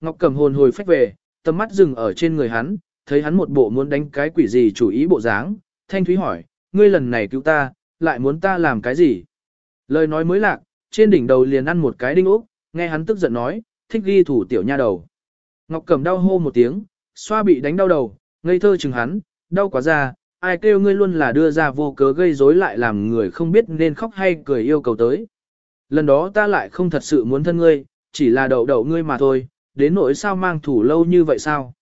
Ngọc Cẩm hồn hồi phách về, tầm mắt dừng ở trên người hắn, thấy hắn một bộ muốn đánh cái quỷ gì chủ ý bộ dáng, Thanh Thúy hỏi, ngươi lần này cứu ta, lại muốn ta làm cái gì? Lời nói mới lạc, trên đỉnh đầu liền ăn một cái đinh ốc, nghe hắn tức giận nói, thích ghi thủ tiểu nha đầu. Ngọc Cẩm đau hô một tiếng, xoa bị đánh đau đầu, ngây thơ chừng hắn, đau quá ra, ai kêu ngươi luôn là đưa ra vô cớ gây rối lại làm người không biết nên khóc hay cười yêu cầu tới. Lần đó ta lại không thật sự muốn thân ngươi, chỉ là đậu đậu ngươi mà thôi, đến nỗi sao mang thủ lâu như vậy sao?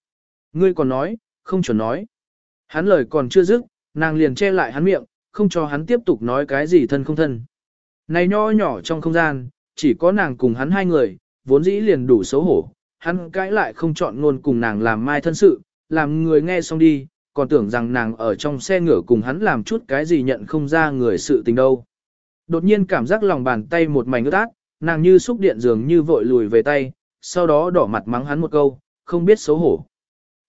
Ngươi còn nói, không chuẩn nói. Hắn lời còn chưa dứt, nàng liền che lại hắn miệng, không cho hắn tiếp tục nói cái gì thân không thân. Này nho nhỏ trong không gian, chỉ có nàng cùng hắn hai người, vốn dĩ liền đủ xấu hổ, hắn cãi lại không chọn ngôn cùng nàng làm mai thân sự, làm người nghe xong đi, còn tưởng rằng nàng ở trong xe ngửa cùng hắn làm chút cái gì nhận không ra người sự tình đâu. Đột nhiên cảm giác lòng bàn tay một mảnh ướt át, nàng như xúc điện dường như vội lùi về tay, sau đó đỏ mặt mắng hắn một câu, không biết xấu hổ.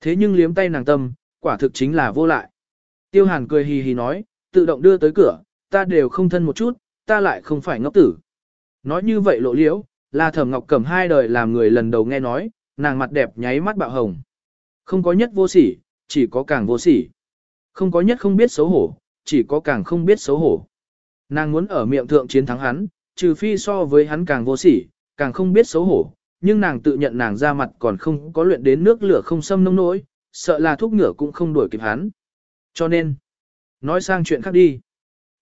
Thế nhưng liếm tay nàng tâm, quả thực chính là vô lại. Tiêu hàn cười hì hì nói, tự động đưa tới cửa, ta đều không thân một chút, ta lại không phải ngốc tử. Nói như vậy lộ liễu, là thẩm ngọc cầm hai đời làm người lần đầu nghe nói, nàng mặt đẹp nháy mắt bạo hồng. Không có nhất vô sỉ, chỉ có càng vô sỉ. Không có nhất không biết xấu hổ, chỉ có càng không biết xấu hổ. Nàng muốn ở miệng thượng chiến thắng hắn, trừ phi so với hắn càng vô sỉ, càng không biết xấu hổ, nhưng nàng tự nhận nàng ra mặt còn không có luyện đến nước lửa không xâm nông nỗi, sợ là thuốc ngửa cũng không đuổi kịp hắn. Cho nên, nói sang chuyện khác đi.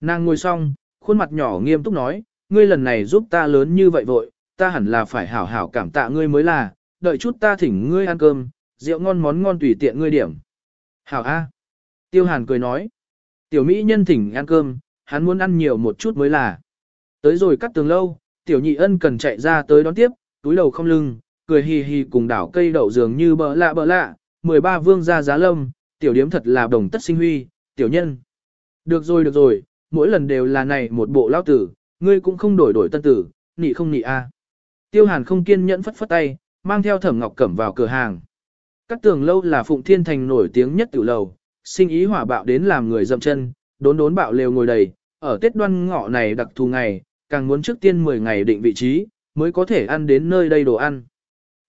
Nàng ngồi xong, khuôn mặt nhỏ nghiêm túc nói, ngươi lần này giúp ta lớn như vậy vội, ta hẳn là phải hảo hảo cảm tạ ngươi mới là, đợi chút ta thỉnh ngươi ăn cơm, rượu ngon món ngon tùy tiện ngươi điểm. Hảo A. Tiêu Hàn cười nói, tiểu mỹ nhân thỉnh ăn cơm, hắn muốn ăn nhiều một chút mới là. Tới rồi cắt tường lâu, tiểu nhị ân cần chạy ra tới đón tiếp, túi đầu không lưng, cười hì hì cùng đảo cây đậu dường như bỡ lạ bỡ lạ, 13 vương gia giá lâm, tiểu điếm thật là đồng tất sinh huy, tiểu nhân. Được rồi được rồi, mỗi lần đều là này một bộ lao tử, ngươi cũng không đổi đổi tân tử, nị không nị a. Tiêu Hàn không kiên nhẫn phất phất tay, mang theo Thẩm Ngọc Cẩm vào cửa hàng. Các tường lâu là Phụng Thiên Thành nổi tiếng nhất tiểu lầu, sinh ý hỏa bạo đến làm người dậm chân, đốn đốn bạo lều ngồi đầy, ở Tết đoan ngọ này đặc thù ngày, càng muốn trước tiên 10 ngày định vị trí, mới có thể ăn đến nơi đây đồ ăn.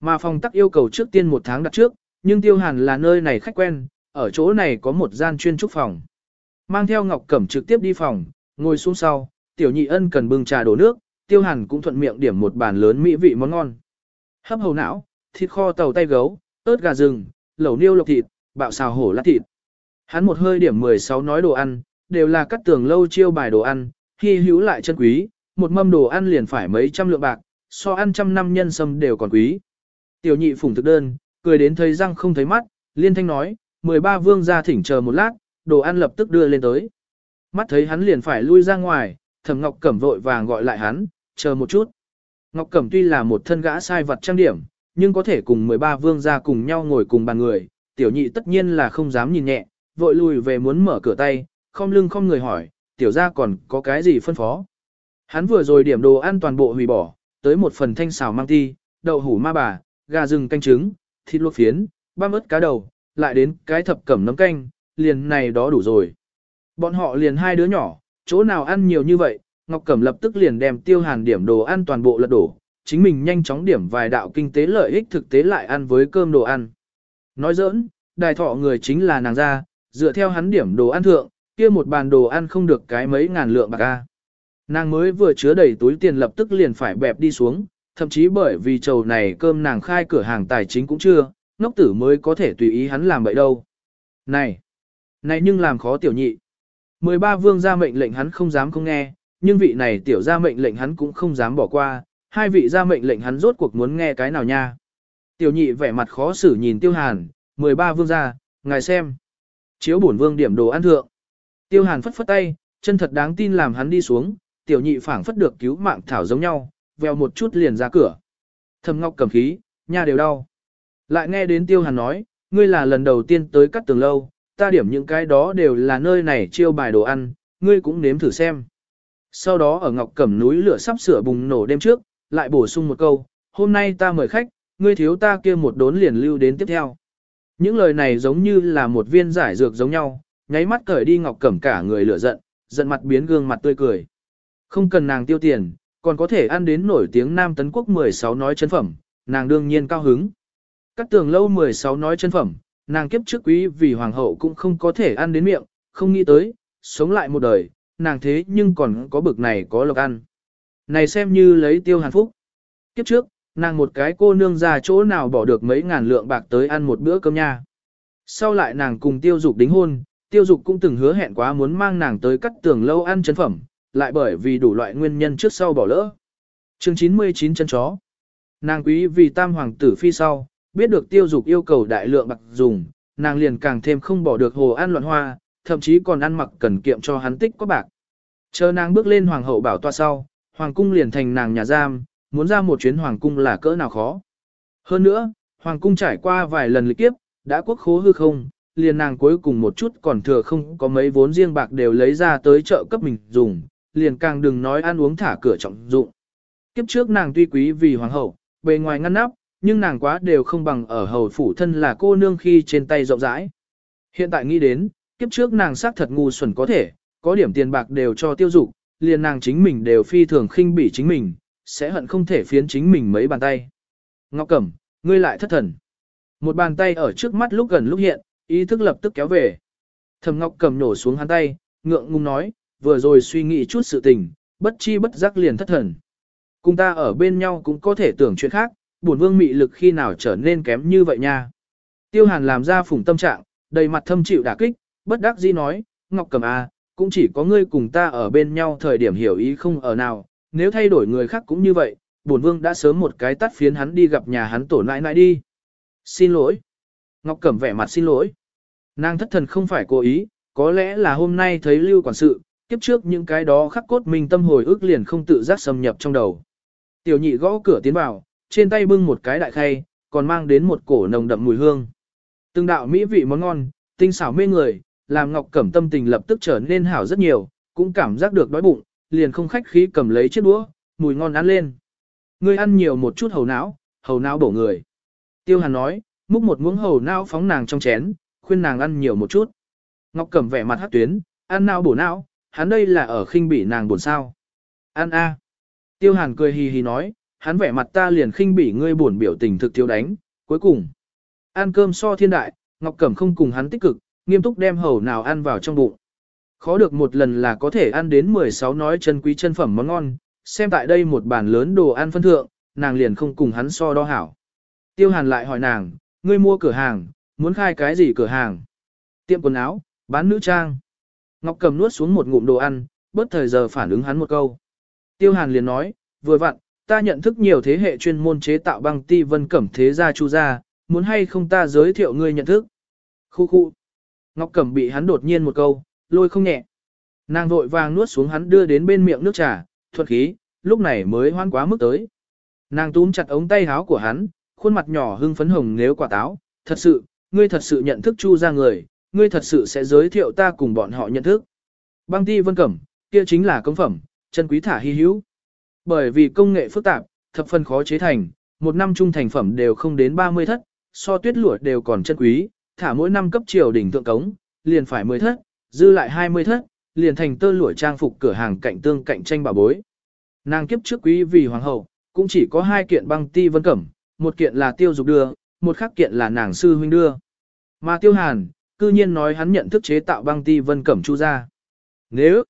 Mà phòng tắc yêu cầu trước tiên một tháng đặt trước, nhưng tiêu hàn là nơi này khách quen, ở chỗ này có một gian chuyên trúc phòng. Mang theo Ngọc Cẩm trực tiếp đi phòng, ngồi xuống sau, tiểu nhị ân cần bưng trà đổ nước, tiêu hàn cũng thuận miệng điểm một bàn lớn mỹ vị món ngon. Hấp hầu não, thịt kho tàu tay gấu, ớt gà rừng, lẩu niêu lộc thịt, bạo xào hổ lát thịt. Hắn một hơi điểm 16 nói đồ ăn, đều là cắt tường lâu chiêu bài đồ ăn, khi hữu lại chân quý, một mâm đồ ăn liền phải mấy trăm lượng bạc, so ăn trăm năm nhân sâm đều còn quý. Tiểu nhị phủng thực đơn, cười đến thấy răng không thấy mắt, liên thanh nói, 13 vương ra thỉnh chờ một lát, đồ ăn lập tức đưa lên tới. Mắt thấy hắn liền phải lui ra ngoài, thẩm ngọc cẩm vội vàng gọi lại hắn, chờ một chút. Ngọc cẩm tuy là một thân gã sai vật trang điểm, nhưng có thể cùng 13 vương ra cùng nhau ngồi cùng bàn người, tiểu nhị tất nhiên là không dám nhìn nhẹ, vội lùi về muốn mở cửa tay, không lưng không người hỏi, tiểu ra còn có cái gì phân phó. Hắn vừa rồi điểm đồ ăn toàn bộ hủy bỏ, tới một phần thanh xào mang ti, đậu hủ ma bà, gà rừng canh trứng, thịt luộc phiến, băm ớt cá đầu, lại đến cái thập cẩm nấm canh, liền này đó đủ rồi. Bọn họ liền hai đứa nhỏ, chỗ nào ăn nhiều như vậy, Ngọc Cẩm lập tức liền đem tiêu hàn điểm đồ ăn toàn bộ lật đổ, chính mình nhanh chóng điểm vài đạo kinh tế lợi ích thực tế lại ăn với cơm đồ ăn. Nói giỡn, đài thọ người chính là nàng ra, dựa theo hắn điểm đồ ăn thượng, kia một bàn đồ ăn không được cái mấy ngàn lượng bạc a. Nàng mới vừa chứa đầy túi tiền lập tức liền phải bẹp đi xuống, thậm chí bởi vì chầu này cơm nàng khai cửa hàng tài chính cũng chưa, ngốc tử mới có thể tùy ý hắn làm vậy đâu. Này! Này nhưng làm khó tiểu nhị. 13 vương gia mệnh lệnh hắn không dám không nghe, nhưng vị này tiểu gia mệnh lệnh hắn cũng không dám bỏ qua, hai vị gia mệnh lệnh hắn rốt cuộc muốn nghe cái nào nha. Tiểu nhị vẻ mặt khó xử nhìn tiêu hàn, 13 vương gia, ngài xem. Chiếu bổn vương điểm đồ ăn thượng. Tiêu hàn phất phất tay, chân thật đáng tin làm hắn đi xuống, tiểu nhị phảng phất được cứu mạng thảo giống nhau, veo một chút liền ra cửa. Thầm ngọc cầm khí, nhà đều đau. Lại nghe đến tiêu hàn nói, ngươi là lần đầu tiên tới cắt tường lâu, ta điểm những cái đó đều là nơi này chiêu bài đồ ăn, ngươi cũng nếm thử xem. Sau đó ở ngọc cẩm núi lửa sắp sửa bùng nổ đêm trước, lại bổ sung một câu, hôm nay ta mời khách, ngươi thiếu ta kia một đốn liền lưu đến tiếp theo. Những lời này giống như là một viên giải dược giống nhau, nháy mắt cởi đi ngọc cẩm cả người lửa giận, giận mặt biến gương mặt tươi cười. Không cần nàng tiêu tiền, còn có thể ăn đến nổi tiếng Nam Tấn Quốc 16 nói chân phẩm, nàng đương nhiên cao hứng. Các tường lâu 16 nói chân phẩm, nàng kiếp trước quý vì hoàng hậu cũng không có thể ăn đến miệng, không nghĩ tới, sống lại một đời, nàng thế nhưng còn có bực này có lộc ăn. Này xem như lấy tiêu hàn phúc. Kiếp trước, nàng một cái cô nương già chỗ nào bỏ được mấy ngàn lượng bạc tới ăn một bữa cơm nha. Sau lại nàng cùng tiêu dục đính hôn, tiêu dục cũng từng hứa hẹn quá muốn mang nàng tới cắt tường lâu ăn chân phẩm, lại bởi vì đủ loại nguyên nhân trước sau bỏ lỡ. Chương 99 chân chó. Nàng quý vì tam hoàng tử phi sau, biết được tiêu dục yêu cầu đại lượng bạc dùng, nàng liền càng thêm không bỏ được hồ an loạn hoa, thậm chí còn ăn mặc cần kiệm cho hắn tích có bạc. Chờ nàng bước lên hoàng hậu bảo toa sau, hoàng cung liền thành nàng nhà giam, muốn ra một chuyến hoàng cung là cỡ nào khó. Hơn nữa, hoàng cung trải qua vài lần lịch kiếp, đã quốc khố hư không, liền nàng cuối cùng một chút còn thừa không có mấy vốn riêng bạc đều lấy ra tới chợ cấp mình dùng, liền càng đừng nói ăn uống thả cửa trọng dụng. Kiếp trước nàng tuy quý vì hoàng hậu, bề ngoài ngăn nắp, nhưng nàng quá đều không bằng ở hầu phủ thân là cô nương khi trên tay rộng rãi. Hiện tại nghĩ đến, kiếp trước nàng xác thật ngu xuẩn có thể, có điểm tiền bạc đều cho tiêu dục, liền nàng chính mình đều phi thường khinh bỉ chính mình, sẽ hận không thể phiến chính mình mấy bàn tay. Ngọc Cẩm, ngươi lại thất thần. Một bàn tay ở trước mắt lúc gần lúc hiện, ý thức lập tức kéo về. Thẩm Ngọc Cẩm nổ xuống hắn tay, ngượng ngùng nói, vừa rồi suy nghĩ chút sự tình, bất chi bất giác liền thất thần. Cùng ta ở bên nhau cũng có thể tưởng chuyện khác, buồn vương mị lực khi nào trở nên kém như vậy nha. Tiêu hàn làm ra phủng tâm trạng, đầy mặt thâm chịu đả kích, bất đắc dĩ nói, Ngọc cẩm à, cũng chỉ có ngươi cùng ta ở bên nhau thời điểm hiểu ý không ở nào, nếu thay đổi người khác cũng như vậy, bổn vương đã sớm một cái tắt phiến hắn đi gặp nhà hắn tổ nãi nãi đi. Xin lỗi. Ngọc Cẩm vẻ mặt xin lỗi. Nàng thất thần không phải cố ý, có lẽ là hôm nay thấy Lưu Quản sự, kiếp trước những cái đó khắc cốt minh tâm hồi ức liền không tự giác xâm nhập trong đầu. Tiểu nhị gõ cửa tiến vào, trên tay bưng một cái đại khay, còn mang đến một cổ nồng đậm mùi hương. Từng đạo mỹ vị món ngon, tinh xảo mê người, làm Ngọc Cẩm tâm tình lập tức trở nên hảo rất nhiều, cũng cảm giác được đói bụng, liền không khách khí cầm lấy chiếc đũa, mùi ngon ăn lên. Ngươi ăn nhiều một chút hầu não, hầu não bổ người. Tiêu Hàn nói, múc một muỗng hầu não phóng nàng trong chén, khuyên nàng ăn nhiều một chút. Ngọc Cẩm vẻ mặt hắc tuyến, ăn não bổ não, hắn đây là ở khinh bỉ nàng buồn sao. An a. Tiêu hàn cười hì hì nói, hắn vẻ mặt ta liền khinh bỉ ngươi buồn biểu tình thực thiếu đánh, cuối cùng. Ăn cơm so thiên đại, Ngọc Cẩm không cùng hắn tích cực, nghiêm túc đem hầu nào ăn vào trong bụng. Khó được một lần là có thể ăn đến 16 nói chân quý chân phẩm món ngon, xem tại đây một bàn lớn đồ ăn phân thượng, nàng liền không cùng hắn so đo hảo. Tiêu hàn lại hỏi nàng, ngươi mua cửa hàng, muốn khai cái gì cửa hàng? Tiệm quần áo, bán nữ trang. Ngọc Cầm nuốt xuống một ngụm đồ ăn, bất thời giờ phản ứng hắn một câu. Tiêu Hàn liền nói, vừa vặn, ta nhận thức nhiều thế hệ chuyên môn chế tạo băng ti vân cẩm thế gia chu gia, muốn hay không ta giới thiệu ngươi nhận thức. Khu khu. Ngọc Cẩm bị hắn đột nhiên một câu, lôi không nhẹ. Nàng vội vàng nuốt xuống hắn đưa đến bên miệng nước trà, thuận khí, lúc này mới hoan quá mức tới. Nàng túm chặt ống tay áo của hắn, khuôn mặt nhỏ hưng phấn hồng nếu quả táo, thật sự, ngươi thật sự nhận thức chu gia người, ngươi thật sự sẽ giới thiệu ta cùng bọn họ nhận thức. Băng ti vân cẩm, kia chính là công phẩm, chân quý thả hy hữu. Bởi vì công nghệ phức tạp, thập phần khó chế thành, một năm trung thành phẩm đều không đến 30 thất, so tuyết lụa đều còn chân quý, thả mỗi năm cấp triều đỉnh tượng cống, liền phải 10 thất, dư lại 20 thất, liền thành tơ lụa trang phục cửa hàng cạnh tương cạnh tranh bà bối. Nàng kiếp trước quý vì hoàng hậu, cũng chỉ có hai kiện băng ti vân cẩm, một kiện là tiêu dục đưa, một khác kiện là nàng sư huynh đưa. Mà tiêu hàn, cư nhiên nói hắn nhận thức chế tạo băng ti vân cẩm chu ra. Nếu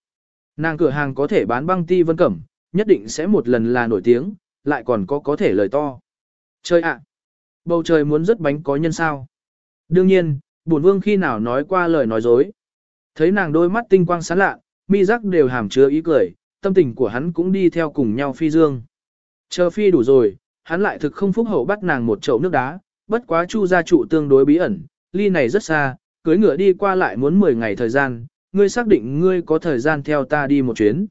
nàng cửa hàng có thể bán băng ti vân cẩm, nhất định sẽ một lần là nổi tiếng, lại còn có có thể lời to. Chơi ạ, bầu trời muốn rất bánh có nhân sao. Đương nhiên, bổn vương khi nào nói qua lời nói dối. Thấy nàng đôi mắt tinh quang sáng lạ, mi giác đều hàm chứa ý cười, tâm tình của hắn cũng đi theo cùng nhau phi dương. Chờ phi đủ rồi, hắn lại thực không phúc hậu bắt nàng một chậu nước đá, bất quá chu gia trụ tương đối bí ẩn, ly này rất xa, cưới ngựa đi qua lại muốn 10 ngày thời gian, ngươi xác định ngươi có thời gian theo ta đi một chuyến.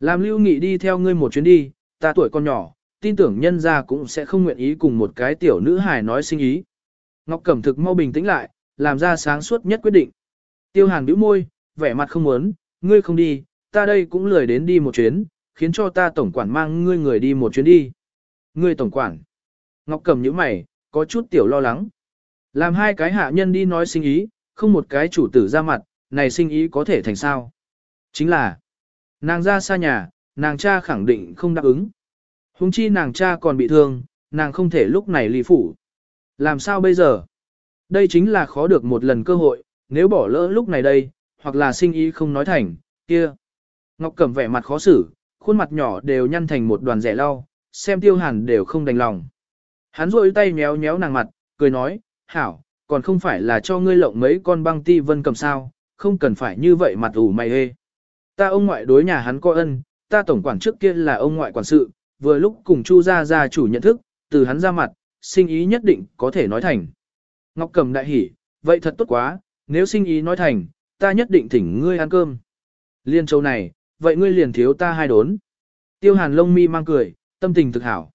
Làm lưu nghị đi theo ngươi một chuyến đi, ta tuổi con nhỏ, tin tưởng nhân gia cũng sẽ không nguyện ý cùng một cái tiểu nữ hài nói sinh ý. Ngọc Cẩm thực mau bình tĩnh lại, làm ra sáng suốt nhất quyết định. Tiêu Hàng bĩu môi, vẻ mặt không muốn, ngươi không đi, ta đây cũng lười đến đi một chuyến, khiến cho ta tổng quản mang ngươi người đi một chuyến đi. Ngươi tổng quản. Ngọc Cẩm nhíu mày, có chút tiểu lo lắng. Làm hai cái hạ nhân đi nói sinh ý, không một cái chủ tử ra mặt, này sinh ý có thể thành sao. Chính là, nàng ra xa nhà, nàng cha khẳng định không đáp ứng. Hùng chi nàng cha còn bị thương, nàng không thể lúc này ly phủ. Làm sao bây giờ? Đây chính là khó được một lần cơ hội, nếu bỏ lỡ lúc này đây, hoặc là sinh ý không nói thành, kia. Ngọc Cẩm vẻ mặt khó xử, khuôn mặt nhỏ đều nhăn thành một đoàn rẻ lau, xem tiêu hàn đều không đành lòng. Hắn rôi tay méo méo nàng mặt, cười nói, hảo, còn không phải là cho ngươi lộng mấy con băng ti vân cầm sao, không cần phải như vậy mặt ủ mày hê. Ta ông ngoại đối nhà hắn có ân, ta tổng quản trước kia là ông ngoại quản sự, vừa lúc cùng Chu gia gia chủ nhận thức, từ hắn ra mặt, sinh ý nhất định có thể nói thành. Ngọc Cầm đại hỉ, vậy thật tốt quá, nếu sinh ý nói thành, ta nhất định thỉnh ngươi ăn cơm. Liên châu này, vậy ngươi liền thiếu ta hai đốn. Tiêu Hàn lông mi mang cười, tâm tình thực hảo.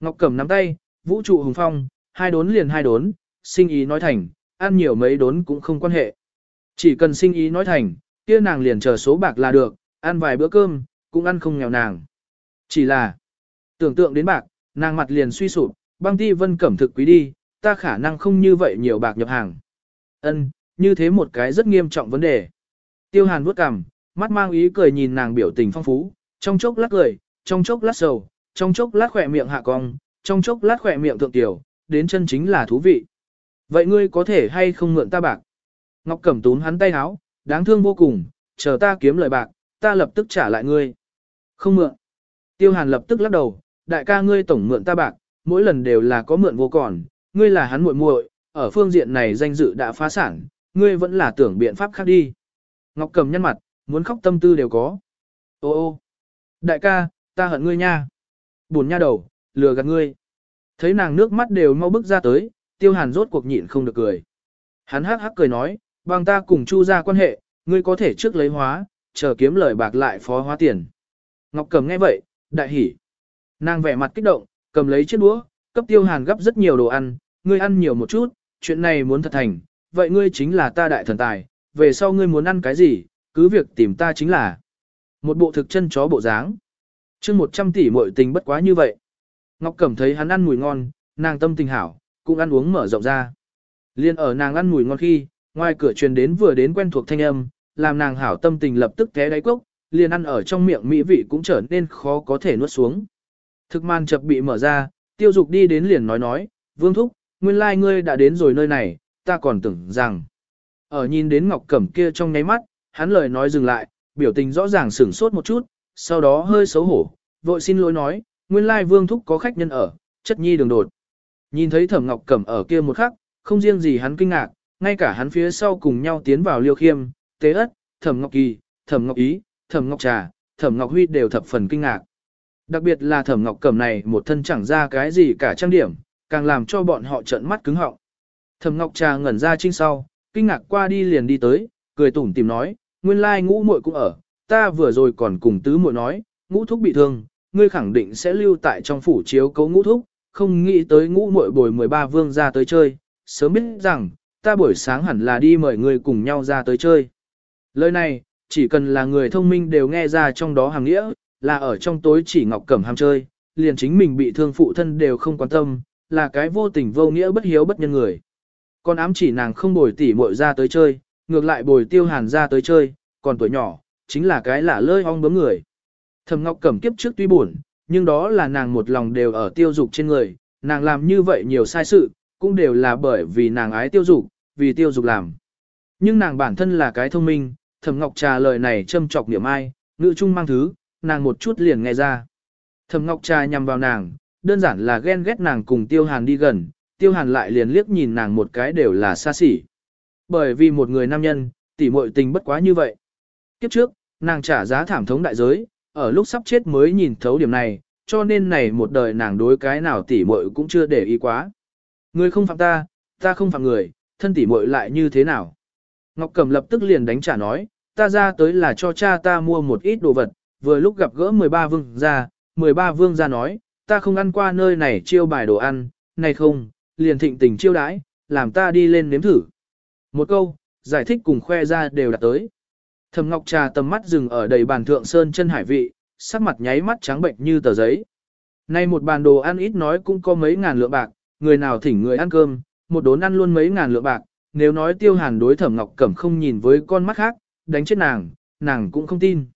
Ngọc cầm nắm tay, vũ trụ hùng phong, hai đốn liền hai đốn, sinh ý nói thành, ăn nhiều mấy đốn cũng không quan hệ. Chỉ cần sinh ý nói thành, kia nàng liền chờ số bạc là được, ăn vài bữa cơm, cũng ăn không nghèo nàng. Chỉ là, tưởng tượng đến bạc, nàng mặt liền suy sụp, băng ti vân cẩm thực quý đi, ta khả năng không như vậy nhiều bạc nhập hàng. Ân, như thế một cái rất nghiêm trọng vấn đề. Tiêu hàn vuốt cằm, mắt mang ý cười nhìn nàng biểu tình phong phú, trong chốc lát cười, trong chốc lát sầu, trong chốc lát khỏe miệng hạ cong, trong chốc lát khỏe miệng thượng tiểu, đến chân chính là thú vị. Vậy ngươi có thể hay không mượn ta bạc? Ngọc Cẩm tún hắn tay háo, đáng thương vô cùng, chờ ta kiếm lời bạc, ta lập tức trả lại ngươi. Không mượn. Tiêu Hàn lập tức lắc đầu, đại ca ngươi tổng mượn ta bạc, mỗi lần đều là có mượn vô còn, ngươi là hắn muội muội, ở phương diện này danh dự đã phá sản, ngươi vẫn là tưởng biện pháp khác đi. Ngọc cẩm nhăn mặt, muốn khóc tâm tư đều có. Ô ô, đại ca, ta hận ngươi nha. Buồn nha đầu, lừa gạt ngươi. Thấy nàng nước mắt đều mau bước ra tới, tiêu hàn rốt cuộc nhịn không được cười. Hắn hắc hắc cười nói, bằng ta cùng chu ra quan hệ, ngươi có thể trước lấy hóa, chờ kiếm lời bạc lại phó hóa tiền. Ngọc Cầm nghe vậy, đại hỉ. Nàng vẻ mặt kích động, cầm lấy chiếc đũa, cấp tiêu hàn gấp rất nhiều đồ ăn, ngươi ăn nhiều một chút, chuyện này muốn thật thành, vậy ngươi chính là ta đại thần tài, về sau ngươi muốn ăn cái gì, cứ việc tìm ta chính là một bộ thực chân chó bộ dáng. chương 100 tỷ mọi tình bất quá như vậy. Ngọc Cẩm thấy hắn ăn mùi ngon, nàng tâm tình hảo, cũng ăn uống mở rộng ra. Liên ở nàng ăn mùi ngon khi, ngoài cửa truyền đến vừa đến quen thuộc thanh âm, làm nàng hảo tâm tình lập tức té đáy cốc, liền ăn ở trong miệng mỹ vị cũng trở nên khó có thể nuốt xuống. Thực man chập bị mở ra, tiêu dục đi đến liền nói nói, vương thúc, nguyên lai ngươi đã đến rồi nơi này, ta còn tưởng rằng. Ở nhìn đến ngọc cẩm kia trong nháy mắt, hắn lời nói dừng lại, biểu tình rõ ràng sửng sốt một chút, sau đó hơi xấu hổ, vội xin lỗi nói, nguyên lai vương thúc có khách nhân ở, chất nhi đường đột. Nhìn thấy Thẩm Ngọc Cẩm ở kia một khắc, không riêng gì hắn kinh ngạc, ngay cả hắn phía sau cùng nhau tiến vào Liêu Khiêm, Tế Ất, Thẩm Ngọc Kỳ, Thẩm Ngọc Ý, Thẩm Ngọc Trà, Thẩm Ngọc Huy đều thập phần kinh ngạc. Đặc biệt là Thẩm Ngọc Cẩm này một thân chẳng ra cái gì cả trang điểm, càng làm cho bọn họ trợn mắt cứng họng. Thẩm Ngọc Trà ngẩn ra trinh sau, kinh ngạc qua đi liền đi tới, cười tủm tìm nói, nguyên lai ngũ muội cũng ở, ta vừa rồi còn cùng tứ muội nói, ngũ thúc bị thương, ngươi khẳng định sẽ lưu tại trong phủ chiếu cố ngũ thúc, không nghĩ tới ngũ muội buổi 13 vương ra tới chơi, sớm biết rằng, ta buổi sáng hẳn là đi mời người cùng nhau ra tới chơi. Lời này, chỉ cần là người thông minh đều nghe ra trong đó hàng nghĩa, là ở trong tối chỉ ngọc cẩm ham chơi, liền chính mình bị thương phụ thân đều không quan tâm, là cái vô tình vô nghĩa bất hiếu bất nhân người. Còn ám chỉ nàng không bồi tỉ muội ra tới chơi, ngược lại bồi tiêu hàn ra tới chơi, còn tuổi nhỏ, chính là cái lả lơi ong bướm người. Thầm ngọc cẩm kiếp trước tuy buồn, nhưng đó là nàng một lòng đều ở tiêu dục trên người, nàng làm như vậy nhiều sai sự, cũng đều là bởi vì nàng ái tiêu dục, vì tiêu dục làm. Nhưng nàng bản thân là cái thông minh, Thẩm Ngọc Trà lời này châm trọc niệm ai, ngữ trung mang thứ, nàng một chút liền nghe ra. Thẩm Ngọc Trà nhằm vào nàng, đơn giản là ghen ghét nàng cùng Tiêu Hàn đi gần, Tiêu Hàn lại liền liếc nhìn nàng một cái đều là xa xỉ. Bởi vì một người nam nhân, tỉ muội tình bất quá như vậy. Kiếp trước, nàng trả giá thảm thống đại giới, ở lúc sắp chết mới nhìn thấu điểm này, cho nên này một đời nàng đối cái nào tỉ muội cũng chưa để ý quá. Người không phạm ta, ta không phạm người, thân tỉ muội lại như thế nào? Ngọc Cẩm lập tức liền đánh trả nói, ta ra tới là cho cha ta mua một ít đồ vật, vừa lúc gặp gỡ 13 vương gia, 13 vương gia nói, ta không ăn qua nơi này chiêu bài đồ ăn, này không, liền thịnh tình chiêu đãi, làm ta đi lên nếm thử. Một câu, giải thích cùng khoe ra đều đạt tới. Thẩm Ngọc Trà tầm mắt dừng ở đầy bàn thượng sơn chân hải vị, sắc mặt nháy mắt trắng bệnh như tờ giấy. Nay một bàn đồ ăn ít nói cũng có mấy ngàn lượng bạc, người nào thỉnh người ăn cơm, một đốn ăn luôn mấy ngàn lượng bạc, nếu nói Tiêu Hàn đối Thẩm Ngọc Cẩm không nhìn với con mắt khác, đánh chết nàng, nàng cũng không tin.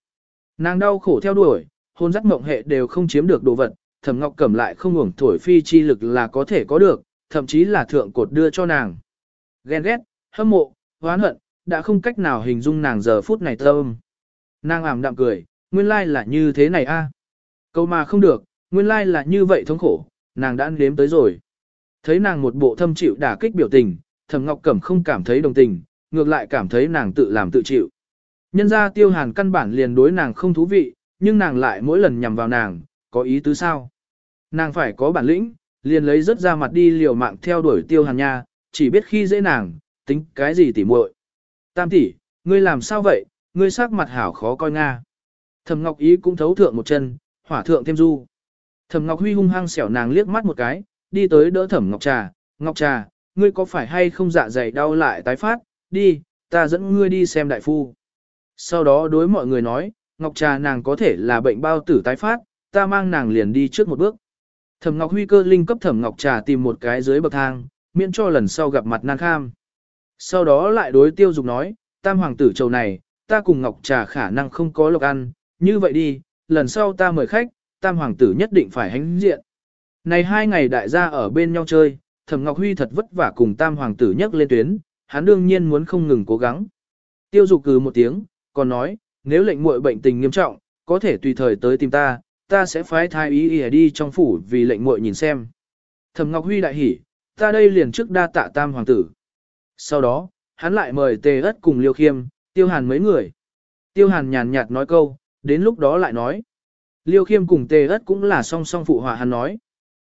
Nàng đau khổ theo đuổi, hôn dắt mộng hệ đều không chiếm được đồ vật, Thẩm Ngọc Cẩm lại không ngủng thổi phi chi lực là có thể có được, thậm chí là thượng cột đưa cho nàng. Ghen ghét, hâm mộ, oán hận, đã không cách nào hình dung nàng giờ phút này thơm. Nàng ảm đạm cười, nguyên lai là như thế này a. Câu mà không được, nguyên lai là như vậy thống khổ, nàng đã nếm tới rồi. Thấy nàng một bộ thâm chịu đả kích biểu tình, Thẩm Ngọc Cẩm không cảm thấy đồng tình, ngược lại cảm thấy nàng tự làm tự chịu. Nhân ra Tiêu Hàn căn bản liền đối nàng không thú vị, nhưng nàng lại mỗi lần nhằm vào nàng, có ý tứ sao? Nàng phải có bản lĩnh, liền lấy rất ra mặt đi liều mạng theo đuổi Tiêu Hàn nha, chỉ biết khi dễ nàng, tính cái gì tỉ muội. Tam tỷ, ngươi làm sao vậy, ngươi sắc mặt hảo khó coi nga. Thẩm Ngọc Ý cũng thấu thượng một chân, hỏa thượng thêm du. Thẩm Ngọc Huy hung hăng xẻo nàng liếc mắt một cái, đi tới đỡ Thẩm Ngọc Trà, "Ngọc Trà, ngươi có phải hay không dạ dày đau lại tái phát, đi, ta dẫn ngươi đi xem đại phu." Sau đó đối mọi người nói, "Ngọc Trà nàng có thể là bệnh bao tử tái phát, ta mang nàng liền đi trước một bước." Thẩm Ngọc Huy cơ linh cấp Thẩm Ngọc Trà tìm một cái dưới bậc thang, miễn cho lần sau gặp mặt nan kham. Sau đó lại đối tiêu dục nói, tam hoàng tử trầu này, ta cùng Ngọc Trà khả năng không có lộc ăn, như vậy đi, lần sau ta mời khách, tam hoàng tử nhất định phải hánh diện. Này hai ngày đại gia ở bên nhau chơi, thẩm Ngọc Huy thật vất vả cùng tam hoàng tử nhắc lên tuyến, hắn đương nhiên muốn không ngừng cố gắng. Tiêu dục cừ một tiếng, còn nói, nếu lệnh muội bệnh tình nghiêm trọng, có thể tùy thời tới tìm ta, ta sẽ phái thái ý ỉa đi trong phủ vì lệnh muội nhìn xem. Thẩm Ngọc Huy đại hỉ, ta đây liền trước đa tạ tam hoàng tử. Sau đó, hắn lại mời tề ất cùng liêu khiêm, tiêu hàn mấy người. Tiêu hàn nhàn nhạt nói câu, đến lúc đó lại nói. Liêu khiêm cùng tề ất cũng là song song phụ họa hắn nói.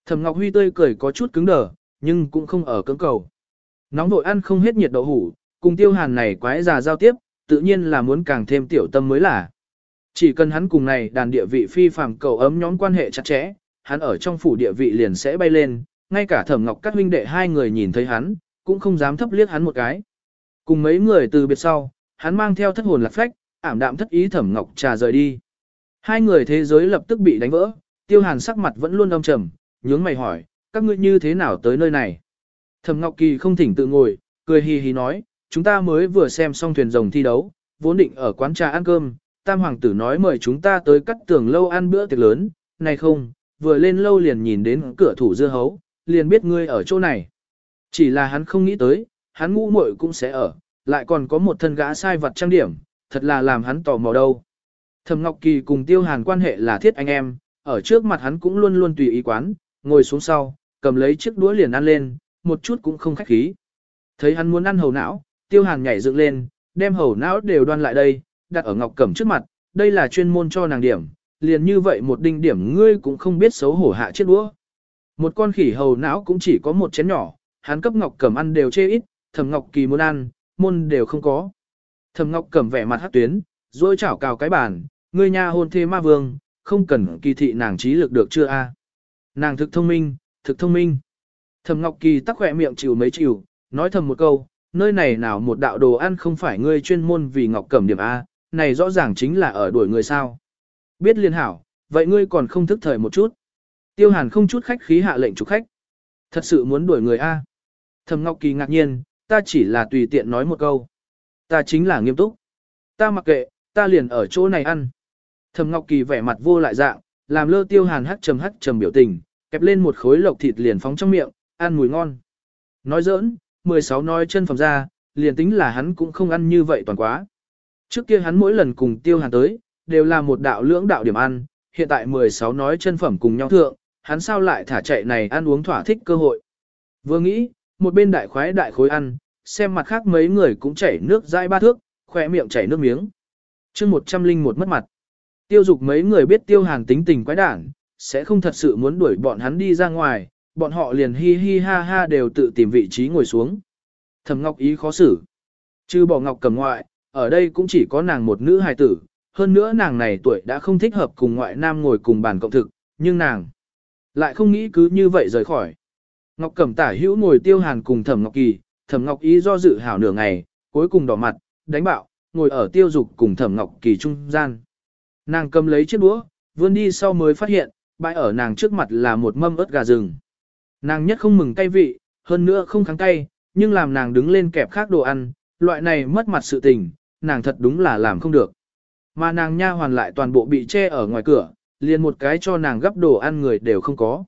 Thẩm Ngọc Huy tươi cười có chút cứng đờ, nhưng cũng không ở cứng cầu. Nóng vội ăn không hết nhiệt đậu hủ, cùng tiêu hàn này quái già giao tiếp, tự nhiên là muốn càng thêm tiểu tâm mới là. Chỉ cần hắn cùng này đàn địa vị phi phàm cầu ấm nhóm quan hệ chặt chẽ, hắn ở trong phủ địa vị liền sẽ bay lên, ngay cả thẩm ngọc các huynh đệ hai người nhìn thấy hắn, cũng không dám thấp liếc hắn một cái. Cùng mấy người từ biệt sau, hắn mang theo thất hồn lạc phách, ảm đạm thất ý thẩm ngọc trà rời đi. Hai người thế giới lập tức bị đánh vỡ, tiêu hàn sắc mặt vẫn luôn đông trầm, nhướng mày hỏi, các ngươi như thế nào tới nơi này? Thẩm ngọc kỳ không thỉnh tự ngồi, cười hì hì nói, chúng ta mới vừa xem xong thuyền rồng thi đấu, vốn định ở quán trà ăn cơm, tam hoàng tử nói mời chúng ta tới cắt tường lâu ăn bữa tiệc lớn, này không, vừa lên lâu liền nhìn đến cửa thủ dưa hấu, liền biết ngươi ở chỗ này. Chỉ là hắn không nghĩ tới, hắn ngũ muội cũng sẽ ở, lại còn có một thân gã sai vật trang điểm, thật là làm hắn tò mò đâu. Thẩm Ngọc Kỳ cùng Tiêu Hàn quan hệ là thiết anh em, ở trước mặt hắn cũng luôn luôn tùy ý quán, ngồi xuống sau, cầm lấy chiếc đũa liền ăn lên, một chút cũng không khách khí. Thấy hắn muốn ăn hầu não, Tiêu Hàn nhảy dựng lên, đem hầu não đều đoan lại đây, đặt ở Ngọc Cẩm trước mặt, đây là chuyên môn cho nàng điểm, liền như vậy một đinh điểm ngươi cũng không biết xấu hổ hạ chiếc đũa. Một con khỉ hầu não cũng chỉ có một chén nhỏ, hắn cấp Ngọc Cẩm ăn đều chê ít, Thẩm Ngọc Kỳ muốn ăn, môn đều không có. Thẩm Ngọc Cẩm vẻ mặt hắc tuyến, rồi chảo cào cái bàn, Người nhà hôn thê ma vương, không cần kỳ thị nàng trí lực được chưa a? Nàng thực thông minh, thực thông minh. Thẩm Ngọc Kỳ tắc khỏe miệng chịu mấy chịu, nói thầm một câu, nơi này nào một đạo đồ ăn không phải ngươi chuyên môn vì Ngọc Cẩm điểm A, này rõ ràng chính là ở đuổi người sao. Biết liên hảo, vậy ngươi còn không thức thời một chút. Tiêu hàn không chút khách khí hạ lệnh chủ khách. Thật sự muốn đuổi người A. Thẩm Ngọc Kỳ ngạc nhiên, ta chỉ là tùy tiện nói một câu. Ta chính là nghiêm túc. Ta mặc kệ, ta liền ở chỗ này ăn. Thẩm Ngọc Kỳ vẻ mặt vô lại dạng, làm lơ tiêu hàn hắc trầm hắc trầm biểu tình, kẹp lên một khối lộc thịt liền phóng trong miệng, ăn mùi ngon. Nói giỡn, 16 nói chân phẩm ra, liền tính là hắn cũng không ăn như vậy toàn quá. Trước kia hắn mỗi lần cùng tiêu hàn tới, đều là một đạo lưỡng đạo điểm ăn, hiện tại 16 nói chân phẩm cùng nhau thượng, hắn sao lại thả chạy này ăn uống thỏa thích cơ hội. Vừa nghĩ, một bên đại khoái đại khối ăn, xem mặt khác mấy người cũng chảy nước dãi ba thước, khỏe miệng chảy nước miếng. chương một trăm linh một mất mặt. Tiêu dục mấy người biết tiêu hàn tính tình quái đản, sẽ không thật sự muốn đuổi bọn hắn đi ra ngoài, bọn họ liền hi hi ha ha đều tự tìm vị trí ngồi xuống. Thẩm Ngọc ý khó xử. Chứ bỏ Ngọc cầm ngoại, ở đây cũng chỉ có nàng một nữ hài tử, hơn nữa nàng này tuổi đã không thích hợp cùng ngoại nam ngồi cùng bàn cộng thực, nhưng nàng lại không nghĩ cứ như vậy rời khỏi. Ngọc Cẩm tả hữu ngồi tiêu hàn cùng Thẩm Ngọc Kỳ, Thẩm Ngọc Ý do dự hảo nửa ngày, cuối cùng đỏ mặt, đánh bạo, ngồi ở tiêu dục cùng Thẩm Ngọc Kỳ trung gian. Nàng cầm lấy chiếc búa, vươn đi sau mới phát hiện, bãi ở nàng trước mặt là một mâm ớt gà rừng. Nàng nhất không mừng cay vị, hơn nữa không kháng cay, nhưng làm nàng đứng lên kẹp khác đồ ăn, loại này mất mặt sự tình, nàng thật đúng là làm không được. Mà nàng nha hoàn lại toàn bộ bị che ở ngoài cửa, liền một cái cho nàng gấp đồ ăn người đều không có.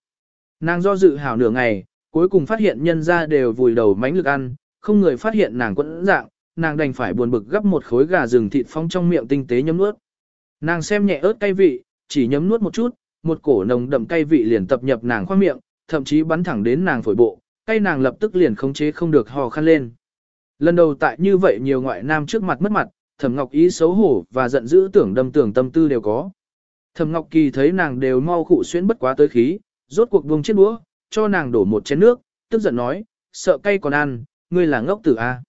Nàng do dự hảo nửa ngày, cuối cùng phát hiện nhân ra đều vùi đầu mánh lực ăn, không người phát hiện nàng quẫn dạng, nàng đành phải buồn bực gấp một khối gà rừng thịt phong trong miệng tinh tế nhấm nuốt. Nàng xem nhẹ ớt cay vị, chỉ nhấm nuốt một chút, một cổ nồng đậm cay vị liền tập nhập nàng khoang miệng, thậm chí bắn thẳng đến nàng phổi bộ, cay nàng lập tức liền khống chế không được hò khăn lên. Lần đầu tại như vậy nhiều ngoại nam trước mặt mất mặt, Thẩm Ngọc Ý xấu hổ và giận dữ tưởng đâm tưởng tâm tư đều có. Thẩm Ngọc Kỳ thấy nàng đều mau khụ xuyên bất quá tới khí, rốt cuộc buông chiếc đũa, cho nàng đổ một chén nước, tức giận nói, sợ cay còn ăn, ngươi là ngốc tử a. À.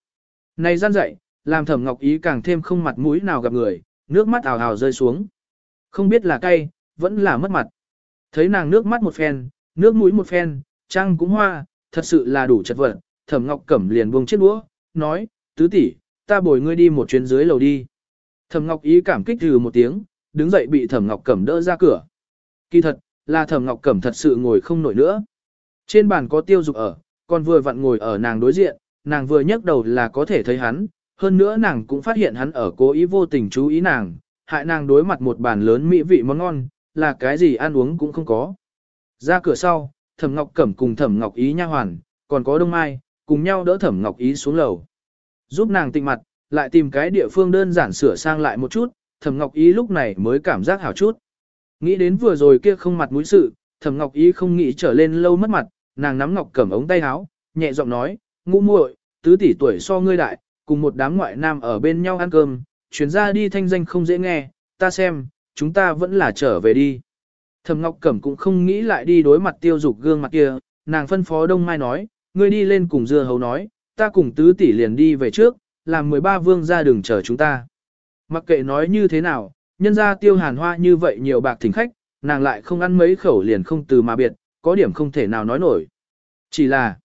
Này gian dậy, làm thẩm ngọc ý càng thêm không mặt mũi nào gặp người, nước mắt ảo ảo rơi xuống. Không biết là cay, vẫn là mất mặt. Thấy nàng nước mắt một phen, nước mũi một phen, trăng cũng hoa, thật sự là đủ chật vật, thẩm ngọc cẩm liền buông chiếc đũa, nói, tứ tỷ, ta bồi ngươi đi một chuyến dưới lầu đi. Thẩm ngọc ý cảm kích từ một tiếng, đứng dậy bị thẩm ngọc cẩm đỡ ra cửa. Kỳ thật, là thẩm ngọc cẩm thật sự ngồi không nổi nữa. Trên bàn có tiêu dục ở, còn vừa vặn ngồi ở nàng đối diện, nàng vừa nhấc đầu là có thể thấy hắn, hơn nữa nàng cũng phát hiện hắn ở cố ý vô tình chú ý nàng, hại nàng đối mặt một bàn lớn mỹ vị món ngon, là cái gì ăn uống cũng không có. Ra cửa sau, Thẩm Ngọc Cẩm cùng Thẩm Ngọc Ý nha hoàn, còn có Đông Mai, cùng nhau đỡ Thẩm Ngọc Ý xuống lầu. Giúp nàng tịnh mặt, lại tìm cái địa phương đơn giản sửa sang lại một chút, Thẩm Ngọc Ý lúc này mới cảm giác hảo chút. Nghĩ đến vừa rồi kia không mặt mũi sự, Thẩm Ngọc Ý không nghĩ trở lên lâu mất mặt, nàng nắm ngọc cẩm ống tay áo, nhẹ giọng nói, ngũ muội, tứ tỷ tuổi so ngươi đại, cùng một đám ngoại nam ở bên nhau ăn cơm, chuyến ra đi thanh danh không dễ nghe, ta xem, chúng ta vẫn là trở về đi. thầm Ngọc Cẩm cũng không nghĩ lại đi đối mặt tiêu dục gương mặt kia, nàng phân phó Đông Mai nói, ngươi đi lên cùng dưa hấu nói, ta cùng tứ tỷ liền đi về trước, làm 13 vương ra đường chờ chúng ta. Mặc kệ nói như thế nào, nhân ra tiêu hàn hoa như vậy nhiều bạc thỉnh khách, nàng lại không ăn mấy khẩu liền không từ mà biệt, có điểm không thể nào nói nổi. Chỉ là,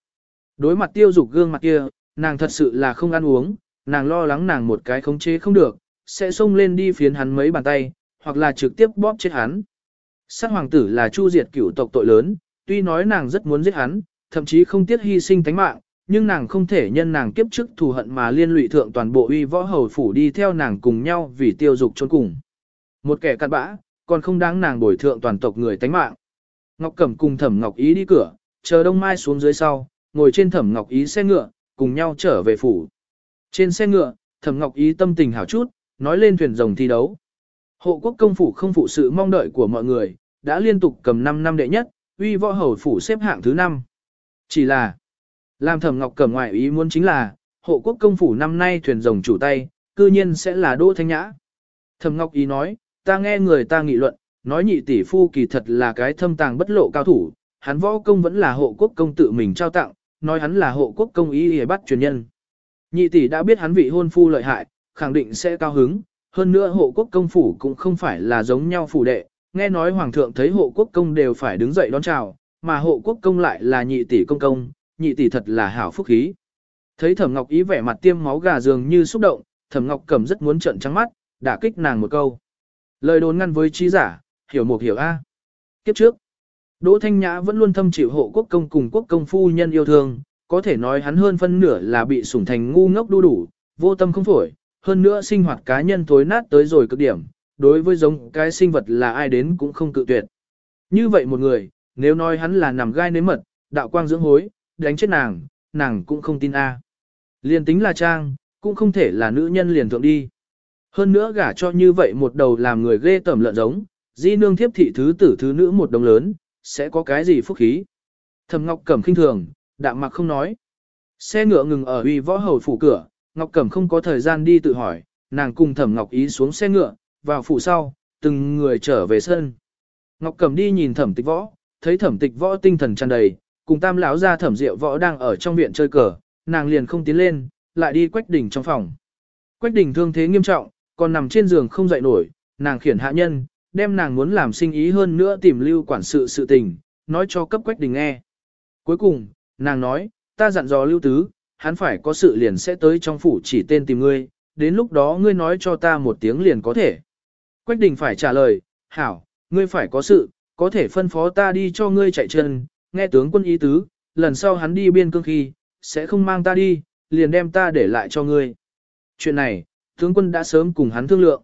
đối mặt tiêu dục gương mặt kia, nàng thật sự là không ăn uống, nàng lo lắng nàng một cái khống chế không được, sẽ xông lên đi phiến hắn mấy bàn tay, hoặc là trực tiếp bóp chết hắn. Sát hoàng tử là chu diệt cửu tộc tội lớn, tuy nói nàng rất muốn giết hắn, thậm chí không tiếc hy sinh tánh mạng, nhưng nàng không thể nhân nàng kiếp chức thù hận mà liên lụy thượng toàn bộ uy võ hầu phủ đi theo nàng cùng nhau vì tiêu dục trốn cùng. Một kẻ cặn bã, còn không đáng nàng bồi thượng toàn tộc người tánh mạng. Ngọc Cẩm cùng Thẩm Ngọc Ý đi cửa, chờ Đông Mai xuống dưới sau, ngồi trên Thẩm Ngọc Ý xe ngựa, cùng nhau trở về phủ. Trên xe ngựa, Thẩm Ngọc Ý tâm tình hảo chút, nói lên thuyền rồng thi đấu. Hộ quốc công phủ không phụ sự mong đợi của mọi người, đã liên tục cầm 5 năm đệ nhất, uy võ hầu phủ xếp hạng thứ 5. Chỉ là, làm Thẩm Ngọc Cẩm ngoại ý muốn chính là, hộ quốc công phủ năm nay thuyền rồng chủ tay, cư nhiên sẽ là Đỗ Thanh Nhã. Thẩm Ngọc Ý nói, ta nghe người ta nghị luận, nói nhị tỷ phu kỳ thật là cái thâm tàng bất lộ cao thủ, hắn võ công vẫn là hộ quốc công tự mình trao tặng, nói hắn là hộ quốc công ý y bắt truyền nhân. Nhị tỷ đã biết hắn vị hôn phu lợi hại, khẳng định sẽ cao hứng, hơn nữa hộ quốc công phủ cũng không phải là giống nhau phủ đệ, nghe nói hoàng thượng thấy hộ quốc công đều phải đứng dậy đón chào, mà hộ quốc công lại là nhị tỷ công công, nhị tỷ thật là hảo phúc khí. Thấy Thẩm Ngọc ý vẻ mặt tiêm máu gà dường như xúc động, Thẩm Ngọc cầm rất muốn trợn trắng mắt, đả kích nàng một câu. Lời đồn ngăn với trí giả, hiểu một hiểu A. Kiếp trước, Đỗ Thanh Nhã vẫn luôn thâm chịu hộ quốc công cùng quốc công phu nhân yêu thương, có thể nói hắn hơn phân nửa là bị sủng thành ngu ngốc đu đủ, vô tâm không phổi, hơn nữa sinh hoạt cá nhân thối nát tới rồi cực điểm, đối với giống cái sinh vật là ai đến cũng không cự tuyệt. Như vậy một người, nếu nói hắn là nằm gai nếm mật, đạo quang dưỡng hối, đánh chết nàng, nàng cũng không tin A. À. Liền tính là trang, cũng không thể là nữ nhân liền thượng đi. Hơn nữa gả cho như vậy một đầu làm người ghê tởm lợn giống, di nương thiếp thị thứ tử thứ nữ một đồng lớn, sẽ có cái gì phúc khí. Thầm Ngọc Cẩm khinh thường, đạm mặc không nói. Xe ngựa ngừng ở uy võ hầu phủ cửa, Ngọc Cẩm không có thời gian đi tự hỏi, nàng cùng Thẩm Ngọc Ý xuống xe ngựa, vào phủ sau, từng người trở về sân. Ngọc Cẩm đi nhìn Thẩm Tịch Võ, thấy Thẩm Tịch Võ tinh thần tràn đầy, cùng Tam lão gia Thẩm Diệu Võ đang ở trong viện chơi cờ, nàng liền không tiến lên, lại đi quách đỉnh trong phòng. Quách đỉnh thương thế nghiêm trọng, còn nằm trên giường không dậy nổi, nàng khiển hạ nhân, đem nàng muốn làm sinh ý hơn nữa tìm lưu quản sự sự tình, nói cho cấp quách đình nghe. Cuối cùng, nàng nói, ta dặn dò lưu tứ, hắn phải có sự liền sẽ tới trong phủ chỉ tên tìm ngươi, đến lúc đó ngươi nói cho ta một tiếng liền có thể. Quách đình phải trả lời, hảo, ngươi phải có sự, có thể phân phó ta đi cho ngươi chạy chân, nghe tướng quân ý tứ, lần sau hắn đi biên cương khi, sẽ không mang ta đi, liền đem ta để lại cho ngươi. Chuyện này, tướng quân đã sớm cùng hắn thương lượng.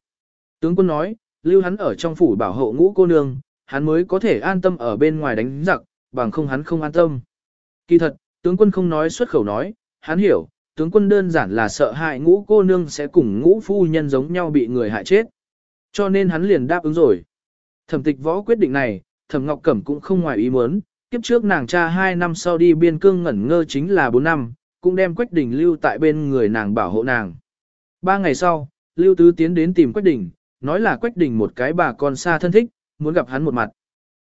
Tướng quân nói, lưu hắn ở trong phủ bảo hộ ngũ cô nương, hắn mới có thể an tâm ở bên ngoài đánh giặc, bằng không hắn không an tâm. Kỳ thật, tướng quân không nói xuất khẩu nói, hắn hiểu, tướng quân đơn giản là sợ hại ngũ cô nương sẽ cùng ngũ phu nhân giống nhau bị người hại chết. Cho nên hắn liền đáp ứng rồi. Thẩm tịch võ quyết định này, thẩm ngọc cẩm cũng không ngoài ý muốn, kiếp trước nàng cha 2 năm sau đi biên cương ngẩn ngơ chính là 4 năm, cũng đem Quách Đình lưu tại bên người nàng bảo hộ nàng. Ba ngày sau, Lưu Tứ tiến đến tìm Quách Đình, nói là Quách Đình một cái bà con xa thân thích, muốn gặp hắn một mặt.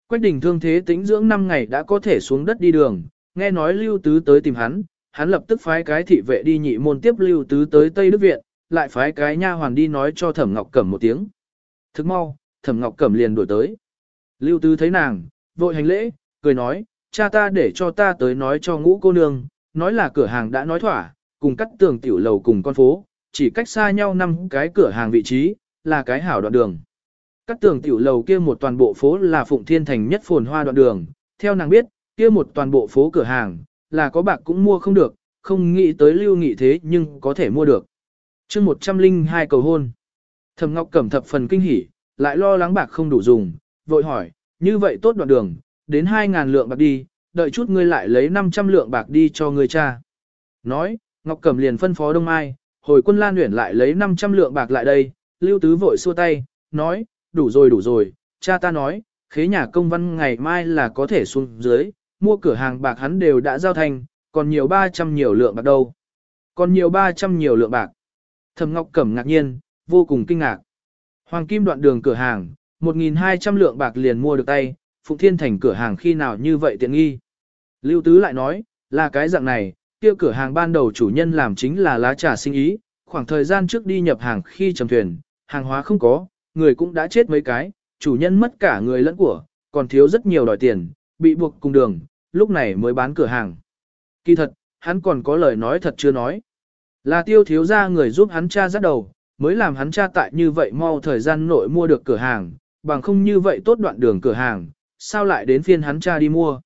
Quách Đình thương thế tĩnh dưỡng 5 ngày đã có thể xuống đất đi đường, nghe nói Lưu Tứ tới tìm hắn, hắn lập tức phái cái thị vệ đi nhị môn tiếp Lưu Tứ tới Tây Đức Viện, lại phái cái nha hoàn đi nói cho Thẩm Ngọc Cẩm một tiếng. Thức mau, Thẩm Ngọc Cẩm liền đổi tới. Lưu Tứ thấy nàng, vội hành lễ, cười nói, cha ta để cho ta tới nói cho ngũ cô nương, nói là cửa hàng đã nói thỏa, cùng cắt tường tiểu lầu cùng con phố, chỉ cách xa nhau năm cái cửa hàng vị trí, là cái hảo đoạn đường. Các tường tiểu lầu kia một toàn bộ phố là Phụng Thiên Thành nhất phồn hoa đoạn đường, theo nàng biết, kia một toàn bộ phố cửa hàng, là có bạc cũng mua không được, không nghĩ tới lưu nghị thế nhưng có thể mua được. chương 102 cầu hôn. Thầm Ngọc Cẩm thập phần kinh hỉ, lại lo lắng bạc không đủ dùng, vội hỏi, như vậy tốt đoạn đường, đến 2.000 lượng bạc đi, đợi chút ngươi lại lấy 500 lượng bạc đi cho ngươi cha. Nói, Ngọc Cẩm liền phân phó Đông Ai, hồi quân Lan Uyển lại lấy 500 lượng bạc lại đây, Lưu Tứ vội xua tay, nói, đủ rồi đủ rồi, cha ta nói, khế nhà công văn ngày mai là có thể xuống dưới, mua cửa hàng bạc hắn đều đã giao thành, còn nhiều 300 nhiều lượng bạc đâu. Còn nhiều 300 nhiều lượng bạc. Thẩm Ngọc Cẩm ngạc nhiên, vô cùng kinh ngạc. Hoàng Kim đoạn đường cửa hàng, 1.200 lượng bạc liền mua được tay, Phụng Thiên Thành cửa hàng khi nào như vậy tiện nghi. Lưu Tứ lại nói, là cái dạng này, kia cửa hàng ban đầu chủ nhân làm chính là lá trà sinh ý, khoảng thời gian trước đi nhập hàng khi trầm thuyền, hàng hóa không có, người cũng đã chết mấy cái, chủ nhân mất cả người lẫn của, còn thiếu rất nhiều đòi tiền, bị buộc cùng đường, lúc này mới bán cửa hàng. Kỳ thật, hắn còn có lời nói thật chưa nói. Là tiêu thiếu ra người giúp hắn cha dắt đầu, mới làm hắn cha tại như vậy mau thời gian nội mua được cửa hàng, bằng không như vậy tốt đoạn đường cửa hàng, sao lại đến phiên hắn cha đi mua.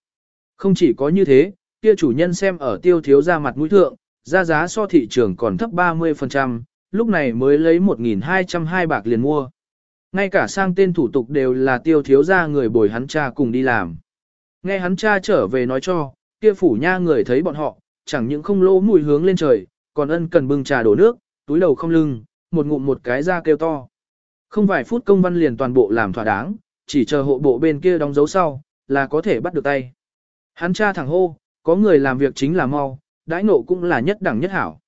Không chỉ có như thế, kia chủ nhân xem ở tiêu thiếu ra mặt mũi thượng, ra giá so thị trường còn thấp 30%, lúc này mới lấy 1.202 bạc liền mua. Ngay cả sang tên thủ tục đều là tiêu thiếu gia người bồi hắn cha cùng đi làm. Nghe hắn cha trở về nói cho, kia phủ nha người thấy bọn họ, chẳng những không lỗ mùi hướng lên trời, còn ân cần bưng trà đổ nước, túi đầu không lưng, một ngụm một cái ra kêu to. Không vài phút công văn liền toàn bộ làm thỏa đáng, chỉ chờ hộ bộ bên kia đóng dấu sau, là có thể bắt được tay. Hắn cha thẳng hô, có người làm việc chính là mau, đãi nộ cũng là nhất đẳng nhất hảo.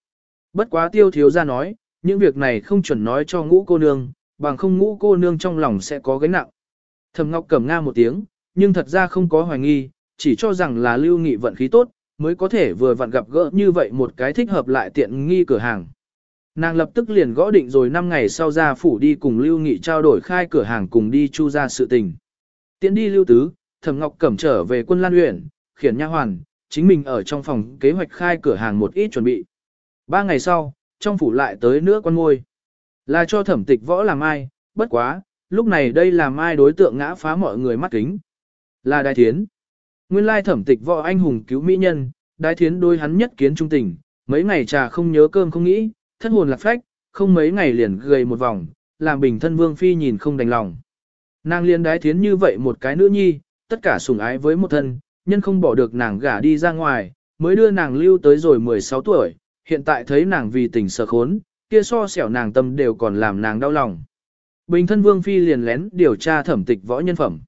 Bất quá tiêu thiếu gia nói, những việc này không chuẩn nói cho ngũ cô nương, bằng không ngũ cô nương trong lòng sẽ có gánh nặng. Thẩm Ngọc cẩm nga một tiếng, nhưng thật ra không có hoài nghi, chỉ cho rằng là lưu nghị vận khí tốt, mới có thể vừa vặn gặp gỡ như vậy một cái thích hợp lại tiện nghi cửa hàng. Nàng lập tức liền gõ định rồi 5 ngày sau ra phủ đi cùng Lưu Nghị trao đổi khai cửa hàng cùng đi chu ra sự tình. Tiến đi Lưu Tứ, Thẩm Ngọc cẩm trở về quân Lan huyện, khiển nha hoàn, chính mình ở trong phòng kế hoạch khai cửa hàng một ít chuẩn bị. Ba ngày sau, trong phủ lại tới nữa con ngôi. Là cho thẩm tịch võ làm ai, bất quá, lúc này đây làm ai đối tượng ngã phá mọi người mắt kính. Là đại thiến. Nguyên lai thẩm tịch võ anh hùng cứu mỹ nhân, đại thiến đôi hắn nhất kiến trung tình, mấy ngày trà không nhớ cơm không nghĩ, thất hồn lạc phách, không mấy ngày liền gầy một vòng, làm bình thân vương phi nhìn không đành lòng. Nàng liên đái thiến như vậy một cái nữ nhi, tất cả sủng ái với một thân, nhân không bỏ được nàng gả đi ra ngoài, mới đưa nàng lưu tới rồi 16 tuổi, hiện tại thấy nàng vì tình sợ khốn, kia so sẹo nàng tâm đều còn làm nàng đau lòng. Bình thân vương phi liền lén điều tra thẩm tịch võ nhân phẩm.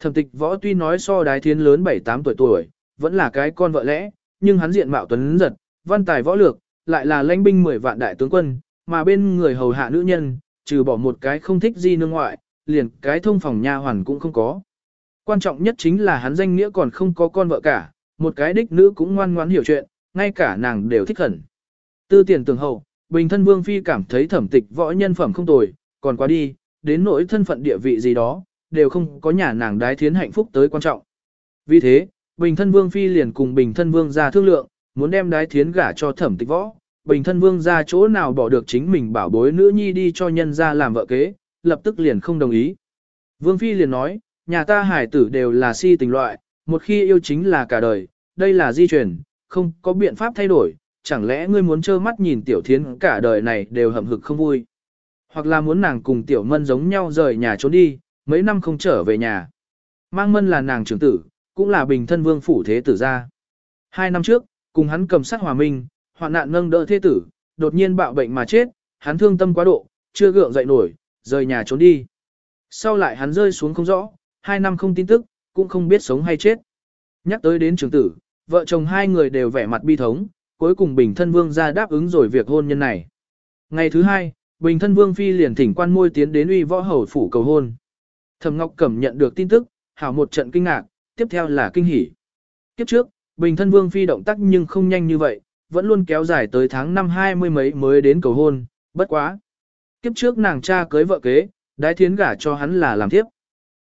Thẩm tịch võ tuy nói so đái thiên lớn 7-8 tuổi tuổi, vẫn là cái con vợ lẽ, nhưng hắn diện mạo tuấn giật, văn tài võ lược, lại là lãnh binh 10 vạn đại tướng quân, mà bên người hầu hạ nữ nhân, trừ bỏ một cái không thích gì nương ngoại, liền cái thông phòng nha hoàn cũng không có. Quan trọng nhất chính là hắn danh nghĩa còn không có con vợ cả, một cái đích nữ cũng ngoan ngoãn hiểu chuyện, ngay cả nàng đều thích hẳn. Tư tiền tường hậu, bình thân vương phi cảm thấy thẩm tịch võ nhân phẩm không tồi, còn quá đi, đến nỗi thân phận địa vị gì đó, đều không có nhà nàng đái thiến hạnh phúc tới quan trọng. Vì thế, bình thân vương phi liền cùng bình thân vương ra thương lượng, muốn đem đái thiến gả cho thẩm tịch võ. Bình thân vương ra chỗ nào bỏ được chính mình bảo bối nữ nhi đi cho nhân ra làm vợ kế, lập tức liền không đồng ý. Vương phi liền nói, nhà ta hải tử đều là si tình loại, một khi yêu chính là cả đời, đây là di truyền, không có biện pháp thay đổi, chẳng lẽ ngươi muốn trơ mắt nhìn tiểu thiến cả đời này đều hậm hực không vui. Hoặc là muốn nàng cùng tiểu mân giống nhau rời nhà trốn đi, mấy năm không trở về nhà. Mang mân là nàng trưởng tử, cũng là bình thân vương phủ thế tử gia. Hai năm trước, cùng hắn cầm sát hòa minh, hoạn nạn nâng đỡ thế tử, đột nhiên bạo bệnh mà chết, hắn thương tâm quá độ, chưa gượng dậy nổi, rời nhà trốn đi. Sau lại hắn rơi xuống không rõ, hai năm không tin tức, cũng không biết sống hay chết. Nhắc tới đến trưởng tử, vợ chồng hai người đều vẻ mặt bi thống, cuối cùng Bình Thân Vương ra đáp ứng rồi việc hôn nhân này. Ngày thứ hai, Bình Thân Vương Phi liền thỉnh quan môi tiến đến uy võ hầu phủ cầu hôn. Thẩm Ngọc Cẩm nhận được tin tức, hảo một trận kinh ngạc, tiếp theo là kinh hỉ. Kiếp trước, Bình Thân Vương Phi động tác nhưng không nhanh như vậy, vẫn luôn kéo dài tới tháng năm hai mươi mấy mới đến cầu hôn, bất quá. Kiếp trước nàng cha cưới vợ kế, đái thiến gả cho hắn là làm thiếp.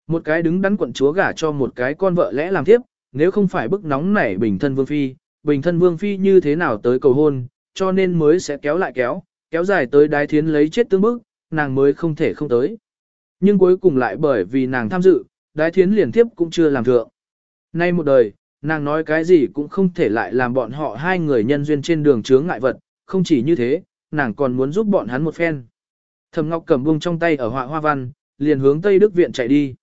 Một cái đứng đắn quận chúa gả cho một cái con vợ lẽ làm thiếp, nếu không phải bức nóng nảy Bình Thân Vương Phi, bình thân vương phi như thế nào tới cầu hôn, cho nên mới sẽ kéo lại kéo, kéo dài tới đái thiến lấy chết tương bức, nàng mới không thể không tới. Nhưng cuối cùng lại bởi vì nàng tham dự, đái thiến liền tiếp cũng chưa làm thượng. Nay một đời, nàng nói cái gì cũng không thể lại làm bọn họ hai người nhân duyên trên đường chướng ngại vật, không chỉ như thế, nàng còn muốn giúp bọn hắn một phen. thầm Ngọc cầm buông trong tay ở họa hoa văn, liền hướng Tây Đức viện chạy đi.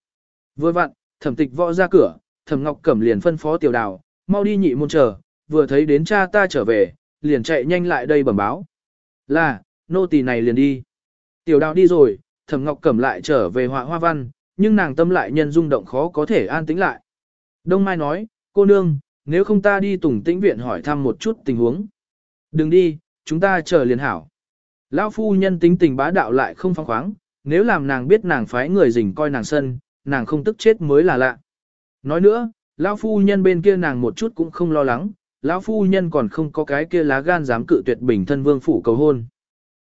Vừa vặn, Thẩm Tịch võ ra cửa, thầm Ngọc cầm liền phân phó Tiểu Đào, mau đi nhị môn chờ, vừa thấy đến cha ta trở về, liền chạy nhanh lại đây bẩm báo. Là, nô tỳ này liền đi. Tiểu đào đi rồi, thẩm ngọc cẩm lại trở về họa hoa văn, nhưng nàng tâm lại nhân rung động khó có thể an tĩnh lại. Đông Mai nói, cô nương, nếu không ta đi tùng tĩnh viện hỏi thăm một chút tình huống. Đừng đi, chúng ta chờ liền hảo. Lão phu nhân tính tình bá đạo lại không phong khoáng, nếu làm nàng biết nàng phái người rình coi nàng sân, nàng không tức chết mới là lạ. Nói nữa, lão phu nhân bên kia nàng một chút cũng không lo lắng, lão phu nhân còn không có cái kia lá gan dám cự tuyệt bình thân vương phủ cầu hôn.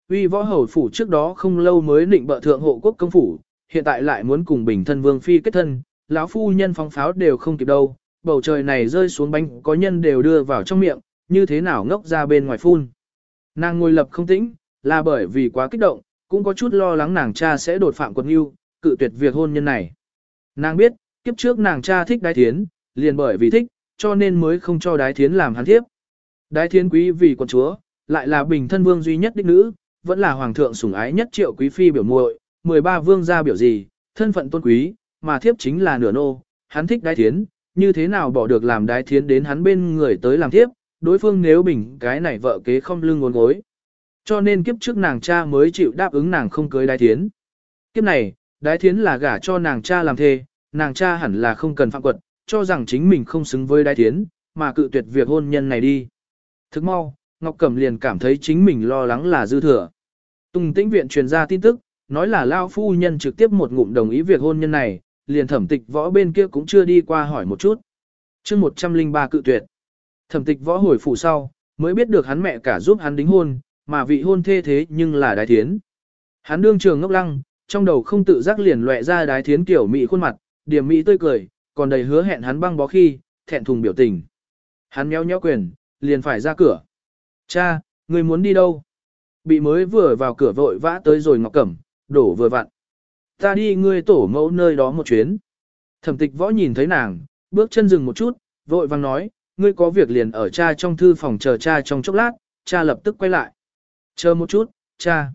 Uy võ hầu phủ trước đó không lâu mới định bợ thượng hộ quốc công phủ, hiện tại lại muốn cùng bình thân vương phi kết thân, lão phu nhân phóng pháo đều không kịp đâu, bầu trời này rơi xuống bánh có nhân đều đưa vào trong miệng, như thế nào ngốc ra bên ngoài phun. Nàng ngồi lập không tĩnh, là bởi vì quá kích động, cũng có chút lo lắng nàng cha sẽ đột phạm quân yêu, cự tuyệt việc hôn nhân này. Nàng biết, kiếp trước nàng cha thích đái thiến, liền bởi vì thích, cho nên mới không cho đái thiến làm hắn thiếp. Đái thiến quý vì quận chúa, lại là bình thân vương duy nhất đích nữ, vẫn là hoàng thượng sủng ái nhất triệu quý phi biểu muội, 13 vương gia biểu gì, thân phận tôn quý, mà thiếp chính là nửa nô, hắn thích đái thiến, như thế nào bỏ được làm đái thiến đến hắn bên người tới làm thiếp, đối phương nếu bình cái này vợ kế không lưng ngốn gối. Cho nên kiếp trước nàng cha mới chịu đáp ứng nàng không cưới đái thiến. Kiếp này, đái thiến là gả cho nàng cha làm thê, nàng cha hẳn là không cần phạm quật, cho rằng chính mình không xứng với đái tiến, mà cự tuyệt việc hôn nhân này đi. Thức mau, Ngọc Cẩm liền cảm thấy chính mình lo lắng là dư thừa. Tùng tĩnh viện truyền ra tin tức, nói là Lao Phu Nhân trực tiếp một ngụm đồng ý việc hôn nhân này, liền thẩm tịch võ bên kia cũng chưa đi qua hỏi một chút. chương 103 cự tuyệt. Thẩm tịch võ hồi phủ sau, mới biết được hắn mẹ cả giúp hắn đính hôn, mà vị hôn thê thế nhưng là đái thiến. Hắn đương trường ngốc lăng, trong đầu không tự giác liền lệ ra đái thiến kiểu mị khuôn mặt, điểm mỹ tươi cười, còn đầy hứa hẹn hắn băng bó khi, thẹn thùng biểu tình. Hắn méo nhéo quyền, liền phải ra cửa. Cha, người muốn đi đâu? Bị mới vừa vào cửa vội vã tới rồi ngọc cẩm, đổ vừa vặn. Ta đi ngươi tổ mẫu nơi đó một chuyến. Thẩm tịch võ nhìn thấy nàng, bước chân dừng một chút, vội vang nói, ngươi có việc liền ở cha trong thư phòng chờ cha trong chốc lát, cha lập tức quay lại. Chờ một chút, cha.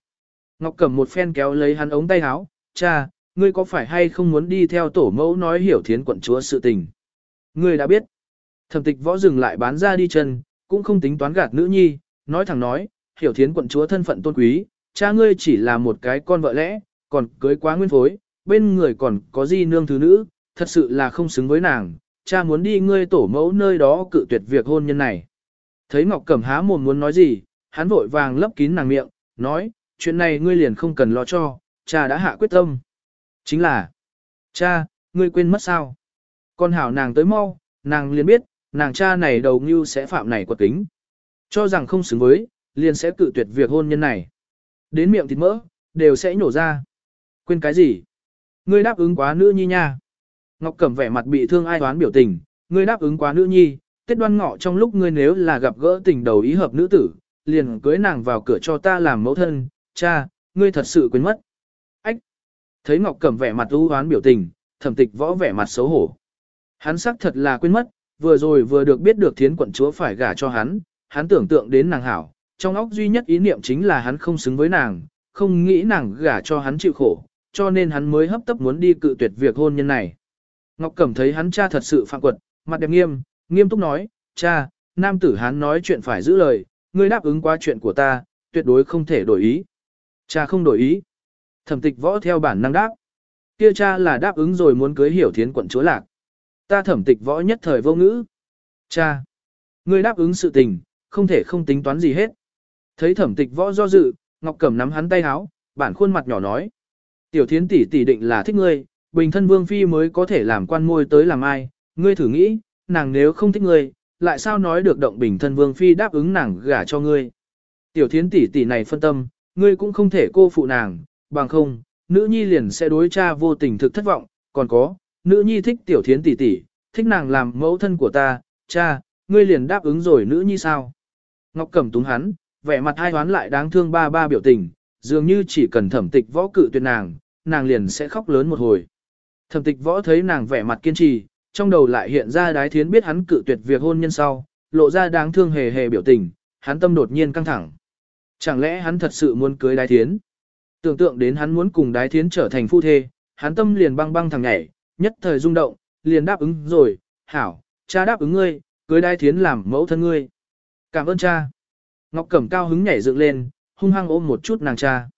Ngọc Cẩm một phen kéo lấy hắn ống tay áo, cha, ngươi có phải hay không muốn đi theo tổ mẫu nói hiểu thiến quận chúa sự tình? Ngươi đã biết. Thẩm tịch võ dừng lại bán ra đi chân, cũng không tính toán gạt nữ nhi, nói thẳng nói, hiểu thiến quận chúa thân phận tôn quý, cha ngươi chỉ là một cái con vợ lẽ, còn cưới quá nguyên phối, bên người còn có di nương thứ nữ, thật sự là không xứng với nàng, cha muốn đi ngươi tổ mẫu nơi đó cự tuyệt việc hôn nhân này. Thấy Ngọc Cẩm há mồm muốn nói gì, hắn vội vàng lấp kín nàng miệng, nói, chuyện này ngươi liền không cần lo cho, cha đã hạ quyết tâm. Chính là, cha, ngươi quên mất sao? Con hảo nàng tới mau, nàng liền biết, nàng cha này đầu như sẽ phạm này quật kính. Cho rằng không xứng với, liền sẽ cự tuyệt việc hôn nhân này. Đến miệng thịt mỡ, đều sẽ nhổ ra. Quên cái gì? Ngươi đáp ứng quá nữ nhi nha. Ngọc Cẩm vẻ mặt bị thương ai toán biểu tình, ngươi đáp ứng quá nữ nhi, tết đoan ngọ trong lúc ngươi nếu là gặp gỡ tình đầu ý hợp nữ tử, liền cưới nàng vào cửa cho ta làm mẫu thân, cha, ngươi thật sự quên mất. Thấy Ngọc cầm vẻ mặt u hoán biểu tình, thẩm tịch võ vẻ mặt xấu hổ. Hắn xác thật là quên mất, vừa rồi vừa được biết được thiến quận chúa phải gả cho hắn, hắn tưởng tượng đến nàng hảo, trong óc duy nhất ý niệm chính là hắn không xứng với nàng, không nghĩ nàng gả cho hắn chịu khổ, cho nên hắn mới hấp tấp muốn đi cự tuyệt việc hôn nhân này. Ngọc cầm thấy hắn cha thật sự phạm quật, mặt đẹp nghiêm, nghiêm túc nói, cha, nam tử hắn nói chuyện phải giữ lời, ngươi đáp ứng qua chuyện của ta, tuyệt đối không thể đổi ý. Cha không đổi ý. Thẩm tịch võ theo bản năng đáp. Kia cha là đáp ứng rồi muốn cưới hiểu thiến quận chúa lạc. Ta thẩm tịch võ nhất thời vô ngữ. Cha! Người đáp ứng sự tình, không thể không tính toán gì hết. Thấy thẩm tịch võ do dự, Ngọc Cẩm nắm hắn tay háo, bản khuôn mặt nhỏ nói. Tiểu thiến tỷ tỷ định là thích ngươi, bình thân vương phi mới có thể làm quan môi tới làm ai. Ngươi thử nghĩ, nàng nếu không thích ngươi, lại sao nói được động bình thân vương phi đáp ứng nàng gả cho ngươi. Tiểu thiến tỷ tỷ này phân tâm, ngươi cũng không thể cô phụ nàng, bằng không, nữ nhi liền sẽ đối cha vô tình thực thất vọng, còn có, nữ nhi thích tiểu thiến tỷ tỷ, thích nàng làm mẫu thân của ta, cha, ngươi liền đáp ứng rồi nữ nhi sao. Ngọc Cẩm túng hắn, vẻ mặt hai hoán lại đáng thương ba ba biểu tình, dường như chỉ cần thẩm tịch võ cự tuyệt nàng, nàng liền sẽ khóc lớn một hồi. Thẩm tịch võ thấy nàng vẻ mặt kiên trì, trong đầu lại hiện ra đái thiến biết hắn cự tuyệt việc hôn nhân sau, lộ ra đáng thương hề hề biểu tình, hắn tâm đột nhiên căng thẳng. Chẳng lẽ hắn thật sự muốn cưới đái thiến? Tưởng tượng đến hắn muốn cùng đái thiến trở thành phu thê, hắn tâm liền băng băng thằng nhảy, nhất thời rung động, liền đáp ứng rồi, hảo, cha đáp ứng ngươi, cưới đái thiến làm mẫu thân ngươi. Cảm ơn cha. Ngọc Cẩm cao hứng nhảy dựng lên, hung hăng ôm một chút nàng cha.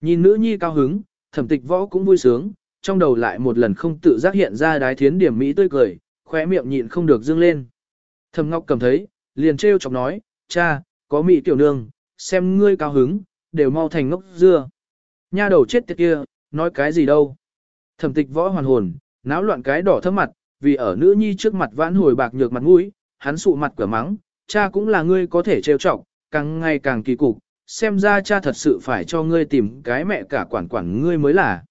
Nhìn nữ nhi cao hứng, thẩm tịch võ cũng vui sướng, trong đầu lại một lần không tự giác hiện ra đái thiến điểm mỹ tươi cười, khóe miệng nhịn không được dương lên. Thẩm Ngọc Cẩm thấy, liền trêu chọc nói, cha, có mỹ tiểu nương, xem ngươi cao hứng, đều mau thành ngốc dưa. Nha đầu chết tiệt kia, nói cái gì đâu. Thẩm tịch võ hoàn hồn, náo loạn cái đỏ thấp mặt, vì ở nữ nhi trước mặt vãn hồi bạc nhược mặt mũi, hắn sụ mặt cửa mắng, cha cũng là ngươi có thể trêu chọc, càng ngày càng kỳ cục, xem ra cha thật sự phải cho ngươi tìm cái mẹ cả quản quản ngươi mới là.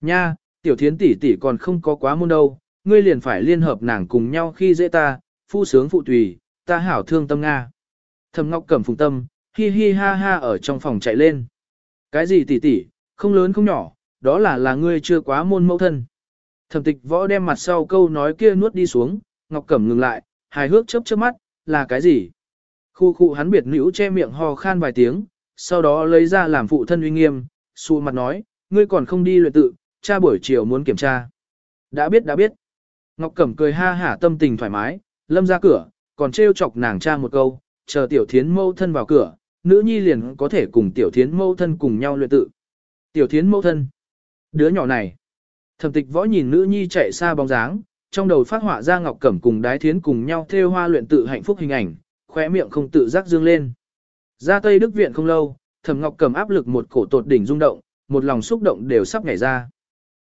Nha, tiểu thiến tỷ tỷ còn không có quá môn đâu, ngươi liền phải liên hợp nàng cùng nhau khi dễ ta, phu sướng phụ tùy, ta hảo thương tâm Nga. Thầm ngọc cầm phùng tâm, hi hi ha ha ở trong phòng chạy lên. Cái gì tỷ tỷ, không lớn không nhỏ, đó là là ngươi chưa quá môn mẫu thân. Thẩm tịch võ đem mặt sau câu nói kia nuốt đi xuống, Ngọc Cẩm ngừng lại, hài hước chớp chớp mắt, là cái gì? Khu khu hắn biệt nữ che miệng hò khan vài tiếng, sau đó lấy ra làm phụ thân uy nghiêm, xù mặt nói, ngươi còn không đi luyện tự, cha buổi chiều muốn kiểm tra. Đã biết đã biết. Ngọc Cẩm cười ha hả tâm tình thoải mái, lâm ra cửa, còn trêu chọc nàng cha một câu, chờ tiểu thiến mâu thân vào cửa, nữ nhi liền có thể cùng tiểu thiến mâu thân cùng nhau luyện tự. Tiểu thiến mẫu thân. Đứa nhỏ này. Thẩm tịch võ nhìn nữ nhi chạy xa bóng dáng, trong đầu phát họa ra ngọc cẩm cùng đái thiến cùng nhau theo hoa luyện tự hạnh phúc hình ảnh, khóe miệng không tự giác dương lên. Ra Tây Đức Viện không lâu, thẩm ngọc cẩm áp lực một cổ tột đỉnh rung động, một lòng xúc động đều sắp nhảy ra.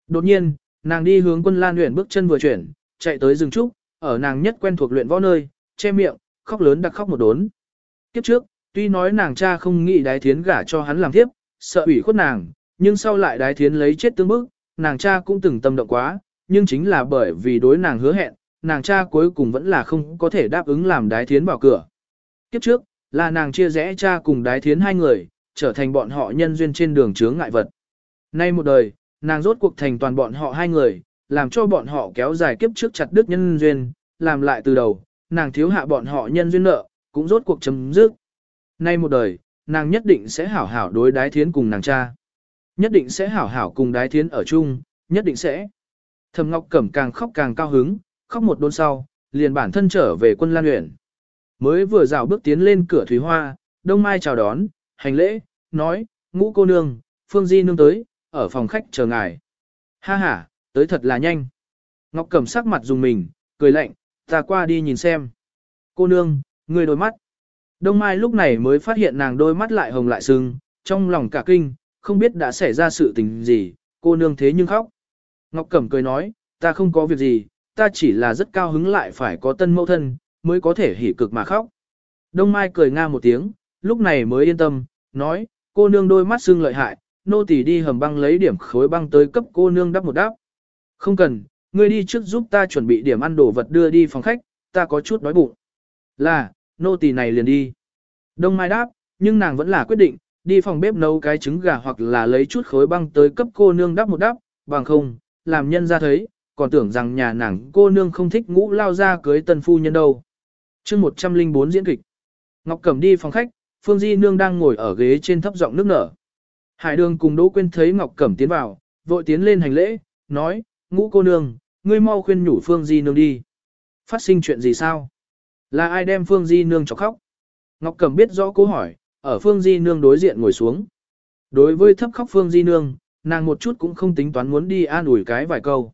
Đột nhiên, nàng đi hướng quân lan luyện bước chân vừa chuyển, chạy tới rừng trúc, ở nàng nhất quen thuộc luyện võ nơi, che miệng, khóc lớn đặc khóc một đốn. Kiếp trước, tuy nói nàng cha không nghĩ đái thiến gả cho hắn làm thiếp, sợ ủy khuất nàng, nhưng sau lại đái thiến lấy chết tương bức, nàng cha cũng từng tâm động quá, nhưng chính là bởi vì đối nàng hứa hẹn, nàng cha cuối cùng vẫn là không có thể đáp ứng làm đái thiến vào cửa. Kiếp trước, là nàng chia rẽ cha cùng đái thiến hai người, trở thành bọn họ nhân duyên trên đường chướng ngại vật. Nay một đời, nàng rốt cuộc thành toàn bọn họ hai người, làm cho bọn họ kéo dài kiếp trước chặt đứt nhân duyên, làm lại từ đầu, nàng thiếu hạ bọn họ nhân duyên nợ, cũng rốt cuộc chấm dứt. Nay một đời, nàng nhất định sẽ hảo hảo đối đái thiến cùng nàng cha. Nhất định sẽ hảo hảo cùng đái thiến ở chung, nhất định sẽ. Thầm Ngọc Cẩm càng khóc càng cao hứng, khóc một đôn sau, liền bản thân trở về quân lan huyện. Mới vừa rào bước tiến lên cửa thủy Hoa, Đông Mai chào đón, hành lễ, nói, ngũ cô nương, Phương Di nương tới, ở phòng khách chờ ngài. Ha ha, tới thật là nhanh. Ngọc Cẩm sắc mặt dùng mình, cười lạnh, ta qua đi nhìn xem. Cô nương, người đôi mắt. Đông Mai lúc này mới phát hiện nàng đôi mắt lại hồng lại sưng, trong lòng cả kinh, không biết đã xảy ra sự tình gì, cô nương thế nhưng khóc. Ngọc Cẩm cười nói, ta không có việc gì, ta chỉ là rất cao hứng lại phải có tân mẫu thân, mới có thể hỉ cực mà khóc. Đông Mai cười nga một tiếng, lúc này mới yên tâm, nói, cô nương đôi mắt xương lợi hại, nô tỳ đi hầm băng lấy điểm khối băng tới cấp cô nương đắp một đắp. Không cần, ngươi đi trước giúp ta chuẩn bị điểm ăn đồ vật đưa đi phòng khách, ta có chút đói bụng. Là, nô tỳ này liền đi. Đông Mai đáp, nhưng nàng vẫn là quyết định, đi phòng bếp nấu cái trứng gà hoặc là lấy chút khối băng tới cấp cô nương đắp một đắp, bằng không, làm nhân ra thấy, còn tưởng rằng nhà nàng cô nương không thích ngũ lao ra cưới tân phu nhân đâu. chương 104 diễn kịch, Ngọc Cẩm đi phòng khách, Phương Di Nương đang ngồi ở ghế trên thấp giọng nước nở. Hải đường cùng Đỗ Quyên thấy Ngọc Cẩm tiến vào, vội tiến lên hành lễ, nói, ngũ cô nương, ngươi mau khuyên nhủ Phương Di Nương đi. Phát sinh chuyện gì sao? Là ai đem Phương Di Nương cho khóc? Ngọc Cẩm biết rõ câu hỏi, ở Phương Di Nương đối diện ngồi xuống. Đối với thấp khóc Phương Di Nương, nàng một chút cũng không tính toán muốn đi an ủi cái vài câu.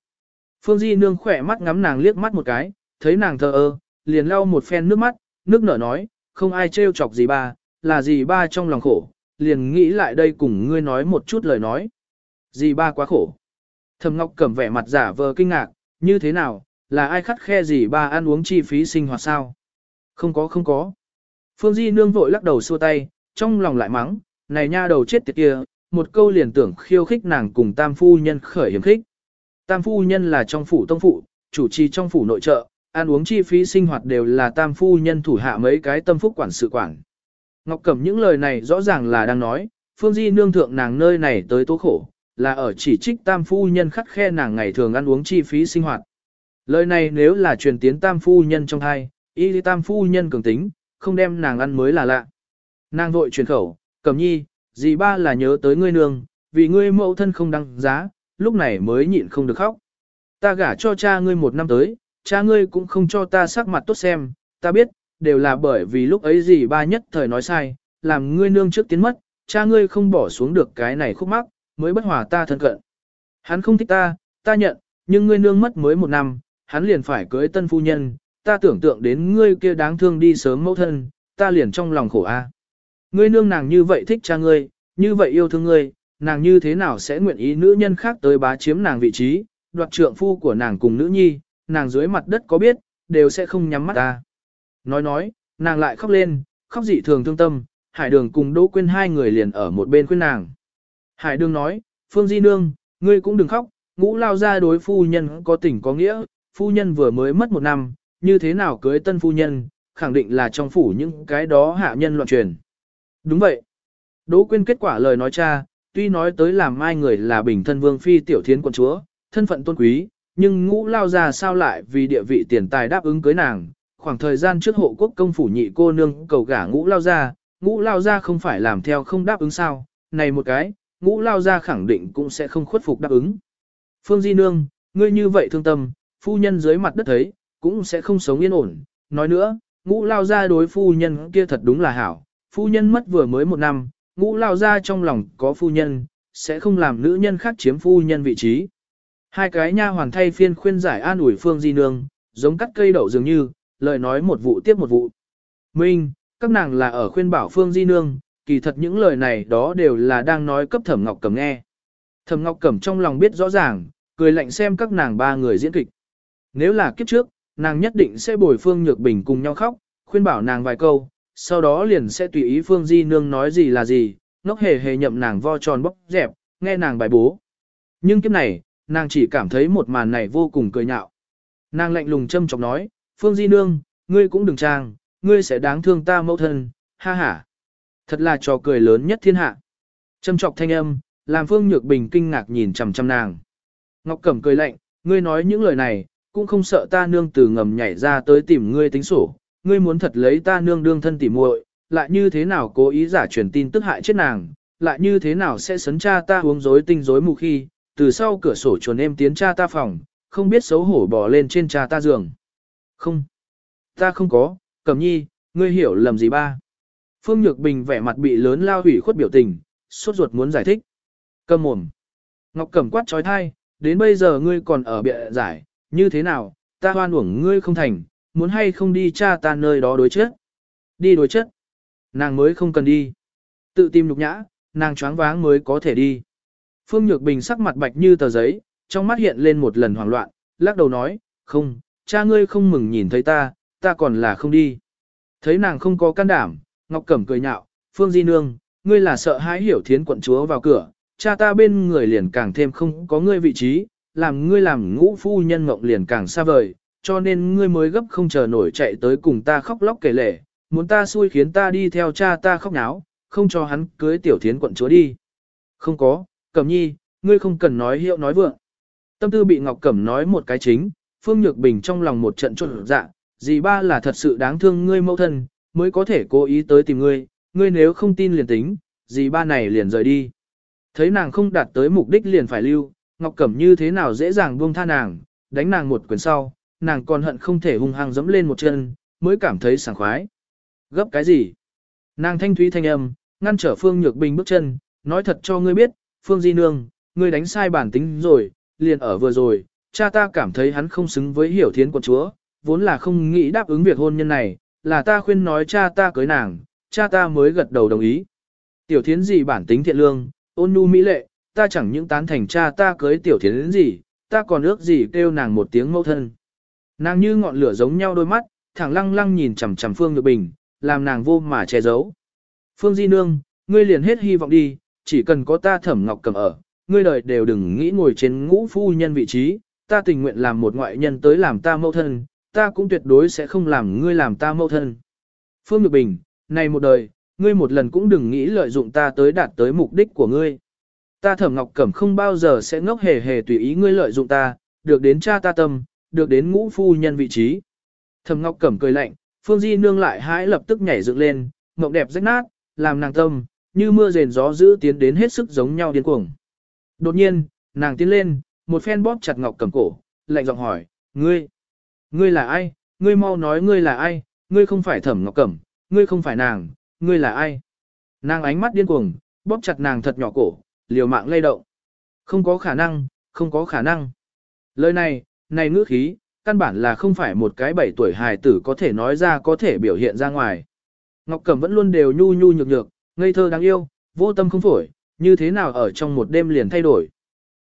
Phương Di Nương khỏe mắt ngắm nàng liếc mắt một cái, thấy nàng thờ ơ, liền lau một phen nước mắt, nước nở nói, không ai trêu chọc gì ba, là gì ba trong lòng khổ, liền nghĩ lại đây cùng ngươi nói một chút lời nói. Dì ba quá khổ. Thầm Ngọc cầm vẻ mặt giả vờ kinh ngạc, như thế nào, là ai khắt khe dì ba ăn uống chi phí sinh hoạt sao? Không có không có. Phương Di nương vội lắc đầu xua tay, trong lòng lại mắng, này nha đầu chết tiệt kia, một câu liền tưởng khiêu khích nàng cùng tam phu nhân khởi hiểm khích. Tam phu nhân là trong phủ tông phụ, chủ trì trong phủ nội trợ, ăn uống chi phí sinh hoạt đều là tam phu nhân thủ hạ mấy cái tâm phúc quản sự quản. Ngọc Cẩm những lời này rõ ràng là đang nói, Phương Di nương thượng nàng nơi này tới tố khổ, là ở chỉ trích tam phu nhân khắt khe nàng ngày thường ăn uống chi phí sinh hoạt. Lời này nếu là truyền tiến tam phu nhân trong hai, y tam phu nhân cường tính, không đem nàng ăn mới là lạ. Nàng vội truyền khẩu, cẩm nhi, dì ba là nhớ tới ngươi nương, vì ngươi mẫu thân không đăng giá, lúc này mới nhịn không được khóc. Ta gả cho cha ngươi một năm tới, cha ngươi cũng không cho ta sắc mặt tốt xem, ta biết, đều là bởi vì lúc ấy dì ba nhất thời nói sai, làm ngươi nương trước tiến mất, cha ngươi không bỏ xuống được cái này khúc mắc, mới bất hòa ta thân cận. Hắn không thích ta, ta nhận, nhưng ngươi nương mất mới một năm, hắn liền phải cưới tân phu nhân, ta tưởng tượng đến ngươi kia đáng thương đi sớm mẫu thân, ta liền trong lòng khổ a. Ngươi nương nàng như vậy thích cha ngươi, như vậy yêu thương ngươi, nàng như thế nào sẽ nguyện ý nữ nhân khác tới bá chiếm nàng vị trí, đoạt trượng phu của nàng cùng nữ nhi, nàng dưới mặt đất có biết, đều sẽ không nhắm mắt ta. Nói nói, nàng lại khóc lên, khóc dị thường thương tâm, Hải Đường cùng Đỗ Quyên hai người liền ở một bên khuyên nàng. Hải Đường nói, Phương Di Nương, ngươi cũng đừng khóc, ngũ lao ra đối phu nhân có tình có nghĩa, phu nhân vừa mới mất một năm, như thế nào cưới tân phu nhân, khẳng định là trong phủ những cái đó hạ nhân loạn truyền. Đúng vậy. Đỗ Quyên kết quả lời nói cha, tuy nói tới làm mai người là bình thân vương phi tiểu thiến quân chúa, thân phận tôn quý, nhưng ngũ lao ra sao lại vì địa vị tiền tài đáp ứng cưới nàng. Khoảng thời gian trước hộ quốc công phủ nhị cô nương cầu gả ngũ lao ra, ngũ lao ra không phải làm theo không đáp ứng sao, này một cái, ngũ lao ra khẳng định cũng sẽ không khuất phục đáp ứng. Phương Di Nương, ngươi như vậy thương tâm, phu nhân dưới mặt đất thấy, cũng sẽ không sống yên ổn. Nói nữa, ngũ lao ra đối phu nhân kia thật đúng là hảo, phu nhân mất vừa mới một năm, ngũ lao ra trong lòng có phu nhân, sẽ không làm nữ nhân khác chiếm phu nhân vị trí. Hai cái nha hoàn thay phiên khuyên giải an ủi phương di nương, giống cắt cây đậu dường như, lời nói một vụ tiếp một vụ. Minh, các nàng là ở khuyên bảo phương di nương, kỳ thật những lời này đó đều là đang nói cấp thẩm ngọc cẩm nghe. Thẩm ngọc cẩm trong lòng biết rõ ràng, cười lạnh xem các nàng ba người diễn kịch. Nếu là kiếp trước, nàng nhất định sẽ bồi phương nhược bình cùng nhau khóc, khuyên bảo nàng vài câu, sau đó liền sẽ tùy ý Phương Di Nương nói gì là gì, ngốc hề hề nhậm nàng vo tròn bóc dẹp, nghe nàng bài bố. Nhưng kiếp này, nàng chỉ cảm thấy một màn này vô cùng cười nhạo. Nàng lạnh lùng châm chọc nói, Phương Di Nương, ngươi cũng đừng trang, ngươi sẽ đáng thương ta mẫu thân, ha ha. Thật là trò cười lớn nhất thiên hạ. Châm chọc thanh âm, làm Phương Nhược Bình kinh ngạc nhìn chằm chằm nàng. Ngọc Cẩm cười lạnh, ngươi nói những lời này, cũng không sợ ta nương từ ngầm nhảy ra tới tìm ngươi tính sổ, ngươi muốn thật lấy ta nương đương thân tỉ muội, lại như thế nào cố ý giả truyền tin tức hại chết nàng, lại như thế nào sẽ sấn cha ta uống rối tinh rối mù khi, từ sau cửa sổ chuồn em tiến cha ta phòng, không biết xấu hổ bỏ lên trên cha ta giường. Không, ta không có, Cẩm Nhi, ngươi hiểu lầm gì ba? Phương Nhược Bình vẻ mặt bị lớn lao hủy khuất biểu tình, sốt ruột muốn giải thích. Cầm mồm. Ngọc Cẩm quát trói thai, đến bây giờ ngươi còn ở bệ giải, như thế nào, ta hoan uổng ngươi không thành, muốn hay không đi cha ta nơi đó đối chất. Đi đối chất. Nàng mới không cần đi. Tự tìm nhục nhã, nàng choáng váng mới có thể đi. Phương Nhược Bình sắc mặt bạch như tờ giấy, trong mắt hiện lên một lần hoảng loạn, lắc đầu nói, không, cha ngươi không mừng nhìn thấy ta, ta còn là không đi. Thấy nàng không có can đảm, Ngọc Cẩm cười nhạo, Phương Di Nương, ngươi là sợ hãi hiểu thiến quận chúa vào cửa, cha ta bên người liền càng thêm không có ngươi vị trí, làm ngươi làm ngũ phu nhân ngộng liền càng xa vời, cho nên ngươi mới gấp không chờ nổi chạy tới cùng ta khóc lóc kể lể, muốn ta xui khiến ta đi theo cha ta khóc náo, không cho hắn cưới tiểu thiến quận chúa đi. Không có, Cẩm Nhi, ngươi không cần nói hiệu nói vượng. Tâm tư bị Ngọc Cẩm nói một cái chính, Phương Nhược Bình trong lòng một trận trộn dạ, dì ba là thật sự đáng thương ngươi mẫu thân, mới có thể cố ý tới tìm ngươi, ngươi nếu không tin liền tính, dì ba này liền rời đi. Thấy nàng không đạt tới mục đích liền phải lưu, Ngọc Cẩm như thế nào dễ dàng buông tha nàng, đánh nàng một quyền sau, nàng còn hận không thể hung hăng dẫm lên một chân, mới cảm thấy sảng khoái. Gấp cái gì? Nàng thanh thúy thanh âm, ngăn trở Phương Nhược Bình bước chân, nói thật cho ngươi biết, Phương Di Nương, ngươi đánh sai bản tính rồi, liền ở vừa rồi, cha ta cảm thấy hắn không xứng với hiểu thiến quận chúa, vốn là không nghĩ đáp ứng việc hôn nhân này, là ta khuyên nói cha ta cưới nàng, cha ta mới gật đầu đồng ý. Tiểu thiến gì bản tính thiện lương, ôn nhu mỹ lệ, ta chẳng những tán thành cha ta cưới tiểu thiến gì, ta còn ước gì kêu nàng một tiếng mẫu thân. Nàng như ngọn lửa giống nhau đôi mắt, thẳng lăng lăng nhìn chằm chằm Phương Nhược Bình, làm nàng vô mà che giấu. Phương Di Nương, ngươi liền hết hy vọng đi, chỉ cần có ta thẩm ngọc cầm ở, ngươi đời đều đừng nghĩ ngồi trên ngũ phu nhân vị trí, ta tình nguyện làm một ngoại nhân tới làm ta mâu thân, ta cũng tuyệt đối sẽ không làm ngươi làm ta mâu thân. Phương Nhược Bình, này một đời, ngươi một lần cũng đừng nghĩ lợi dụng ta tới đạt tới mục đích của ngươi. Ta thẩm ngọc cẩm không bao giờ sẽ ngốc hề hề tùy ý ngươi lợi dụng ta, được đến cha ta tâm, được đến ngũ phu nhân vị trí. Thẩm Ngọc Cẩm cười lạnh, Phương Di nương lại hãi lập tức nhảy dựng lên, mộng đẹp rách nát, làm nàng tâm, như mưa rền gió dữ tiến đến hết sức giống nhau điên cuồng. Đột nhiên, nàng tiến lên, một phen bóp chặt Ngọc Cẩm cổ, lạnh giọng hỏi, "Ngươi, ngươi là ai? Ngươi mau nói ngươi là ai? Ngươi không phải Thẩm Ngọc Cẩm, ngươi không phải nàng, ngươi là ai?" Nàng ánh mắt điên cuồng, bóp chặt nàng thật nhỏ cổ, liều mạng lay động. "Không có khả năng, không có khả năng." Lời này, này ngữ khí, căn bản là không phải một cái bảy tuổi hài tử có thể nói ra có thể biểu hiện ra ngoài. Ngọc Cẩm vẫn luôn đều nhu nhu nhược nhược, ngây thơ đáng yêu, vô tâm không phổi, như thế nào ở trong một đêm liền thay đổi.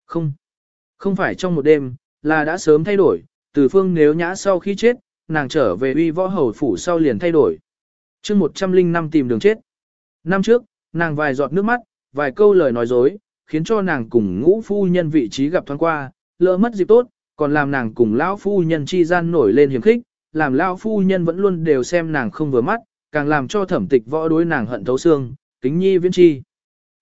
Không, không phải trong một đêm, là đã sớm thay đổi, từ phương nếu nhã sau khi chết, nàng trở về uy võ hầu phủ sau liền thay đổi. chương 105 tìm đường chết. Năm trước, nàng vài giọt nước mắt, vài câu lời nói dối, khiến cho nàng cùng ngũ phu nhân vị trí gặp thoáng qua, lỡ mất dịp tốt, còn làm nàng cùng lão phu nhân chi gian nổi lên hiềm khích, làm lão phu nhân vẫn luôn đều xem nàng không vừa mắt, càng làm cho thẩm tịch võ đối nàng hận thấu xương, kính nhi viễn chi.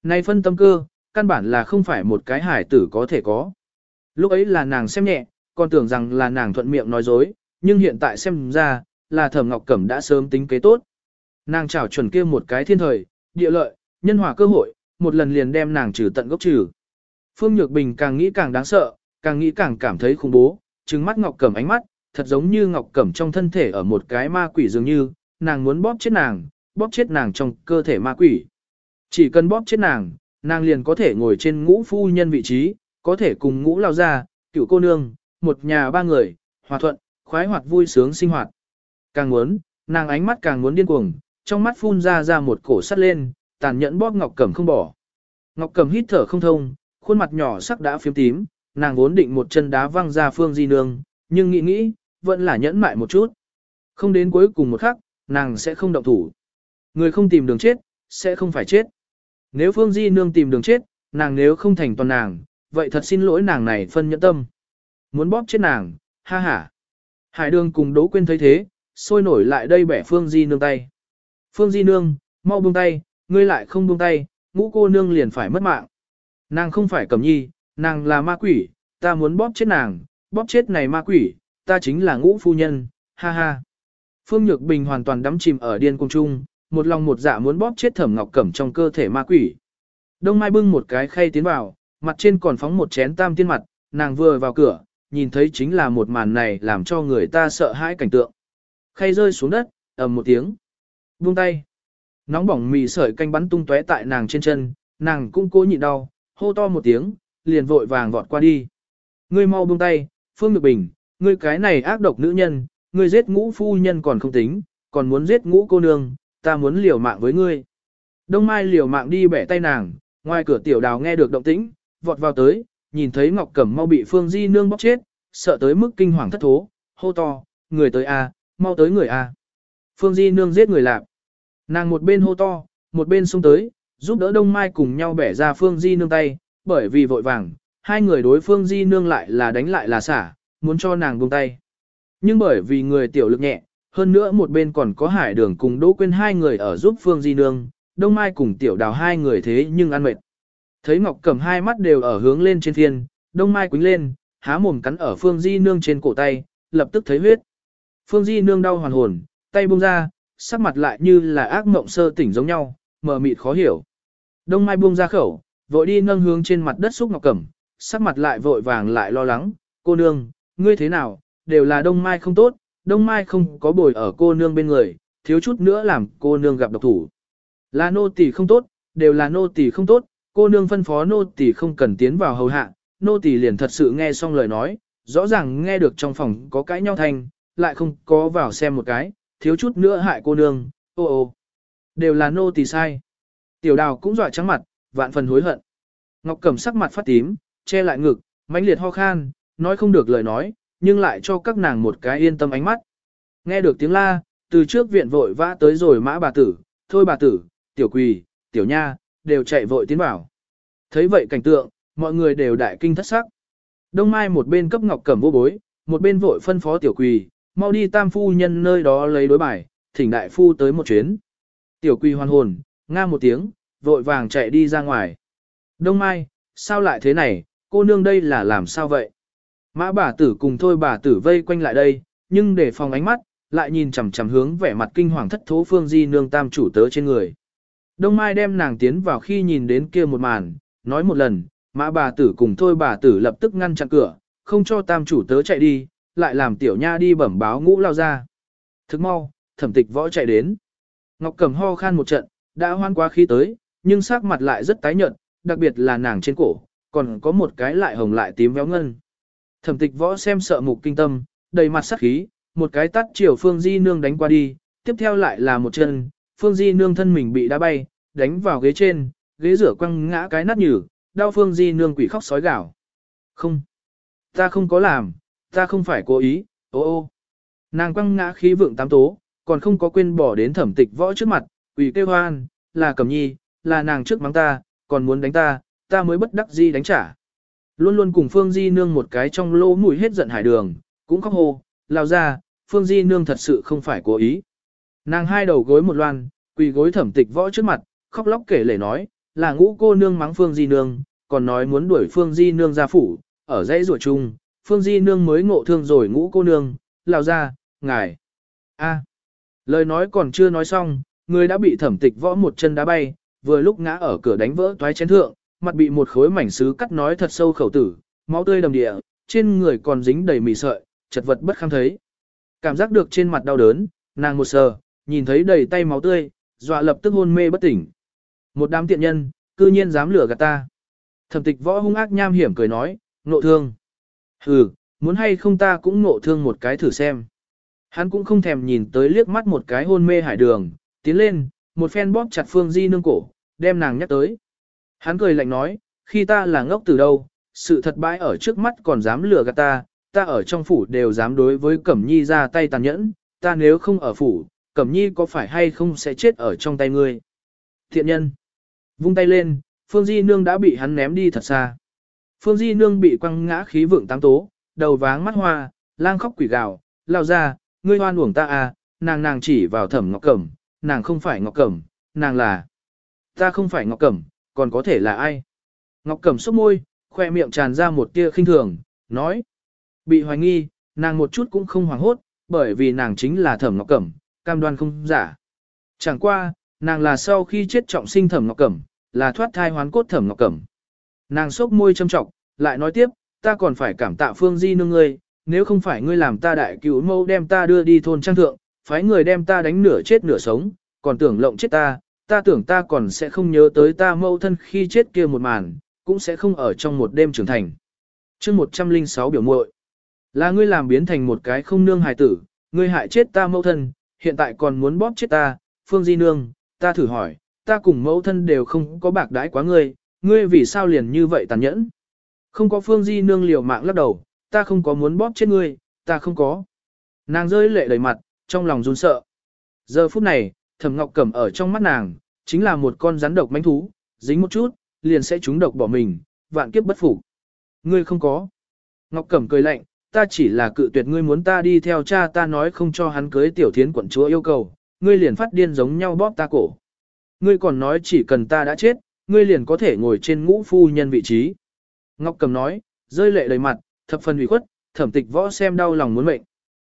Nay phân tâm cơ, căn bản là không phải một cái hải tử có thể có. Lúc ấy là nàng xem nhẹ, còn tưởng rằng là nàng thuận miệng nói dối, nhưng hiện tại xem ra, là thẩm ngọc cẩm đã sớm tính kế tốt. Nàng chảo chuẩn kia một cái thiên thời, địa lợi, nhân hòa cơ hội, một lần liền đem nàng trừ tận gốc trừ. Phương Nhược Bình càng nghĩ càng đáng sợ, càng nghĩ càng cảm thấy khủng bố, trừng mắt Ngọc Cẩm ánh mắt, thật giống như Ngọc Cẩm trong thân thể ở một cái ma quỷ dường như, nàng muốn bóp chết nàng, bóp chết nàng trong cơ thể ma quỷ. Chỉ cần bóp chết nàng, nàng liền có thể ngồi trên ngũ phu nhân vị trí, có thể cùng ngũ lao ra, cựu cô nương, một nhà ba người, hòa thuận, khoái hoạt vui sướng sinh hoạt. Càng muốn, nàng ánh mắt càng muốn điên cuồng, trong mắt phun ra ra một cổ sắt lên, tàn nhẫn bóp Ngọc Cẩm không bỏ. Ngọc Cẩm hít thở không thông, khuôn mặt nhỏ sắc đã phiếm tím, nàng vốn định một chân đá văng ra Phương Di Nương, nhưng nghĩ nghĩ, vẫn là nhẫn mại một chút. Không đến cuối cùng một khắc, nàng sẽ không động thủ. Người không tìm đường chết, sẽ không phải chết. Nếu Phương Di Nương tìm đường chết, nàng nếu không thành toàn nàng, vậy thật xin lỗi nàng này phân nhẫn tâm. Muốn bóp chết nàng, ha ha. Hải đường cùng Đỗ Quyên thấy thế, sôi nổi lại đây bẻ Phương Di Nương tay. Phương Di Nương, mau buông tay, ngươi lại không buông tay, ngũ cô nương liền phải mất mạng. Nàng không phải cầm nhi, nàng là ma quỷ, ta muốn bóp chết nàng, bóp chết này ma quỷ, ta chính là ngũ phu nhân, ha ha. Phương Nhược Bình hoàn toàn đắm chìm ở điên cung trung, một lòng một dạ muốn bóp chết thẩm ngọc cẩm trong cơ thể ma quỷ. Đông Mai bưng một cái khay tiến vào, mặt trên còn phóng một chén tam tiên mặt, nàng vừa vào cửa, nhìn thấy chính là một màn này làm cho người ta sợ hãi cảnh tượng. Khay rơi xuống đất, ầm một tiếng. Buông tay. Nóng bỏng mì sợi canh bắn tung tóe tại nàng trên chân, nàng cũng cố nhịn đau, hô to một tiếng, liền vội vàng vọt qua đi. Ngươi mau buông tay, Phương Nhược Bình, ngươi cái này ác độc nữ nhân, ngươi giết ngũ phu nhân còn không tính, còn muốn giết ngũ cô nương, ta muốn liều mạng với ngươi. Đông Mai liều mạng đi bẻ tay nàng, ngoài cửa tiểu đào nghe được động tĩnh, vọt vào tới, nhìn thấy Ngọc Cẩm mau bị Phương Di nương bóc chết, sợ tới mức kinh hoàng thất thố, hô to, người tới a, mau tới người a. Phương Di nương giết người lạp. Nàng một bên hô to, một bên xuống tới, giúp đỡ Đông Mai cùng nhau bẻ ra Phương Di nương tay, bởi vì vội vàng, hai người đối phương di nương lại là đánh lại là xả, muốn cho nàng buông tay. Nhưng bởi vì người tiểu lực nhẹ, hơn nữa một bên còn có hải đường cùng Đỗ Quyên hai người ở giúp phương di nương, đông mai cùng tiểu đào hai người thế nhưng ăn mệt. Thấy Ngọc cầm hai mắt đều ở hướng lên trên thiên, đông mai quính lên, há mồm cắn ở phương di nương trên cổ tay, lập tức thấy huyết. Phương di nương đau hoàn hồn, tay buông ra, sắc mặt lại như là ác mộng sơ tỉnh giống nhau, mờ mịt khó hiểu. Đông mai buông ra khẩu, vội đi nâng hướng trên mặt đất xúc ngọc cẩm, sắc mặt lại vội vàng lại lo lắng, cô nương, ngươi thế nào, đều là đông mai không tốt, đông mai không có bồi ở cô nương bên người, thiếu chút nữa làm cô nương gặp độc thủ. Là nô tỳ không tốt, đều là nô tỳ không tốt, cô nương phân phó nô tỳ không cần tiến vào hầu hạ, nô tỳ liền thật sự nghe xong lời nói, rõ ràng nghe được trong phòng có cãi nhau thanh lại không có vào xem một cái, thiếu chút nữa hại cô nương, ô ô. Đều là nô tỳ sai. Tiểu đào cũng dọa trắng mặt, vạn phần hối hận. Ngọc Cẩm sắc mặt phát tím, che lại ngực, mãnh liệt ho khan, nói không được lời nói, nhưng lại cho các nàng một cái yên tâm ánh mắt. Nghe được tiếng la, từ trước viện vội vã tới rồi mã bà tử, thôi bà tử, tiểu quỳ, tiểu nha, đều chạy vội tiến vào. Thấy vậy cảnh tượng, mọi người đều đại kinh thất sắc. Đông Mai một bên cấp Ngọc Cẩm vô bối, một bên vội phân phó tiểu quỳ, mau đi tam phu nhân nơi đó lấy đối bài, thỉnh đại phu tới một chuyến. Tiểu quỳ hoàn hồn, nga một tiếng, vội vàng chạy đi ra ngoài. Đông Mai, sao lại thế này, cô nương đây là làm sao vậy? Mã bà tử cùng thôi bà tử vây quanh lại đây, nhưng để phòng ánh mắt, lại nhìn chằm chằm hướng vẻ mặt kinh hoàng thất thố phương di nương tam chủ tớ trên người. Đông Mai đem nàng tiến vào khi nhìn đến kia một màn, nói một lần, mã bà tử cùng thôi bà tử lập tức ngăn chặn cửa, không cho tam chủ tớ chạy đi, lại làm tiểu nha đi bẩm báo ngũ lao ra. Thức mau, thẩm tịch võ chạy đến. Ngọc Cẩm ho khan một trận, đã hoan quá khí tới, nhưng sắc mặt lại rất tái nhợt, đặc biệt là nàng trên cổ, còn có một cái lại hồng lại tím véo ngân. Thẩm tịch võ xem sợ mục kinh tâm, đầy mặt sắc khí, một cái tắt chiều Phương Di Nương đánh qua đi, tiếp theo lại là một chân, Phương Di Nương thân mình bị đá bay, đánh vào ghế trên, ghế rửa quăng ngã cái nát nhử, đau Phương Di Nương quỷ khóc sói gào. Không, ta không có làm, ta không phải cố ý, ô ô. Nàng quăng ngã khí vượng tám tố, còn không có quên bỏ đến thẩm tịch võ trước mặt, quỷ kêu hoan, là cầm nhi, là nàng trước mắng ta, còn muốn đánh ta, ta mới bất đắc di đánh trả. Luôn luôn cùng Phương Di Nương một cái trong lỗ mũi hết giận hải đường, cũng khóc hô, lao ra, Phương Di Nương thật sự không phải cố ý. Nàng hai đầu gối một loan, quỳ gối thẩm tịch võ trước mặt, khóc lóc kể lể nói, là ngũ cô nương mắng Phương Di Nương, còn nói muốn đuổi Phương Di Nương ra phủ, ở dãy rùa chung, Phương Di Nương mới ngộ thương rồi ngũ cô nương, lao ra, ngài. a lời nói còn chưa nói xong, người đã bị thẩm tịch võ một chân đá bay, vừa lúc ngã ở cửa đánh vỡ toái chén thượng, mặt bị một khối mảnh sứ cắt nói thật sâu khẩu tử, máu tươi đầm địa, trên người còn dính đầy mì sợi, chật vật bất kham thấy. Cảm giác được trên mặt đau đớn, nàng một sờ, nhìn thấy đầy tay máu tươi, dọa lập tức hôn mê bất tỉnh. Một đám tiện nhân, cư nhiên dám lửa gạt ta. Thẩm tịch võ hung ác nham hiểm cười nói, nộ thương. Hừ, muốn hay không ta cũng nộ thương một cái thử xem. Hắn cũng không thèm nhìn tới liếc mắt một cái hôn mê hải đường, tiến lên, một phen bóp chặt Phương Di nương cổ, đem nàng nhắc tới. Hắn cười lạnh nói, khi ta là ngốc từ đâu, sự thật bãi ở trước mắt còn dám lừa gạt ta, ta ở trong phủ đều dám đối với Cẩm Nhi ra tay tàn nhẫn, ta nếu không ở phủ, Cẩm Nhi có phải hay không sẽ chết ở trong tay ngươi. Thiện nhân, vung tay lên, Phương Di Nương đã bị hắn ném đi thật xa. Phương Di Nương bị quăng ngã khí vượng táng tố, đầu váng mắt hoa, lang khóc quỷ gào, lao ra, ngươi hoan uổng ta à, nàng nàng chỉ vào thẩm ngọc cẩm, nàng không phải Ngọc Cẩm, nàng là... Ta không phải Ngọc Cẩm, còn có thể là ai? Ngọc Cẩm sốc môi, khoe miệng tràn ra một tia khinh thường, nói. Bị hoài nghi, nàng một chút cũng không hoảng hốt, bởi vì nàng chính là Thẩm Ngọc Cẩm, cam đoan không giả. Chẳng qua, nàng là sau khi chết trọng sinh Thẩm Ngọc Cẩm, là thoát thai hoán cốt Thẩm Ngọc Cẩm. Nàng sốc môi châm trọng, lại nói tiếp, ta còn phải cảm tạ Phương Di nương ngươi, nếu không phải ngươi làm ta đại cứu mâu đem ta đưa đi thôn trang thượng, phái người đem ta đánh nửa chết nửa sống, còn tưởng lộng chết ta, ta tưởng ta còn sẽ không nhớ tới ta mâu thân khi chết kia một màn, cũng sẽ không ở trong một đêm trưởng thành. chương 106 biểu muội là ngươi làm biến thành một cái không nương hài tử, ngươi hại chết ta mâu thân, hiện tại còn muốn bóp chết ta, phương di nương, ta thử hỏi, ta cùng mẫu thân đều không có bạc đãi quá ngươi, ngươi vì sao liền như vậy tàn nhẫn. Không có phương di nương liều mạng lắc đầu, ta không có muốn bóp chết ngươi, ta không có. Nàng rơi lệ đầy mặt, trong lòng run sợ. Giờ phút này, Thẩm Ngọc Cẩm ở trong mắt nàng, chính là một con rắn độc manh thú, dính một chút, liền sẽ trúng độc bỏ mình, vạn kiếp bất phục. Ngươi không có. Ngọc Cẩm cười lạnh, ta chỉ là cự tuyệt ngươi muốn ta đi theo cha ta nói không cho hắn cưới tiểu thiến quận chúa yêu cầu, ngươi liền phát điên giống nhau bóp ta cổ. Ngươi còn nói chỉ cần ta đã chết, ngươi liền có thể ngồi trên ngũ phu nhân vị trí. Ngọc cẩm nói, rơi lệ đầy mặt, thập phần ủy khuất, thẩm tịch võ xem đau lòng muốn mệnh.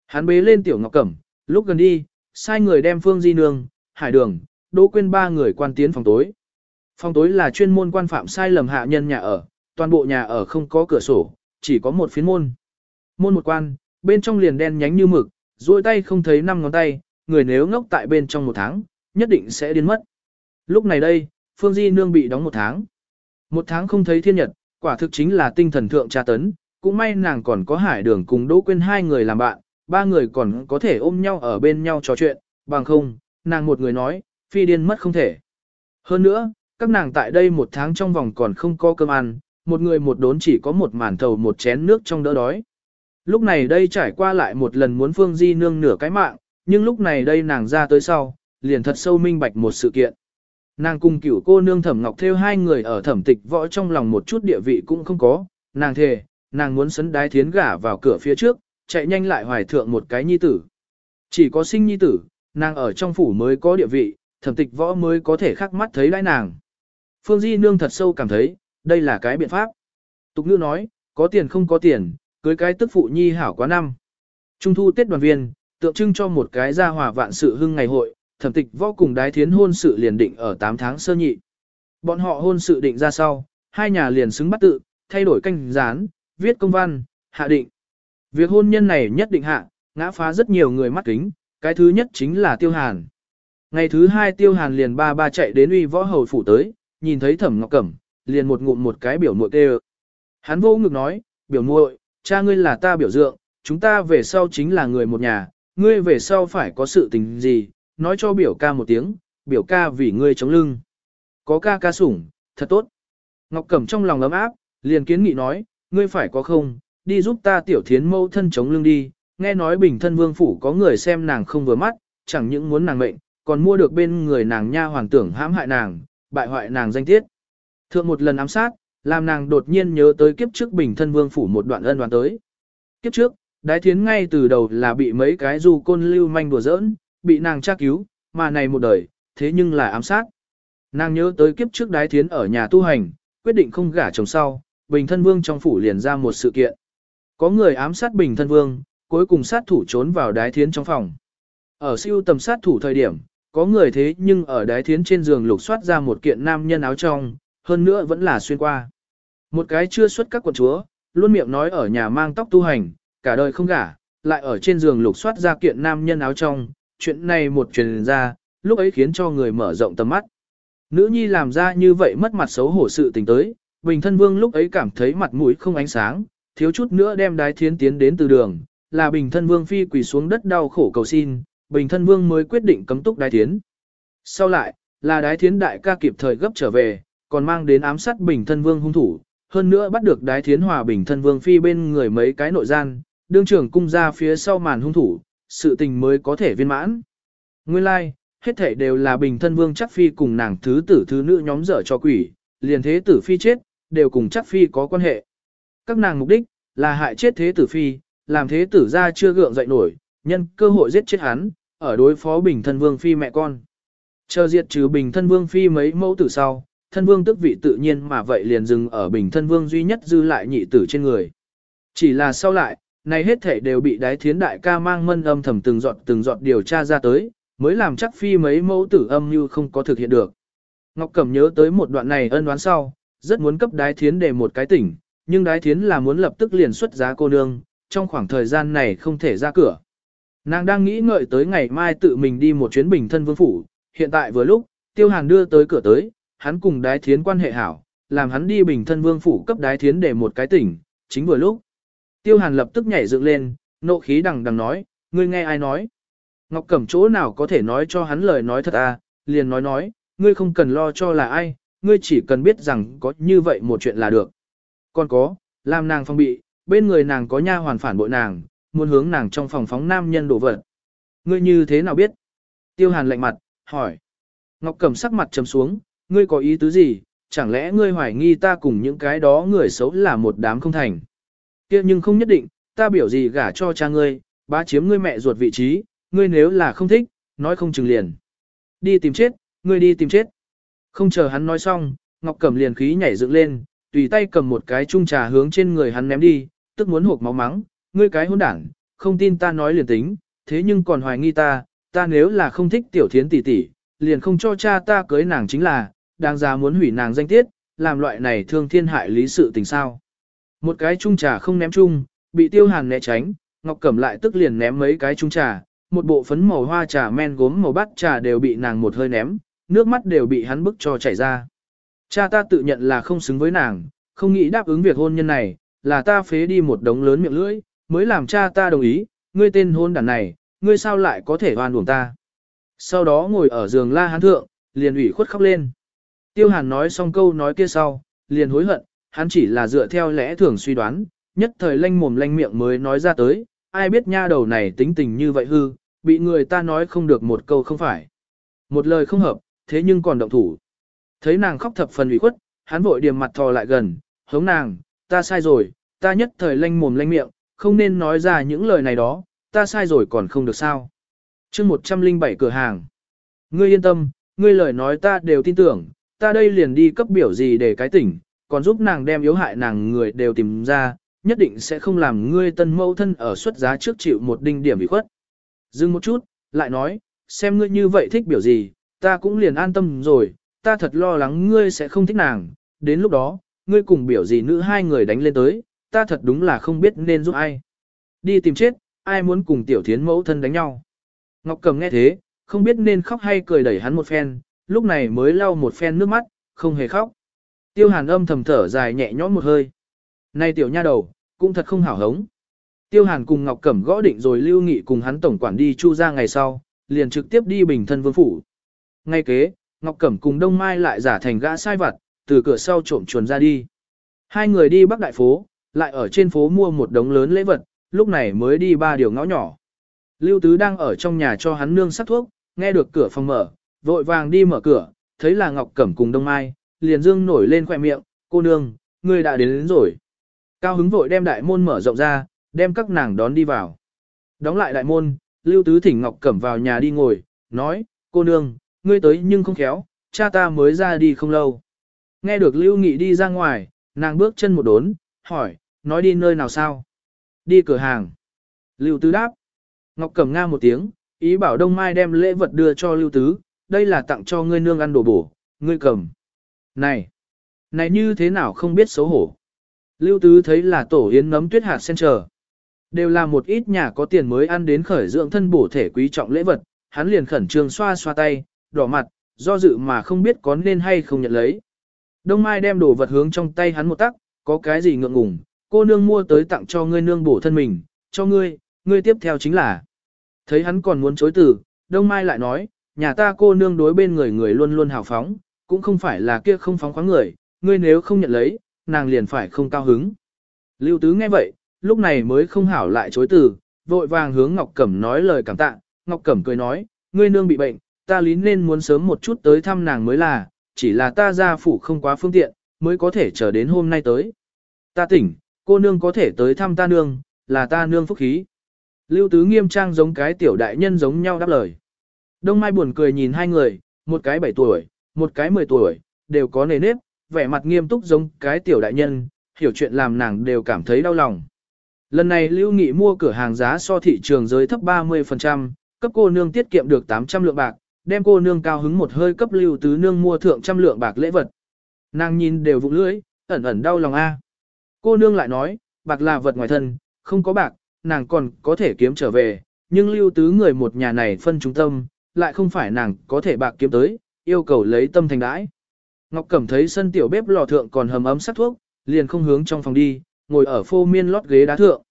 Hắn bế lên tiểu Ngọc Cẩm, lúc gần đi, sai người đem Phương Di Nương, Hải Đường, Đỗ Quyên ba người quan tiến phòng tối. Phòng tối là chuyên môn quan phạm sai lầm hạ nhân nhà ở, toàn bộ nhà ở không có cửa sổ, chỉ có một phiến môn. Môn một quan, bên trong liền đen nhánh như mực, duỗi tay không thấy năm ngón tay, người nếu ngốc tại bên trong một tháng, nhất định sẽ điên mất. Lúc này đây, Phương Di Nương bị đóng một tháng. Một tháng không thấy thiên nhật, quả thực chính là tinh thần thượng tra tấn, cũng may nàng còn có hải đường cùng Đỗ Quyên hai người làm bạn, ba người còn có thể ôm nhau ở bên nhau trò chuyện, bằng không, nàng một người nói, phi điên mất không thể. Hơn nữa, các nàng tại đây một tháng trong vòng còn không có cơm ăn, một người một đốn chỉ có một màn thầu một chén nước trong đỡ đói. Lúc này đây trải qua lại một lần muốn Phương Di nương nửa cái mạng, nhưng lúc này đây nàng ra tới sau, liền thật sâu minh bạch một sự kiện. Nàng cùng cửu cô nương thẩm ngọc theo hai người ở thẩm tịch võ trong lòng một chút địa vị cũng không có, nàng thề, nàng muốn sấn đái thiến gả vào cửa phía trước, chạy nhanh lại hoài thượng một cái nhi tử. Chỉ có sinh nhi tử, nàng ở trong phủ mới có địa vị, thẩm tịch võ mới có thể khắc mắt thấy đãi nàng. Phương Di Nương thật sâu cảm thấy, đây là cái biện pháp. Tục nữ nói, có tiền không có tiền, cưới cái tức phụ nhi hảo quá năm. Trung thu Tết đoàn viên, tượng trưng cho một cái gia hòa vạn sự hưng ngày hội, thẩm tịch võ cùng đái thiến hôn sự liền định ở 8 tháng sơ nhị. Bọn họ hôn sự định ra sau, hai nhà liền xứng bắt tự, thay đổi canh gián, viết công văn, hạ định. Việc hôn nhân này nhất định hạ, ngã phá rất nhiều người mắt kính, cái thứ nhất chính là Tiêu Hàn. Ngày thứ hai Tiêu Hàn liền ba ba chạy đến uy võ hầu phủ tới, nhìn thấy Thẩm Ngọc Cẩm, liền một ngụm một cái biểu muội tê Hắn vô ngực nói, biểu muội, cha ngươi là ta biểu dượng, chúng ta về sau chính là người một nhà, ngươi về sau phải có sự tình gì, nói cho biểu ca một tiếng, biểu ca vì ngươi chống lưng. Có ca ca sủng, thật tốt. Ngọc Cẩm trong lòng ấm áp, liền kiến nghị nói, ngươi phải có không, đi giúp ta tiểu thiến mẫu thân chống lưng đi, nghe nói bình thân vương phủ có người xem nàng không vừa mắt, chẳng những muốn nàng mệnh, còn mua được bên người nàng nha hoàng tưởng hãm hại nàng, bại hoại nàng danh tiết. Thượng một lần ám sát, làm nàng đột nhiên nhớ tới kiếp trước bình thân vương phủ một đoạn ân đoán tới. Kiếp trước, đái thiến ngay từ đầu là bị mấy cái du côn lưu manh đùa giỡn, bị nàng tra cứu, mà này một đời, thế nhưng là ám sát. Nàng nhớ tới kiếp trước đái thiến ở nhà tu hành, quyết định không gả chồng sau, bình thân vương trong phủ liền ra một sự kiện. Có người ám sát bình thân vương, cuối cùng sát thủ trốn vào đái thiến trong phòng. Ở siêu tầm sát thủ thời điểm, có người thế nhưng ở đái thiến trên giường lục soát ra một kiện nam nhân áo trong, hơn nữa vẫn là xuyên qua. Một cái chưa xuất các quần chúa, luôn miệng nói ở nhà mang tóc tu hành, cả đời không gả, lại ở trên giường lục soát ra kiện nam nhân áo trong, chuyện này một truyền ra, lúc ấy khiến cho người mở rộng tầm mắt. Nữ nhi làm ra như vậy mất mặt xấu hổ sự tình tới, bình thân vương lúc ấy cảm thấy mặt mũi không ánh sáng, thiếu chút nữa đem đái thiến tiến đến từ đường, là bình thân vương phi quỳ xuống đất đau khổ cầu xin, bình thân vương mới quyết định cấm túc đái thiến. Sau lại, là đái thiến đại ca kịp thời gấp trở về, còn mang đến ám sát bình thân vương hung thủ, hơn nữa bắt được đái thiến hòa bình thân vương phi bên người mấy cái nội gian, đương trưởng cung ra phía sau màn hung thủ, sự tình mới có thể viên mãn. Nguyên lai, like, hết thảy đều là bình thân vương chắc phi cùng nàng thứ tử thứ nữ nhóm dở cho quỷ, liền thế tử phi chết, đều cùng chắc phi có quan hệ các nàng mục đích là hại chết thế tử phi, làm thế tử gia chưa gượng dậy nổi, nhân cơ hội giết chết hắn, ở đối phó bình thân vương phi mẹ con. Chờ diệt trừ bình thân vương phi mấy mẫu tử sau, thân vương tức vị tự nhiên mà vậy liền dừng ở bình thân vương duy nhất dư lại nhị tử trên người. Chỉ là sau lại, này hết thể đều bị đái thiến đại ca mang mân âm thầm từng giọt từng giọt điều tra ra tới, mới làm chắc phi mấy mẫu tử âm như không có thực hiện được. Ngọc Cẩm nhớ tới một đoạn này ân đoán sau, rất muốn cấp đái thiến để một cái tỉnh, nhưng đái thiến là muốn lập tức liền xuất giá cô nương, trong khoảng thời gian này không thể ra cửa. Nàng đang nghĩ ngợi tới ngày mai tự mình đi một chuyến bình thân vương phủ, hiện tại vừa lúc, tiêu hàn đưa tới cửa tới, hắn cùng đái thiến quan hệ hảo, làm hắn đi bình thân vương phủ cấp đái thiến để một cái tỉnh, chính vừa lúc. Tiêu hàn lập tức nhảy dựng lên, nộ khí đằng đằng nói, ngươi nghe ai nói. Ngọc Cẩm chỗ nào có thể nói cho hắn lời nói thật à, liền nói nói, ngươi không cần lo cho là ai, ngươi chỉ cần biết rằng có như vậy một chuyện là được. Còn có, làm nàng phong bị, bên người nàng có nha hoàn phản bội nàng, muốn hướng nàng trong phòng phóng nam nhân đổ vật. Ngươi như thế nào biết? Tiêu Hàn lạnh mặt, hỏi. Ngọc Cẩm sắc mặt trầm xuống, ngươi có ý tứ gì, chẳng lẽ ngươi hoài nghi ta cùng những cái đó người xấu là một đám không thành? kia nhưng không nhất định, ta biểu gì gả cho cha ngươi, bá chiếm ngươi mẹ ruột vị trí, ngươi nếu là không thích, nói không chừng liền. Đi tìm chết, ngươi đi tìm chết. Không chờ hắn nói xong, Ngọc Cẩm liền khí nhảy dựng lên, tùy tay cầm một cái chung trà hướng trên người hắn ném đi, tức muốn hộp máu mắng, ngươi cái hôn đảng, không tin ta nói liền tính, thế nhưng còn hoài nghi ta, ta nếu là không thích tiểu thiến tỷ tỷ, liền không cho cha ta cưới nàng chính là, đáng giá muốn hủy nàng danh tiết, làm loại này thương thiên hại lý sự tình sao. Một cái chung trà không ném chung, bị tiêu hàn né tránh, Ngọc Cẩm lại tức liền ném mấy cái chung trà, một bộ phấn màu hoa trà men gốm màu bát trà đều bị nàng một hơi ném, nước mắt đều bị hắn bức cho chảy ra. Cha ta tự nhận là không xứng với nàng, không nghĩ đáp ứng việc hôn nhân này, là ta phế đi một đống lớn miệng lưỡi, mới làm cha ta đồng ý, ngươi tên hôn đàn này, ngươi sao lại có thể oan uổng ta. Sau đó ngồi ở giường la hán thượng, liền ủy khuất khóc lên. Tiêu hàn nói xong câu nói kia sau, liền hối hận, hắn chỉ là dựa theo lẽ thường suy đoán, nhất thời lanh mồm lanh miệng mới nói ra tới, ai biết nha đầu này tính tình như vậy hư, bị người ta nói không được một câu không phải. Một lời không hợp, thế nhưng còn động thủ. Thấy nàng khóc thập phần ủy khuất, hắn vội điểm mặt thò lại gần, hống nàng, ta sai rồi, ta nhất thời lanh mồm lanh miệng, không nên nói ra những lời này đó, ta sai rồi còn không được sao. chương 107 cửa hàng. Ngươi yên tâm, ngươi lời nói ta đều tin tưởng, ta đây liền đi cấp biểu gì để cái tỉnh, còn giúp nàng đem yếu hại nàng người đều tìm ra, nhất định sẽ không làm ngươi tân mẫu thân ở xuất giá trước chịu một đinh điểm ủy khuất. Dừng một chút, lại nói, xem ngươi như vậy thích biểu gì, ta cũng liền an tâm rồi, ta thật lo lắng ngươi sẽ không thích nàng, đến lúc đó, ngươi cùng biểu gì nữ hai người đánh lên tới, ta thật đúng là không biết nên giúp ai. Đi tìm chết, ai muốn cùng tiểu thiến mẫu thân đánh nhau. Ngọc Cầm nghe thế, không biết nên khóc hay cười đẩy hắn một phen, lúc này mới lau một phen nước mắt, không hề khóc. Tiêu hàn âm thầm thở dài nhẹ nhõm một hơi. Này tiểu nha đầu, cũng thật không hảo hống. Tiêu hàn cùng Ngọc Cẩm gõ định rồi lưu nghị cùng hắn tổng quản đi chu ra ngày sau, liền trực tiếp đi bình thân vương phủ. Ngay kế, Ngọc Cẩm cùng Đông Mai lại giả thành gã sai vặt, từ cửa sau trộm chuồn ra đi. Hai người đi Bắc Đại Phố, lại ở trên phố mua một đống lớn lễ vật, lúc này mới đi ba điều ngõ nhỏ. Lưu Tứ đang ở trong nhà cho hắn nương sắc thuốc, nghe được cửa phòng mở, vội vàng đi mở cửa, thấy là Ngọc Cẩm cùng Đông Mai, liền dương nổi lên khỏe miệng, cô nương, người đã đến, đến rồi. Cao hứng vội đem đại môn mở rộng ra, đem các nàng đón đi vào. Đóng lại đại môn, Lưu Tứ thỉnh Ngọc Cẩm vào nhà đi ngồi, nói, cô nương, ngươi tới nhưng không khéo, cha ta mới ra đi không lâu. Nghe được Lưu Nghị đi ra ngoài, nàng bước chân một đốn, hỏi, nói đi nơi nào sao? Đi cửa hàng. Lưu Tứ đáp. Ngọc Cẩm Nga một tiếng, ý bảo Đông Mai đem lễ vật đưa cho Lưu Tứ, đây là tặng cho ngươi nương ăn đồ bổ, ngươi cầm. Này, này như thế nào không biết xấu hổ. Lưu Tứ thấy là tổ yến nấm tuyết hạt sen chờ. Đều là một ít nhà có tiền mới ăn đến khởi dưỡng thân bổ thể quý trọng lễ vật, hắn liền khẩn trương xoa xoa tay, đỏ mặt, do dự mà không biết có nên hay không nhận lấy. Đông Mai đem đồ vật hướng trong tay hắn một tắc, có cái gì ngượng ngùng, cô nương mua tới tặng cho ngươi nương bổ thân mình, cho ngươi, ngươi tiếp theo chính là. Thấy hắn còn muốn chối từ, Đông Mai lại nói, nhà ta cô nương đối bên người người luôn luôn hào phóng, cũng không phải là kia không phóng khoáng người, ngươi nếu không nhận lấy, nàng liền phải không cao hứng. Lưu Tứ nghe vậy, lúc này mới không hảo lại chối từ, vội vàng hướng Ngọc Cẩm nói lời cảm tạ, Ngọc Cẩm cười nói, ngươi nương bị bệnh, ta lý nên muốn sớm một chút tới thăm nàng mới là, chỉ là ta ra phủ không quá phương tiện, mới có thể chờ đến hôm nay tới. Ta tỉnh, cô nương có thể tới thăm ta nương, là ta nương phúc khí. Lưu Tứ nghiêm trang giống cái tiểu đại nhân giống nhau đáp lời. Đông Mai buồn cười nhìn hai người, một cái 7 tuổi, một cái 10 tuổi, đều có nề nếp, vẻ mặt nghiêm túc giống cái tiểu đại nhân, hiểu chuyện làm nàng đều cảm thấy đau lòng. Lần này Lưu Nghị mua cửa hàng giá so thị trường giới thấp 30%, cấp cô nương tiết kiệm được 800 lượng bạc, đem cô nương cao hứng một hơi cấp lưu tứ nương mua thượng trăm lượng bạc lễ vật. Nàng nhìn đều vụng lưỡi, ẩn ẩn đau lòng a. À. Cô nương lại nói, bạc là vật ngoài thân, không có bạc, nàng còn có thể kiếm trở về, nhưng lưu tứ người một nhà này phân trung tâm, lại không phải nàng có thể bạc kiếm tới, yêu cầu lấy tâm thành đãi. Ngọc Cẩm thấy sân tiểu bếp lò thượng còn hầm ấm sắc thuốc, liền không hướng trong phòng đi, ngồi ở phô miên lót ghế đá thượng.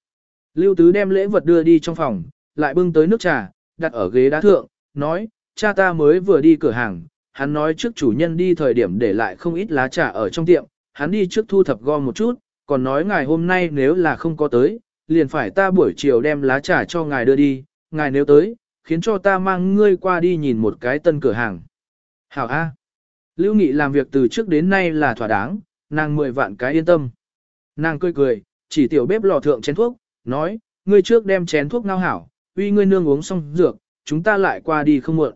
Lưu Tứ đem lễ vật đưa đi trong phòng, lại bưng tới nước trà, đặt ở ghế đá thượng, nói, cha ta mới vừa đi cửa hàng, hắn nói trước chủ nhân đi thời điểm để lại không ít lá trà ở trong tiệm, hắn đi trước thu thập gom một chút, còn nói ngài hôm nay nếu là không có tới, liền phải ta buổi chiều đem lá trà cho ngài đưa đi, ngài nếu tới, khiến cho ta mang ngươi qua đi nhìn một cái tân cửa hàng. Hảo A. Lưu Nghị làm việc từ trước đến nay là thỏa đáng, nàng mười vạn cái yên tâm. Nàng cười cười, chỉ tiểu bếp lò thượng chén thuốc, nói, ngươi trước đem chén thuốc ngao hảo, uy ngươi nương uống xong dược, chúng ta lại qua đi không muộn.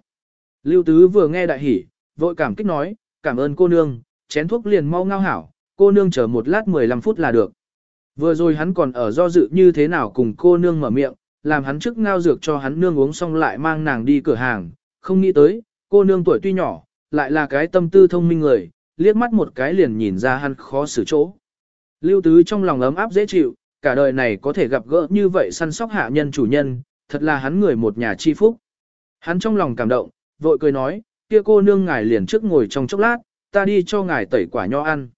Lưu Tứ vừa nghe đại hỉ, vội cảm kích nói, cảm ơn cô nương, chén thuốc liền mau ngao hảo, cô nương chờ một lát 15 phút là được. Vừa rồi hắn còn ở do dự như thế nào cùng cô nương mở miệng, làm hắn trước ngao dược cho hắn nương uống xong lại mang nàng đi cửa hàng, không nghĩ tới, cô nương tuổi tuy nhỏ, lại là cái tâm tư thông minh người, liếc mắt một cái liền nhìn ra hắn khó xử chỗ. Lưu Tứ trong lòng ấm áp dễ chịu, cả đời này có thể gặp gỡ như vậy săn sóc hạ nhân chủ nhân, thật là hắn người một nhà chi phúc. Hắn trong lòng cảm động, vội cười nói, kia cô nương ngài liền trước ngồi trong chốc lát, ta đi cho ngài tẩy quả nho ăn.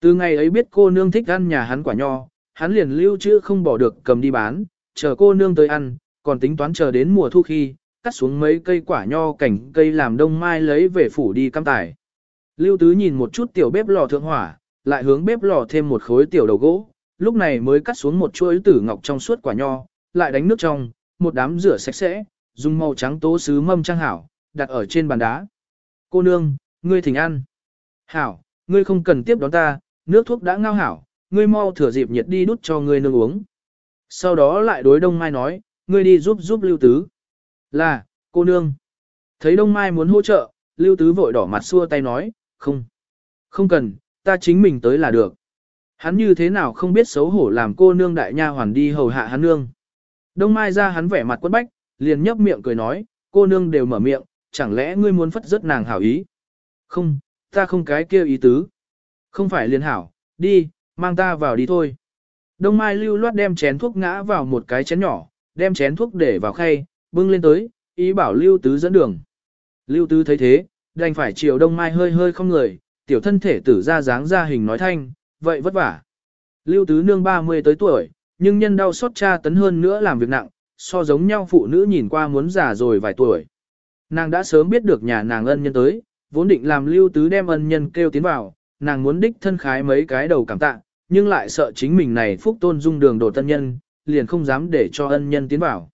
Từ ngày ấy biết cô nương thích ăn nhà hắn quả nho, hắn liền lưu trữ không bỏ được cầm đi bán, chờ cô nương tới ăn, còn tính toán chờ đến mùa thu khi, cắt xuống mấy cây quả nho cảnh cây làm đông mai lấy về phủ đi cam tải. Lưu Tứ nhìn một chút tiểu bếp lò thượng hỏa, lại hướng bếp lò thêm một khối tiểu đầu gỗ, lúc này mới cắt xuống một chuỗi tử ngọc trong suốt quả nho, lại đánh nước trong, một đám rửa sạch sẽ, dùng màu trắng tố sứ mâm trang hảo, đặt ở trên bàn đá. Cô nương, ngươi thỉnh ăn. Hảo, ngươi không cần tiếp đón ta, nước thuốc đã ngao hảo, ngươi mau thừa dịp nhiệt đi đút cho ngươi nương uống. Sau đó lại đối Đông Mai nói, ngươi đi giúp giúp Lưu Tứ. Là, cô nương. Thấy Đông Mai muốn hỗ trợ, Lưu Tứ vội đỏ mặt xua tay nói, không. Không cần, ta chính mình tới là được. Hắn như thế nào không biết xấu hổ làm cô nương đại nha hoàn đi hầu hạ hắn nương. Đông Mai ra hắn vẻ mặt quất bách, liền nhấp miệng cười nói, cô nương đều mở miệng, chẳng lẽ ngươi muốn phất rất nàng hảo ý? Không, ta không cái kia ý tứ. Không phải liền hảo, đi, mang ta vào đi thôi. Đông Mai lưu loát đem chén thuốc ngã vào một cái chén nhỏ, đem chén thuốc để vào khay, bưng lên tới, ý bảo lưu tứ dẫn đường. Lưu tứ thấy thế, đành phải chiều Đông Mai hơi hơi không người, tiểu thân thể tử ra dáng ra hình nói thanh, vậy vất vả. Lưu tứ nương 30 tới tuổi, nhưng nhân đau xót cha tấn hơn nữa làm việc nặng, so giống nhau phụ nữ nhìn qua muốn già rồi vài tuổi. Nàng đã sớm biết được nhà nàng ân nhân tới, vốn định làm lưu tứ đem ân nhân kêu tiến vào, nàng muốn đích thân khái mấy cái đầu cảm tạ, nhưng lại sợ chính mình này phúc tôn dung đường đổ tân nhân, liền không dám để cho ân nhân tiến vào.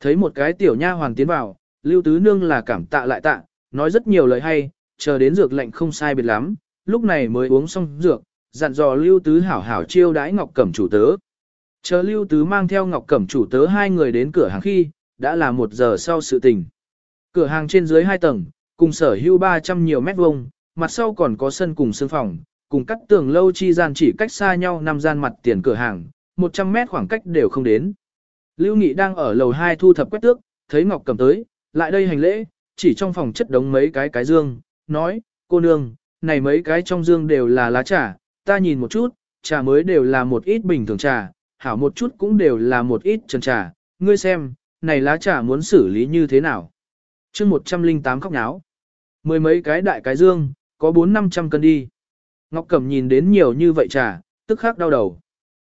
Thấy một cái tiểu nha hoàn tiến vào, lưu tứ nương là cảm tạ lại tạ, nói rất nhiều lời hay, chờ đến dược lạnh không sai biệt lắm, lúc này mới uống xong dược, dặn dò lưu tứ hảo hảo chiêu đãi ngọc cẩm chủ tớ. Chờ lưu tứ mang theo ngọc cẩm chủ tớ hai người đến cửa hàng khi, đã là một giờ sau sự tình. Cửa hàng trên dưới 2 tầng, cùng sở hữu 300 nhiều mét vuông, mặt sau còn có sân cùng sương phòng, cùng các tường lâu chi gian chỉ cách xa nhau năm gian mặt tiền cửa hàng, 100 mét khoảng cách đều không đến. Lưu Nghị đang ở lầu 2 thu thập quét tước, thấy Ngọc cầm tới, lại đây hành lễ, chỉ trong phòng chất đống mấy cái cái dương, nói, cô nương, này mấy cái trong dương đều là lá trà, ta nhìn một chút, trà mới đều là một ít bình thường trà, hảo một chút cũng đều là một ít chân trà, ngươi xem, này lá trà muốn xử lý như thế nào chương 108 khóc nháo, Mười mấy cái đại cái dương, có 4-500 cân đi. Ngọc Cẩm nhìn đến nhiều như vậy trà, tức khắc đau đầu.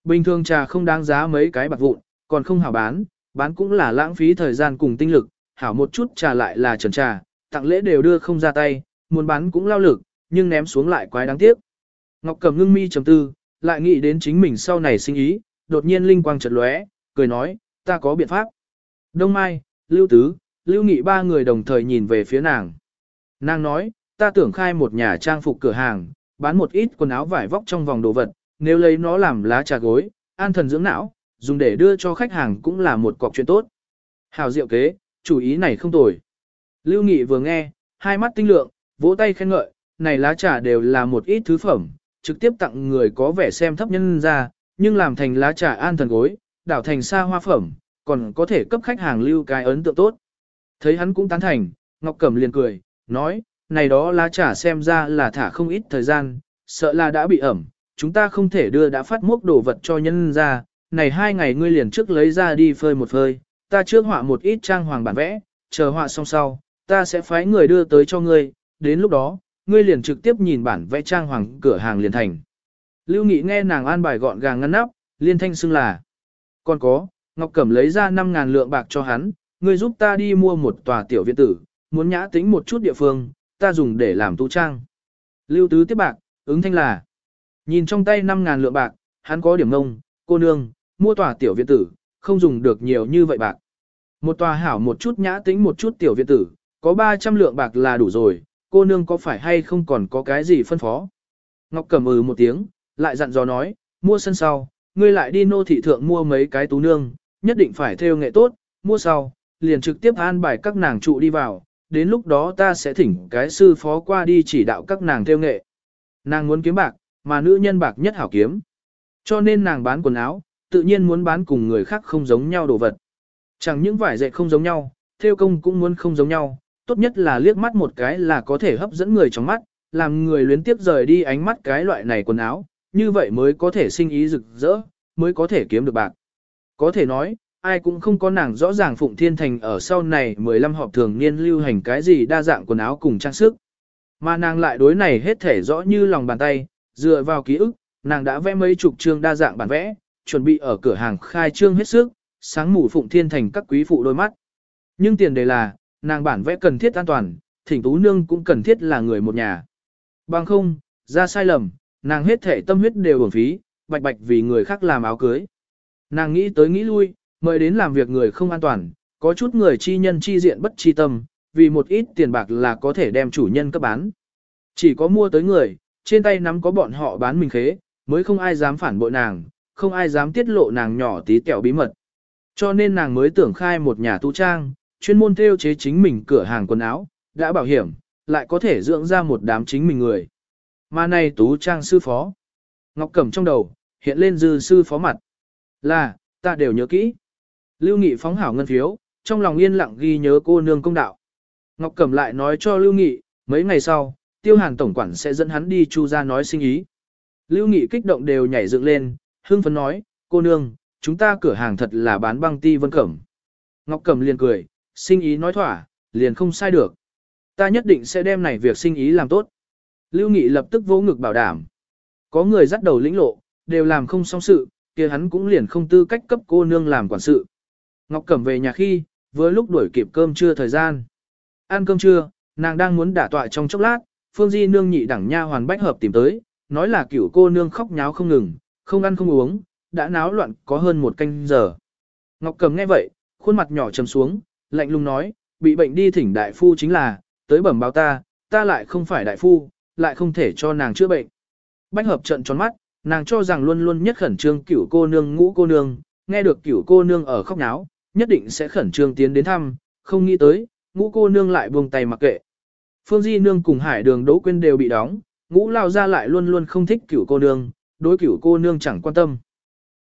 Bình thường trà không đáng giá mấy cái bạc vụn, còn không hảo bán, bán cũng là lãng phí thời gian cùng tinh lực, hảo một chút trà lại là trần trà, tặng lễ đều đưa không ra tay, muốn bán cũng lao lực, nhưng ném xuống lại quái đáng tiếc. Ngọc Cẩm ngưng mi trầm tư, lại nghĩ đến chính mình sau này sinh ý, đột nhiên linh quang chợt lóe, cười nói, ta có biện pháp. Đông Mai, Lưu Tứ, lưu nghị ba người đồng thời nhìn về phía nàng. Nàng nói, ta tưởng khai một nhà trang phục cửa hàng, bán một ít quần áo vải vóc trong vòng đồ vật, nếu lấy nó làm lá trà gối, an thần dưỡng não, dùng để đưa cho khách hàng cũng là một cọc chuyện tốt. Hào diệu kế, chủ ý này không tồi. Lưu Nghị vừa nghe, hai mắt tinh lượng, vỗ tay khen ngợi, này lá trà đều là một ít thứ phẩm, trực tiếp tặng người có vẻ xem thấp nhân ra, nhưng làm thành lá trà an thần gối, đảo thành xa hoa phẩm, còn có thể cấp khách hàng lưu cái ấn tượng tốt. Thấy hắn cũng tán thành, Ngọc Cẩm liền cười, nói, này đó lá trà xem ra là thả không ít thời gian, sợ là đã bị ẩm, chúng ta không thể đưa đã phát mốc đồ vật cho nhân ra, này hai ngày ngươi liền trước lấy ra đi phơi một phơi, ta trước họa một ít trang hoàng bản vẽ, chờ họa xong sau, ta sẽ phái người đưa tới cho ngươi, đến lúc đó, ngươi liền trực tiếp nhìn bản vẽ trang hoàng cửa hàng liền thành. Lưu Nghị nghe nàng an bài gọn gàng ngăn nắp, liên thanh xưng là. Còn có, Ngọc Cẩm lấy ra 5.000 lượng bạc cho hắn, ngươi giúp ta đi mua một tòa tiểu viện tử, muốn nhã tính một chút địa phương, ta dùng để làm tu trang. Lưu tứ tiếp bạc, ứng thanh là. Nhìn trong tay 5.000 lượng bạc, hắn có điểm ngông, cô nương, mua tòa tiểu viện tử, không dùng được nhiều như vậy bạc. Một tòa hảo một chút nhã tính một chút tiểu viện tử, có 300 lượng bạc là đủ rồi, cô nương có phải hay không còn có cái gì phân phó. Ngọc cầm ừ một tiếng, lại dặn dò nói, mua sân sau, ngươi lại đi nô thị thượng mua mấy cái tú nương, nhất định phải theo nghệ tốt, mua sau, liền trực tiếp an bài các nàng trụ đi vào, đến lúc đó ta sẽ thỉnh cái sư phó qua đi chỉ đạo các nàng theo nghệ. Nàng muốn kiếm bạc, mà nữ nhân bạc nhất hảo kiếm. Cho nên nàng bán quần áo, tự nhiên muốn bán cùng người khác không giống nhau đồ vật. Chẳng những vải dệt không giống nhau, theo công cũng muốn không giống nhau, tốt nhất là liếc mắt một cái là có thể hấp dẫn người trong mắt, làm người luyến tiếp rời đi ánh mắt cái loại này quần áo, như vậy mới có thể sinh ý rực rỡ, mới có thể kiếm được bạc. Có thể nói, ai cũng không có nàng rõ ràng Phụng Thiên Thành ở sau này 15 họp thường niên lưu hành cái gì đa dạng quần áo cùng trang sức. Mà nàng lại đối này hết thể rõ như lòng bàn tay, dựa vào ký ức, nàng đã vẽ mấy chục chương đa dạng bản vẽ, chuẩn bị ở cửa hàng khai trương hết sức, sáng mù Phụng Thiên Thành các quý phụ đôi mắt. Nhưng tiền đề là, nàng bản vẽ cần thiết an toàn, thỉnh tú nương cũng cần thiết là người một nhà. Bằng không, ra sai lầm, nàng hết thể tâm huyết đều uổng phí, bạch bạch vì người khác làm áo cưới. Nàng nghĩ tới nghĩ lui, Mời đến làm việc người không an toàn, có chút người chi nhân chi diện bất chi tâm, vì một ít tiền bạc là có thể đem chủ nhân cấp bán. Chỉ có mua tới người, trên tay nắm có bọn họ bán mình khế, mới không ai dám phản bội nàng, không ai dám tiết lộ nàng nhỏ tí tẹo bí mật. Cho nên nàng mới tưởng khai một nhà tu trang, chuyên môn theo chế chính mình cửa hàng quần áo, đã bảo hiểm, lại có thể dưỡng ra một đám chính mình người. Mà này tú trang sư phó. Ngọc Cẩm trong đầu, hiện lên dư sư phó mặt. Là, ta đều nhớ kỹ. Lưu Nghị phóng hảo ngân phiếu, trong lòng yên lặng ghi nhớ cô nương công đạo. Ngọc Cẩm lại nói cho Lưu Nghị, mấy ngày sau, Tiêu Hàn tổng quản sẽ dẫn hắn đi Chu ra nói sinh ý. Lưu Nghị kích động đều nhảy dựng lên, hưng phấn nói, cô nương, chúng ta cửa hàng thật là bán băng ti vân cẩm. Ngọc Cẩm liền cười, sinh ý nói thỏa, liền không sai được. Ta nhất định sẽ đem này việc sinh ý làm tốt. Lưu Nghị lập tức vỗ ngực bảo đảm. Có người dắt đầu lĩnh lộ, đều làm không xong sự, kia hắn cũng liền không tư cách cấp cô nương làm quản sự. Ngọc Cẩm về nhà khi, vừa lúc đuổi kịp cơm trưa thời gian. Ăn cơm trưa, nàng đang muốn đả tọa trong chốc lát, Phương Di nương nhị đẳng nha hoàn bách hợp tìm tới, nói là cửu cô nương khóc nháo không ngừng, không ăn không uống, đã náo loạn có hơn một canh giờ. Ngọc Cẩm nghe vậy, khuôn mặt nhỏ trầm xuống, lạnh lùng nói, bị bệnh đi thỉnh đại phu chính là, tới bẩm báo ta, ta lại không phải đại phu, lại không thể cho nàng chữa bệnh. Bách hợp trận tròn mắt, nàng cho rằng luôn luôn nhất khẩn trương cửu cô nương ngũ cô nương, nghe được cửu cô nương ở khóc náo, nhất định sẽ khẩn trương tiến đến thăm, không nghĩ tới, ngũ cô nương lại buông tay mặc kệ. Phương Di nương cùng hải đường đỗ quyên đều bị đóng, ngũ lao ra lại luôn luôn không thích cửu cô nương, đối cửu cô nương chẳng quan tâm.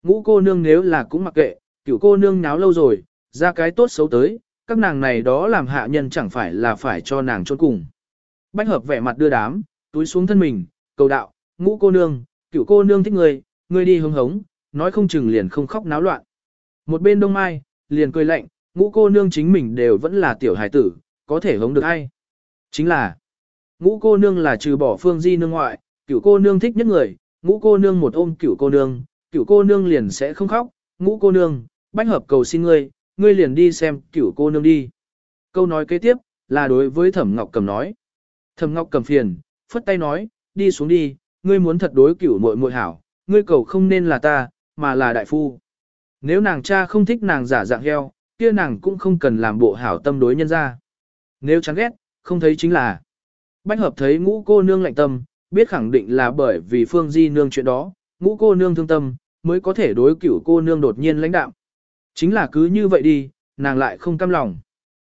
Ngũ cô nương nếu là cũng mặc kệ, cửu cô nương náo lâu rồi, ra cái tốt xấu tới, các nàng này đó làm hạ nhân chẳng phải là phải cho nàng trốn cùng. Bách hợp vẻ mặt đưa đám, túi xuống thân mình, cầu đạo, ngũ cô nương, cửu cô nương thích người, người đi hứng hống, nói không chừng liền không khóc náo loạn. Một bên đông mai, liền cười lạnh, ngũ cô nương chính mình đều vẫn là tiểu hài tử, có thể hống được ai. Chính là, ngũ cô nương là trừ bỏ phương di nương ngoại, cửu cô nương thích nhất người, ngũ cô nương một ôm cửu cô nương, cửu cô nương liền sẽ không khóc, ngũ cô nương, bách hợp cầu xin ngươi, ngươi liền đi xem cửu cô nương đi. Câu nói kế tiếp, là đối với thẩm ngọc cầm nói. Thẩm ngọc cầm phiền, phất tay nói, đi xuống đi, ngươi muốn thật đối cửu muội muội hảo, ngươi cầu không nên là ta, mà là đại phu. Nếu nàng cha không thích nàng giả dạng heo, kia nàng cũng không cần làm bộ hảo tâm đối nhân ra. Nếu chán ghét, không thấy chính là. Bách hợp thấy ngũ cô nương lạnh tâm, biết khẳng định là bởi vì phương di nương chuyện đó, ngũ cô nương thương tâm, mới có thể đối cửu cô nương đột nhiên lãnh đạo. Chính là cứ như vậy đi, nàng lại không cam lòng.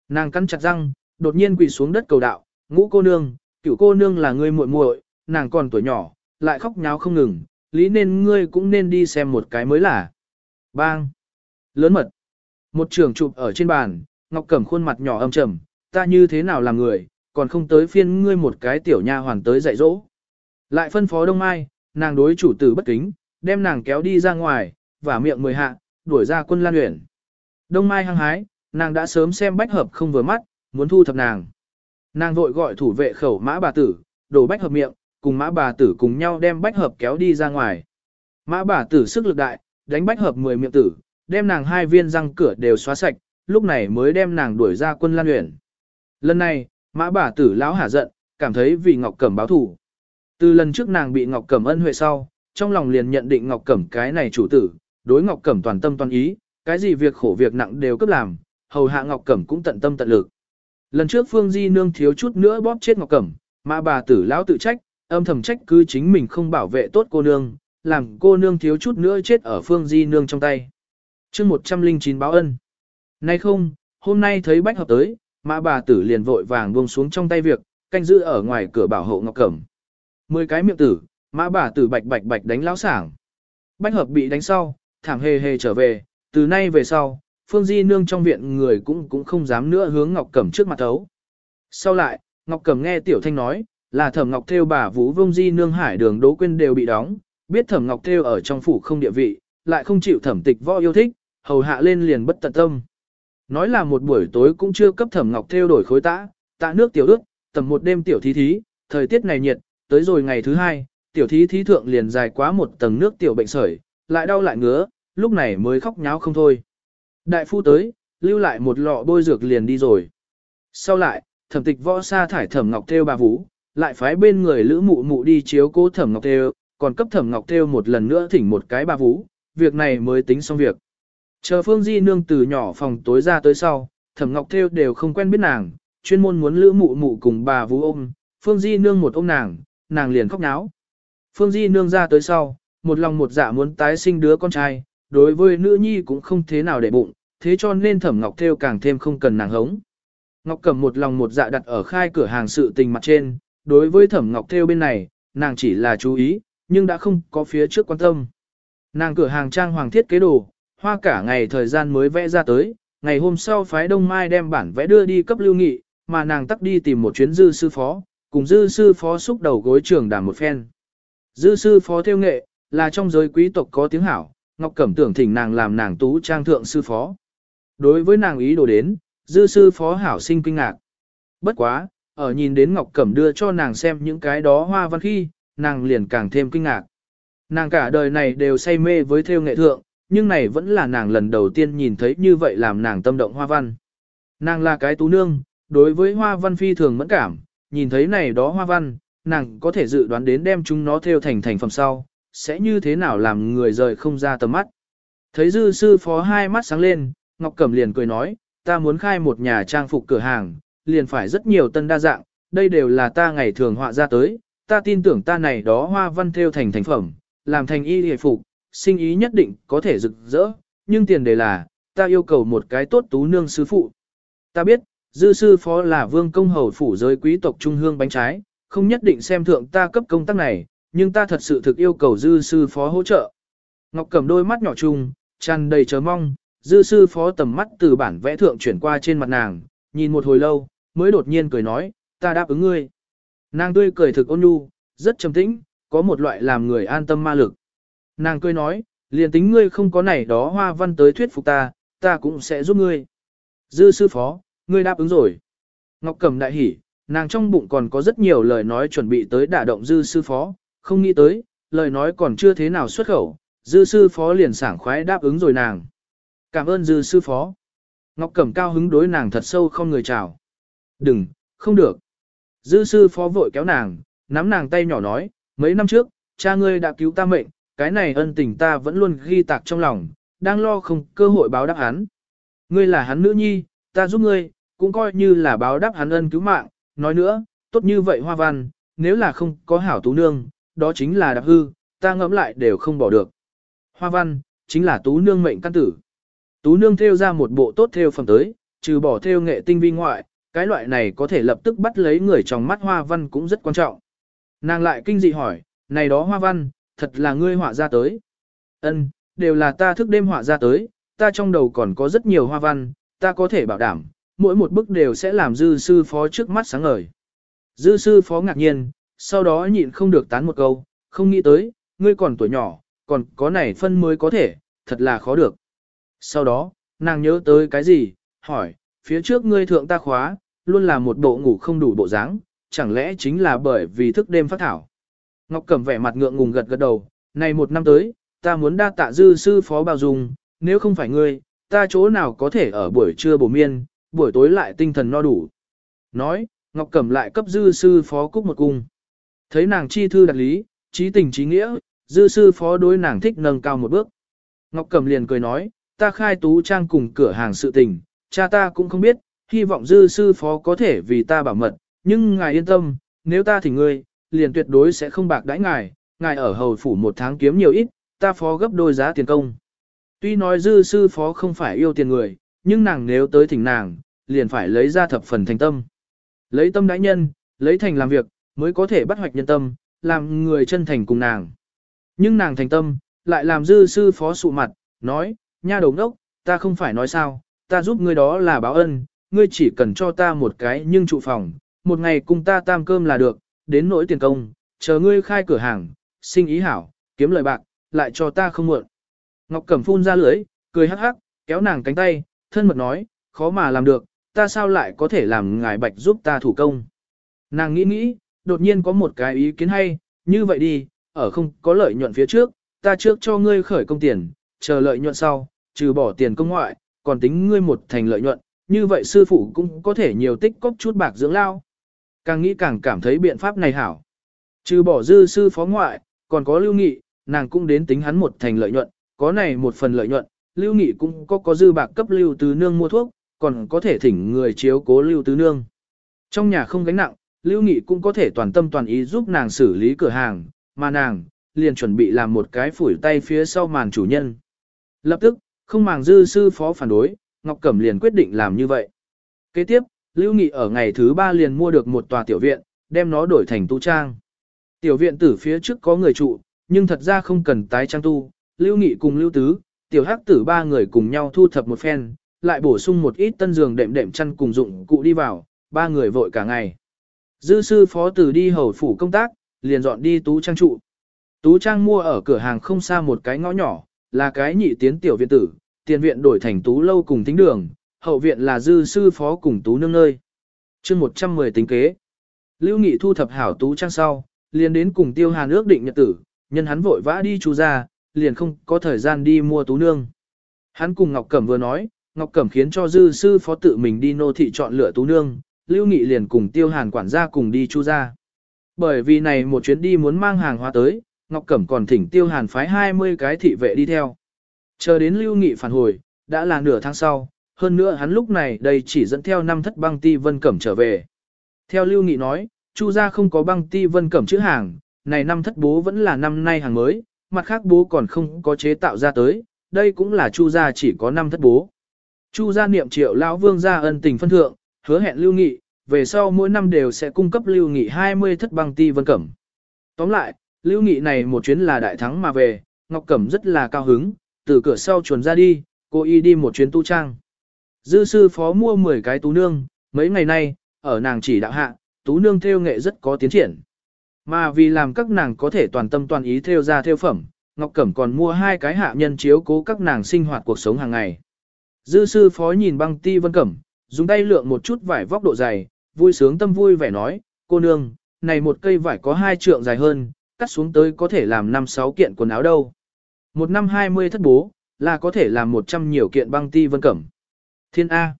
Nàng cắn chặt răng, đột nhiên quỳ xuống đất cầu đạo, ngũ cô nương, cửu cô nương là người muội muội, nàng còn tuổi nhỏ, lại khóc nháo không ngừng, lý nên ngươi cũng nên đi xem một cái mới là. Bang! Lớn mật! Một trường chụp ở trên bàn, Ngọc Cẩm khuôn mặt nhỏ âm trầm, ta như thế nào làm người, còn không tới phiên ngươi một cái tiểu nha hoàn tới dạy dỗ. Lại phân phó Đông Mai, nàng đối chủ tử bất kính, đem nàng kéo đi ra ngoài, và miệng mười hạ, đuổi ra quân lan huyển. Đông Mai hăng hái, nàng đã sớm xem bách hợp không vừa mắt, muốn thu thập nàng. Nàng vội gọi thủ vệ khẩu mã bà tử, đổ bách hợp miệng, cùng mã bà tử cùng nhau đem bách hợp kéo đi ra ngoài. Mã bà tử sức lực đại, đánh bách hợp 10 miệng tử, đem nàng hai viên răng cửa đều xóa sạch, lúc này mới đem nàng đuổi ra quân lan luyện. Lần này, mã bà tử lão hả giận, cảm thấy vì Ngọc Cẩm báo thủ. Từ lần trước nàng bị Ngọc Cẩm ân huệ sau, trong lòng liền nhận định Ngọc Cẩm cái này chủ tử, đối Ngọc Cẩm toàn tâm toàn ý, cái gì việc khổ việc nặng đều cấp làm, hầu hạ Ngọc Cẩm cũng tận tâm tận lực. Lần trước Phương Di nương thiếu chút nữa bóp chết Ngọc Cẩm, mã bà tử lão tự trách, âm thầm trách cứ chính mình không bảo vệ tốt cô nương, làm cô nương thiếu chút nữa chết ở phương di nương trong tay. chương 109 báo ân. Nay không, hôm nay thấy bách hợp tới, mã bà tử liền vội vàng buông xuống trong tay việc, canh giữ ở ngoài cửa bảo hộ ngọc cẩm. Mười cái miệng tử, mã bà tử bạch bạch bạch đánh lão sảng. Bách hợp bị đánh sau, thẳng hề hề trở về, từ nay về sau, phương di nương trong viện người cũng cũng không dám nữa hướng ngọc cẩm trước mặt thấu. Sau lại, ngọc cẩm nghe tiểu thanh nói, là thẩm ngọc theo bà vũ vông di nương hải đường đố quên đều bị đóng, biết thẩm ngọc theo ở trong phủ không địa vị, lại không chịu thẩm tịch võ yêu thích, hầu hạ lên liền bất tận tâm. Nói là một buổi tối cũng chưa cấp thẩm ngọc theo đổi khối tã, tạ nước tiểu ước, tầm một đêm tiểu thí thí, thời tiết này nhiệt, tới rồi ngày thứ hai, tiểu thí thí thượng liền dài quá một tầng nước tiểu bệnh sởi, lại đau lại ngứa, lúc này mới khóc nháo không thôi. Đại phu tới, lưu lại một lọ bôi dược liền đi rồi. Sau lại, thẩm tịch võ sa thải thẩm ngọc theo bà vũ, lại phái bên người lữ mụ mụ đi chiếu cố thẩm ngọc theo, còn cấp thẩm ngọc thêu một lần nữa thỉnh một cái bà vũ, việc này mới tính xong việc. Chờ Phương Di Nương từ nhỏ phòng tối ra tới sau, Thẩm Ngọc Thêu đều không quen biết nàng, chuyên môn muốn lữ mụ mụ cùng bà vũ ôm, Phương Di Nương một ôm nàng, nàng liền khóc náo. Phương Di Nương ra tới sau, một lòng một dạ muốn tái sinh đứa con trai, đối với nữ nhi cũng không thế nào để bụng, thế cho nên Thẩm Ngọc Thêu càng thêm không cần nàng hống. Ngọc cầm một lòng một dạ đặt ở khai cửa hàng sự tình mặt trên, đối với Thẩm Ngọc Thêu bên này, nàng chỉ là chú ý, nhưng đã không có phía trước quan tâm. Nàng cửa hàng trang hoàng thiết kế đồ, hoa cả ngày thời gian mới vẽ ra tới, ngày hôm sau phái Đông Mai đem bản vẽ đưa đi cấp lưu nghị, mà nàng tắt đi tìm một chuyến dư sư phó, cùng dư sư phó xúc đầu gối trường đàm một phen. Dư sư phó theo nghệ, là trong giới quý tộc có tiếng hảo, Ngọc Cẩm tưởng thỉnh nàng làm nàng tú trang thượng sư phó. Đối với nàng ý đồ đến, dư sư phó hảo sinh kinh ngạc. Bất quá, ở nhìn đến Ngọc Cẩm đưa cho nàng xem những cái đó hoa văn khi, nàng liền càng thêm kinh ngạc. Nàng cả đời này đều say mê với theo nghệ thượng, nhưng này vẫn là nàng lần đầu tiên nhìn thấy như vậy làm nàng tâm động hoa văn. Nàng là cái tú nương, đối với hoa văn phi thường mẫn cảm, nhìn thấy này đó hoa văn, nàng có thể dự đoán đến đem chúng nó theo thành thành phẩm sau, sẽ như thế nào làm người rời không ra tầm mắt. Thấy dư sư phó hai mắt sáng lên, Ngọc Cẩm liền cười nói, ta muốn khai một nhà trang phục cửa hàng, liền phải rất nhiều tân đa dạng, đây đều là ta ngày thường họa ra tới, ta tin tưởng ta này đó hoa văn theo thành thành phẩm, làm thành y hề phục, sinh ý nhất định có thể rực rỡ, nhưng tiền đề là, ta yêu cầu một cái tốt tú nương sư phụ. Ta biết, dư sư phó là vương công hầu phủ giới quý tộc trung hương bánh trái, không nhất định xem thượng ta cấp công tác này, nhưng ta thật sự thực yêu cầu dư sư phó hỗ trợ. Ngọc cầm đôi mắt nhỏ chung, tràn đầy chờ mong, dư sư phó tầm mắt từ bản vẽ thượng chuyển qua trên mặt nàng, nhìn một hồi lâu, mới đột nhiên cười nói, ta đáp ứng ngươi. Nàng tươi cười thực ôn nhu, rất trầm tĩnh, có một loại làm người an tâm ma lực. Nàng cười nói, liền tính ngươi không có này đó hoa văn tới thuyết phục ta, ta cũng sẽ giúp ngươi. Dư sư phó, ngươi đáp ứng rồi. Ngọc Cẩm đại hỉ, nàng trong bụng còn có rất nhiều lời nói chuẩn bị tới đả động dư sư phó, không nghĩ tới, lời nói còn chưa thế nào xuất khẩu, dư sư phó liền sảng khoái đáp ứng rồi nàng. Cảm ơn dư sư phó. Ngọc Cẩm cao hứng đối nàng thật sâu không người chào. Đừng, không được. Dư sư phó vội kéo nàng, nắm nàng tay nhỏ nói, mấy năm trước, cha ngươi đã cứu ta mệnh, cái này ân tình ta vẫn luôn ghi tạc trong lòng, đang lo không cơ hội báo đáp hắn. Ngươi là hắn nữ nhi, ta giúp ngươi, cũng coi như là báo đáp hắn ân cứu mạng, nói nữa, tốt như vậy hoa văn, nếu là không có hảo tú nương, đó chính là đạp hư, ta ngẫm lại đều không bỏ được. Hoa văn, chính là tú nương mệnh căn tử. Tú nương theo ra một bộ tốt theo phẩm tới, trừ bỏ theo nghệ tinh vi ngoại, cái loại này có thể lập tức bắt lấy người trong mắt hoa văn cũng rất quan trọng. Nàng lại kinh dị hỏi, này đó hoa văn, thật là ngươi họa ra tới. Ân, đều là ta thức đêm họa ra tới, ta trong đầu còn có rất nhiều hoa văn, ta có thể bảo đảm, mỗi một bức đều sẽ làm dư sư phó trước mắt sáng ngời. Dư sư phó ngạc nhiên, sau đó nhịn không được tán một câu, không nghĩ tới, ngươi còn tuổi nhỏ, còn có này phân mới có thể, thật là khó được. Sau đó, nàng nhớ tới cái gì, hỏi, phía trước ngươi thượng ta khóa, luôn là một bộ ngủ không đủ bộ dáng, chẳng lẽ chính là bởi vì thức đêm phát thảo. Ngọc Cẩm vẻ mặt ngượng ngùng gật gật đầu, này một năm tới, ta muốn đa tạ dư sư phó bao dung, nếu không phải ngươi, ta chỗ nào có thể ở buổi trưa bổ miên, buổi tối lại tinh thần no đủ. Nói, Ngọc Cẩm lại cấp dư sư phó cúc một cung. Thấy nàng chi thư đặc lý, trí tình trí nghĩa, dư sư phó đối nàng thích nâng cao một bước. Ngọc Cẩm liền cười nói, ta khai tú trang cùng cửa hàng sự tình, cha ta cũng không biết, hy vọng dư sư phó có thể vì ta bảo mật, nhưng ngài yên tâm, nếu ta thì ngươi, liền tuyệt đối sẽ không bạc đãi ngài, ngài ở hầu phủ một tháng kiếm nhiều ít, ta phó gấp đôi giá tiền công. Tuy nói dư sư phó không phải yêu tiền người, nhưng nàng nếu tới thỉnh nàng, liền phải lấy ra thập phần thành tâm. Lấy tâm đãi nhân, lấy thành làm việc, mới có thể bắt hoạch nhân tâm, làm người chân thành cùng nàng. Nhưng nàng thành tâm, lại làm dư sư phó sụ mặt, nói, nha đầu đốc, ta không phải nói sao, ta giúp ngươi đó là báo ân, ngươi chỉ cần cho ta một cái nhưng trụ phòng, một ngày cùng ta tam cơm là được, đến nỗi tiền công, chờ ngươi khai cửa hàng, sinh ý hảo, kiếm lời bạc, lại cho ta không muộn. Ngọc Cẩm phun ra lưới, cười hắc hắc, kéo nàng cánh tay, thân mật nói, khó mà làm được, ta sao lại có thể làm ngài bạch giúp ta thủ công. Nàng nghĩ nghĩ, đột nhiên có một cái ý kiến hay, như vậy đi, ở không có lợi nhuận phía trước, ta trước cho ngươi khởi công tiền, chờ lợi nhuận sau, trừ bỏ tiền công ngoại, còn tính ngươi một thành lợi nhuận, như vậy sư phụ cũng có thể nhiều tích cóp chút bạc dưỡng lao. Càng nghĩ càng cảm thấy biện pháp này hảo. Trừ bỏ dư sư phó ngoại, còn có lưu nghị, nàng cũng đến tính hắn một thành lợi nhuận, có này một phần lợi nhuận, lưu nghị cũng có có dư bạc cấp lưu tứ nương mua thuốc, còn có thể thỉnh người chiếu cố lưu tứ nương. Trong nhà không gánh nặng, lưu nghị cũng có thể toàn tâm toàn ý giúp nàng xử lý cửa hàng, mà nàng, liền chuẩn bị làm một cái phủi tay phía sau màn chủ nhân. Lập tức, không màng dư sư phó phản đối, Ngọc Cẩm liền quyết định làm như vậy. Kế tiếp, Lưu Nghị ở ngày thứ ba liền mua được một tòa tiểu viện, đem nó đổi thành tu trang. Tiểu viện tử phía trước có người trụ, nhưng thật ra không cần tái trang tu, Lưu Nghị cùng Lưu Tứ, tiểu hắc tử ba người cùng nhau thu thập một phen, lại bổ sung một ít tân giường đệm đệm chăn cùng dụng cụ đi vào, ba người vội cả ngày. Dư sư phó tử đi hầu phủ công tác, liền dọn đi tú trang trụ. Tú trang mua ở cửa hàng không xa một cái ngõ nhỏ, là cái nhị tiến tiểu viện tử, tiền viện đổi thành tú lâu cùng tính đường, hậu viện là dư sư phó cùng tú nương nơi. chương 110 tính kế. Lưu Nghị thu thập hảo tú trang sau, liền đến cùng tiêu hàn ước định nhật tử, nhân hắn vội vã đi chú ra, liền không có thời gian đi mua tú nương. Hắn cùng Ngọc Cẩm vừa nói, Ngọc Cẩm khiến cho dư sư phó tự mình đi nô thị chọn lựa tú nương, Lưu Nghị liền cùng tiêu hàn quản gia cùng đi chú ra. Bởi vì này một chuyến đi muốn mang hàng hóa tới, Ngọc Cẩm còn thỉnh tiêu hàn phái 20 cái thị vệ đi theo. Chờ đến lưu nghị phản hồi, đã là nửa tháng sau, hơn nữa hắn lúc này đây chỉ dẫn theo năm thất băng ti vân cẩm trở về. Theo lưu nghị nói, chu gia không có băng ti vân cẩm chữ hàng, này năm thất bố vẫn là năm nay hàng mới, mặt khác bố còn không có chế tạo ra tới, đây cũng là chu gia chỉ có năm thất bố. Chu gia niệm triệu lão vương gia ân tình phân thượng, hứa hẹn lưu nghị, về sau mỗi năm đều sẽ cung cấp lưu nghị 20 thất băng ti vân cẩm. Tóm lại, lưu nghị này một chuyến là đại thắng mà về, Ngọc Cẩm rất là cao hứng, từ cửa sau chuồn ra đi, cô y đi một chuyến tu trang. Dư sư phó mua 10 cái tú nương, mấy ngày nay, ở nàng chỉ đạo hạ, tú nương theo nghệ rất có tiến triển. Mà vì làm các nàng có thể toàn tâm toàn ý theo ra theo phẩm, Ngọc Cẩm còn mua hai cái hạ nhân chiếu cố các nàng sinh hoạt cuộc sống hàng ngày. Dư sư phó nhìn băng ti vân cẩm, dùng tay lượng một chút vải vóc độ dày, vui sướng tâm vui vẻ nói, cô nương, này một cây vải có hai trượng dài hơn, cắt xuống tới có thể làm năm sáu kiện quần áo đâu một năm 20 thất bố, là có thể làm 100 nhiều kiện băng ti vân cẩm. Thiên A.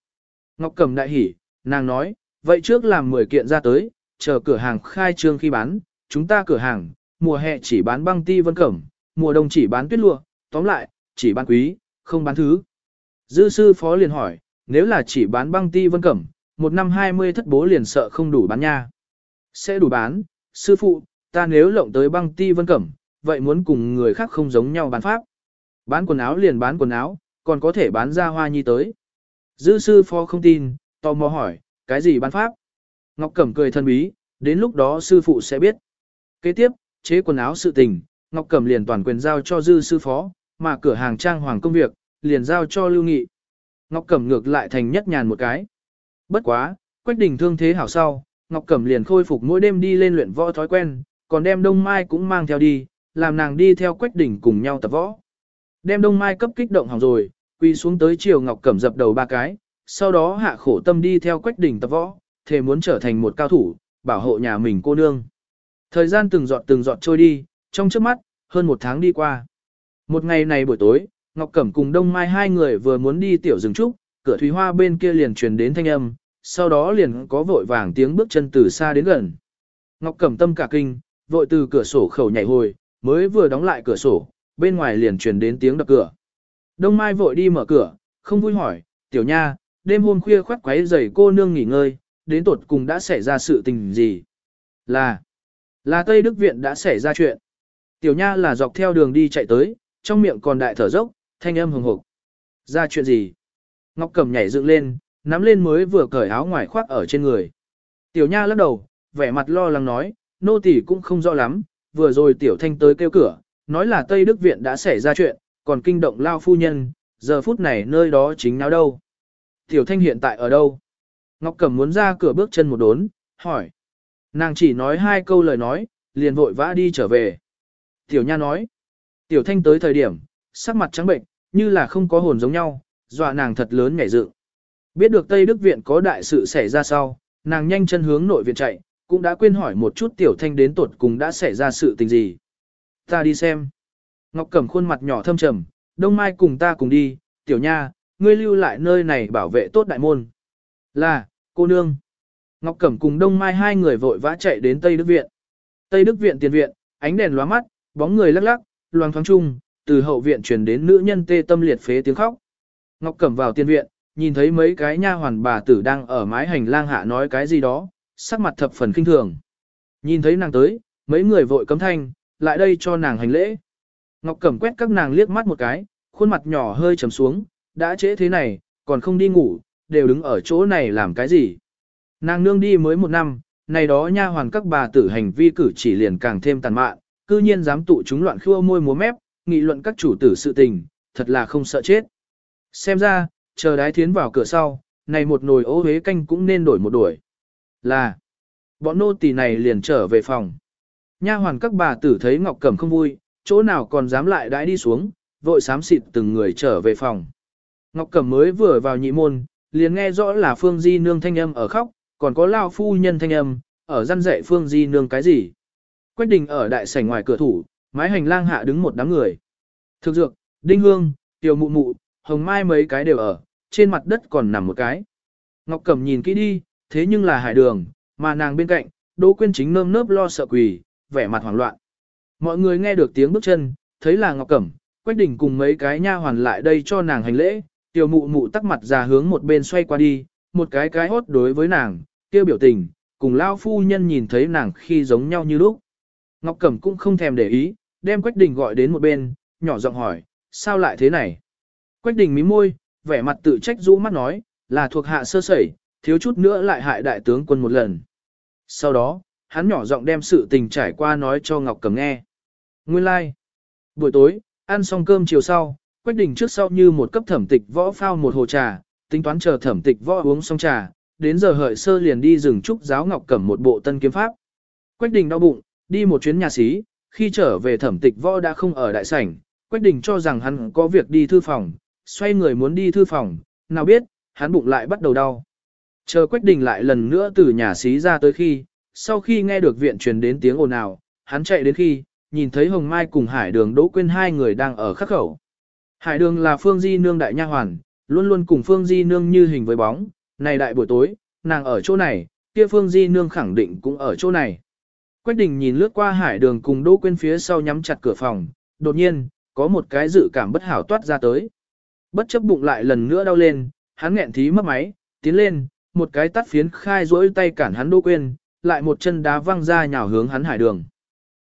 Ngọc Cẩm đại hỉ, nàng nói, vậy trước làm 10 kiện ra tới, chờ cửa hàng khai trương khi bán, chúng ta cửa hàng, mùa hè chỉ bán băng ti vân cẩm, mùa đông chỉ bán tuyết lụa, tóm lại, chỉ bán quý, không bán thứ. Dư sư phó liền hỏi, nếu là chỉ bán băng ti vân cẩm, một năm 20 thất bố liền sợ không đủ bán nha. Sẽ đủ bán, sư phụ, ta nếu lộng tới băng ti vân cẩm, vậy muốn cùng người khác không giống nhau bán pháp. Bán quần áo liền bán quần áo, còn có thể bán ra hoa nhi tới. Dư sư phó không tin, tò mò hỏi, cái gì bán pháp? Ngọc Cẩm cười thân bí, đến lúc đó sư phụ sẽ biết. Kế tiếp, chế quần áo sự tình, Ngọc Cẩm liền toàn quyền giao cho dư sư phó, mà cửa hàng trang hoàng công việc, liền giao cho lưu nghị. Ngọc Cẩm ngược lại thành nhất nhàn một cái. Bất quá, Quách Đình thương thế hảo sau, Ngọc Cẩm liền khôi phục mỗi đêm đi lên luyện võ thói quen, còn đem Đông Mai cũng mang theo đi, làm nàng đi theo Quách Đỉnh cùng nhau tập võ. Đem Đông Mai cấp kích động hỏng rồi, quy xuống tới chiều Ngọc Cẩm dập đầu ba cái, sau đó hạ khổ tâm đi theo Quách Đỉnh tập võ, thề muốn trở thành một cao thủ, bảo hộ nhà mình cô nương. Thời gian từng giọt từng giọt trôi đi, trong trước mắt, hơn một tháng đi qua. Một ngày này buổi tối, Ngọc Cẩm cùng Đông Mai hai người vừa muốn đi tiểu rừng trúc, cửa thúy hoa bên kia liền truyền đến thanh âm, sau đó liền có vội vàng tiếng bước chân từ xa đến gần. Ngọc Cẩm tâm cả kinh, vội từ cửa sổ khẩu nhảy hồi, mới vừa đóng lại cửa sổ, bên ngoài liền truyền đến tiếng đập cửa. Đông Mai vội đi mở cửa, không vui hỏi, tiểu nha, đêm hôm khuya khoát quấy giày cô nương nghỉ ngơi, đến tột cùng đã xảy ra sự tình gì? Là, là Tây Đức Viện đã xảy ra chuyện. Tiểu nha là dọc theo đường đi chạy tới, trong miệng còn đại thở dốc, thanh âm hừng hục Ra chuyện gì? Ngọc Cẩm nhảy dựng lên, nắm lên mới vừa cởi áo ngoài khoác ở trên người. Tiểu nha lắc đầu, vẻ mặt lo lắng nói, nô tỳ cũng không rõ lắm, vừa rồi tiểu thanh tới kêu cửa, nói là Tây Đức Viện đã xảy ra chuyện, còn kinh động lao phu nhân, giờ phút này nơi đó chính nào đâu. Tiểu thanh hiện tại ở đâu? Ngọc Cẩm muốn ra cửa bước chân một đốn, hỏi. Nàng chỉ nói hai câu lời nói, liền vội vã đi trở về. Tiểu nha nói. Tiểu thanh tới thời điểm, sắc mặt trắng bệnh, như là không có hồn giống nhau, dọa nàng thật lớn ngảy dự. Biết được Tây Đức Viện có đại sự xảy ra sau, nàng nhanh chân hướng nội viện chạy, cũng đã quên hỏi một chút tiểu thanh đến tột cùng đã xảy ra sự tình gì. Ta đi xem. Ngọc Cẩm khuôn mặt nhỏ thâm trầm, đông mai cùng ta cùng đi, tiểu nha, ngươi lưu lại nơi này bảo vệ tốt đại môn. Là, cô nương. Ngọc Cẩm cùng đông mai hai người vội vã chạy đến Tây Đức Viện. Tây Đức Viện tiền viện, ánh đèn lóa mắt, bóng người lắc lắc, loang thoáng chung, từ hậu viện truyền đến nữ nhân tê tâm liệt phế tiếng khóc. Ngọc Cẩm vào tiền viện, nhìn thấy mấy cái nha hoàn bà tử đang ở mái hành lang hạ nói cái gì đó, sắc mặt thập phần kinh thường. Nhìn thấy nàng tới, mấy người vội cấm thanh, lại đây cho nàng hành lễ. Ngọc Cẩm quét các nàng liếc mắt một cái, khuôn mặt nhỏ hơi trầm xuống, đã trễ thế này, còn không đi ngủ, đều đứng ở chỗ này làm cái gì. Nàng nương đi mới một năm, này đó nha hoàn các bà tử hành vi cử chỉ liền càng thêm tàn mạn, cư nhiên dám tụ chúng loạn khua môi múa mép, nghị luận các chủ tử sự tình, thật là không sợ chết. Xem ra, chờ đái thiến vào cửa sau, này một nồi ô hế canh cũng nên đổi một đuổi là bọn nô tỳ này liền trở về phòng. Nha hoàn các bà tử thấy Ngọc Cẩm không vui, chỗ nào còn dám lại đãi đi xuống, vội xám xịt từng người trở về phòng. Ngọc Cẩm mới vừa vào nhị môn, liền nghe rõ là Phương Di nương thanh âm ở khóc, còn có lao phu nhân thanh âm, ở răn dạy Phương Di nương cái gì. Quách Đình ở đại sảnh ngoài cửa thủ, mái hành lang hạ đứng một đám người. Thực dược, Đinh Hương, Tiểu Mụ Mụ, Hồng Mai mấy cái đều ở, trên mặt đất còn nằm một cái. Ngọc Cẩm nhìn kỹ đi, thế nhưng là hải đường, mà nàng bên cạnh, Đỗ Quyên chính nơm nớp lo sợ quỳ, vẻ mặt hoảng loạn. Mọi người nghe được tiếng bước chân, thấy là Ngọc Cẩm, Quách Đình cùng mấy cái nha hoàn lại đây cho nàng hành lễ, tiểu mụ mụ tắc mặt ra hướng một bên xoay qua đi, một cái cái hốt đối với nàng, kêu biểu tình, cùng lao phu nhân nhìn thấy nàng khi giống nhau như lúc. Ngọc Cẩm cũng không thèm để ý, đem Quách Đình gọi đến một bên, nhỏ giọng hỏi, sao lại thế này? Quách Đình mím môi, vẻ mặt tự trách rũ mắt nói, là thuộc hạ sơ sẩy, thiếu chút nữa lại hại đại tướng quân một lần. Sau đó, hắn nhỏ giọng đem sự tình trải qua nói cho Ngọc Cầm nghe. Nguyên lai, like. buổi tối, ăn xong cơm chiều sau, Quách Đình trước sau như một cấp thẩm tịch võ phao một hồ trà, tính toán chờ thẩm tịch võ uống xong trà, đến giờ hợi sơ liền đi rừng trúc giáo Ngọc Cầm một bộ tân kiếm pháp. Quách Đình đau bụng, đi một chuyến nhà xí, khi trở về thẩm tịch võ đã không ở đại sảnh, Quách Đình cho rằng hắn có việc đi thư phòng, xoay người muốn đi thư phòng, nào biết, hắn bụng lại bắt đầu đau. Chờ Quách Đình lại lần nữa từ nhà xí ra tới khi, sau khi nghe được viện truyền đến tiếng ồn ào, hắn chạy đến khi, nhìn thấy Hồng Mai cùng Hải Đường Đỗ Quyên hai người đang ở khắc khẩu. Hải Đường là Phương Di Nương đại nha hoàn, luôn luôn cùng Phương Di Nương như hình với bóng, này đại buổi tối, nàng ở chỗ này, kia Phương Di Nương khẳng định cũng ở chỗ này. Quách Đình nhìn lướt qua Hải Đường cùng Đỗ Quyên phía sau nhắm chặt cửa phòng, đột nhiên, có một cái dự cảm bất hảo toát ra tới. Bất chấp bụng lại lần nữa đau lên, hắn nghẹn thí mất máy, tiến lên, một cái tắt phiến khai rỗi tay cản hắn Đỗ quên, lại một chân đá văng ra nhào hướng hắn Hải Đường.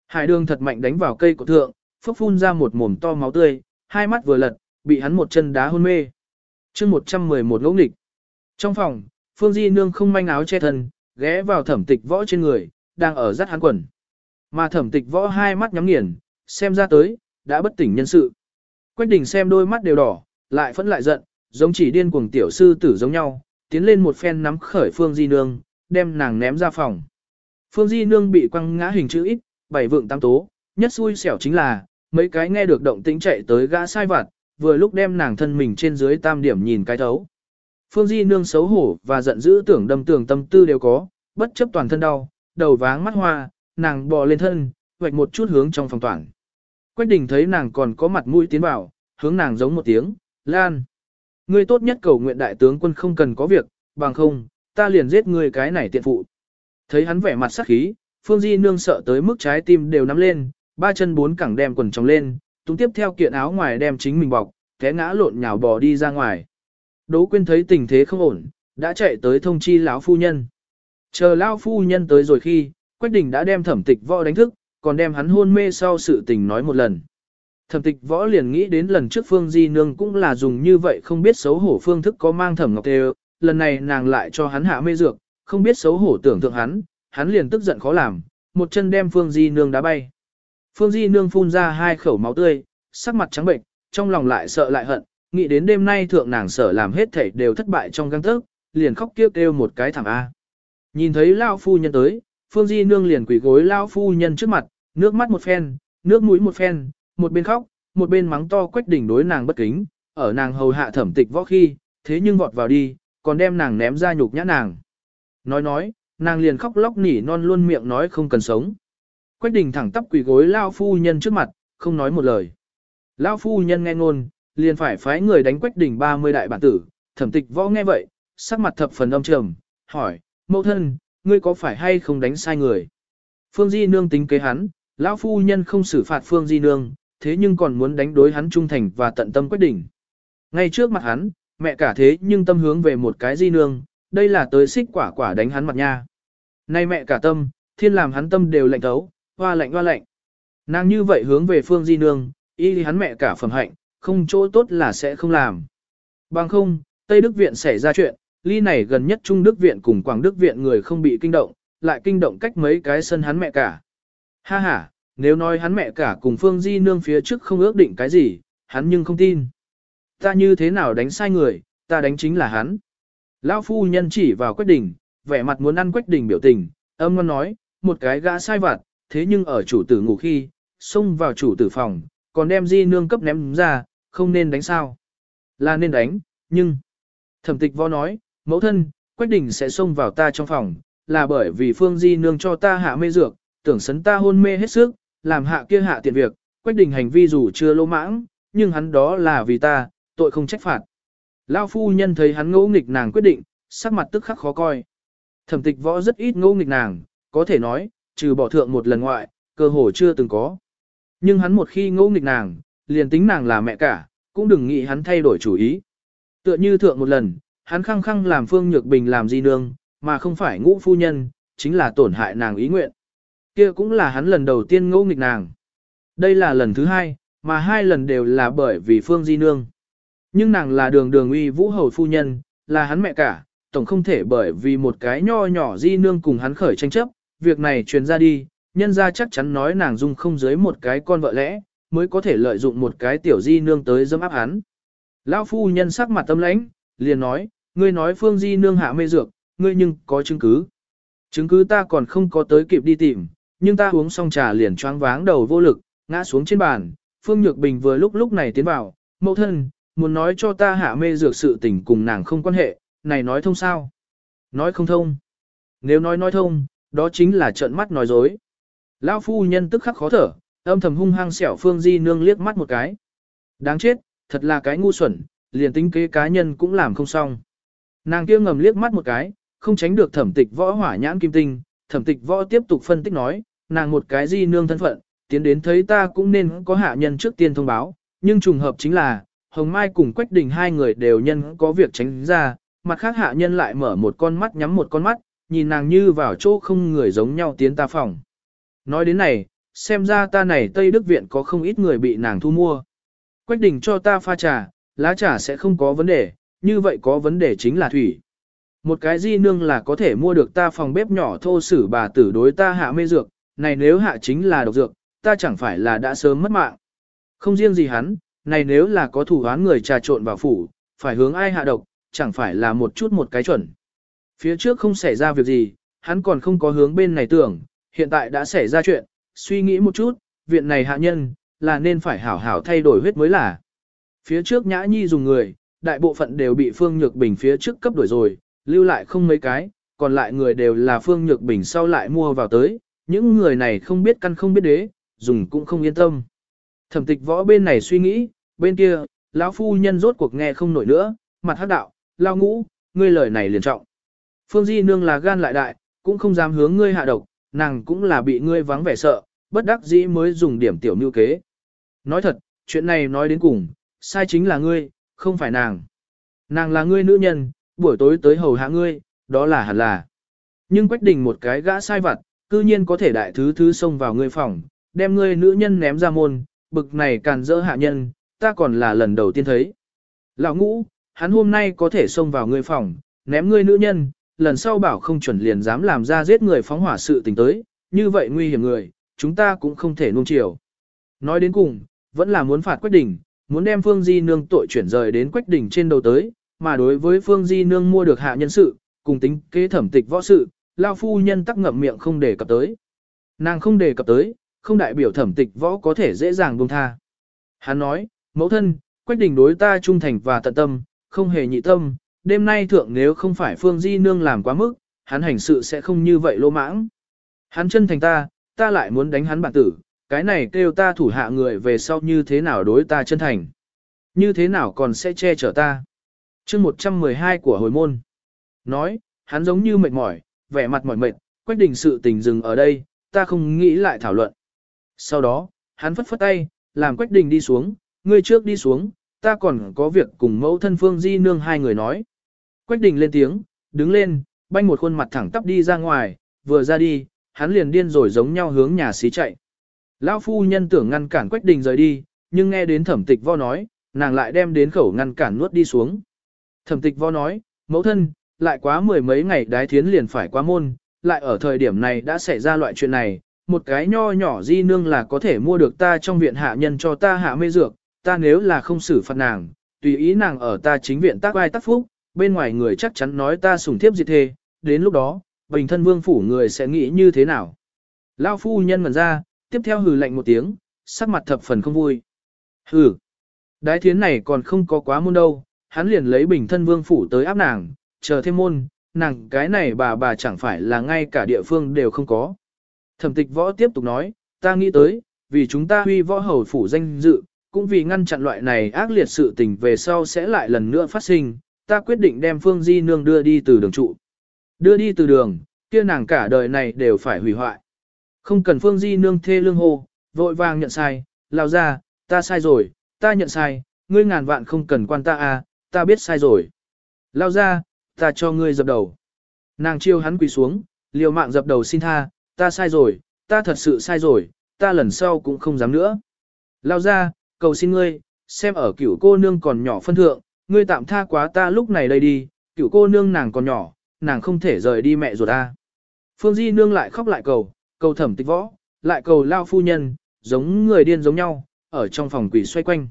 Hải Đường thật mạnh đánh vào cây cổ thượng, phốc phun ra một mồm to máu tươi, hai mắt vừa lật, bị hắn một chân đá hôn mê. Chương 111 ngỗ nghịch. Trong phòng, Phương Di nương không manh áo che thân, ghé vào thẩm tịch võ trên người, đang ở rắt hắn quần. Mà thẩm tịch võ hai mắt nhắm nghiền, xem ra tới, đã bất tỉnh nhân sự. Quách đỉnh xem đôi mắt đều đỏ, lại phẫn lại giận, giống chỉ điên cuồng tiểu sư tử giống nhau, tiến lên một phen nắm khởi Phương Di Nương, đem nàng ném ra phòng. Phương Di Nương bị quăng ngã hình chữ ít, bảy vượng tam tố, nhất xui xẻo chính là, mấy cái nghe được động tĩnh chạy tới gã sai vặt, vừa lúc đem nàng thân mình trên dưới tam điểm nhìn cái thấu. Phương Di Nương xấu hổ và giận dữ tưởng đâm tưởng tâm tư đều có, bất chấp toàn thân đau, đầu váng mắt hoa, nàng bò lên thân, hoạch một chút hướng trong phòng toàn. Quách đình thấy nàng còn có mặt mũi tiến vào, hướng nàng giống một tiếng, lan. Ngươi tốt nhất cầu nguyện đại tướng quân không cần có việc, bằng không, ta liền giết ngươi cái này tiện phụ. Thấy hắn vẻ mặt sắc khí, Phương Di nương sợ tới mức trái tim đều nắm lên, ba chân bốn cẳng đem quần tròng lên, túng tiếp theo kiện áo ngoài đem chính mình bọc, té ngã lộn nhào bò đi ra ngoài. Đỗ Quyên thấy tình thế không ổn, đã chạy tới thông chi lão phu nhân. Chờ lão phu nhân tới rồi khi, Quách Đình đã đem Thẩm Tịch Võ đánh thức, còn đem hắn hôn mê sau sự tình nói một lần. Thẩm tịch võ liền nghĩ đến lần trước Phương Di Nương cũng là dùng như vậy không biết xấu hổ phương thức có mang thẩm ngọc tê lần này nàng lại cho hắn hạ mê dược, không biết xấu hổ tưởng tượng hắn, hắn liền tức giận khó làm, một chân đem Phương Di Nương đá bay. Phương Di Nương phun ra hai khẩu máu tươi, sắc mặt trắng bệnh, trong lòng lại sợ lại hận, nghĩ đến đêm nay thượng nàng sợ làm hết thảy đều thất bại trong găng tức, liền khóc kêu kêu một cái thẳng A. Nhìn thấy Lao Phu Nhân tới, Phương Di Nương liền quỳ gối Lao Phu Nhân trước mặt, nước mắt một phen, nước mũi một phen, một bên khóc, một bên mắng to quách đỉnh đối nàng bất kính, ở nàng hầu hạ thẩm tịch võ khi, thế nhưng vọt vào đi, còn đem nàng ném ra nhục nhã nàng. Nói nói, nàng liền khóc lóc nỉ non luôn miệng nói không cần sống. Quách đỉnh thẳng tắp quỳ gối lao phu nhân trước mặt, không nói một lời. Lao phu nhân nghe ngôn, liền phải phái người đánh quách đỉnh 30 đại bản tử, thẩm tịch võ nghe vậy, sắc mặt thập phần âm trầm, hỏi, mẫu thân, ngươi có phải hay không đánh sai người? Phương Di Nương tính kế hắn, lão phu nhân không xử phạt Phương Di Nương, thế nhưng còn muốn đánh đối hắn trung thành và tận tâm quyết định. Ngay trước mặt hắn, mẹ cả thế nhưng tâm hướng về một cái di nương, đây là tới xích quả quả đánh hắn mặt nha. Nay mẹ cả tâm, thiên làm hắn tâm đều lạnh thấu, hoa lạnh hoa lạnh. Nàng như vậy hướng về phương di nương, y hắn mẹ cả phẩm hạnh, không chỗ tốt là sẽ không làm. Bằng không, Tây Đức Viện xảy ra chuyện, ly này gần nhất Trung Đức Viện cùng Quảng Đức Viện người không bị kinh động, lại kinh động cách mấy cái sân hắn mẹ cả. Ha ha, nếu nói hắn mẹ cả cùng Phương Di nương phía trước không ước định cái gì, hắn nhưng không tin. Ta như thế nào đánh sai người, ta đánh chính là hắn. Lão phu nhân chỉ vào Quách Đình, vẻ mặt muốn ăn Quách Đình biểu tình, âm ngon nói, một cái gã sai vặt, thế nhưng ở chủ tử ngủ khi, xông vào chủ tử phòng, còn đem Di nương cấp ném ra, không nên đánh sao. Là nên đánh, nhưng... Thẩm tịch võ nói, mẫu thân, Quách Đình sẽ xông vào ta trong phòng, là bởi vì Phương Di nương cho ta hạ mê dược, tưởng sấn ta hôn mê hết sức, làm hạ kia hạ tiện việc, quách đình hành vi dù chưa lỗ mãng, nhưng hắn đó là vì ta, tội không trách phạt. Lao phu nhân thấy hắn ngỗ nghịch nàng quyết định, sắc mặt tức khắc khó coi. Thẩm tịch võ rất ít ngỗ nghịch nàng, có thể nói, trừ bỏ thượng một lần ngoại, cơ hồ chưa từng có. Nhưng hắn một khi ngỗ nghịch nàng, liền tính nàng là mẹ cả, cũng đừng nghĩ hắn thay đổi chủ ý. Tựa như thượng một lần, hắn khăng khăng làm Phương Nhược Bình làm di nương, mà không phải ngũ phu nhân, chính là tổn hại nàng ý nguyện. Kia cũng là hắn lần đầu tiên ngỗ nghịch nàng. Đây là lần thứ hai, mà hai lần đều là bởi vì Phương Di Nương. Nhưng nàng là đường đường uy vũ hầu phu nhân, là hắn mẹ cả, tổng không thể bởi vì một cái nho nhỏ Di Nương cùng hắn khởi tranh chấp, việc này truyền ra đi, nhân ra chắc chắn nói nàng dung không dưới một cái con vợ lẽ, mới có thể lợi dụng một cái tiểu Di Nương tới dâm áp hắn. Lão phu nhân sắc mặt tâm lãnh, liền nói, ngươi nói Phương Di Nương hạ mê dược, ngươi nhưng có chứng cứ. Chứng cứ ta còn không có tới kịp đi tìm, nhưng ta uống xong trà liền choáng váng đầu vô lực, ngã xuống trên bàn, Phương Nhược Bình vừa lúc lúc này tiến vào, mẫu thân, muốn nói cho ta hạ mê dược sự tình cùng nàng không quan hệ, này nói thông sao? Nói không thông. Nếu nói nói thông, đó chính là trợn mắt nói dối. Lão phu nhân tức khắc khó thở, âm thầm hung hăng xẻo Phương Di nương liếc mắt một cái. Đáng chết, thật là cái ngu xuẩn, liền tính kế cá nhân cũng làm không xong. Nàng kia ngầm liếc mắt một cái, không tránh được thẩm tịch võ hỏa nhãn kim tinh, thẩm tịch võ tiếp tục phân tích nói, nàng một cái di nương thân phận, tiến đến thấy ta cũng nên có hạ nhân trước tiên thông báo, nhưng trùng hợp chính là, Hồng Mai cùng Quách Đình hai người đều nhân có việc tránh ra, mặt khác hạ nhân lại mở một con mắt nhắm một con mắt, nhìn nàng như vào chỗ không người giống nhau tiến ta phòng. Nói đến này, xem ra ta này Tây Đức Viện có không ít người bị nàng thu mua. Quách Đình cho ta pha trà, lá trà sẽ không có vấn đề, như vậy có vấn đề chính là thủy. Một cái di nương là có thể mua được ta phòng bếp nhỏ thô sử bà tử đối ta hạ mê dược, này nếu hạ chính là độc dược, ta chẳng phải là đã sớm mất mạng. Không riêng gì hắn, này nếu là có thủ án người trà trộn vào phủ, phải hướng ai hạ độc, chẳng phải là một chút một cái chuẩn. Phía trước không xảy ra việc gì, hắn còn không có hướng bên này tưởng, hiện tại đã xảy ra chuyện, suy nghĩ một chút, viện này hạ nhân, là nên phải hảo hảo thay đổi huyết mới là. Phía trước nhã nhi dùng người, đại bộ phận đều bị Phương Nhược Bình phía trước cấp đổi rồi, lưu lại không mấy cái, còn lại người đều là Phương Nhược Bình sau lại mua vào tới, những người này không biết căn không biết đế, dùng cũng không yên tâm. Thẩm tịch võ bên này suy nghĩ, bên kia, lão phu nhân rốt cuộc nghe không nổi nữa, mặt hắc đạo, lao ngũ, ngươi lời này liền trọng. Phương Di Nương là gan lại đại, cũng không dám hướng ngươi hạ độc, nàng cũng là bị ngươi vắng vẻ sợ, bất đắc dĩ mới dùng điểm tiểu mưu kế. Nói thật, chuyện này nói đến cùng, sai chính là ngươi, không phải nàng. Nàng là ngươi nữ nhân, buổi tối tới hầu hạ ngươi, đó là hẳn là. Nhưng Quách Đình một cái gã sai vặt, cư nhiên có thể đại thứ thứ xông vào ngươi phòng, đem ngươi nữ nhân ném ra môn, bực này càn dỡ hạ nhân, ta còn là lần đầu tiên thấy. Lão ngũ, hắn hôm nay có thể xông vào ngươi phòng, ném ngươi nữ nhân, lần sau bảo không chuẩn liền dám làm ra giết người phóng hỏa sự tình tới, như vậy nguy hiểm người, chúng ta cũng không thể nuông chiều. Nói đến cùng, vẫn là muốn phạt Quách Đình, muốn đem Phương Di Nương tội chuyển rời đến Quách Đỉnh trên đầu tới, mà đối với Phương Di Nương mua được hạ nhân sự, cùng tính kế thẩm tịch võ sự, lao phu nhân tắc ngậm miệng không đề cập tới. Nàng không đề cập tới, không đại biểu thẩm tịch võ có thể dễ dàng buông tha. Hắn nói, mẫu thân, quách đình đối ta trung thành và tận tâm, không hề nhị tâm, đêm nay thượng nếu không phải phương di nương làm quá mức, hắn hành sự sẽ không như vậy lô mãng. Hắn chân thành ta, ta lại muốn đánh hắn bản tử, cái này kêu ta thủ hạ người về sau như thế nào đối ta chân thành. Như thế nào còn sẽ che chở ta. chương 112 của hồi môn. Nói, hắn giống như mệt mỏi, vẻ mặt mỏi mệt, quyết định sự tình dừng ở đây, ta không nghĩ lại thảo luận. Sau đó, hắn phất phất tay, làm quyết định đi xuống, ngươi trước đi xuống, ta còn có việc cùng mẫu thân phương di nương hai người nói. quyết định lên tiếng, đứng lên, banh một khuôn mặt thẳng tắp đi ra ngoài, vừa ra đi, hắn liền điên rồi giống nhau hướng nhà xí chạy. Lão phu nhân tưởng ngăn cản quyết định rời đi, nhưng nghe đến thẩm tịch vo nói, nàng lại đem đến khẩu ngăn cản nuốt đi xuống. Thẩm tịch vo nói, mẫu thân, lại quá mười mấy ngày đái thiến liền phải qua môn, lại ở thời điểm này đã xảy ra loại chuyện này, một cái nho nhỏ di nương là có thể mua được ta trong viện hạ nhân cho ta hạ mê dược, ta nếu là không xử phạt nàng, tùy ý nàng ở ta chính viện tác vai tác phúc, bên ngoài người chắc chắn nói ta sủng thiếp diệt thê, đến lúc đó, bình thân vương phủ người sẽ nghĩ như thế nào. Lao phu nhân ngần ra, tiếp theo hừ lạnh một tiếng, sắc mặt thập phần không vui. Hừ, đái thiến này còn không có quá môn đâu, hắn liền lấy bình thân vương phủ tới áp nàng, chờ thêm môn, nàng cái này bà bà chẳng phải là ngay cả địa phương đều không có. Thẩm tịch võ tiếp tục nói, ta nghĩ tới, vì chúng ta huy võ hầu phủ danh dự, cũng vì ngăn chặn loại này ác liệt sự tình về sau sẽ lại lần nữa phát sinh, ta quyết định đem Phương Di Nương đưa đi từ đường trụ. Đưa đi từ đường, kia nàng cả đời này đều phải hủy hoại. Không cần Phương Di Nương thê lương hô, vội vàng nhận sai, lao ra, ta sai rồi, ta nhận sai, ngươi ngàn vạn không cần quan ta à, ta biết sai rồi. Lao ra, ta cho ngươi dập đầu. Nàng chiêu hắn quỳ xuống, liều mạng dập đầu xin tha, ta sai rồi, ta thật sự sai rồi, ta lần sau cũng không dám nữa. Lao ra, cầu xin ngươi, xem ở cửu cô nương còn nhỏ phân thượng, ngươi tạm tha quá ta lúc này đây đi, cửu cô nương nàng còn nhỏ, nàng không thể rời đi mẹ ruột ta. Phương Di nương lại khóc lại cầu, cầu thẩm tịch võ, lại cầu lao phu nhân, giống người điên giống nhau, ở trong phòng quỷ xoay quanh.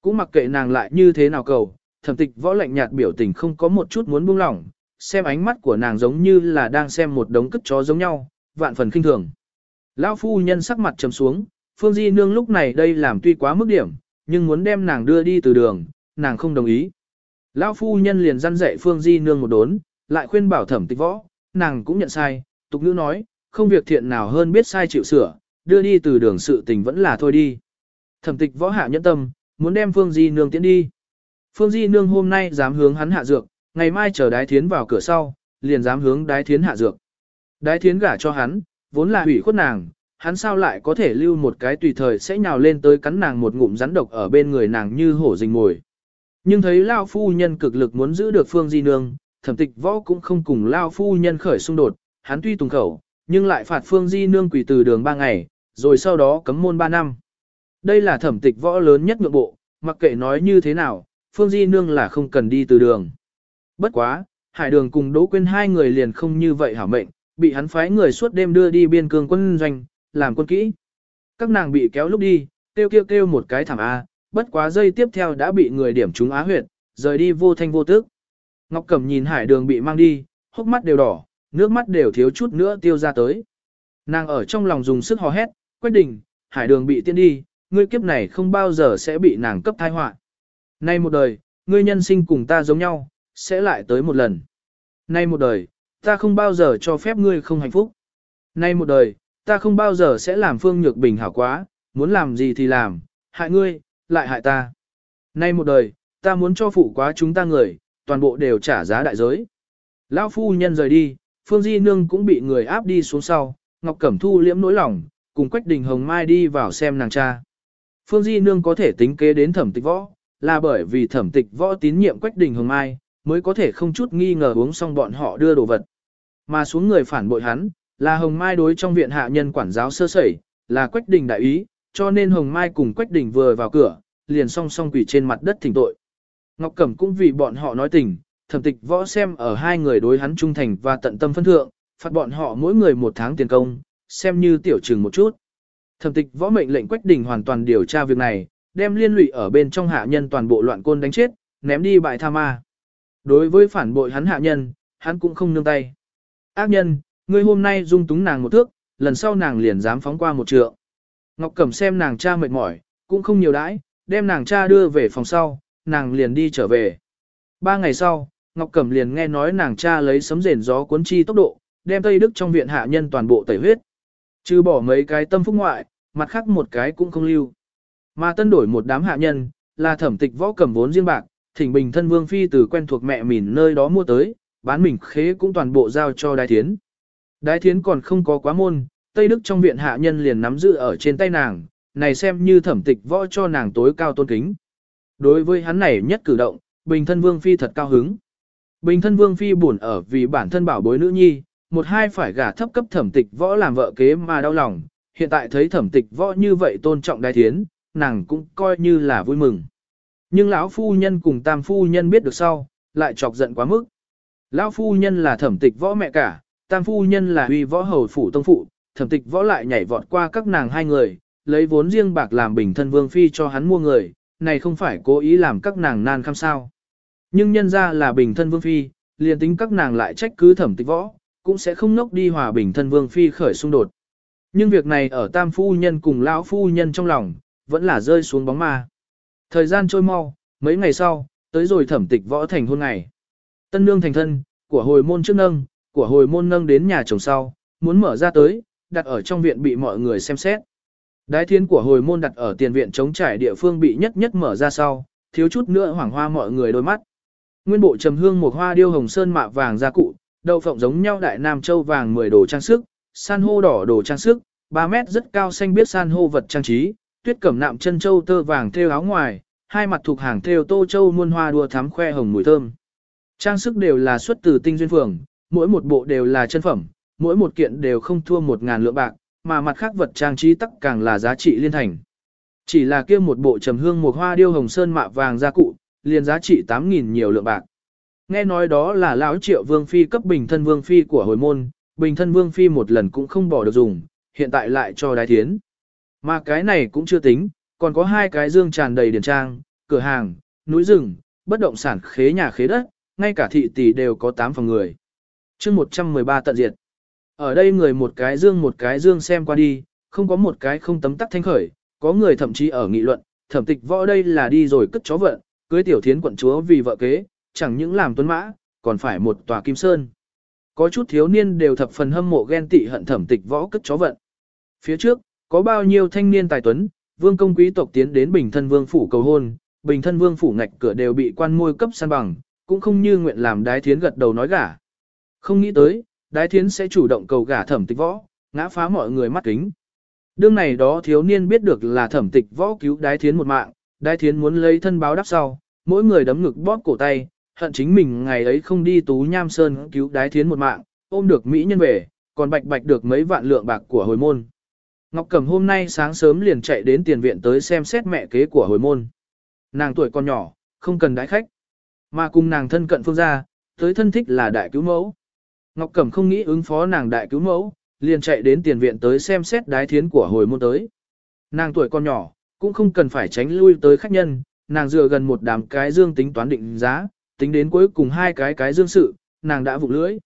Cũng mặc kệ nàng lại như thế nào cầu, thẩm tịch võ lạnh nhạt biểu tình không có một chút muốn buông lỏng, xem ánh mắt của nàng giống như là đang xem một đống cất chó giống nhau, vạn phần khinh thường. Lão phu nhân sắc mặt trầm xuống, Phương Di Nương lúc này đây làm tuy quá mức điểm, nhưng muốn đem nàng đưa đi từ đường, nàng không đồng ý. Lão phu nhân liền răn dạy Phương Di Nương một đốn, lại khuyên bảo thẩm tịch võ, nàng cũng nhận sai, tục nữ nói, không việc thiện nào hơn biết sai chịu sửa, đưa đi từ đường sự tình vẫn là thôi đi. Thẩm tịch võ hạ nhẫn tâm, muốn đem Phương Di Nương tiến đi. Phương Di Nương hôm nay dám hướng hắn hạ dược, ngày mai chờ đái thiến vào cửa sau, liền dám hướng đái thiến hạ dược. Đái thiến gả cho hắn, vốn là hủy khuất nàng, hắn sao lại có thể lưu một cái tùy thời sẽ nhào lên tới cắn nàng một ngụm rắn độc ở bên người nàng như hổ rình mồi. Nhưng thấy Lao Phu Nhân cực lực muốn giữ được Phương Di Nương, thẩm tịch võ cũng không cùng Lao Phu Nhân khởi xung đột, hắn tuy tùng khẩu, nhưng lại phạt Phương Di Nương quỳ từ đường 3 ngày, rồi sau đó cấm môn 3 năm. Đây là thẩm tịch võ lớn nhất ngược bộ, mặc kệ nói như thế nào, Phương Di Nương là không cần đi từ đường. Bất quá, Hải Đường cùng Đỗ Quyên hai người liền không như vậy hảo mệnh, bị hắn phái người suốt đêm đưa đi biên cương quân doanh, làm quân kỹ. Các nàng bị kéo lúc đi, kêu kêu kêu một cái thảm A, bất quá dây tiếp theo đã bị người điểm trúng á huyệt, rời đi vô thanh vô tức. Ngọc Cẩm nhìn Hải Đường bị mang đi, hốc mắt đều đỏ, nước mắt đều thiếu chút nữa tiêu ra tới. Nàng ở trong lòng dùng sức hò hét, quyết định, Hải Đường bị tiên đi, người kiếp này không bao giờ sẽ bị nàng cấp thai họa Nay một đời, ngươi nhân sinh cùng ta giống nhau, sẽ lại tới một lần. Nay một đời, ta không bao giờ cho phép ngươi không hạnh phúc. Nay một đời, ta không bao giờ sẽ làm Phương Nhược Bình hảo quá, muốn làm gì thì làm, hại ngươi, lại hại ta. Nay một đời, ta muốn cho phụ quá chúng ta người, toàn bộ đều trả giá đại giới. Lão phu nhân rời đi, Phương Di Nương cũng bị người áp đi xuống sau, Ngọc Cẩm Thu liễm nỗi lòng, cùng Quách Đình Hồng Mai đi vào xem nàng cha. Phương Di Nương có thể tính kế đến thẩm tịch võ, là bởi vì thẩm tịch võ tín nhiệm quách đình hồng mai, mới có thể không chút nghi ngờ uống xong bọn họ đưa đồ vật. Mà xuống người phản bội hắn, là hồng mai đối trong viện hạ nhân quản giáo sơ sẩy, là quách đình đại ý, cho nên hồng mai cùng quách đình vừa vào cửa, liền song song quỷ trên mặt đất thỉnh tội. Ngọc Cẩm cũng vì bọn họ nói tình, thẩm tịch võ xem ở hai người đối hắn trung thành và tận tâm phân thượng, phạt bọn họ mỗi người một tháng tiền công, xem như tiểu trừng một chút. Thẩm tịch võ mệnh lệnh Quách Đình hoàn toàn điều tra việc này, đem liên lụy ở bên trong hạ nhân toàn bộ loạn côn đánh chết, ném đi bại tham ma. Đối với phản bội hắn hạ nhân, hắn cũng không nương tay. Ác nhân, ngươi hôm nay dung túng nàng một thước, lần sau nàng liền dám phóng qua một trượng. Ngọc Cẩm xem nàng cha mệt mỏi, cũng không nhiều đãi, đem nàng cha đưa về phòng sau, nàng liền đi trở về. Ba ngày sau, Ngọc Cẩm liền nghe nói nàng cha lấy sấm rền gió cuốn chi tốc độ, đem Tây Đức trong viện hạ nhân toàn bộ tẩy huyết. Chứ bỏ mấy cái tâm phúc ngoại, mặt khác một cái cũng không lưu. Mà tân đổi một đám hạ nhân, là thẩm tịch võ cầm vốn riêng bạc, thỉnh bình thân vương phi từ quen thuộc mẹ mình nơi đó mua tới, bán mình khế cũng toàn bộ giao cho đái thiến. Đái thiến còn không có quá môn, Tây Đức trong viện hạ nhân liền nắm giữ ở trên tay nàng, này xem như thẩm tịch võ cho nàng tối cao tôn kính. Đối với hắn này nhất cử động, bình thân vương phi thật cao hứng. Bình thân vương phi buồn ở vì bản thân bảo bối nữ nhi, một hai phải gả thấp cấp thẩm tịch võ làm vợ kế mà đau lòng, hiện tại thấy thẩm tịch võ như vậy tôn trọng đái thiến, nàng cũng coi như là vui mừng. Nhưng lão phu nhân cùng tam phu nhân biết được sau, lại chọc giận quá mức. Lão phu nhân là thẩm tịch võ mẹ cả, tam phu nhân là huy võ hầu phủ tông phụ, thẩm tịch võ lại nhảy vọt qua các nàng hai người, lấy vốn riêng bạc làm bình thân vương phi cho hắn mua người, này không phải cố ý làm các nàng nan khăm sao. Nhưng nhân ra là bình thân vương phi, liền tính các nàng lại trách cứ thẩm tịch võ, cũng sẽ không nốc đi hòa bình thân vương phi khởi xung đột. Nhưng việc này ở tam phu nhân cùng lão phu nhân trong lòng, vẫn là rơi xuống bóng ma. Thời gian trôi mau, mấy ngày sau, tới rồi thẩm tịch võ thành hôn ngày. Tân nương thành thân, của hồi môn trước nâng, của hồi môn nâng đến nhà chồng sau, muốn mở ra tới, đặt ở trong viện bị mọi người xem xét. Đái thiên của hồi môn đặt ở tiền viện chống trải địa phương bị nhất nhất mở ra sau, thiếu chút nữa hoảng hoa mọi người đôi mắt. Nguyên bộ trầm hương một hoa điêu hồng sơn mạ vàng gia cụ, đậu phộng giống nhau đại nam châu vàng 10 đồ trang sức, san hô đỏ đồ trang sức, 3 mét rất cao xanh biết san hô vật trang trí, tuyết cẩm nạm chân châu tơ vàng thêu áo ngoài, hai mặt thuộc hàng thêu tô châu muôn hoa đua thắm khoe hồng mùi thơm. Trang sức đều là xuất từ tinh duyên phường, mỗi một bộ đều là chân phẩm, mỗi một kiện đều không thua một ngàn lượng bạc, mà mặt khác vật trang trí tắc càng là giá trị liên thành. Chỉ là kia một bộ trầm hương một hoa điêu hồng sơn mạ vàng gia cụ, liền giá trị 8.000 nhiều lượng bạc. Nghe nói đó là lão triệu vương phi cấp bình thân vương phi của hồi môn, bình thân vương phi một lần cũng không bỏ được dùng, hiện tại lại cho đái thiến. Mà cái này cũng chưa tính, còn có hai cái dương tràn đầy điển trang, cửa hàng, núi rừng, bất động sản khế nhà khế đất, ngay cả thị tỷ đều có 8 phòng người. chương 113 tận diệt. Ở đây người một cái dương một cái dương xem qua đi, không có một cái không tấm tắc thanh khởi, có người thậm chí ở nghị luận, thẩm tịch võ đây là đi rồi cất chó vợ, cưới tiểu thiến quận chúa vì vợ kế, chẳng những làm tuấn mã, còn phải một tòa kim sơn. Có chút thiếu niên đều thập phần hâm mộ ghen tị hận thẩm tịch võ cất chó vận. Phía trước, có bao nhiêu thanh niên tài tuấn, vương công quý tộc tiến đến bình thân vương phủ cầu hôn, bình thân vương phủ ngạch cửa đều bị quan môi cấp san bằng, cũng không như nguyện làm đái thiến gật đầu nói gả. Không nghĩ tới, đái thiến sẽ chủ động cầu gả thẩm tịch võ, ngã phá mọi người mắt kính. Đương này đó thiếu niên biết được là thẩm tịch võ cứu đái thiến một mạng, đái thiến muốn lấy thân báo đáp sau, mỗi người đấm ngực bóp cổ tay, hận chính mình ngày ấy không đi tú nham sơn cứu đái thiến một mạng, ôm được Mỹ nhân về, còn bạch bạch được mấy vạn lượng bạc của hồi môn. Ngọc Cẩm hôm nay sáng sớm liền chạy đến tiền viện tới xem xét mẹ kế của hồi môn. Nàng tuổi còn nhỏ, không cần đãi khách. Mà cùng nàng thân cận phương gia, tới thân thích là đại cứu mẫu. Ngọc Cẩm không nghĩ ứng phó nàng đại cứu mẫu, liền chạy đến tiền viện tới xem xét đái thiến của hồi môn tới. Nàng tuổi còn nhỏ, cũng không cần phải tránh lui tới khách nhân, nàng dựa gần một đám cái dương tính toán định giá, tính đến cuối cùng hai cái cái dương sự, nàng đã vụ lưỡi.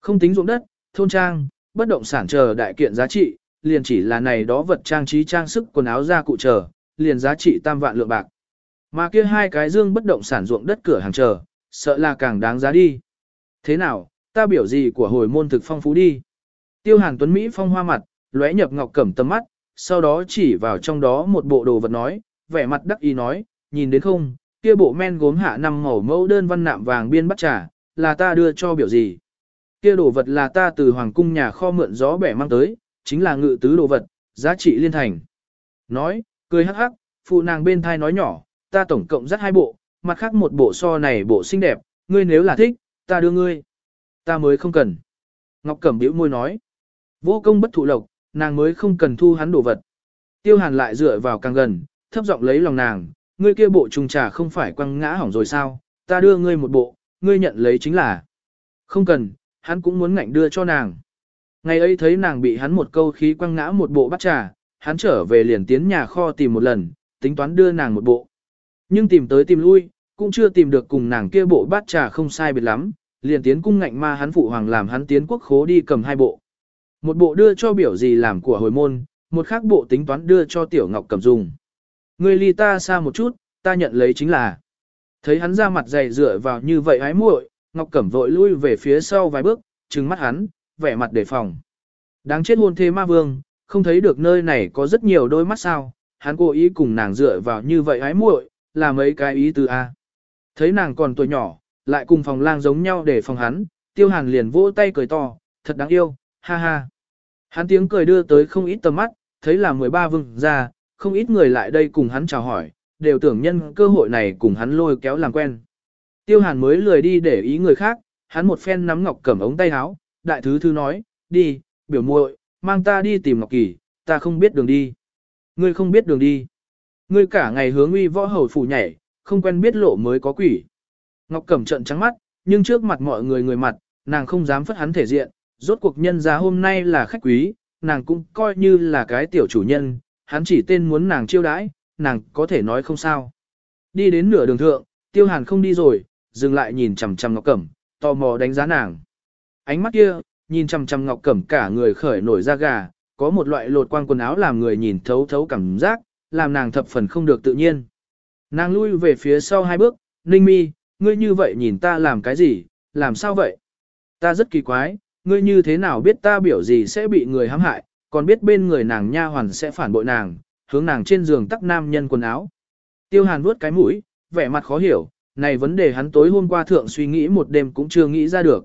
Không tính ruộng đất, thôn trang, bất động sản chờ đại kiện giá trị, liền chỉ là này đó vật trang trí trang sức quần áo ra cụ chờ liền giá trị tam vạn lượng bạc. Mà kia hai cái dương bất động sản ruộng đất cửa hàng chờ, sợ là càng đáng giá đi. Thế nào, ta biểu gì của hồi môn thực phong phú đi. Tiêu Hàn Tuấn Mỹ phong hoa mặt, lóe nhập ngọc cẩm tâm mắt, sau đó chỉ vào trong đó một bộ đồ vật nói, vẻ mặt đắc ý nói, nhìn đến không, kia bộ men gốm hạ năm màu mẫu đơn văn nạm vàng biên bắt trả là ta đưa cho biểu gì. Kia đồ vật là ta từ hoàng cung nhà kho mượn gió bẻ mang tới, chính là ngự tứ đồ vật, giá trị liên thành. Nói, cười hắc hắc, phụ nàng bên thai nói nhỏ, ta tổng cộng dắt hai bộ, mặt khác một bộ so này bộ xinh đẹp, ngươi nếu là thích, ta đưa ngươi. Ta mới không cần. Ngọc Cẩm bĩu môi nói, vô công bất thụ lộc, nàng mới không cần thu hắn đồ vật. Tiêu hàn lại dựa vào càng gần, thấp giọng lấy lòng nàng, ngươi kia bộ trùng trà không phải quăng ngã hỏng rồi sao, ta đưa ngươi một bộ, ngươi nhận lấy chính là. Không cần, hắn cũng muốn ngạnh đưa cho nàng. Ngày ấy thấy nàng bị hắn một câu khí quăng ngã một bộ bắt trà, hắn trở về liền tiến nhà kho tìm một lần, tính toán đưa nàng một bộ. Nhưng tìm tới tìm lui, cũng chưa tìm được cùng nàng kia bộ bát trà không sai biệt lắm, liền tiến cung ngạnh ma hắn phụ hoàng làm hắn tiến quốc khố đi cầm hai bộ. Một bộ đưa cho biểu gì làm của hồi môn, một khác bộ tính toán đưa cho tiểu ngọc cầm dùng. Người ly ta xa một chút, ta nhận lấy chính là. Thấy hắn ra mặt dày dựa vào như vậy hái muội, ngọc cẩm vội lui về phía sau vài bước, trừng mắt hắn, vẻ mặt đề phòng. Đáng chết hôn thế ma vương, không thấy được nơi này có rất nhiều đôi mắt sao, hắn cố ý cùng nàng dựa vào như vậy hái muội, là mấy cái ý từ A. Thấy nàng còn tuổi nhỏ, lại cùng phòng lang giống nhau để phòng hắn, tiêu hàn liền vỗ tay cười to, thật đáng yêu, ha ha. Hắn tiếng cười đưa tới không ít tầm mắt, thấy là 13 vương ra, không ít người lại đây cùng hắn chào hỏi, đều tưởng nhân cơ hội này cùng hắn lôi kéo làm quen. Tiêu hàn mới lười đi để ý người khác, hắn một phen nắm ngọc cầm ống tay áo, đại thứ thư nói, đi, biểu muội, mang ta đi tìm Ngọc Kỳ, ta không biết đường đi. Ngươi không biết đường đi. Ngươi cả ngày hướng uy võ hầu phủ nhảy, không quen biết lộ mới có quỷ. Ngọc Cẩm trận trắng mắt, nhưng trước mặt mọi người người mặt, nàng không dám phất hắn thể diện, rốt cuộc nhân giá hôm nay là khách quý, nàng cũng coi như là cái tiểu chủ nhân, hắn chỉ tên muốn nàng chiêu đãi, nàng có thể nói không sao. Đi đến nửa đường thượng, Tiêu Hàn không đi rồi, dừng lại nhìn chằm chằm Ngọc Cẩm, tò mò đánh giá nàng ánh mắt kia, nhìn chằm chằm Ngọc Cẩm cả người khởi nổi da gà, có một loại lột quang quần áo làm người nhìn thấu thấu cảm giác, làm nàng thập phần không được tự nhiên. Nàng lui về phía sau hai bước, Ninh Mi, ngươi như vậy nhìn ta làm cái gì, làm sao vậy? Ta rất kỳ quái, ngươi như thế nào biết ta biểu gì sẽ bị người hãm hại, còn biết bên người nàng nha hoàn sẽ phản bội nàng, hướng nàng trên giường tắc nam nhân quần áo. Tiêu Hàn vuốt cái mũi, vẻ mặt khó hiểu, này vấn đề hắn tối hôm qua thượng suy nghĩ một đêm cũng chưa nghĩ ra được.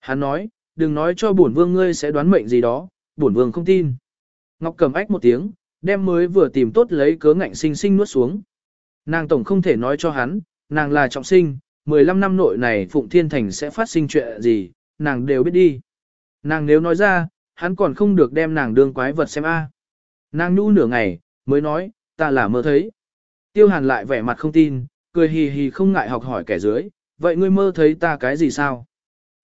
Hắn nói, đừng nói cho bổn vương ngươi sẽ đoán mệnh gì đó, bổn vương không tin. Ngọc cầm ách một tiếng, đem mới vừa tìm tốt lấy cớ ngạnh sinh sinh nuốt xuống. Nàng tổng không thể nói cho hắn, nàng là trọng sinh, 15 năm nội này Phụng Thiên Thành sẽ phát sinh chuyện gì, nàng đều biết đi. Nàng nếu nói ra, hắn còn không được đem nàng đương quái vật xem a. Nàng nhu nửa ngày, mới nói, ta là mơ thấy. Tiêu hàn lại vẻ mặt không tin, cười hì hì không ngại học hỏi kẻ dưới, vậy ngươi mơ thấy ta cái gì sao?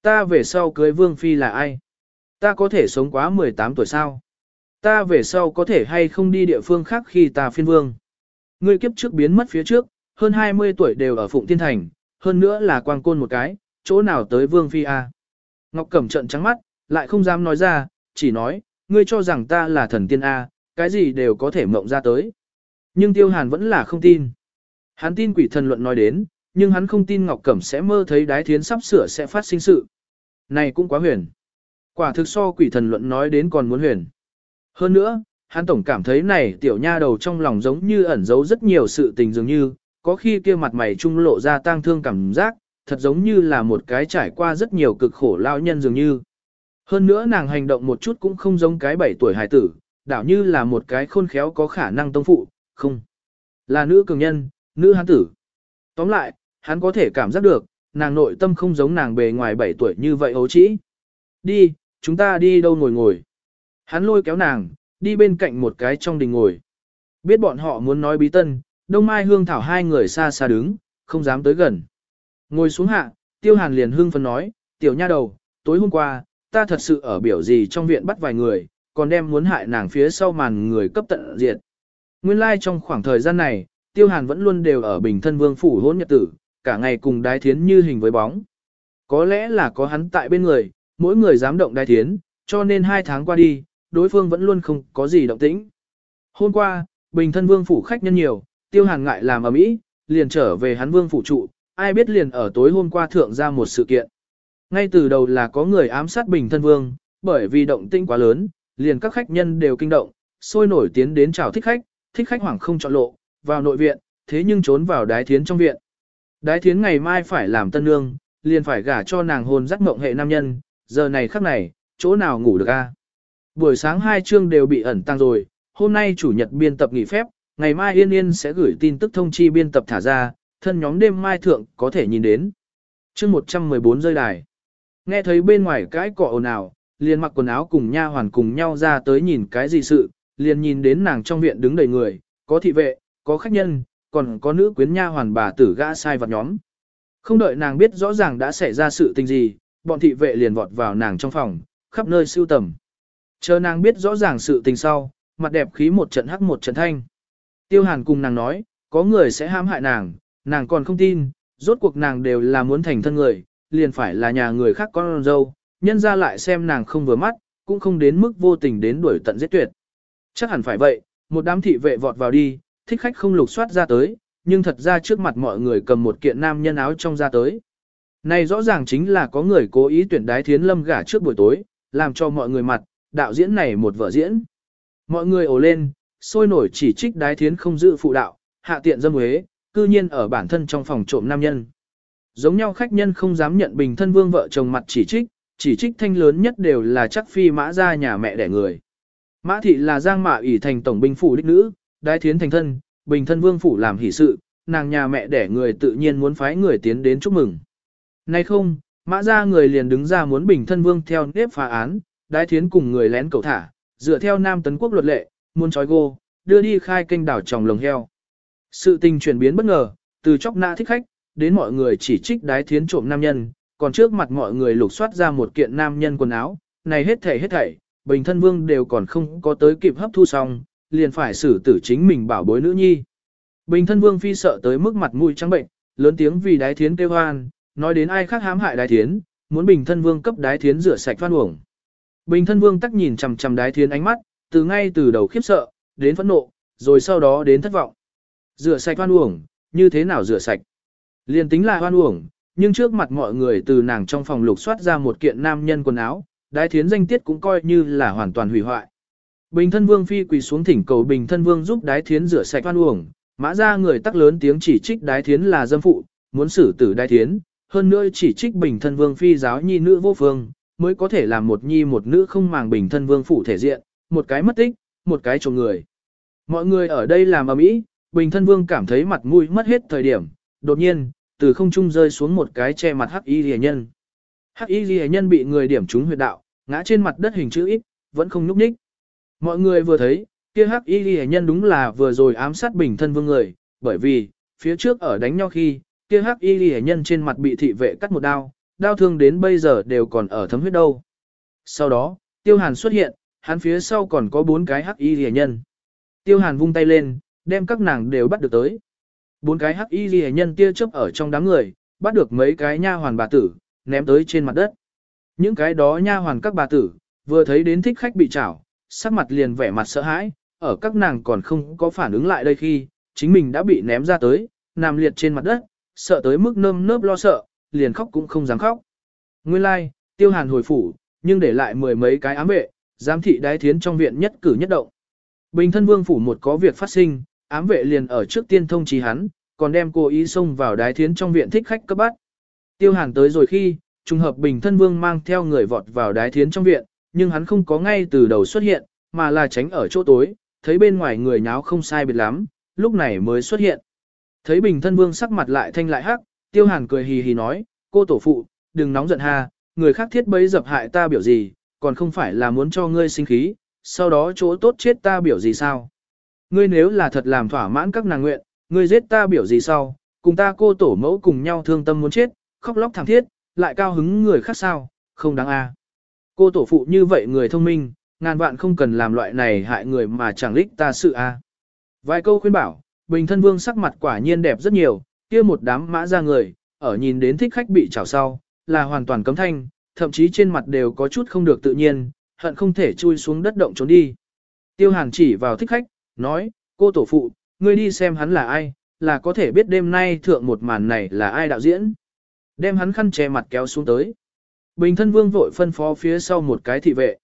ta về sau cưới vương phi là ai? Ta có thể sống quá 18 tuổi sao? Ta về sau có thể hay không đi địa phương khác khi ta phiên vương? Ngươi kiếp trước biến mất phía trước, hơn 20 tuổi đều ở Phụng Thiên Thành, hơn nữa là quang côn một cái, chỗ nào tới vương phi? À? Ngọc Cẩm trận trắng mắt, lại không dám nói ra, chỉ nói, ngươi cho rằng ta là thần tiên a, à, cái gì đều có thể mộng ra tới. Nhưng Tiêu Hàn vẫn là không tin. Hắn tin quỷ thần luận nói đến, nhưng hắn không tin Ngọc Cẩm sẽ mơ thấy đái thiến sắp sửa sẽ phát sinh sự. Này cũng quá huyền. Quả thực so quỷ thần luận nói đến còn muốn huyền. Hơn nữa, hắn tổng cảm thấy này tiểu nha đầu trong lòng giống như ẩn giấu rất nhiều sự tình dường như, có khi kia mặt mày trung lộ ra tang thương cảm giác, thật giống như là một cái trải qua rất nhiều cực khổ lao nhân dường như. Hơn nữa nàng hành động một chút cũng không giống cái bảy tuổi hải tử, đảo như là một cái khôn khéo có khả năng tông phụ, không. Là nữ cường nhân, nữ hán tử. Tóm lại, hắn có thể cảm giác được, nàng nội tâm không giống nàng bề ngoài 7 tuổi như vậy ấu trĩ. Đi, chúng ta đi đâu ngồi ngồi. Hắn lôi kéo nàng, đi bên cạnh một cái trong đình ngồi. Biết bọn họ muốn nói bí tân, đông mai hương thảo hai người xa xa đứng, không dám tới gần. Ngồi xuống hạ, tiêu hàn liền hương phân nói, tiểu nha đầu, tối hôm qua, ta thật sự ở biểu gì trong viện bắt vài người, còn đem muốn hại nàng phía sau màn người cấp tận diệt. Nguyên lai like trong khoảng thời gian này, tiêu hàn vẫn luôn đều ở bình thân vương phủ hôn nhật tử, cả ngày cùng đái thiến như hình với bóng. Có lẽ là có hắn tại bên người, mỗi người dám động đái thiến, cho nên hai tháng qua đi, đối phương vẫn luôn không có gì động tĩnh. Hôm qua, bình thân vương phủ khách nhân nhiều, tiêu hàn ngại làm ở mỹ, liền trở về hắn vương phủ trụ, ai biết liền ở tối hôm qua thượng ra một sự kiện. Ngay từ đầu là có người ám sát bình thân vương, bởi vì động tĩnh quá lớn, liền các khách nhân đều kinh động, sôi nổi tiến đến chào thích khách, thích khách hoảng không chọn lộ, vào nội viện, thế nhưng trốn vào đái thiến trong viện. Đái thiến ngày mai phải làm tân nương, liền phải gả cho nàng hôn dắt mộng hệ nam nhân, giờ này khắc này, chỗ nào ngủ được a? Buổi sáng hai chương đều bị ẩn tăng rồi, hôm nay chủ nhật biên tập nghỉ phép, ngày mai yên yên sẽ gửi tin tức thông chi biên tập thả ra, thân nhóm đêm mai thượng có thể nhìn đến. chương 114 rơi đài. Nghe thấy bên ngoài cái cọ ồn ào, liền mặc quần áo cùng nha hoàn cùng nhau ra tới nhìn cái gì sự, liền nhìn đến nàng trong viện đứng đầy người, có thị vệ, có khách nhân, còn có nữ quyến nha hoàn bà tử gã sai vật nhóm. Không đợi nàng biết rõ ràng đã xảy ra sự tình gì, bọn thị vệ liền vọt vào nàng trong phòng, khắp nơi sưu tầm. Chờ nàng biết rõ ràng sự tình sau, mặt đẹp khí một trận hắc một trận thanh. Tiêu Hàn cùng nàng nói, có người sẽ ham hại nàng, nàng còn không tin, rốt cuộc nàng đều là muốn thành thân người, liền phải là nhà người khác con dâu, nhân ra lại xem nàng không vừa mắt, cũng không đến mức vô tình đến đuổi tận giết tuyệt. Chắc hẳn phải vậy, một đám thị vệ vọt vào đi, thích khách không lục soát ra tới, nhưng thật ra trước mặt mọi người cầm một kiện nam nhân áo trong ra tới. Này rõ ràng chính là có người cố ý tuyển đái thiến lâm gả trước buổi tối, làm cho mọi người mặt, đạo diễn này một vợ diễn. Mọi người ồ lên, sôi nổi chỉ trích đái thiến không giữ phụ đạo, hạ tiện dâm huế, cư nhiên ở bản thân trong phòng trộm nam nhân. Giống nhau khách nhân không dám nhận bình thân vương vợ chồng mặt chỉ trích, chỉ trích thanh lớn nhất đều là chắc phi mã ra nhà mẹ đẻ người. Mã thị là giang mạ ủy thành tổng binh phủ đích nữ, đái thiến thành thân, bình thân vương phủ làm hỷ sự, nàng nhà mẹ đẻ người tự nhiên muốn phái người tiến đến chúc mừng. Nay không, mã ra người liền đứng ra muốn bình thân vương theo nếp phá án, đái thiến cùng người lén cầu thả, dựa theo Nam Tấn Quốc luật lệ, muốn trói gô, đưa đi khai kênh đảo tròng lồng heo. Sự tình chuyển biến bất ngờ, từ chóc nã thích khách, đến mọi người chỉ trích đái thiến trộm nam nhân, còn trước mặt mọi người lục soát ra một kiện nam nhân quần áo, này hết thảy hết thảy, bình thân vương đều còn không có tới kịp hấp thu xong, liền phải xử tử chính mình bảo bối nữ nhi. Bình thân vương phi sợ tới mức mặt mũi trắng bệnh, lớn tiếng vì đái thiến kêu hoan, nói đến ai khác hãm hại đái thiến, muốn bình thân vương cấp đái thiến rửa sạch phan uổng. Bình thân vương tắc nhìn chằm chằm đái thiến ánh mắt, từ ngay từ đầu khiếp sợ, đến phẫn nộ, rồi sau đó đến thất vọng. Rửa sạch hoan uổng, như thế nào rửa sạch? Liền tính là hoan uổng, nhưng trước mặt mọi người từ nàng trong phòng lục soát ra một kiện nam nhân quần áo, đái thiến danh tiết cũng coi như là hoàn toàn hủy hoại. Bình thân vương phi quỳ xuống thỉnh cầu bình thân vương giúp đái thiến rửa sạch oan uổng, mã ra người tắc lớn tiếng chỉ trích đái thiến là dâm phụ, muốn xử tử đái thiến, hơn nữa chỉ trích bình thân vương phi giáo nhi nữ vô phương, mới có thể làm một nhi một nữ không màng bình thân vương phụ thể diện, một cái mất tích, một cái trộm người. Mọi người ở đây làm ầm ĩ, bình thân vương cảm thấy mặt mũi mất hết thời điểm, đột nhiên, từ không trung rơi xuống một cái che mặt hắc y rìa nhân. Hắc y rìa nhân bị người điểm trúng huyệt đạo, ngã trên mặt đất hình chữ ít, vẫn không nhúc nhích. Mọi người vừa thấy, kia hắc y ghi nhân đúng là vừa rồi ám sát bình thân vương người, bởi vì, phía trước ở đánh nhau khi, kia hắc y ghi nhân trên mặt bị thị vệ cắt một đao, đao thương đến bây giờ đều còn ở thấm huyết đâu. Sau đó, tiêu hàn xuất hiện, hắn phía sau còn có bốn cái hắc y ghi nhân. Tiêu hàn vung tay lên, đem các nàng đều bắt được tới. Bốn cái hắc y ghi nhân tia chớp ở trong đám người, bắt được mấy cái nha hoàn bà tử, ném tới trên mặt đất. Những cái đó nha hoàn các bà tử, vừa thấy đến thích khách bị chảo, sắc mặt liền vẻ mặt sợ hãi, ở các nàng còn không có phản ứng lại đây khi, chính mình đã bị ném ra tới, nằm liệt trên mặt đất, sợ tới mức nơm nớp lo sợ, liền khóc cũng không dám khóc. Nguyên lai, like, tiêu hàn hồi phủ, nhưng để lại mười mấy cái ám vệ, giám thị đái thiến trong viện nhất cử nhất động. Bình thân vương phủ một có việc phát sinh, ám vệ liền ở trước tiên thông trí hắn, còn đem cô ý xông vào đái thiến trong viện thích khách cấp bắt. Tiêu hàn tới rồi khi, trùng hợp bình thân vương mang theo người vọt vào đái thiến trong viện, nhưng hắn không có ngay từ đầu xuất hiện, mà là tránh ở chỗ tối, thấy bên ngoài người nháo không sai biệt lắm, lúc này mới xuất hiện. Thấy bình thân vương sắc mặt lại thanh lại hắc, tiêu hàn cười hì hì nói, cô tổ phụ, đừng nóng giận ha, người khác thiết bấy dập hại ta biểu gì, còn không phải là muốn cho ngươi sinh khí, sau đó chỗ tốt chết ta biểu gì sao. Ngươi nếu là thật làm thỏa mãn các nàng nguyện, ngươi giết ta biểu gì sau, cùng ta cô tổ mẫu cùng nhau thương tâm muốn chết, khóc lóc thảm thiết, lại cao hứng người khác sao, không đáng a. Cô tổ phụ như vậy người thông minh, ngàn vạn không cần làm loại này hại người mà chẳng lích ta sự a. À. Vài câu khuyên bảo, Bình thân vương sắc mặt quả nhiên đẹp rất nhiều, kia một đám mã ra người, ở nhìn đến thích khách bị chảo sau, là hoàn toàn cấm thanh, thậm chí trên mặt đều có chút không được tự nhiên, hận không thể chui xuống đất động trốn đi. Tiêu Hàn chỉ vào thích khách, nói, cô tổ phụ, ngươi đi xem hắn là ai, là có thể biết đêm nay thượng một màn này là ai đạo diễn. Đem hắn khăn che mặt kéo xuống tới. Bình thân vương vội phân phó phía sau một cái thị vệ.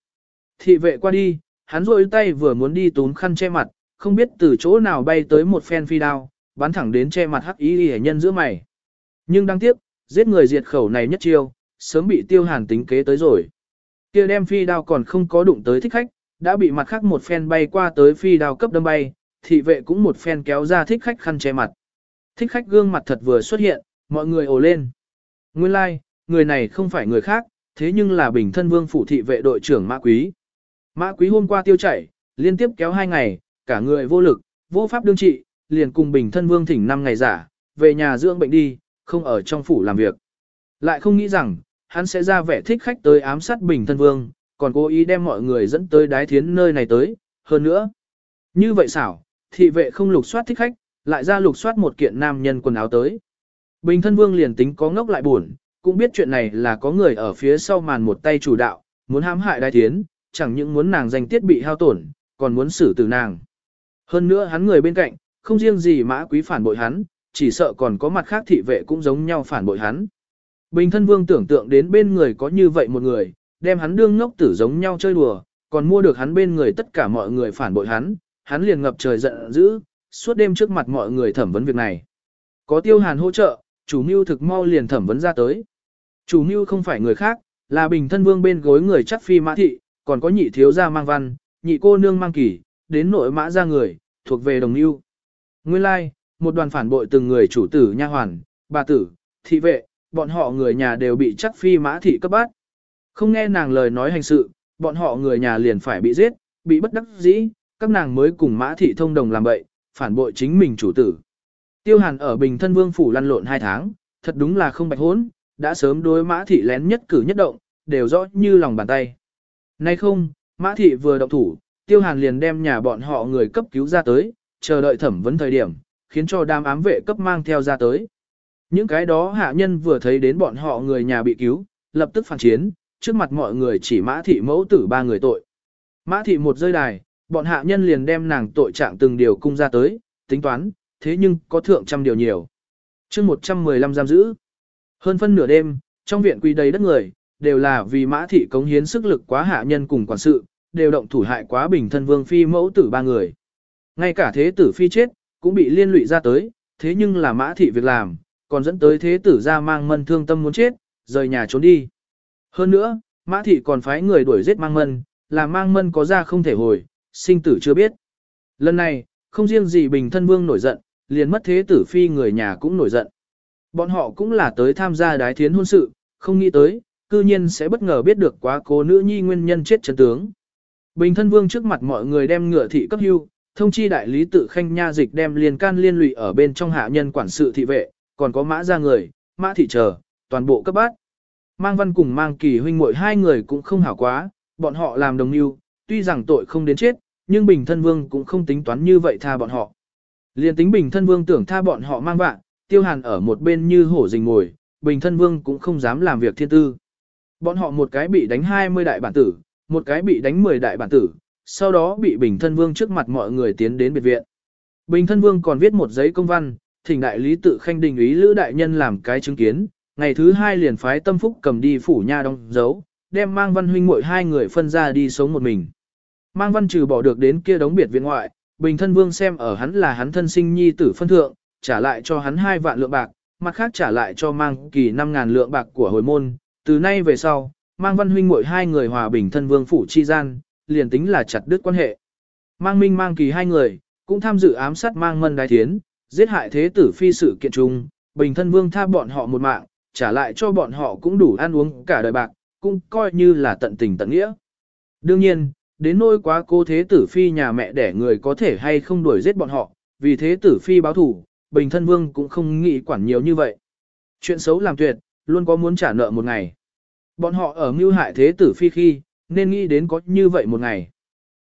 Thị vệ qua đi, hắn rôi tay vừa muốn đi túm khăn che mặt, không biết từ chỗ nào bay tới một phen phi đao, bắn thẳng đến che mặt hắc ý hề nhân giữa mày. Nhưng đáng tiếc, giết người diệt khẩu này nhất chiêu, sớm bị tiêu hàn tính kế tới rồi. Kia đem phi đao còn không có đụng tới thích khách, đã bị mặt khác một phen bay qua tới phi đao cấp đâm bay, thị vệ cũng một phen kéo ra thích khách khăn che mặt. Thích khách gương mặt thật vừa xuất hiện, mọi người ồ lên. Nguyên lai, like, người này không phải người khác, thế nhưng là bình thân vương phủ thị vệ đội trưởng Mã Quý. Mã Quý hôm qua tiêu chảy, liên tiếp kéo hai ngày, cả người vô lực, vô pháp đương trị, liền cùng bình thân vương thỉnh năm ngày giả, về nhà dưỡng bệnh đi, không ở trong phủ làm việc. Lại không nghĩ rằng, hắn sẽ ra vẻ thích khách tới ám sát bình thân vương, còn cố ý đem mọi người dẫn tới đái thiến nơi này tới, hơn nữa. Như vậy xảo, thị vệ không lục soát thích khách, lại ra lục soát một kiện nam nhân quần áo tới. Bình thân vương liền tính có ngốc lại buồn, cũng biết chuyện này là có người ở phía sau màn một tay chủ đạo, muốn hãm hại đai thiến, chẳng những muốn nàng danh tiết bị hao tổn, còn muốn xử tử nàng. Hơn nữa hắn người bên cạnh, không riêng gì mã quý phản bội hắn, chỉ sợ còn có mặt khác thị vệ cũng giống nhau phản bội hắn. Bình thân vương tưởng tượng đến bên người có như vậy một người, đem hắn đương ngốc tử giống nhau chơi đùa, còn mua được hắn bên người tất cả mọi người phản bội hắn, hắn liền ngập trời giận dữ, suốt đêm trước mặt mọi người thẩm vấn việc này. Có tiêu hàn hỗ trợ, chủ mưu thực mau liền thẩm vấn ra tới. Chủ mưu không phải người khác, là bình thân vương bên gối người chắc phi mã thị, còn có nhị thiếu gia mang văn, nhị cô nương mang kỷ, đến nội mã ra người, thuộc về đồng mưu. Nguyên lai, like, một đoàn phản bội từng người chủ tử nha hoàn, bà tử, thị vệ, bọn họ người nhà đều bị chắc phi mã thị cấp bắt. Không nghe nàng lời nói hành sự, bọn họ người nhà liền phải bị giết, bị bất đắc dĩ, các nàng mới cùng mã thị thông đồng làm bậy, phản bội chính mình chủ tử. Tiêu hàn ở bình thân vương phủ lăn lộn hai tháng, thật đúng là không bạch hốn, đã sớm đối mã thị lén nhất cử nhất động, đều rõ như lòng bàn tay. Nay không, mã thị vừa động thủ, tiêu hàn liền đem nhà bọn họ người cấp cứu ra tới, chờ đợi thẩm vấn thời điểm, khiến cho đám ám vệ cấp mang theo ra tới. Những cái đó hạ nhân vừa thấy đến bọn họ người nhà bị cứu, lập tức phản chiến, trước mặt mọi người chỉ mã thị mẫu tử ba người tội. Mã thị một rơi đài, bọn hạ nhân liền đem nàng tội trạng từng điều cung ra tới, tính toán, thế nhưng có thượng trăm điều nhiều. chương 115 giam giữ. Hơn phân nửa đêm, trong viện quỳ đầy đất người, đều là vì mã thị cống hiến sức lực quá hạ nhân cùng quản sự, đều động thủ hại quá bình thân vương phi mẫu tử ba người. Ngay cả thế tử phi chết, cũng bị liên lụy ra tới, thế nhưng là mã thị việc làm, còn dẫn tới thế tử ra mang mân thương tâm muốn chết, rời nhà trốn đi. Hơn nữa, mã thị còn phái người đuổi giết mang mân, là mang mân có ra không thể hồi, sinh tử chưa biết. Lần này, không riêng gì bình thân vương nổi giận, liền mất thế tử phi người nhà cũng nổi giận. Bọn họ cũng là tới tham gia đái thiến hôn sự, không nghĩ tới, cư nhiên sẽ bất ngờ biết được quá cố nữ nhi nguyên nhân chết chân tướng. Bình thân vương trước mặt mọi người đem ngựa thị cấp hưu, thông chi đại lý tự khanh nha dịch đem liền can liên lụy ở bên trong hạ nhân quản sự thị vệ, còn có mã ra người, mã thị chờ, toàn bộ cấp bát. Mang văn cùng mang kỳ huynh muội hai người cũng không hảo quá, bọn họ làm đồng yêu, tuy rằng tội không đến chết, nhưng bình thân vương cũng không tính toán như vậy tha bọn họ. Liên tính bình thân vương tưởng tha bọn họ mang vạn, tiêu hàn ở một bên như hổ rình ngồi, bình thân vương cũng không dám làm việc thiên tư. Bọn họ một cái bị đánh 20 đại bản tử, một cái bị đánh 10 đại bản tử, sau đó bị bình thân vương trước mặt mọi người tiến đến biệt viện. Bình thân vương còn viết một giấy công văn, thỉnh đại lý tự khanh đình ý lữ đại nhân làm cái chứng kiến, ngày thứ hai liền phái tâm phúc cầm đi phủ nha đóng dấu, đem mang văn huynh muội hai người phân ra đi sống một mình. Mang văn trừ bỏ được đến kia đóng biệt viện ngoại, bình thân vương xem ở hắn là hắn thân sinh nhi tử phân thượng, trả lại cho hắn 2 vạn lượng bạc, mặt khác trả lại cho mang kỳ 5.000 lượng bạc của hồi môn. Từ nay về sau, mang văn huynh mỗi hai người hòa bình thân vương phủ chi gian, liền tính là chặt đứt quan hệ. Mang minh mang kỳ hai người, cũng tham dự ám sát mang mân đái thiến, giết hại thế tử phi sự kiện chung, bình thân vương tha bọn họ một mạng, trả lại cho bọn họ cũng đủ ăn uống cả đời bạc, cũng coi như là tận tình tận nghĩa. Đương nhiên, đến nỗi quá cô thế tử phi nhà mẹ đẻ người có thể hay không đuổi giết bọn họ, vì thế tử phi báo thủ, bình thân vương cũng không nghĩ quản nhiều như vậy. Chuyện xấu làm tuyệt, luôn có muốn trả nợ một ngày. Bọn họ ở mưu hại thế tử phi khi, nên nghĩ đến có như vậy một ngày.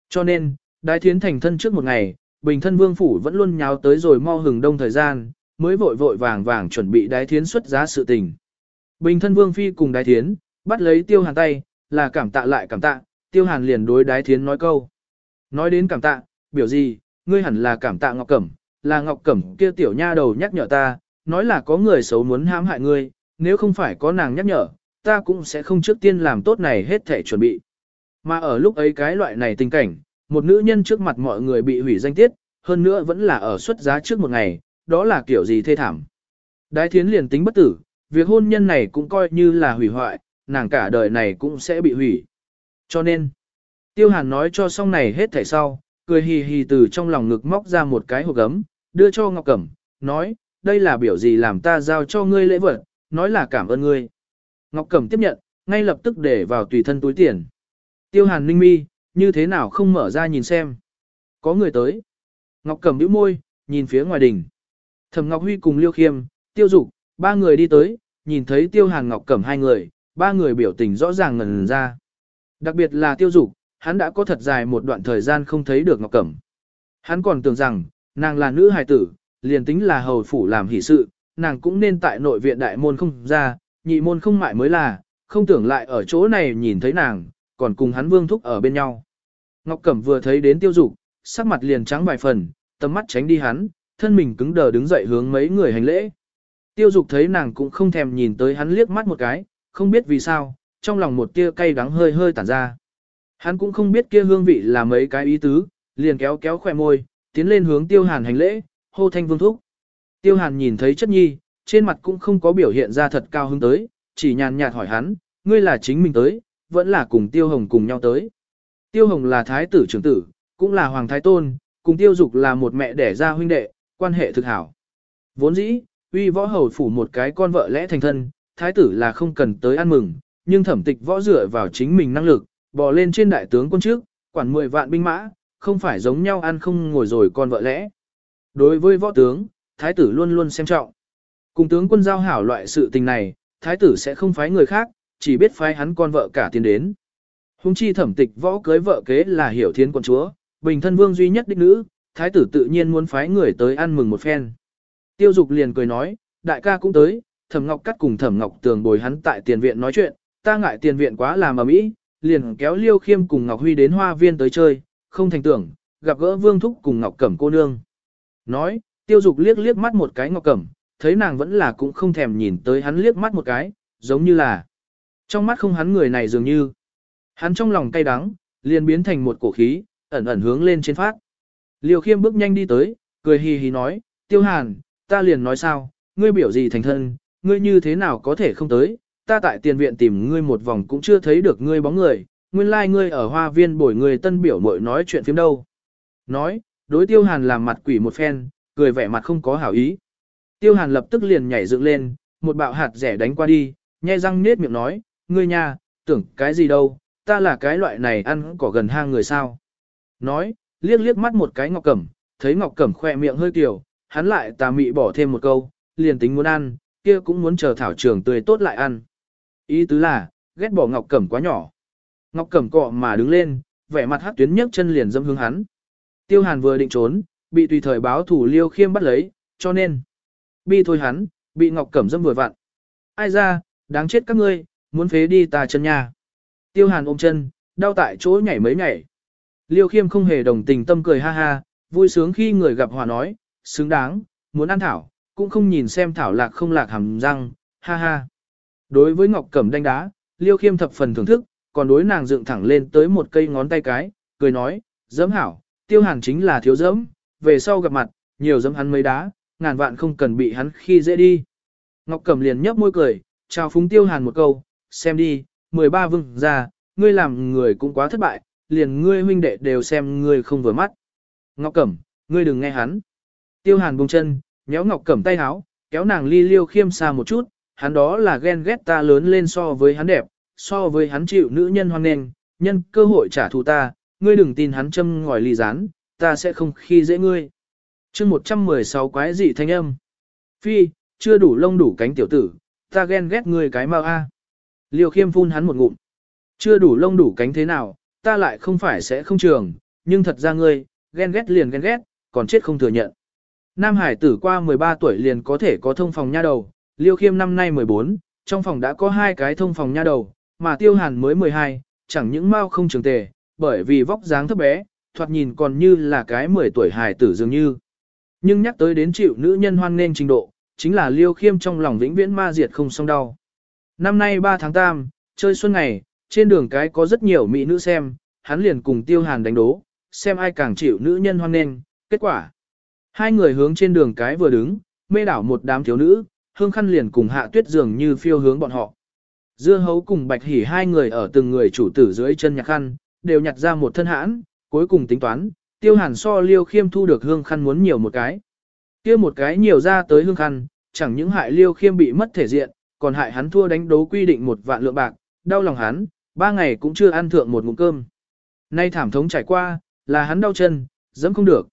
Cho nên, đái thiến thành thân trước một ngày, bình thân vương phủ vẫn luôn nháo tới rồi mau hừng đông thời gian, mới vội vội vàng vàng chuẩn bị đái thiến xuất giá sự tình. Bình thân vương phi cùng đái thiến, bắt lấy tiêu hàn tay, là cảm tạ lại cảm tạ, tiêu hàn liền đối đái thiến nói câu. Nói đến cảm tạ, biểu gì, ngươi hẳn là cảm tạ ngọc cẩm, là Ngọc Cẩm kia tiểu nha đầu nhắc nhở ta, nói là có người xấu muốn hãm hại ngươi, nếu không phải có nàng nhắc nhở, ta cũng sẽ không trước tiên làm tốt này hết thể chuẩn bị. Mà ở lúc ấy cái loại này tình cảnh, một nữ nhân trước mặt mọi người bị hủy danh tiết, hơn nữa vẫn là ở xuất giá trước một ngày, đó là kiểu gì thê thảm. Đái thiến liền tính bất tử, việc hôn nhân này cũng coi như là hủy hoại, nàng cả đời này cũng sẽ bị hủy. Cho nên, tiêu hàn nói cho xong này hết thể sau, cười hì hì từ trong lòng ngực móc ra một cái hộp gấm, đưa cho Ngọc Cẩm, nói, đây là biểu gì làm ta giao cho ngươi lễ vật, nói là cảm ơn ngươi. Ngọc Cẩm tiếp nhận, ngay lập tức để vào tùy thân túi tiền. Tiêu Hàn Ninh Mi, như thế nào không mở ra nhìn xem. Có người tới. Ngọc Cẩm bĩu môi, nhìn phía ngoài đỉnh. Thẩm Ngọc Huy cùng Liêu Khiêm, Tiêu Dục, ba người đi tới, nhìn thấy Tiêu Hàn Ngọc Cẩm hai người, ba người biểu tình rõ ràng ngần ra. Đặc biệt là Tiêu Dục, hắn đã có thật dài một đoạn thời gian không thấy được Ngọc Cẩm. Hắn còn tưởng rằng, Nàng là nữ hài tử, liền tính là hầu phủ làm hỷ sự, nàng cũng nên tại nội viện đại môn không ra, nhị môn không mại mới là, không tưởng lại ở chỗ này nhìn thấy nàng, còn cùng hắn vương thúc ở bên nhau. Ngọc Cẩm vừa thấy đến tiêu dục, sắc mặt liền trắng vài phần, tầm mắt tránh đi hắn, thân mình cứng đờ đứng dậy hướng mấy người hành lễ. Tiêu dục thấy nàng cũng không thèm nhìn tới hắn liếc mắt một cái, không biết vì sao, trong lòng một tia cay đắng hơi hơi tản ra. Hắn cũng không biết kia hương vị là mấy cái ý tứ, liền kéo kéo khỏe môi, tiến lên hướng tiêu hàn hành lễ, hô thanh vương thúc. Tiêu hàn nhìn thấy chất nhi, trên mặt cũng không có biểu hiện ra thật cao hứng tới, chỉ nhàn nhạt hỏi hắn, ngươi là chính mình tới, vẫn là cùng tiêu hồng cùng nhau tới. Tiêu hồng là thái tử trưởng tử, cũng là hoàng thái tôn, cùng tiêu dục là một mẹ đẻ ra huynh đệ, quan hệ thực hảo. Vốn dĩ, uy võ hầu phủ một cái con vợ lẽ thành thân, thái tử là không cần tới ăn mừng, nhưng thẩm tịch võ dựa vào chính mình năng lực, bò lên trên đại tướng quân trước, quản 10 vạn binh mã, không phải giống nhau ăn không ngồi rồi con vợ lẽ. Đối với võ tướng, thái tử luôn luôn xem trọng. Cùng tướng quân giao hảo loại sự tình này, thái tử sẽ không phái người khác, chỉ biết phái hắn con vợ cả tiền đến. Hùng chi thẩm tịch võ cưới vợ kế là hiểu thiên quân chúa, bình thân vương duy nhất đích nữ, thái tử tự nhiên muốn phái người tới ăn mừng một phen. Tiêu dục liền cười nói, đại ca cũng tới, thẩm ngọc cắt cùng thẩm ngọc tường bồi hắn tại tiền viện nói chuyện, ta ngại tiền viện quá làm ở mỹ, liền kéo liêu khiêm cùng ngọc huy đến hoa viên tới chơi, không thành tưởng, gặp gỡ Vương Thúc cùng Ngọc Cẩm cô nương. Nói, tiêu dục liếc liếc mắt một cái Ngọc Cẩm, thấy nàng vẫn là cũng không thèm nhìn tới hắn liếc mắt một cái, giống như là trong mắt không hắn người này dường như. Hắn trong lòng cay đắng, liền biến thành một cổ khí, ẩn ẩn hướng lên trên phát. Liều khiêm bước nhanh đi tới, cười hì hì nói, tiêu hàn, ta liền nói sao, ngươi biểu gì thành thân, ngươi như thế nào có thể không tới, ta tại tiền viện tìm ngươi một vòng cũng chưa thấy được ngươi bóng người, nguyên lai like ngươi ở hoa viên bổi người tân biểu mội nói chuyện phiếm đâu. Nói, đối tiêu hàn làm mặt quỷ một phen, cười vẻ mặt không có hảo ý. Tiêu hàn lập tức liền nhảy dựng lên, một bạo hạt rẻ đánh qua đi, nhe răng nết miệng nói, ngươi nha, tưởng cái gì đâu, ta là cái loại này ăn cỏ gần hang người sao. Nói, liếc liếc mắt một cái ngọc cẩm, thấy ngọc cẩm khoe miệng hơi tiểu, hắn lại tà mị bỏ thêm một câu, liền tính muốn ăn, kia cũng muốn chờ thảo trường tươi tốt lại ăn. Ý tứ là, ghét bỏ ngọc cẩm quá nhỏ. Ngọc Cẩm cọ mà đứng lên, vẻ mặt hắc tuyến nhấc chân liền dâm hướng hắn. Tiêu Hàn vừa định trốn, bị tùy thời báo thủ Liêu Khiêm bắt lấy, cho nên bi thôi hắn, bị Ngọc Cẩm dâm vừa vặn. Ai ra, đáng chết các ngươi, muốn phế đi tà chân nha. Tiêu Hàn ôm chân, đau tại chỗ nhảy mấy nhảy. Liêu Khiêm không hề đồng tình tâm cười ha ha, vui sướng khi người gặp hòa nói, xứng đáng, muốn ăn thảo, cũng không nhìn xem thảo lạc không lạc hàm răng, ha ha. Đối với Ngọc Cẩm đánh đá, Liêu Khiêm thập phần thưởng thức, còn đối nàng dựng thẳng lên tới một cây ngón tay cái, cười nói, dẫm hảo, tiêu hàn chính là thiếu dẫm, về sau gặp mặt, nhiều dẫm hắn mấy đá, ngàn vạn không cần bị hắn khi dễ đi. Ngọc Cẩm liền nhấp môi cười, chào phúng tiêu hàn một câu, xem đi, 13 vương ra, ngươi làm người cũng quá thất bại, liền ngươi huynh đệ đều xem ngươi không vừa mắt. Ngọc Cẩm, ngươi đừng nghe hắn. Tiêu hàn buông chân, nhéo Ngọc Cẩm tay háo, kéo nàng ly liêu khiêm xa một chút, hắn đó là ghen ghét ta lớn lên so với hắn đẹp, so với hắn chịu nữ nhân hoan nghênh, nhân cơ hội trả thù ta, ngươi đừng tin hắn châm ngòi ly rán, ta sẽ không khi dễ ngươi. chương 116 quái dị thanh âm. Phi, chưa đủ lông đủ cánh tiểu tử, ta ghen ghét ngươi cái mau a. À. Liều khiêm phun hắn một ngụm. Chưa đủ lông đủ cánh thế nào, ta lại không phải sẽ không trường, nhưng thật ra ngươi, ghen ghét liền ghen ghét, còn chết không thừa nhận. Nam Hải tử qua 13 tuổi liền có thể có thông phòng nha đầu, Liêu Khiêm năm nay 14, trong phòng đã có hai cái thông phòng nha đầu, mà tiêu hàn mới 12, chẳng những mau không trường tề, bởi vì vóc dáng thấp bé, thoạt nhìn còn như là cái 10 tuổi hài tử dường như. Nhưng nhắc tới đến chịu nữ nhân hoan nên trình độ, chính là liêu khiêm trong lòng vĩnh viễn ma diệt không song đau. Năm nay 3 tháng 8, chơi xuân ngày, trên đường cái có rất nhiều mỹ nữ xem, hắn liền cùng tiêu hàn đánh đố, xem ai càng chịu nữ nhân hoan nên, kết quả. Hai người hướng trên đường cái vừa đứng, mê đảo một đám thiếu nữ, hương khăn liền cùng hạ tuyết dường như phiêu hướng bọn họ. Dưa hấu cùng bạch hỉ hai người ở từng người chủ tử dưới chân nhặt khăn, đều nhặt ra một thân hãn, cuối cùng tính toán, tiêu hàn so liêu khiêm thu được hương khăn muốn nhiều một cái. kia một cái nhiều ra tới hương khăn, chẳng những hại liêu khiêm bị mất thể diện, còn hại hắn thua đánh đấu quy định một vạn lượng bạc, đau lòng hắn, ba ngày cũng chưa ăn thượng một ngụm cơm. Nay thảm thống trải qua, là hắn đau chân, dẫm không được.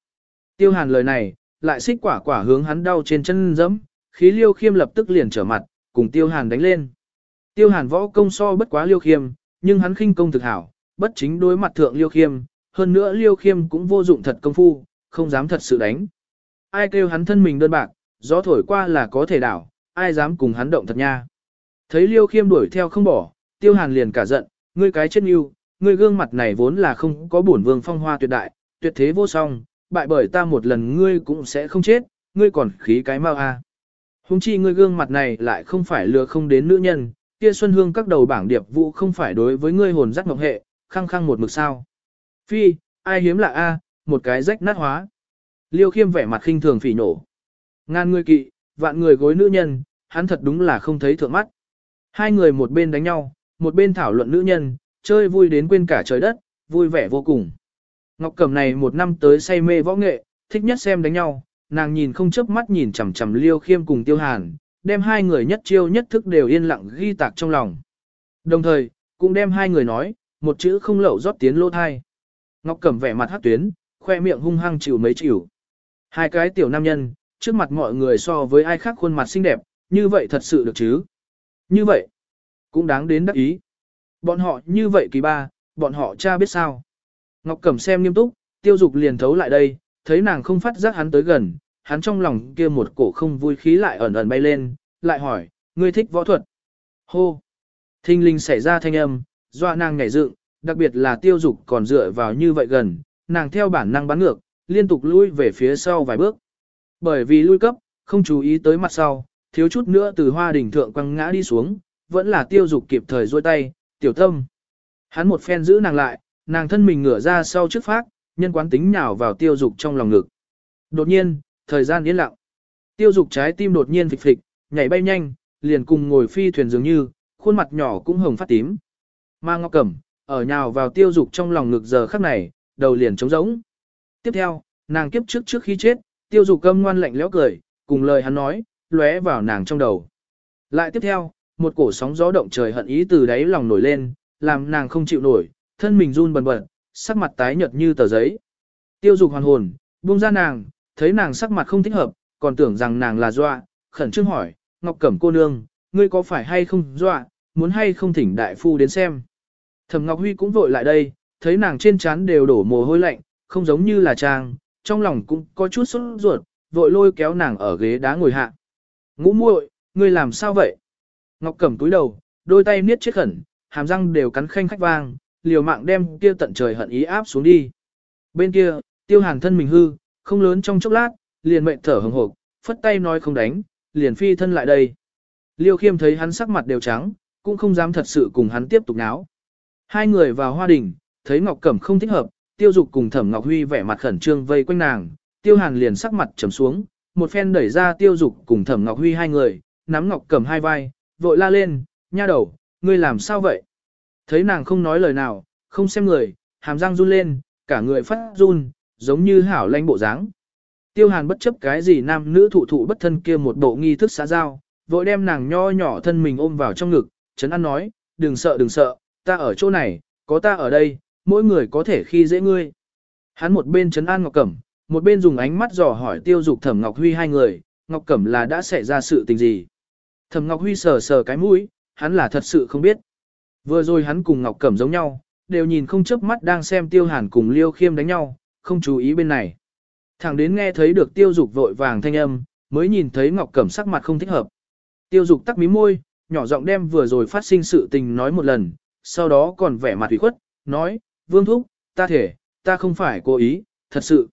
Tiêu hàn lời này, lại xích quả quả hướng hắn đau trên chân dẫm, khí liêu khiêm lập tức liền trở mặt, cùng tiêu hàn đánh lên. Tiêu hàn võ công so bất quá liêu khiêm, nhưng hắn khinh công thực hảo, bất chính đối mặt thượng liêu khiêm, hơn nữa liêu khiêm cũng vô dụng thật công phu, không dám thật sự đánh. Ai kêu hắn thân mình đơn bạc, gió thổi qua là có thể đảo, ai dám cùng hắn động thật nha. Thấy liêu khiêm đuổi theo không bỏ, tiêu hàn liền cả giận, ngươi cái chết yêu, ngươi gương mặt này vốn là không có bổn vương phong hoa tuyệt đại, tuyệt thế vô song, bại bởi ta một lần ngươi cũng sẽ không chết, ngươi còn khí cái mau a. À. Hùng chi ngươi gương mặt này lại không phải lừa không đến nữ nhân, kia xuân hương các đầu bảng điệp vụ không phải đối với ngươi hồn giác ngọc hệ, khăng khăng một mực sao. Phi, ai hiếm lạ a, một cái rách nát hóa. Liêu khiêm vẻ mặt khinh thường phỉ nổ. Ngàn người kỵ, vạn người gối nữ nhân, hắn thật đúng là không thấy thượng mắt. Hai người một bên đánh nhau, một bên thảo luận nữ nhân, chơi vui đến quên cả trời đất, vui vẻ vô cùng. Ngọc Cẩm này một năm tới say mê võ nghệ, thích nhất xem đánh nhau, nàng nhìn không chớp mắt nhìn chằm chằm Liêu Khiêm cùng Tiêu Hàn, đem hai người nhất chiêu nhất thức đều yên lặng ghi tạc trong lòng. Đồng thời, cũng đem hai người nói, một chữ không lậu rót tiến lô thai. Ngọc Cẩm vẻ mặt hát tuyến, khoe miệng hung hăng chịu mấy chịu. Hai cái tiểu nam nhân, trước mặt mọi người so với ai khác khuôn mặt xinh đẹp, như vậy thật sự được chứ. Như vậy, cũng đáng đến đắc ý. Bọn họ như vậy kỳ ba, bọn họ cha biết sao. Ngọc Cẩm xem nghiêm túc, tiêu dục liền thấu lại đây, thấy nàng không phát giác hắn tới gần, hắn trong lòng kia một cổ không vui khí lại ẩn ẩn bay lên, lại hỏi, ngươi thích võ thuật. Hô! Thinh linh xảy ra thanh âm, doa nàng nhảy dựng, đặc biệt là tiêu dục còn dựa vào như vậy gần, nàng theo bản năng bắn ngược, liên tục lui về phía sau vài bước. Bởi vì lui cấp, không chú ý tới mặt sau, thiếu chút nữa từ hoa đỉnh thượng quăng ngã đi xuống, vẫn là tiêu dục kịp thời dôi tay, tiểu tâm. Hắn một phen giữ nàng lại, nàng thân mình ngửa ra sau trước phát, nhân quán tính nhào vào tiêu dục trong lòng ngực. Đột nhiên, thời gian yên lặng. Tiêu dục trái tim đột nhiên phịch phịch, nhảy bay nhanh, liền cùng ngồi phi thuyền dường như, khuôn mặt nhỏ cũng hồng phát tím. Ma Ngọc Cẩm, ở nhào vào tiêu dục trong lòng ngực giờ khắc này, đầu liền trống rỗng. Tiếp theo, nàng kiếp trước trước khi chết, tiêu dục câm ngoan lạnh lẽo cười, cùng lời hắn nói, lóe vào nàng trong đầu. Lại tiếp theo, một cổ sóng gió động trời hận ý từ đáy lòng nổi lên, làm nàng không chịu nổi, thân mình run bần bật, sắc mặt tái nhợt như tờ giấy. Tiêu dục hoàn hồn, buông ra nàng, thấy nàng sắc mặt không thích hợp, còn tưởng rằng nàng là dọa, khẩn trương hỏi, Ngọc Cẩm cô nương, ngươi có phải hay không dọa, muốn hay không thỉnh đại phu đến xem. Thẩm Ngọc Huy cũng vội lại đây, thấy nàng trên trán đều đổ mồ hôi lạnh, không giống như là trang, trong lòng cũng có chút sốt ruột, vội lôi kéo nàng ở ghế đá ngồi hạ. Ngũ muội, ngươi làm sao vậy? Ngọc Cẩm túi đầu, đôi tay niết chết khẩn, hàm răng đều cắn khanh khách vang, liều mạng đem kia tận trời hận ý áp xuống đi. Bên kia, Tiêu Hàng thân mình hư, không lớn trong chốc lát, liền mệnh thở hồng hộc, phất tay nói không đánh, liền phi thân lại đây. Liêu khiêm thấy hắn sắc mặt đều trắng, cũng không dám thật sự cùng hắn tiếp tục náo. Hai người vào hoa đình, thấy Ngọc Cẩm không thích hợp, tiêu dục cùng thẩm Ngọc Huy vẻ mặt khẩn trương vây quanh nàng, tiêu hàn liền sắc mặt trầm xuống, một phen đẩy ra tiêu dục cùng thẩm Ngọc Huy hai người, nắm Ngọc Cẩm hai vai, vội la lên, nha đầu, ngươi làm sao vậy? Thấy nàng không nói lời nào, không xem người, hàm răng run lên, cả người phát run, giống như hảo lanh bộ dáng. Tiêu hàn bất chấp cái gì nam nữ thụ thụ bất thân kia một bộ nghi thức xã giao, vội đem nàng nho nhỏ thân mình ôm vào trong ngực, chấn an nói, đừng sợ đừng sợ, ta ở chỗ này, có ta ở đây, mỗi người có thể khi dễ ngươi. Hắn một bên chấn an Ngọc Cẩm, một bên dùng ánh mắt dò hỏi tiêu dục thẩm Ngọc Huy hai người, Ngọc Cẩm là đã xảy ra sự tình gì. Thẩm Ngọc Huy sờ sờ cái mũi, hắn là thật sự không biết. Vừa rồi hắn cùng Ngọc Cẩm giống nhau, đều nhìn không chớp mắt đang xem tiêu hàn cùng liêu khiêm đánh nhau, không chú ý bên này. Thẳng đến nghe thấy được tiêu dục vội vàng thanh âm, mới nhìn thấy Ngọc Cẩm sắc mặt không thích hợp. Tiêu dục tắc mí môi, nhỏ giọng đem vừa rồi phát sinh sự tình nói một lần, sau đó còn vẻ mặt ủy khuất, nói, Vương Thúc, ta thể, ta không phải cố ý, thật sự.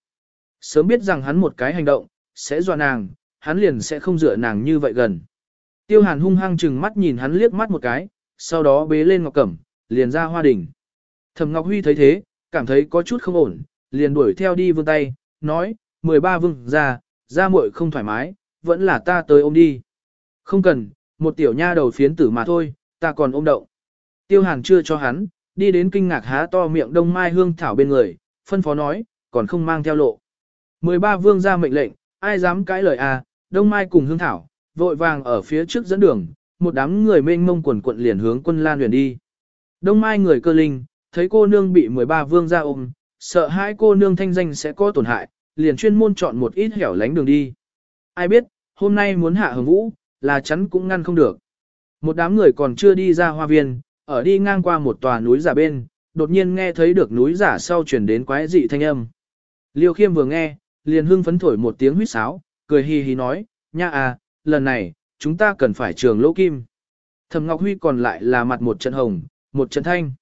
Sớm biết rằng hắn một cái hành động, sẽ dọa nàng, hắn liền sẽ không dựa nàng như vậy gần. Tiêu hàn hung hăng chừng mắt nhìn hắn liếc mắt một cái, sau đó bế lên Ngọc Cẩm, liền ra hoa đình. Thầm Ngọc Huy thấy thế, cảm thấy có chút không ổn, liền đuổi theo đi vương tay, nói, 13 vương ra, ra muội không thoải mái, vẫn là ta tới ôm đi. Không cần, một tiểu nha đầu phiến tử mà thôi, ta còn ôm động. Tiêu hàn chưa cho hắn, đi đến kinh ngạc há to miệng đông mai hương thảo bên người, phân phó nói, còn không mang theo lộ. 13 vương ra mệnh lệnh, ai dám cãi lời à, đông mai cùng hương thảo, vội vàng ở phía trước dẫn đường, một đám người mênh mông quần quận liền hướng quân lan huyền đi. Đông mai người cơ linh, thấy cô nương bị 13 vương ra ôm, sợ hai cô nương thanh danh sẽ có tổn hại, liền chuyên môn chọn một ít hẻo lánh đường đi. Ai biết, hôm nay muốn hạ hồng vũ, là chắn cũng ngăn không được. Một đám người còn chưa đi ra hoa viên, ở đi ngang qua một tòa núi giả bên, đột nhiên nghe thấy được núi giả sau chuyển đến quái dị thanh âm. Liêu khiêm vừa nghe, liền hưng phấn thổi một tiếng huýt sáo, cười hì hì nói, nha à, lần này, chúng ta cần phải trường lỗ kim. Thầm Ngọc Huy còn lại là mặt một trận hồng, một trận thanh.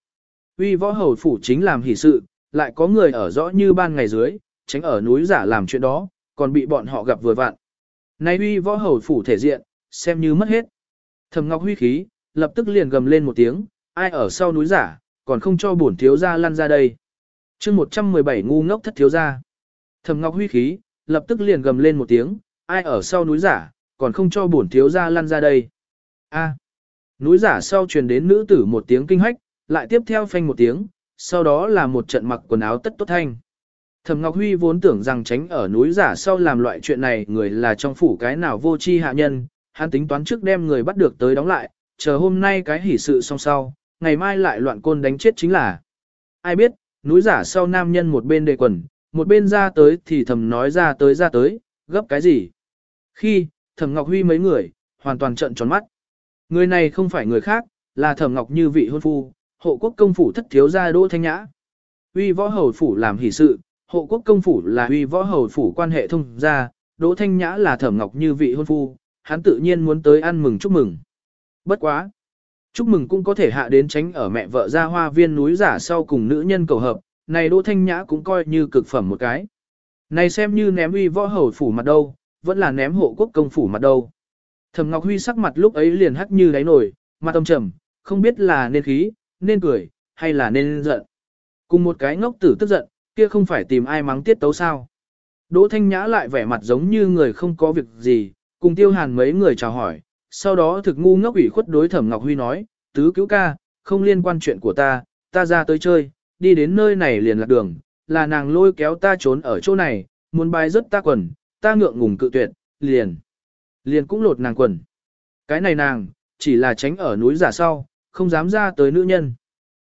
Huy võ hầu phủ chính làm hỷ sự, lại có người ở rõ như ban ngày dưới, tránh ở núi giả làm chuyện đó, còn bị bọn họ gặp vừa vạn. Nay uy võ hầu phủ thể diện, xem như mất hết. Thẩm Ngọc huy khí, lập tức liền gầm lên một tiếng, ai ở sau núi giả, còn không cho bổn thiếu gia lăn ra đây. Chương 117 ngu ngốc thất thiếu gia. Thẩm Ngọc huy khí, lập tức liền gầm lên một tiếng, ai ở sau núi giả, còn không cho bổn thiếu gia lăn ra đây. A. Núi giả sau truyền đến nữ tử một tiếng kinh hách, lại tiếp theo phanh một tiếng, sau đó là một trận mặc quần áo tất tốt thanh. Thẩm Ngọc Huy vốn tưởng rằng tránh ở núi giả sau làm loại chuyện này người là trong phủ cái nào vô tri hạ nhân, hắn tính toán trước đem người bắt được tới đóng lại, chờ hôm nay cái hỉ sự xong sau, ngày mai lại loạn côn đánh chết chính là. Ai biết, núi giả sau nam nhân một bên đề quần, một bên ra tới thì thầm nói ra tới ra tới, gấp cái gì. Khi, thẩm Ngọc Huy mấy người, hoàn toàn trận tròn mắt. Người này không phải người khác, là thẩm Ngọc như vị hôn phu, hộ quốc công phủ thất thiếu gia Đỗ Thanh Nhã. Uy võ hầu phủ làm hỷ sự, hộ quốc công phủ là uy võ hầu phủ quan hệ thông gia, Đỗ Thanh Nhã là Thẩm Ngọc Như vị hôn phu, hắn tự nhiên muốn tới ăn mừng chúc mừng. Bất quá, chúc mừng cũng có thể hạ đến tránh ở mẹ vợ gia hoa viên núi giả sau cùng nữ nhân cầu hợp, này Đỗ Thanh Nhã cũng coi như cực phẩm một cái. Này xem như ném uy võ hầu phủ mặt đâu, vẫn là ném hộ quốc công phủ mặt đâu. Thẩm Ngọc Huy sắc mặt lúc ấy liền hắc như đáy nổi, mặt âm trầm, không biết là nên khí, nên cười, hay là nên giận. Cùng một cái ngốc tử tức giận, kia không phải tìm ai mắng tiết tấu sao. Đỗ Thanh Nhã lại vẻ mặt giống như người không có việc gì, cùng tiêu hàn mấy người chào hỏi, sau đó thực ngu ngốc ủy khuất đối thẩm Ngọc Huy nói, tứ cứu ca, không liên quan chuyện của ta, ta ra tới chơi, đi đến nơi này liền lạc đường, là nàng lôi kéo ta trốn ở chỗ này, muốn bài rất ta quần, ta ngượng ngùng cự tuyệt, liền. Liền cũng lột nàng quần. Cái này nàng, chỉ là tránh ở núi giả sau, không dám ra tới nữ nhân.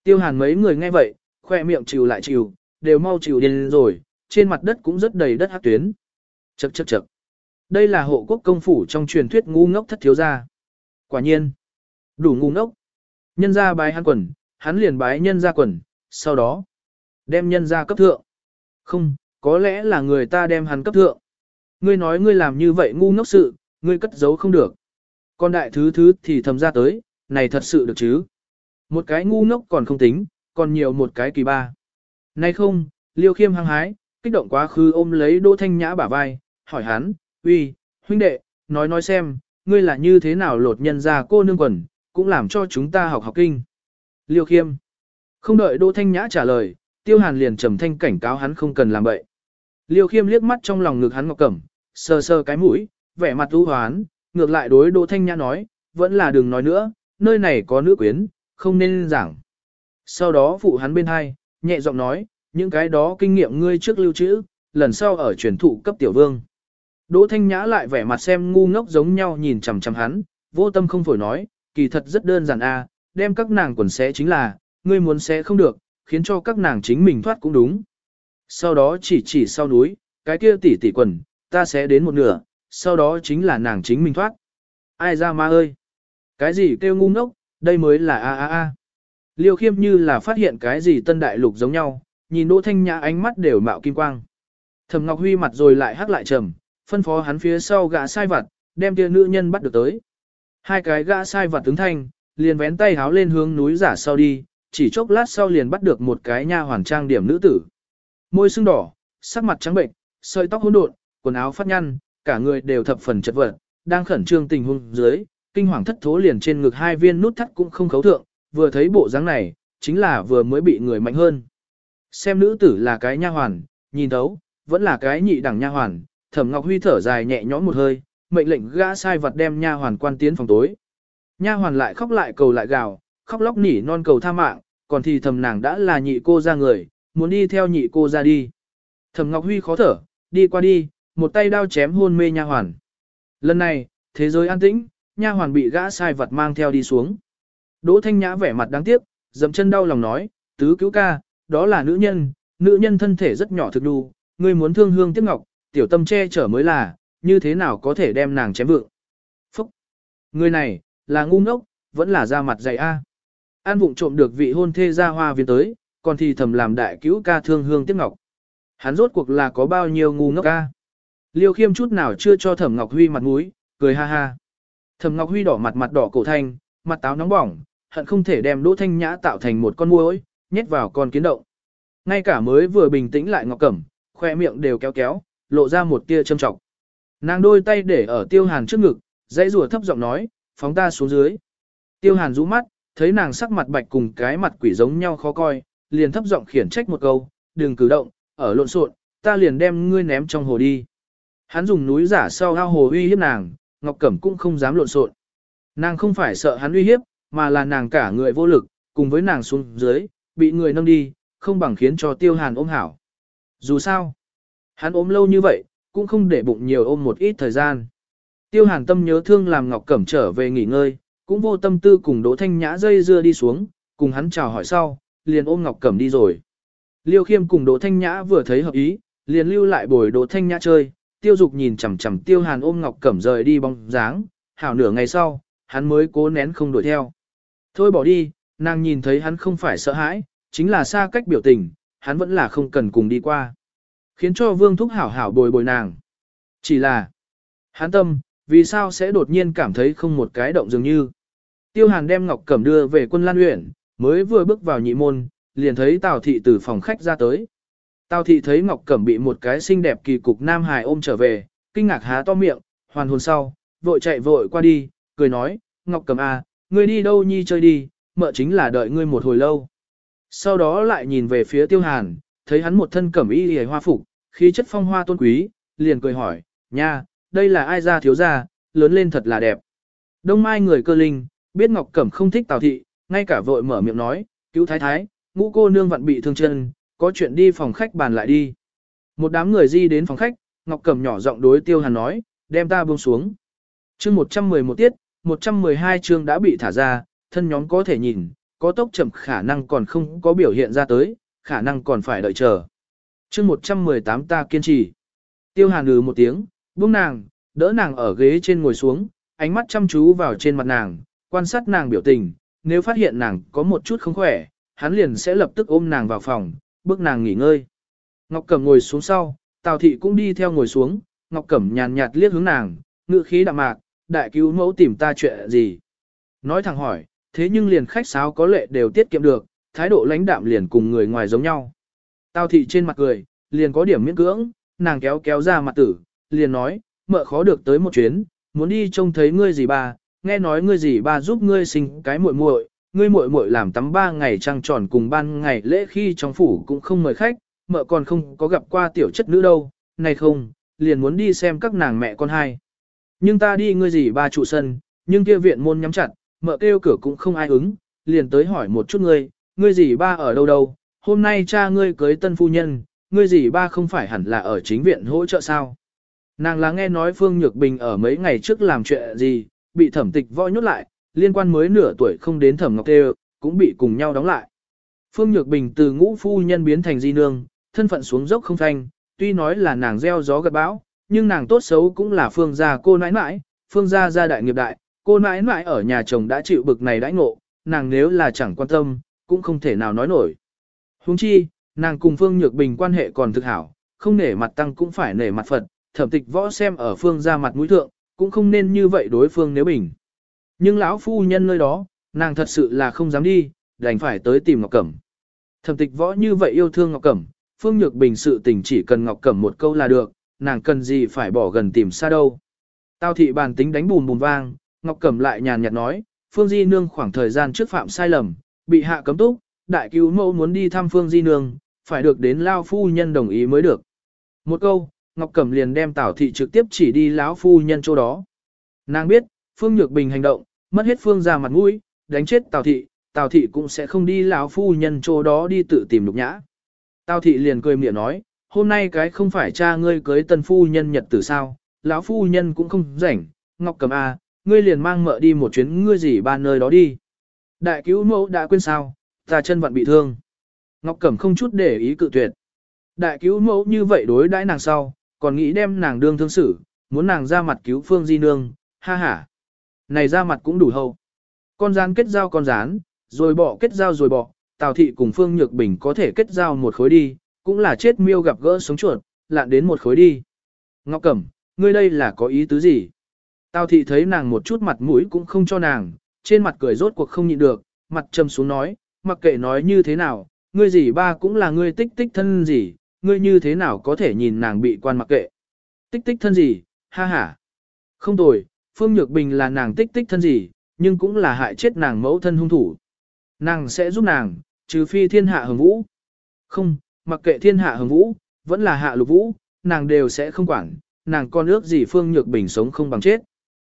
Tiêu hàn mấy người nghe vậy, khoe miệng chịu lại chịu, đều mau chịu điên rồi, trên mặt đất cũng rất đầy đất hát tuyến. Chậc chậc chậc. Đây là hộ quốc công phủ trong truyền thuyết ngu ngốc thất thiếu gia. Quả nhiên. Đủ ngu ngốc. Nhân ra bái hắn quần, hắn liền bái nhân ra quần, sau đó. Đem nhân ra cấp thượng. Không, có lẽ là người ta đem hắn cấp thượng. Ngươi nói ngươi làm như vậy ngu ngốc sự, ngươi cất giấu không được. Còn đại thứ thứ thì thầm ra tới, này thật sự được chứ. Một cái ngu ngốc còn không tính, còn nhiều một cái kỳ ba. Nay không, liêu khiêm hăng hái, kích động quá khứ ôm lấy Đỗ Thanh Nhã bả vai, hỏi hắn, uy, huynh đệ, nói nói xem, ngươi là như thế nào lột nhân ra cô nương quần, cũng làm cho chúng ta học học kinh. Liêu khiêm, không đợi Đỗ Thanh Nhã trả lời, Tiêu Hàn liền trầm thanh cảnh cáo hắn không cần làm bậy. Liêu khiêm liếc mắt trong lòng ngực hắn ngọc cẩm, sờ sờ cái mũi, vẻ mặt u hoán, ngược lại đối Đỗ Thanh Nhã nói, vẫn là đừng nói nữa, nơi này có nữ quyến, không nên giảng. Sau đó phụ hắn bên hai, nhẹ giọng nói, những cái đó kinh nghiệm ngươi trước lưu trữ, lần sau ở truyền thụ cấp tiểu vương. Đỗ Thanh Nhã lại vẻ mặt xem ngu ngốc giống nhau nhìn chằm chằm hắn, vô tâm không phổi nói, kỳ thật rất đơn giản a, đem các nàng quần xé chính là, ngươi muốn xé không được, khiến cho các nàng chính mình thoát cũng đúng. Sau đó chỉ chỉ sau núi, cái kia tỷ tỷ quần, ta sẽ đến một nửa, sau đó chính là nàng chính mình thoát. Ai ra ma ơi! Cái gì kêu ngu ngốc, đây mới là a a a. Liêu khiêm như là phát hiện cái gì tân đại lục giống nhau, nhìn Đỗ Thanh Nhã ánh mắt đều mạo kim quang. Thẩm Ngọc Huy mặt rồi lại hắc lại trầm, phân phó hắn phía sau gã sai vặt, đem kia nữ nhân bắt được tới. Hai cái gã sai vặt tướng thanh, liền vén tay háo lên hướng núi giả sau đi, chỉ chốc lát sau liền bắt được một cái nha hoàn trang điểm nữ tử. Môi sưng đỏ, sắc mặt trắng bệnh, sợi tóc hỗn độn, quần áo phát nhăn, cả người đều thập phần chật vật, đang khẩn trương tình huống dưới, kinh hoàng thất thố liền trên ngực hai viên nút thắt cũng không khấu thượng, vừa thấy bộ dáng này, chính là vừa mới bị người mạnh hơn. Xem nữ tử là cái nha hoàn, nhìn thấu, vẫn là cái nhị đẳng nha hoàn, Thẩm Ngọc Huy thở dài nhẹ nhõm một hơi, mệnh lệnh gã sai vật đem nha hoàn quan tiến phòng tối. Nha hoàn lại khóc lại cầu lại gào, khóc lóc nỉ non cầu tha mạng, còn thì thầm nàng đã là nhị cô ra người, muốn đi theo nhị cô ra đi. Thẩm Ngọc Huy khó thở, đi qua đi, một tay đao chém hôn mê nha hoàn. Lần này, thế giới an tĩnh, nha hoàn bị gã sai vật mang theo đi xuống. Đỗ Thanh Nhã vẻ mặt đáng tiếc, dậm chân đau lòng nói, tứ cứu ca, đó là nữ nhân, nữ nhân thân thể rất nhỏ thực đu, ngươi muốn thương hương tiếc ngọc, tiểu tâm che chở mới là, như thế nào có thể đem nàng chém vượng. Phúc! Người này, là ngu ngốc, vẫn là da mặt dày a. An vụng trộm được vị hôn thê ra hoa viên tới, còn thì thầm làm đại cứu ca thương hương tiếc ngọc. Hắn rốt cuộc là có bao nhiêu ngu ngốc ca. Liêu khiêm chút nào chưa cho thẩm ngọc huy mặt mũi, cười ha ha. Thẩm Ngọc Huy đỏ mặt mặt đỏ cổ thanh, mặt táo nóng bỏng, hận không thể đem Đỗ Thanh Nhã tạo thành một con muỗi, nhét vào con kiến động. Ngay cả mới vừa bình tĩnh lại Ngọc Cẩm, khoe miệng đều kéo kéo, lộ ra một tia châm trọng. Nàng đôi tay để ở Tiêu Hàn trước ngực, dãy rùa thấp giọng nói, phóng ta xuống dưới. Tiêu Hàn rũ mắt, thấy nàng sắc mặt bạch cùng cái mặt quỷ giống nhau khó coi, liền thấp giọng khiển trách một câu, đừng cử động, ở lộn xộn, ta liền đem ngươi ném trong hồ đi. Hắn dùng núi giả sau ao hồ uy hiếp nàng, Ngọc Cẩm cũng không dám lộn xộn. Nàng không phải sợ hắn uy hiếp, mà là nàng cả người vô lực, cùng với nàng xuống dưới, bị người nâng đi, không bằng khiến cho Tiêu Hàn ôm hảo. Dù sao, hắn ôm lâu như vậy, cũng không để bụng nhiều ôm một ít thời gian. Tiêu Hàn tâm nhớ thương làm Ngọc Cẩm trở về nghỉ ngơi, cũng vô tâm tư cùng Đỗ Thanh Nhã dây dưa đi xuống, cùng hắn chào hỏi sau, liền ôm Ngọc Cẩm đi rồi. Liêu Khiêm cùng Đỗ Thanh Nhã vừa thấy hợp ý, liền lưu lại bồi Đỗ Thanh Nhã chơi, tiêu dục nhìn chằm chằm tiêu hàn ôm ngọc cẩm rời đi bóng dáng, hảo nửa ngày sau, hắn mới cố nén không đuổi theo. Thôi bỏ đi, nàng nhìn thấy hắn không phải sợ hãi, chính là xa cách biểu tình, hắn vẫn là không cần cùng đi qua. Khiến cho vương thúc hảo hảo bồi bồi nàng. Chỉ là, hắn tâm, vì sao sẽ đột nhiên cảm thấy không một cái động dường như. Tiêu hàn đem ngọc cẩm đưa về quân lan uyển, mới vừa bước vào nhị môn, liền thấy Tào thị từ phòng khách ra tới. Tào thị thấy Ngọc Cẩm bị một cái xinh đẹp kỳ cục nam hài ôm trở về, kinh ngạc há to miệng, hoàn hồn sau, vội chạy vội qua đi, cười nói, Ngọc Cẩm à, ngươi đi đâu nhi chơi đi, mợ chính là đợi ngươi một hồi lâu. Sau đó lại nhìn về phía tiêu hàn, thấy hắn một thân cẩm y hề hoa phục, khí chất phong hoa tôn quý, liền cười hỏi, nha, đây là ai ra thiếu gia, lớn lên thật là đẹp. Đông mai người cơ linh, biết Ngọc Cẩm không thích Tào thị, ngay cả vội mở miệng nói, cứu thái thái, ngũ cô nương vặn bị thương chân, có chuyện đi phòng khách bàn lại đi. Một đám người di đến phòng khách, Ngọc Cẩm nhỏ giọng đối Tiêu Hàn nói, đem ta buông xuống. chương 111 tiết, 112 chương đã bị thả ra, thân nhóm có thể nhìn, có tốc chậm khả năng còn không có biểu hiện ra tới, khả năng còn phải đợi chờ. chương 118 ta kiên trì. Tiêu Hàn lừ một tiếng, buông nàng, đỡ nàng ở ghế trên ngồi xuống, ánh mắt chăm chú vào trên mặt nàng, quan sát nàng biểu tình, nếu phát hiện nàng có một chút không khỏe, hắn liền sẽ lập tức ôm nàng vào phòng, bước nàng nghỉ ngơi. Ngọc Cẩm ngồi xuống sau, Tào thị cũng đi theo ngồi xuống, Ngọc Cẩm nhàn nhạt liếc hướng nàng, ngựa khí đạm mạc, đại cứu mẫu tìm ta chuyện gì. Nói thẳng hỏi, thế nhưng liền khách sáo có lệ đều tiết kiệm được, thái độ lãnh đạm liền cùng người ngoài giống nhau. Tào thị trên mặt cười, liền có điểm miễn cưỡng, nàng kéo kéo ra mặt tử, liền nói, mợ khó được tới một chuyến, muốn đi trông thấy ngươi gì bà, nghe nói ngươi gì bà giúp ngươi sinh cái muội muội, ngươi muội muội làm tắm ba ngày trăng tròn cùng ban ngày lễ khi trong phủ cũng không mời khách, mợ còn không có gặp qua tiểu chất nữ đâu, này không, liền muốn đi xem các nàng mẹ con hai. Nhưng ta đi ngươi gì ba trụ sân, nhưng kia viện môn nhắm chặt, mợ kêu cửa cũng không ai ứng, liền tới hỏi một chút ngươi, ngươi gì ba ở đâu đâu, hôm nay cha ngươi cưới tân phu nhân, ngươi gì ba không phải hẳn là ở chính viện hỗ trợ sao. Nàng là nghe nói Phương Nhược Bình ở mấy ngày trước làm chuyện gì, bị thẩm tịch võ nhốt lại, liên quan mới nửa tuổi không đến thẩm ngọc tê cũng bị cùng nhau đóng lại. Phương Nhược Bình từ ngũ phu nhân biến thành di nương, thân phận xuống dốc không thanh, tuy nói là nàng gieo gió gặt bão, nhưng nàng tốt xấu cũng là phương gia cô nãi nãi, phương gia gia đại nghiệp đại, cô nãi nãi ở nhà chồng đã chịu bực này đãi ngộ, nàng nếu là chẳng quan tâm, cũng không thể nào nói nổi. Huống chi, nàng cùng Phương Nhược Bình quan hệ còn thực hảo, không nể mặt tăng cũng phải nể mặt Phật, thẩm tịch võ xem ở phương gia mặt mũi thượng, cũng không nên như vậy đối phương nếu bình. Nhưng lão phu nhân nơi đó, nàng thật sự là không dám đi, đành phải tới tìm Ngọc Cẩm. Thẩm tịch võ như vậy yêu thương Ngọc Cẩm, Phương Nhược Bình sự tình chỉ cần Ngọc Cẩm một câu là được, nàng cần gì phải bỏ gần tìm xa đâu. Tao thị bàn tính đánh bùm bùm vang, Ngọc Cẩm lại nhàn nhạt nói, Phương Di Nương khoảng thời gian trước phạm sai lầm, bị hạ cấm túc, đại cứu mẫu muốn đi thăm Phương Di Nương, phải được đến Lao Phu Nhân đồng ý mới được. Một câu, Ngọc Cẩm liền đem Tảo Thị trực tiếp chỉ đi lão Phu Nhân chỗ đó. Nàng biết, Phương Nhược Bình hành động, mất hết Phương ra mặt mũi, đánh chết Tào thị, Tào thị cũng sẽ không đi lão phu nhân chỗ đó đi tự tìm lục nhã. Tào thị liền cười miệng nói, hôm nay cái không phải cha ngươi cưới tân phu nhân nhật tử sao, lão phu nhân cũng không rảnh, Ngọc Cầm a, à, ngươi liền mang mợ đi một chuyến ngươi gì ba nơi đó đi. Đại cứu mẫu đã quên sao, ta chân vặn bị thương. Ngọc Cẩm không chút để ý cự tuyệt. Đại cứu mẫu như vậy đối đãi nàng sau, còn nghĩ đem nàng đương thương xử, muốn nàng ra mặt cứu Phương Di Nương, ha ha. Này ra mặt cũng đủ hầu, Con rán kết giao con rán, rồi bỏ kết giao rồi bỏ, Tào Thị cùng Phương Nhược Bình có thể kết giao một khối đi, cũng là chết miêu gặp gỡ sống chuột, lạn đến một khối đi. Ngọc Cẩm, ngươi đây là có ý tứ gì? Tào Thị thấy nàng một chút mặt mũi cũng không cho nàng, trên mặt cười rốt cuộc không nhịn được, mặt trầm xuống nói, mặc kệ nói như thế nào, ngươi gì ba cũng là ngươi tích tích thân gì, ngươi như thế nào có thể nhìn nàng bị quan mặc kệ. Tích tích thân gì, ha ha. Không tồi, Phương Nhược Bình là nàng tích tích thân gì, nhưng cũng là hại chết nàng mẫu thân hung thủ. Nàng sẽ giúp nàng, trừ phi thiên hạ hồng vũ. Không, mặc kệ thiên hạ hồng vũ, vẫn là hạ lục vũ, nàng đều sẽ không quản, nàng con ước gì Phương Nhược Bình sống không bằng chết.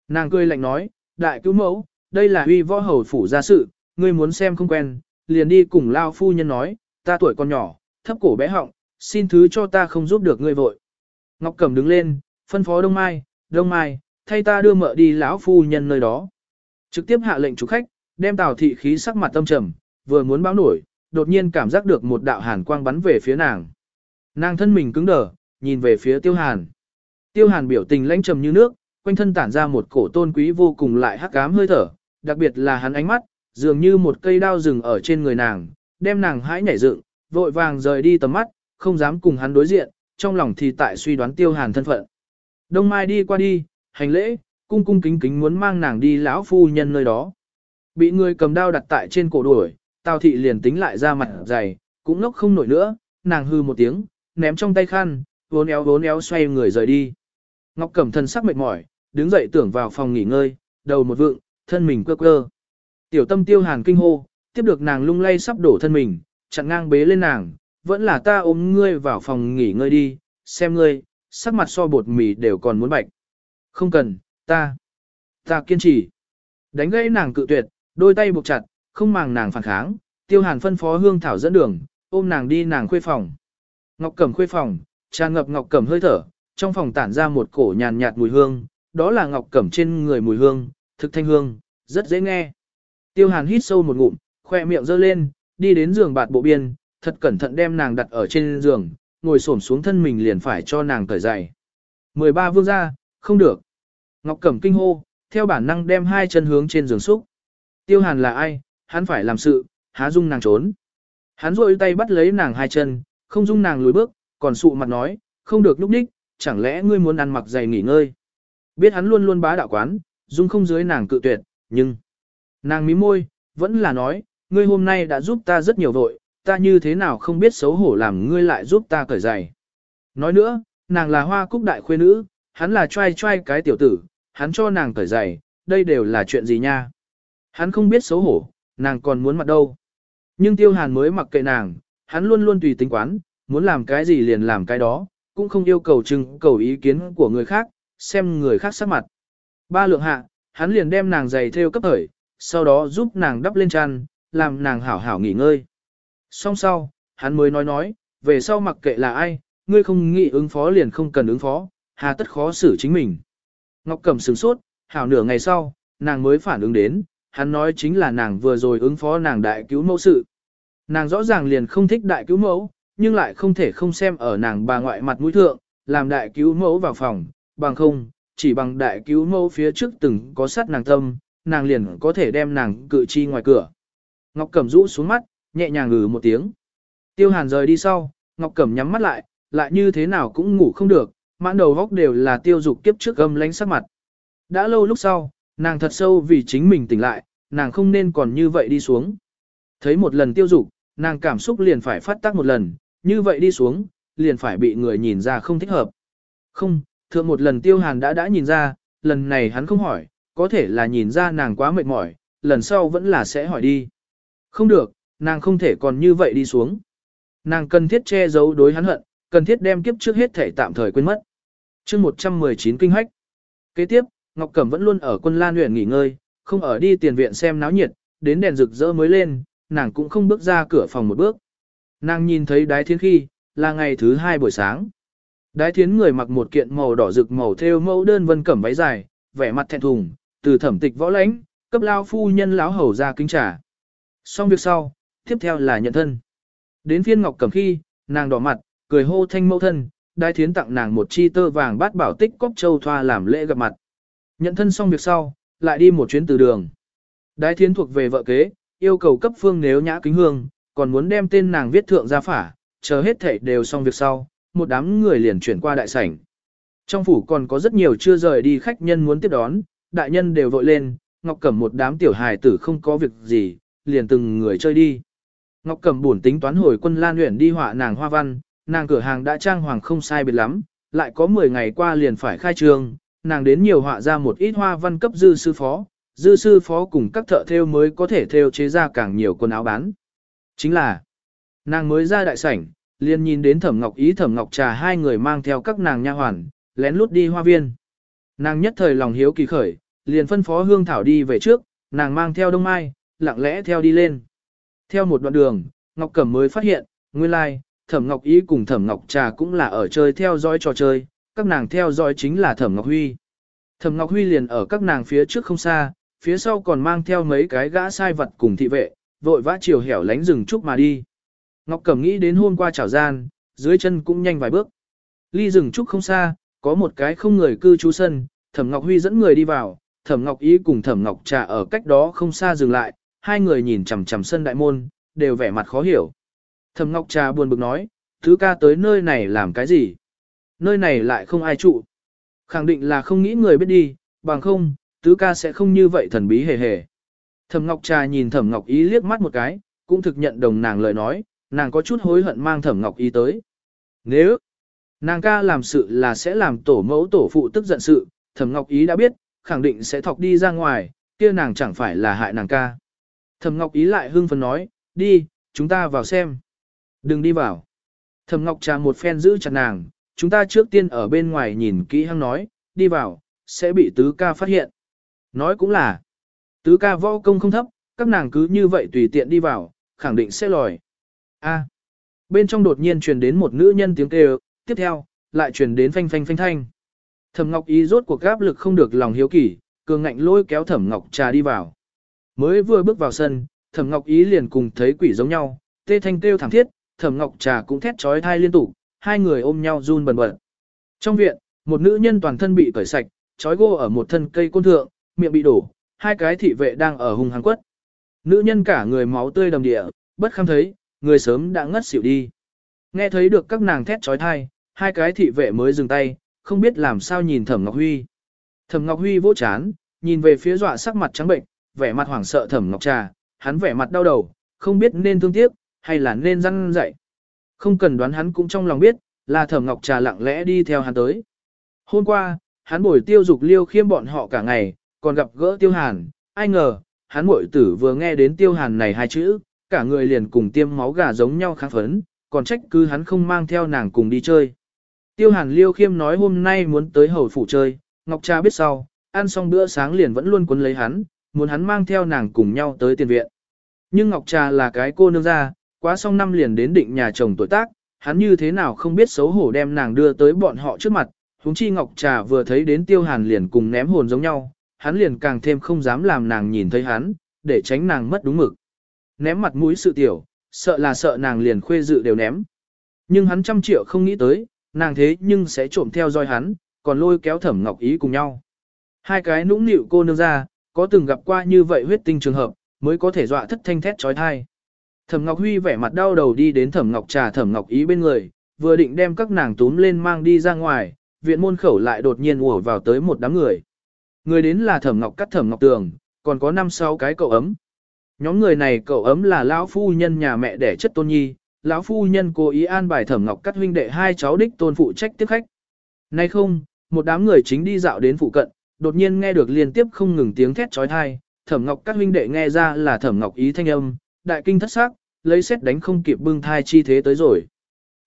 Nàng cười lạnh nói, đại cứu mẫu, đây là huy võ hầu phủ gia sự, ngươi muốn xem không quen, liền đi cùng Lao Phu Nhân nói, ta tuổi còn nhỏ, thấp cổ bé họng, xin thứ cho ta không giúp được ngươi vội. Ngọc Cẩm đứng lên, phân phó Đông Mai, Đông Mai, thay ta đưa mợ đi lão phu nhân nơi đó. Trực tiếp hạ lệnh chủ khách, đem Tào thị khí sắc mặt tâm trầm, vừa muốn báo nổi, đột nhiên cảm giác được một đạo hàn quang bắn về phía nàng. Nàng thân mình cứng đờ, nhìn về phía Tiêu Hàn. Tiêu Hàn biểu tình lãnh trầm như nước, quanh thân tản ra một cổ tôn quý vô cùng lại hắc ám hơi thở, đặc biệt là hắn ánh mắt, dường như một cây đao rừng ở trên người nàng, đem nàng hãi nhảy dựng, vội vàng rời đi tầm mắt, không dám cùng hắn đối diện, trong lòng thì tại suy đoán Tiêu Hàn thân phận. Đông Mai đi qua đi, hành lễ, cung cung kính kính muốn mang nàng đi lão phu nhân nơi đó. Bị người cầm đao đặt tại trên cổ đuổi, Tào thị liền tính lại ra mặt dày, cũng nốc không nổi nữa, nàng hư một tiếng, ném trong tay khăn, vốn éo vốn éo xoay người rời đi. Ngọc Cẩm thân sắc mệt mỏi, đứng dậy tưởng vào phòng nghỉ ngơi, đầu một vượng, thân mình quơ quơ. Tiểu tâm tiêu hàn kinh hô, tiếp được nàng lung lay sắp đổ thân mình, chặn ngang bế lên nàng, vẫn là ta ôm ngươi vào phòng nghỉ ngơi đi, xem ngươi, sắc mặt so bột mì đều còn muốn bạch không cần, ta, ta kiên trì. Đánh gãy nàng cự tuyệt, đôi tay buộc chặt, không màng nàng phản kháng, tiêu hàn phân phó hương thảo dẫn đường, ôm nàng đi nàng khuê phòng. Ngọc cẩm khuê phòng, tràn ngập ngọc cẩm hơi thở, trong phòng tản ra một cổ nhàn nhạt mùi hương, đó là ngọc cẩm trên người mùi hương, thực thanh hương, rất dễ nghe. Tiêu hàn hít sâu một ngụm, khoe miệng giơ lên, đi đến giường bạt bộ biên, thật cẩn thận đem nàng đặt ở trên giường, ngồi xổm xuống thân mình liền phải cho nàng cởi giày. 13 vương gia, không được. Ngọc Cẩm kinh hô, theo bản năng đem hai chân hướng trên giường xúc. Tiêu Hàn là ai, hắn phải làm sự, há dung nàng trốn. Hắn rôi tay bắt lấy nàng hai chân, không dung nàng lùi bước, còn sụ mặt nói, không được lúc đích, chẳng lẽ ngươi muốn ăn mặc dày nghỉ ngơi. Biết hắn luôn luôn bá đạo quán, dung không dưới nàng cự tuyệt, nhưng... Nàng mí môi, vẫn là nói, ngươi hôm nay đã giúp ta rất nhiều vội, ta như thế nào không biết xấu hổ làm ngươi lại giúp ta cởi giày. Nói nữa, nàng là hoa cúc đại khuê nữ, hắn là trai trai cái tiểu tử, hắn cho nàng cởi giày, đây đều là chuyện gì nha. Hắn không biết xấu hổ, nàng còn muốn mặt đâu. Nhưng tiêu hàn mới mặc kệ nàng, hắn luôn luôn tùy tính quán, muốn làm cái gì liền làm cái đó, cũng không yêu cầu chừng cầu ý kiến của người khác, xem người khác sắc mặt. Ba lượng hạ, hắn liền đem nàng giày theo cấp thởi, sau đó giúp nàng đắp lên chăn, làm nàng hảo hảo nghỉ ngơi. Xong sau, hắn mới nói nói, về sau mặc kệ là ai, ngươi không nghĩ ứng phó liền không cần ứng phó, hà tất khó xử chính mình. Ngọc Cẩm sửng sốt, hảo nửa ngày sau, nàng mới phản ứng đến, hắn nói chính là nàng vừa rồi ứng phó nàng đại cứu mẫu sự. Nàng rõ ràng liền không thích đại cứu mẫu, nhưng lại không thể không xem ở nàng bà ngoại mặt mũi thượng, làm đại cứu mẫu vào phòng, bằng không, chỉ bằng đại cứu mẫu phía trước từng có sát nàng tâm, nàng liền có thể đem nàng cự chi ngoài cửa. Ngọc Cẩm rũ xuống mắt, nhẹ nhàng ngừ một tiếng. Tiêu Hàn rời đi sau, Ngọc Cẩm nhắm mắt lại, lại như thế nào cũng ngủ không được, mãn đầu góc đều là tiêu dục kiếp trước gâm lánh sắc mặt. Đã lâu lúc sau, nàng thật sâu vì chính mình tỉnh lại, nàng không nên còn như vậy đi xuống. Thấy một lần tiêu dục, nàng cảm xúc liền phải phát tác một lần, như vậy đi xuống, liền phải bị người nhìn ra không thích hợp. Không, thượng một lần tiêu hàn đã đã nhìn ra, lần này hắn không hỏi, có thể là nhìn ra nàng quá mệt mỏi, lần sau vẫn là sẽ hỏi đi. Không được, nàng không thể còn như vậy đi xuống. Nàng cần thiết che giấu đối hắn hận, cần thiết đem kiếp trước hết thể tạm thời quên mất. chương 119 kinh hách. Kế tiếp, Ngọc Cẩm vẫn luôn ở quân Lan huyện nghỉ ngơi, không ở đi tiền viện xem náo nhiệt, đến đèn rực rỡ mới lên, nàng cũng không bước ra cửa phòng một bước. Nàng nhìn thấy đái thiên khi, là ngày thứ hai buổi sáng. Đái thiến người mặc một kiện màu đỏ rực màu theo mẫu đơn vân cẩm váy dài, vẻ mặt thẹn thùng, từ thẩm tịch võ lãnh, cấp lao phu nhân lão hầu ra kính trả. Xong việc sau, tiếp theo là nhận thân. Đến phiên ngọc cẩm khi, nàng đỏ mặt, cười hô thanh mẫu thân, đai thiến tặng nàng một chi tơ vàng bát bảo tích cóc châu thoa làm lễ gặp mặt. Nhận thân xong việc sau, lại đi một chuyến từ đường. Đái thiến thuộc về vợ kế, yêu cầu cấp phương nếu nhã kính hương, còn muốn đem tên nàng viết thượng ra phả, chờ hết thảy đều xong việc sau, một đám người liền chuyển qua đại sảnh. Trong phủ còn có rất nhiều chưa rời đi khách nhân muốn tiếp đón, đại nhân đều vội lên, Ngọc Cẩm một đám tiểu hài tử không có việc gì, liền từng người chơi đi. Ngọc Cẩm buồn tính toán hồi quân Lan huyện đi họa nàng hoa văn, nàng cửa hàng đã trang hoàng không sai biệt lắm, lại có 10 ngày qua liền phải khai trương, nàng đến nhiều họa ra một ít hoa văn cấp dư sư phó, dư sư phó cùng các thợ thêu mới có thể thêu chế ra càng nhiều quần áo bán. Chính là, nàng mới ra đại sảnh, liền nhìn đến Thẩm Ngọc Ý Thẩm Ngọc Trà hai người mang theo các nàng nha hoàn, lén lút đi hoa viên. Nàng nhất thời lòng hiếu kỳ khởi, liền phân phó Hương Thảo đi về trước, nàng mang theo Đông Mai, lặng lẽ theo đi lên. Theo một đoạn đường, Ngọc Cẩm mới phát hiện, nguyên lai, Thẩm Ngọc Ý cùng Thẩm Ngọc Trà cũng là ở chơi theo dõi trò chơi, các nàng theo dõi chính là Thẩm Ngọc Huy. Thẩm Ngọc Huy liền ở các nàng phía trước không xa, phía sau còn mang theo mấy cái gã sai vật cùng thị vệ, vội vã chiều hẻo lánh rừng trúc mà đi. Ngọc Cẩm nghĩ đến hôm qua chảo gian, dưới chân cũng nhanh vài bước. Ly rừng trúc không xa, có một cái không người cư trú sân, Thẩm Ngọc Huy dẫn người đi vào, Thẩm Ngọc Ý cùng Thẩm Ngọc Trà ở cách đó không xa dừng lại, hai người nhìn chằm chằm sân đại môn, đều vẻ mặt khó hiểu. Thẩm Ngọc Trà buồn bực nói, thứ ca tới nơi này làm cái gì? Nơi này lại không ai trụ. Khẳng định là không nghĩ người biết đi, bằng không, tứ ca sẽ không như vậy thần bí hề hề. Thẩm Ngọc Trà nhìn Thẩm Ngọc Ý liếc mắt một cái, cũng thực nhận đồng nàng lời nói, nàng có chút hối hận mang Thẩm Ngọc Ý tới. Nếu nàng ca làm sự là sẽ làm tổ mẫu tổ phụ tức giận sự, Thẩm Ngọc Ý đã biết, khẳng định sẽ thọc đi ra ngoài, kia nàng chẳng phải là hại nàng ca. Thẩm Ngọc Ý lại hưng phấn nói, đi, chúng ta vào xem. Đừng đi vào. Thẩm Ngọc Trà một phen giữ chặt nàng, chúng ta trước tiên ở bên ngoài nhìn kỹ hăng nói, đi vào, sẽ bị tứ ca phát hiện. Nói cũng là, tứ ca võ công không thấp, các nàng cứ như vậy tùy tiện đi vào, khẳng định sẽ lòi. A. Bên trong đột nhiên truyền đến một nữ nhân tiếng kêu, tiếp theo, lại truyền đến phanh phanh phanh thanh. Thẩm Ngọc Ý rốt cuộc gáp lực không được lòng hiếu kỳ, cường ngạnh lôi kéo Thẩm Ngọc Trà đi vào. Mới vừa bước vào sân, Thẩm Ngọc Ý liền cùng thấy quỷ giống nhau, tê thanh kêu thẳng thiết, thẩm ngọc trà cũng thét trói thai liên tục, hai người ôm nhau run bần bật. Trong viện, một nữ nhân toàn thân bị cởi sạch, trói gô ở một thân cây côn thượng, miệng bị đổ, hai cái thị vệ đang ở hùng hăng quất. Nữ nhân cả người máu tươi đầm địa, bất kham thấy, người sớm đã ngất xỉu đi. Nghe thấy được các nàng thét trói thai, hai cái thị vệ mới dừng tay, không biết làm sao nhìn Thẩm Ngọc Huy. Thẩm Ngọc Huy vỗ chán, nhìn về phía dọa sắc mặt trắng bệnh, vẻ mặt hoảng sợ Thẩm Ngọc Trà, hắn vẻ mặt đau đầu, không biết nên thương tiếc, hay là nên răn dạy. Không cần đoán hắn cũng trong lòng biết, là thẩm ngọc trà lặng lẽ đi theo hắn tới. Hôm qua, hắn bồi tiêu dục liêu khiêm bọn họ cả ngày, còn gặp gỡ tiêu hàn, ai ngờ, hắn muội tử vừa nghe đến tiêu hàn này hai chữ, cả người liền cùng tiêm máu gà giống nhau kháng phấn, còn trách cứ hắn không mang theo nàng cùng đi chơi. Tiêu hàn liêu khiêm nói hôm nay muốn tới hầu phủ chơi, ngọc trà biết sau, ăn xong bữa sáng liền vẫn luôn cuốn lấy hắn, muốn hắn mang theo nàng cùng nhau tới tiền viện. Nhưng ngọc trà là cái cô nương ra, quá xong năm liền đến định nhà chồng tuổi tác, hắn như thế nào không biết xấu hổ đem nàng đưa tới bọn họ trước mặt, huống chi Ngọc Trà vừa thấy đến Tiêu Hàn liền cùng ném hồn giống nhau, hắn liền càng thêm không dám làm nàng nhìn thấy hắn, để tránh nàng mất đúng mực. Ném mặt mũi sự tiểu, sợ là sợ nàng liền khuê dự đều ném. Nhưng hắn trăm triệu không nghĩ tới, nàng thế nhưng sẽ trộm theo dõi hắn, còn lôi kéo Thẩm Ngọc Ý cùng nhau. Hai cái nũng nịu cô nương ra, có từng gặp qua như vậy huyết tinh trường hợp, mới có thể dọa thất thanh thét chói tai. Thẩm Ngọc Huy vẻ mặt đau đầu đi đến Thẩm Ngọc Trà Thẩm Ngọc Ý bên người, vừa định đem các nàng túm lên mang đi ra ngoài, viện môn khẩu lại đột nhiên ùa vào tới một đám người. Người đến là Thẩm Ngọc Cắt Thẩm Ngọc Tường, còn có năm sáu cái cậu ấm. Nhóm người này cậu ấm là lão phu nhân nhà mẹ đẻ chất Tôn Nhi, lão phu nhân cố ý an bài Thẩm Ngọc Cắt huynh đệ hai cháu đích tôn phụ trách tiếp khách. Nay không, một đám người chính đi dạo đến phụ cận, đột nhiên nghe được liên tiếp không ngừng tiếng thét chói tai, Thẩm Ngọc Cát huynh đệ nghe ra là Thẩm Ngọc Ý thanh âm, đại kinh thất sắc, lấy xét đánh không kịp bưng thai chi thế tới rồi.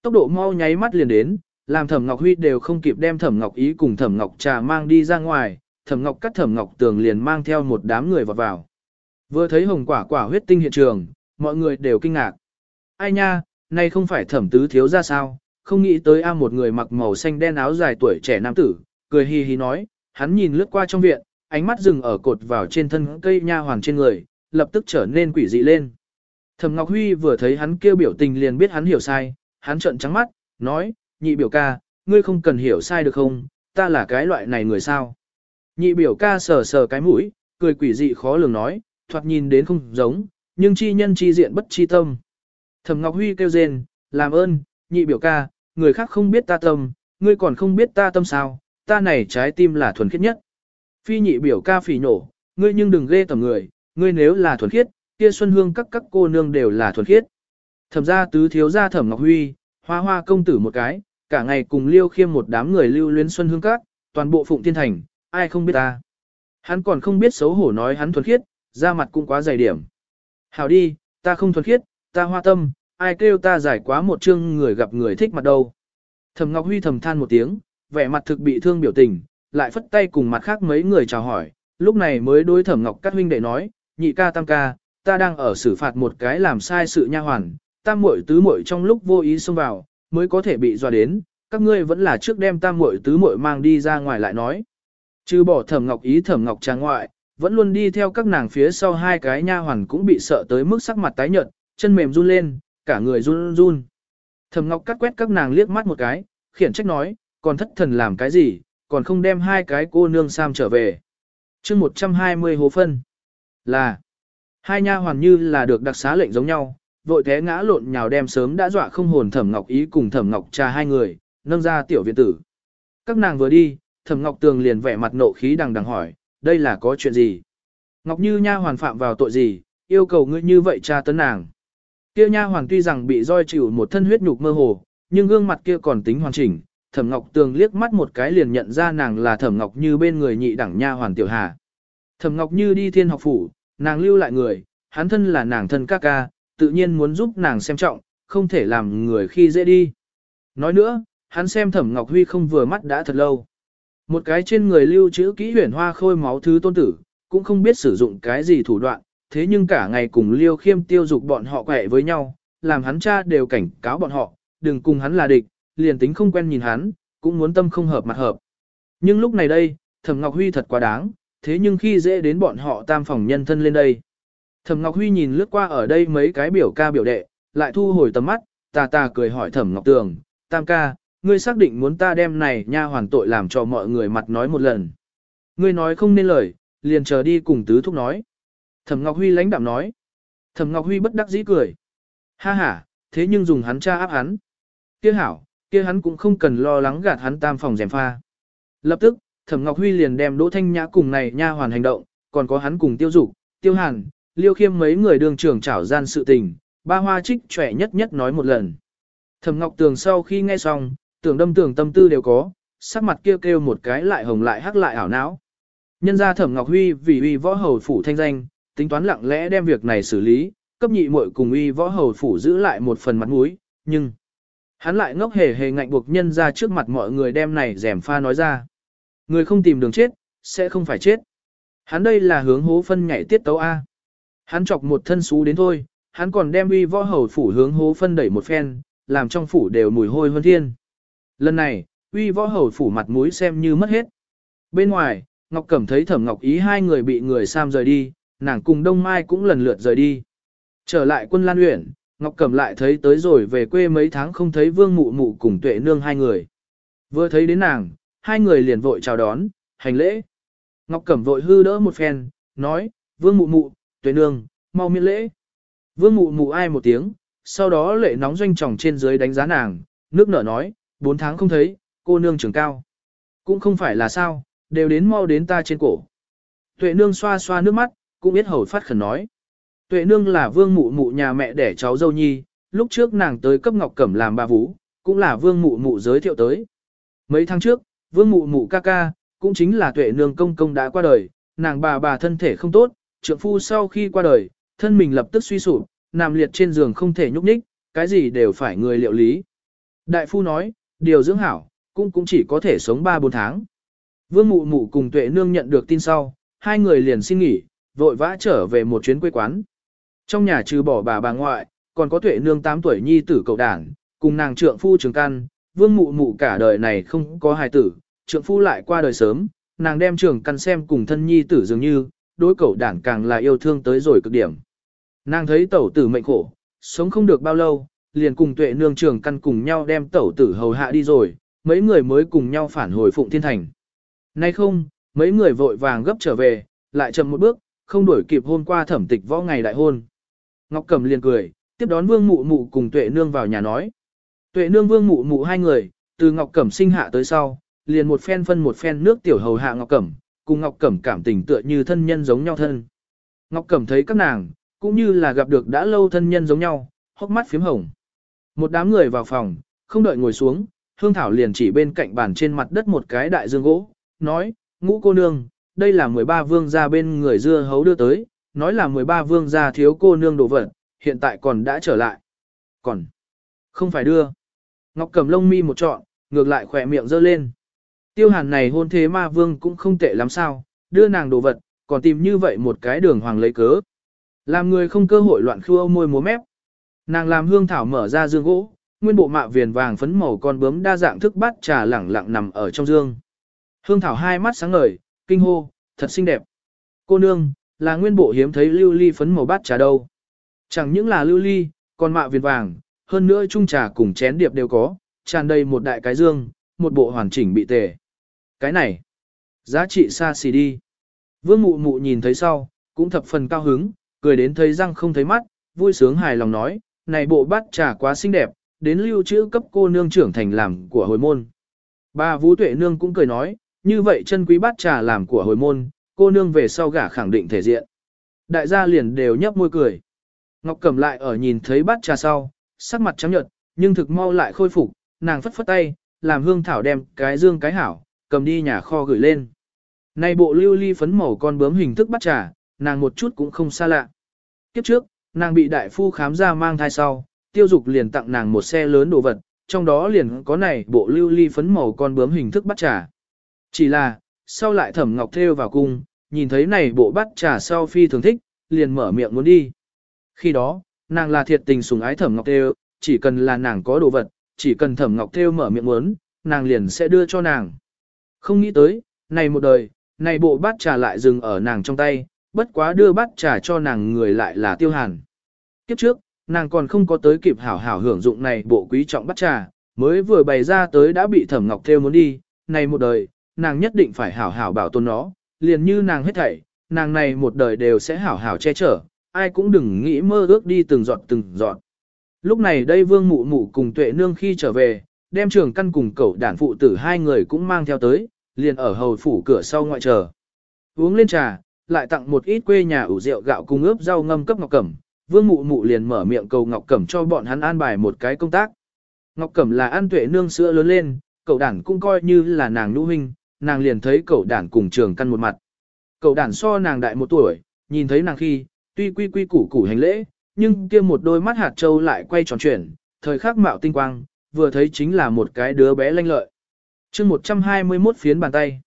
Tốc độ mau nháy mắt liền đến, làm Thẩm Ngọc Huy đều không kịp đem Thẩm Ngọc Ý cùng Thẩm Ngọc Trà mang đi ra ngoài, Thẩm Ngọc cắt Thẩm Ngọc Tường liền mang theo một đám người vào vào. Vừa thấy hồng quả quả huyết tinh hiện trường, mọi người đều kinh ngạc. Ai nha, nay không phải Thẩm Tứ thiếu ra sao, không nghĩ tới a một người mặc màu xanh đen áo dài tuổi trẻ nam tử, cười hi hi nói, hắn nhìn lướt qua trong viện, ánh mắt dừng ở cột vào trên thân cây nha hoàng trên người, lập tức trở nên quỷ dị lên. Thẩm Ngọc Huy vừa thấy hắn kêu biểu tình liền biết hắn hiểu sai, hắn trợn trắng mắt, nói, nhị biểu ca, ngươi không cần hiểu sai được không, ta là cái loại này người sao. Nhị biểu ca sờ sờ cái mũi, cười quỷ dị khó lường nói, thoạt nhìn đến không giống, nhưng chi nhân chi diện bất chi tâm. Thẩm Ngọc Huy kêu rên, làm ơn, nhị biểu ca, người khác không biết ta tâm, ngươi còn không biết ta tâm sao, ta này trái tim là thuần khiết nhất. Phi nhị biểu ca phỉ nổ, ngươi nhưng đừng ghê tầm người, ngươi nếu là thuần khiết, kia xuân hương các các cô nương đều là thuần khiết. Thẩm gia tứ thiếu gia Thẩm Ngọc Huy, hoa hoa công tử một cái, cả ngày cùng liêu khiêm một đám người lưu luyến xuân hương các, toàn bộ phụng thiên thành, ai không biết ta. Hắn còn không biết xấu hổ nói hắn thuần khiết, da mặt cũng quá dày điểm. Hảo đi, ta không thuần khiết, ta hoa tâm, ai kêu ta giải quá một chương người gặp người thích mặt đâu. Thẩm Ngọc Huy thầm than một tiếng, vẻ mặt thực bị thương biểu tình, lại phất tay cùng mặt khác mấy người chào hỏi, lúc này mới đối Thẩm Ngọc Cát huynh đệ nói, nhị ca tam ca, ta đang ở xử phạt một cái làm sai sự nha hoàn, tam muội tứ muội trong lúc vô ý xông vào, mới có thể bị dọa đến, các ngươi vẫn là trước đem tam muội tứ muội mang đi ra ngoài lại nói. Trừ bỏ Thẩm Ngọc ý Thẩm Ngọc trang ngoại, vẫn luôn đi theo các nàng phía sau hai cái nha hoàn cũng bị sợ tới mức sắc mặt tái nhợt, chân mềm run lên, cả người run run. Thẩm Ngọc cắt quét các nàng liếc mắt một cái, khiển trách nói, còn thất thần làm cái gì, còn không đem hai cái cô nương sam trở về. chương 120 hồ phân. Là, Hai nha hoàn như là được đặc xá lệnh giống nhau, vội té ngã lộn nhào đem sớm đã dọa không hồn Thẩm Ngọc Ý cùng Thẩm Ngọc Trà hai người, nâng ra tiểu viện tử. Các nàng vừa đi, Thẩm Ngọc Tường liền vẻ mặt nộ khí đằng đằng hỏi, đây là có chuyện gì? Ngọc Như nha hoàn phạm vào tội gì, yêu cầu ngươi như vậy tra tấn nàng? Kia nha hoàn tuy rằng bị roi chịu một thân huyết nhục mơ hồ, nhưng gương mặt kia còn tính hoàn chỉnh, Thẩm Ngọc Tường liếc mắt một cái liền nhận ra nàng là Thẩm Ngọc Như bên người nhị đẳng nha hoàn tiểu hà. Thẩm Ngọc Như đi thiên học phủ, nàng lưu lại người, hắn thân là nàng thân ca ca, tự nhiên muốn giúp nàng xem trọng, không thể làm người khi dễ đi. Nói nữa, hắn xem thẩm Ngọc Huy không vừa mắt đã thật lâu. Một cái trên người lưu chữ kỹ huyền hoa khôi máu thứ tôn tử, cũng không biết sử dụng cái gì thủ đoạn, thế nhưng cả ngày cùng liêu khiêm tiêu dục bọn họ quẹ với nhau, làm hắn cha đều cảnh cáo bọn họ, đừng cùng hắn là địch, liền tính không quen nhìn hắn, cũng muốn tâm không hợp mặt hợp. Nhưng lúc này đây, thẩm Ngọc Huy thật quá đáng, thế nhưng khi dễ đến bọn họ tam phòng nhân thân lên đây. Thẩm Ngọc Huy nhìn lướt qua ở đây mấy cái biểu ca biểu đệ, lại thu hồi tầm mắt, tà tà cười hỏi Thẩm Ngọc Tường, tam ca, ngươi xác định muốn ta đem này nha hoàn tội làm cho mọi người mặt nói một lần. Ngươi nói không nên lời, liền chờ đi cùng tứ thúc nói. Thẩm Ngọc Huy lãnh đạm nói. Thẩm Ngọc Huy bất đắc dĩ cười. Ha ha, thế nhưng dùng hắn cha áp hắn. Kia hảo, kia hắn cũng không cần lo lắng gạt hắn tam phòng rèm pha. Lập tức, Thẩm Ngọc Huy liền đem Đỗ Thanh Nhã cùng này nha hoàn hành động, còn có hắn cùng Tiêu Dục, Tiêu Hàn, Liêu Khiêm mấy người đường trưởng trảo gian sự tình, ba hoa trích trẻ nhất nhất nói một lần. Thẩm Ngọc Tường sau khi nghe xong, tưởng đâm tưởng tâm tư đều có, sắc mặt kêu kêu một cái lại hồng lại hắc lại ảo não. Nhân ra Thẩm Ngọc Huy vì uy võ hầu phủ thanh danh, tính toán lặng lẽ đem việc này xử lý, cấp nhị muội cùng uy võ hầu phủ giữ lại một phần mặt mũi, nhưng hắn lại ngốc hề hề ngạnh buộc nhân ra trước mặt mọi người đem này rèm pha nói ra. Người không tìm đường chết, sẽ không phải chết. Hắn đây là hướng hố phân nhảy tiết tấu A. Hắn chọc một thân xú đến thôi, hắn còn đem uy võ hầu phủ hướng hố phân đẩy một phen, làm trong phủ đều mùi hôi hơn thiên. Lần này, uy võ hầu phủ mặt mũi xem như mất hết. Bên ngoài, Ngọc Cẩm thấy Thẩm Ngọc Ý hai người bị người Sam rời đi, nàng cùng Đông Mai cũng lần lượt rời đi. Trở lại quân Lan Uyển, Ngọc Cẩm lại thấy tới rồi về quê mấy tháng không thấy Vương Mụ Mụ cùng Tuệ Nương hai người. Vừa thấy đến nàng, hai người liền vội chào đón, hành lễ. Ngọc Cẩm vội hư đỡ một phen, nói, vương mụ mụ, tuệ nương, mau miễn lễ. Vương mụ mụ ai một tiếng, sau đó lệ nóng doanh tròng trên dưới đánh giá nàng, nước nở nói, bốn tháng không thấy, cô nương trưởng cao. Cũng không phải là sao, đều đến mau đến ta trên cổ. Tuệ nương xoa xoa nước mắt, cũng biết hầu phát khẩn nói. Tuệ nương là vương mụ mụ nhà mẹ đẻ cháu dâu nhi, lúc trước nàng tới cấp Ngọc Cẩm làm bà vũ, cũng là vương mụ mụ giới thiệu tới. Mấy tháng trước, vương mụ mụ ca ca, cũng chính là tuệ nương công công đã qua đời, nàng bà bà thân thể không tốt, trượng phu sau khi qua đời, thân mình lập tức suy sụp, nằm liệt trên giường không thể nhúc nhích, cái gì đều phải người liệu lý. Đại phu nói, điều dưỡng hảo, cũng cũng chỉ có thể sống 3-4 tháng. Vương mụ mụ cùng tuệ nương nhận được tin sau, hai người liền xin nghỉ, vội vã trở về một chuyến quê quán. Trong nhà trừ bỏ bà bà ngoại, còn có tuệ nương 8 tuổi nhi tử cậu đảng, cùng nàng trượng phu trường căn, vương mụ mụ cả đời này không có hài tử, trượng phu lại qua đời sớm, nàng đem trường căn xem cùng thân nhi tử dường như, đối cậu đảng càng là yêu thương tới rồi cực điểm. Nàng thấy tẩu tử mệnh khổ, sống không được bao lâu, liền cùng tuệ nương trường căn cùng nhau đem tẩu tử hầu hạ đi rồi, mấy người mới cùng nhau phản hồi phụng thiên thành. Nay không, mấy người vội vàng gấp trở về, lại chậm một bước, không đuổi kịp hôm qua thẩm tịch võ ngày đại hôn. Ngọc Cẩm liền cười, tiếp đón vương mụ mụ cùng tuệ nương vào nhà nói. Tuệ nương vương mụ mụ hai người, từ Ngọc Cẩm sinh hạ tới sau, liền một phen phân một phen nước tiểu hầu hạ Ngọc Cẩm, cùng Ngọc Cẩm cảm tình tựa như thân nhân giống nhau thân. Ngọc Cẩm thấy các nàng, cũng như là gặp được đã lâu thân nhân giống nhau, hốc mắt phím hồng. Một đám người vào phòng, không đợi ngồi xuống, Hương Thảo liền chỉ bên cạnh bàn trên mặt đất một cái đại dương gỗ, nói, ngũ cô nương, đây là 13 vương gia bên người dưa hấu đưa tới, nói là 13 vương gia thiếu cô nương đồ vật, hiện tại còn đã trở lại. Còn, không phải đưa. Ngọc cầm lông mi một trọn, ngược lại khỏe miệng dơ lên. Tiêu hàn này hôn thế ma vương cũng không tệ lắm sao, đưa nàng đồ vật, còn tìm như vậy một cái đường hoàng lấy cớ. Làm người không cơ hội loạn khua môi múa mép. Nàng làm hương thảo mở ra dương gỗ, nguyên bộ mạ viền vàng phấn màu con bướm đa dạng thức bát trà lẳng lặng nằm ở trong dương. Hương thảo hai mắt sáng ngời, kinh hô, thật xinh đẹp. Cô nương, là nguyên bộ hiếm thấy lưu ly phấn màu bát trà đâu. Chẳng những là lưu ly, còn mạ viền vàng, hơn nữa chung trà cùng chén điệp đều có, tràn đầy một đại cái dương, một bộ hoàn chỉnh bị tề. Cái này, giá trị xa xỉ đi. Vương mụ mụ nhìn thấy sau, cũng thập phần cao hứng, cười đến thấy răng không thấy mắt, vui sướng hài lòng nói, này bộ bát trà quá xinh đẹp, đến lưu trữ cấp cô nương trưởng thành làm của hồi môn. Bà Vũ Tuệ Nương cũng cười nói, như vậy chân quý bát trà làm của hồi môn, cô nương về sau gả khẳng định thể diện. Đại gia liền đều nhấp môi cười. Ngọc Cẩm lại ở nhìn thấy bát trà sau, sắc mặt trắng nhợt, nhưng thực mau lại khôi phục, nàng phất phất tay, làm hương thảo đem cái dương cái hảo, cầm đi nhà kho gửi lên. Này bộ lưu ly phấn màu con bướm hình thức bắt trà, nàng một chút cũng không xa lạ. Kiếp trước, nàng bị đại phu khám ra mang thai sau, tiêu dục liền tặng nàng một xe lớn đồ vật, trong đó liền có này bộ lưu ly phấn màu con bướm hình thức bắt trà. Chỉ là, sau lại thẩm ngọc theo vào cung, nhìn thấy này bộ bắt trà sau phi thường thích, liền mở miệng muốn đi. Khi đó, nàng là thiệt tình sủng ái Thẩm Ngọc Thêu, chỉ cần là nàng có đồ vật, chỉ cần Thẩm Ngọc Thêu mở miệng muốn, nàng liền sẽ đưa cho nàng. Không nghĩ tới, này một đời, này bộ bát trà lại dừng ở nàng trong tay, bất quá đưa bát trà cho nàng người lại là Tiêu Hàn. Kiếp trước, nàng còn không có tới kịp hảo hảo hưởng dụng này bộ quý trọng bát trà, mới vừa bày ra tới đã bị Thẩm Ngọc Thêu muốn đi, này một đời, nàng nhất định phải hảo hảo bảo tồn nó, liền như nàng hết thảy, nàng này một đời đều sẽ hảo hảo che chở, ai cũng đừng nghĩ mơ ước đi từng giọt từng giọt. Lúc này đây vương mụ mụ cùng tuệ nương khi trở về, đem trường căn cùng cậu đản phụ tử hai người cũng mang theo tới, liền ở hầu phủ cửa sau ngoại chờ. Uống lên trà, lại tặng một ít quê nhà ủ rượu gạo cùng ướp rau ngâm cấp Ngọc Cẩm, vương mụ mụ liền mở miệng cầu Ngọc Cẩm cho bọn hắn an bài một cái công tác. Ngọc Cẩm là an tuệ nương sữa lớn lên, cậu đản cũng coi như là nàng nữ huynh, nàng liền thấy cậu đản cùng trường căn một mặt. Cậu đản so nàng đại một tuổi, nhìn thấy nàng khi, tuy quy quy củ củ hành lễ, nhưng kia một đôi mắt hạt châu lại quay tròn chuyển, thời khắc mạo tinh quang, vừa thấy chính là một cái đứa bé lanh lợi. chương 121 phiến bàn tay.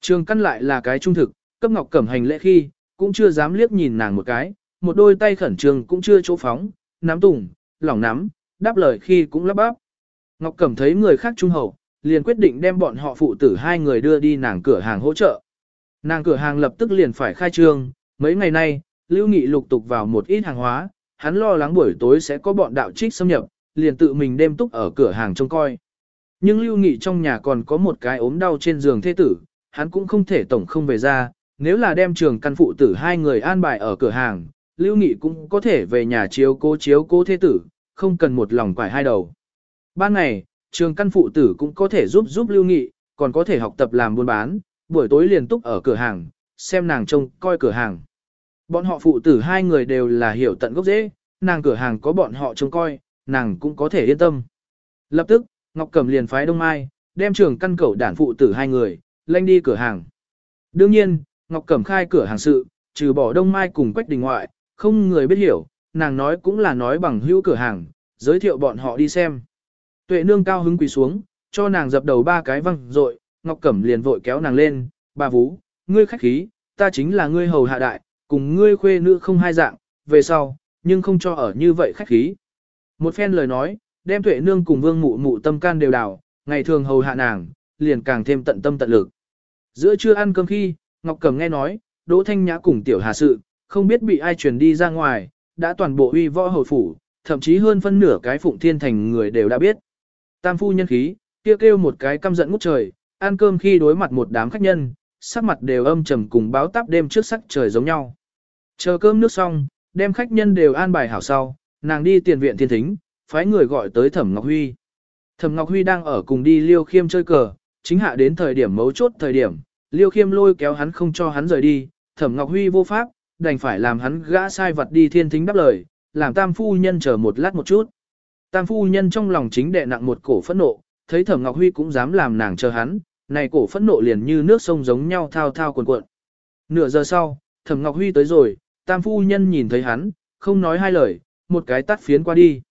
Trường căn lại là cái trung thực, cấp ngọc cẩm hành lễ khi, cũng chưa dám liếc nhìn nàng một cái, một đôi tay khẩn trương cũng chưa chỗ phóng, nắm tùng, lỏng nắm, đáp lời khi cũng lắp bắp. Ngọc cẩm thấy người khác trung hậu, liền quyết định đem bọn họ phụ tử hai người đưa đi nàng cửa hàng hỗ trợ. Nàng cửa hàng lập tức liền phải khai trương, mấy ngày nay, Lưu Nghị lục tục vào một ít hàng hóa, hắn lo lắng buổi tối sẽ có bọn đạo trích xâm nhập, liền tự mình đêm túc ở cửa hàng trông coi. Nhưng Lưu Nghị trong nhà còn có một cái ốm đau trên giường thế tử, hắn cũng không thể tổng không về ra, nếu là đem trường căn phụ tử hai người an bài ở cửa hàng, Lưu Nghị cũng có thể về nhà chiếu cố chiếu cố thế tử, không cần một lòng quải hai đầu. Ban ngày, trường căn phụ tử cũng có thể giúp giúp Lưu Nghị, còn có thể học tập làm buôn bán, buổi tối liền túc ở cửa hàng, xem nàng trông coi cửa hàng. Bọn họ phụ tử hai người đều là hiểu tận gốc dễ, nàng cửa hàng có bọn họ trông coi, nàng cũng có thể yên tâm. Lập tức, Ngọc Cẩm liền phái Đông Mai, đem trưởng căn cẩu đản phụ tử hai người, lanh đi cửa hàng. Đương nhiên, Ngọc Cẩm khai cửa hàng sự, trừ bỏ Đông Mai cùng Quách Đình ngoại, không người biết hiểu, nàng nói cũng là nói bằng hữu cửa hàng, giới thiệu bọn họ đi xem. Tuệ nương cao hứng quỳ xuống, cho nàng dập đầu ba cái văng rồi, Ngọc Cẩm liền vội kéo nàng lên, bà vú, ngươi khách khí, ta chính là ngươi hầu hạ đại, cùng ngươi khuê nữ không hai dạng, về sau, nhưng không cho ở như vậy khách khí. Một phen lời nói, đem tuệ nương cùng vương mụ mụ tâm can đều đảo, ngày thường hầu hạ nàng, liền càng thêm tận tâm tận lực. Giữa trưa ăn cơm khi, Ngọc Cẩm nghe nói, Đỗ Thanh Nhã cùng Tiểu Hà Sự, không biết bị ai truyền đi ra ngoài, đã toàn bộ uy võ hồi phủ, thậm chí hơn phân nửa cái phụng thiên thành người đều đã biết. Tam phu nhân khí, kia kêu, kêu một cái căm giận ngút trời, ăn cơm khi đối mặt một đám khách nhân, sắc mặt đều âm trầm cùng báo táp đêm trước sắc trời giống nhau. Chờ cơm nước xong, đem khách nhân đều an bài hảo sau, nàng đi tiền viện thiên thính, phái người gọi tới Thẩm Ngọc Huy. Thẩm Ngọc Huy đang ở cùng đi Liêu Khiêm chơi cờ, chính hạ đến thời điểm mấu chốt thời điểm, Liêu Khiêm lôi kéo hắn không cho hắn rời đi, Thẩm Ngọc Huy vô pháp, đành phải làm hắn gã sai vật đi thiên thính đáp lời, làm Tam phu nhân chờ một lát một chút. Tam phu nhân trong lòng chính đệ nặng một cổ phẫn nộ, thấy Thẩm Ngọc Huy cũng dám làm nàng chờ hắn, này cổ phẫn nộ liền như nước sông giống nhau thao thao cuồn cuộn. Nửa giờ sau, Thẩm Ngọc Huy tới rồi, Tam phu nhân nhìn thấy hắn, không nói hai lời, một cái tắt phiến qua đi.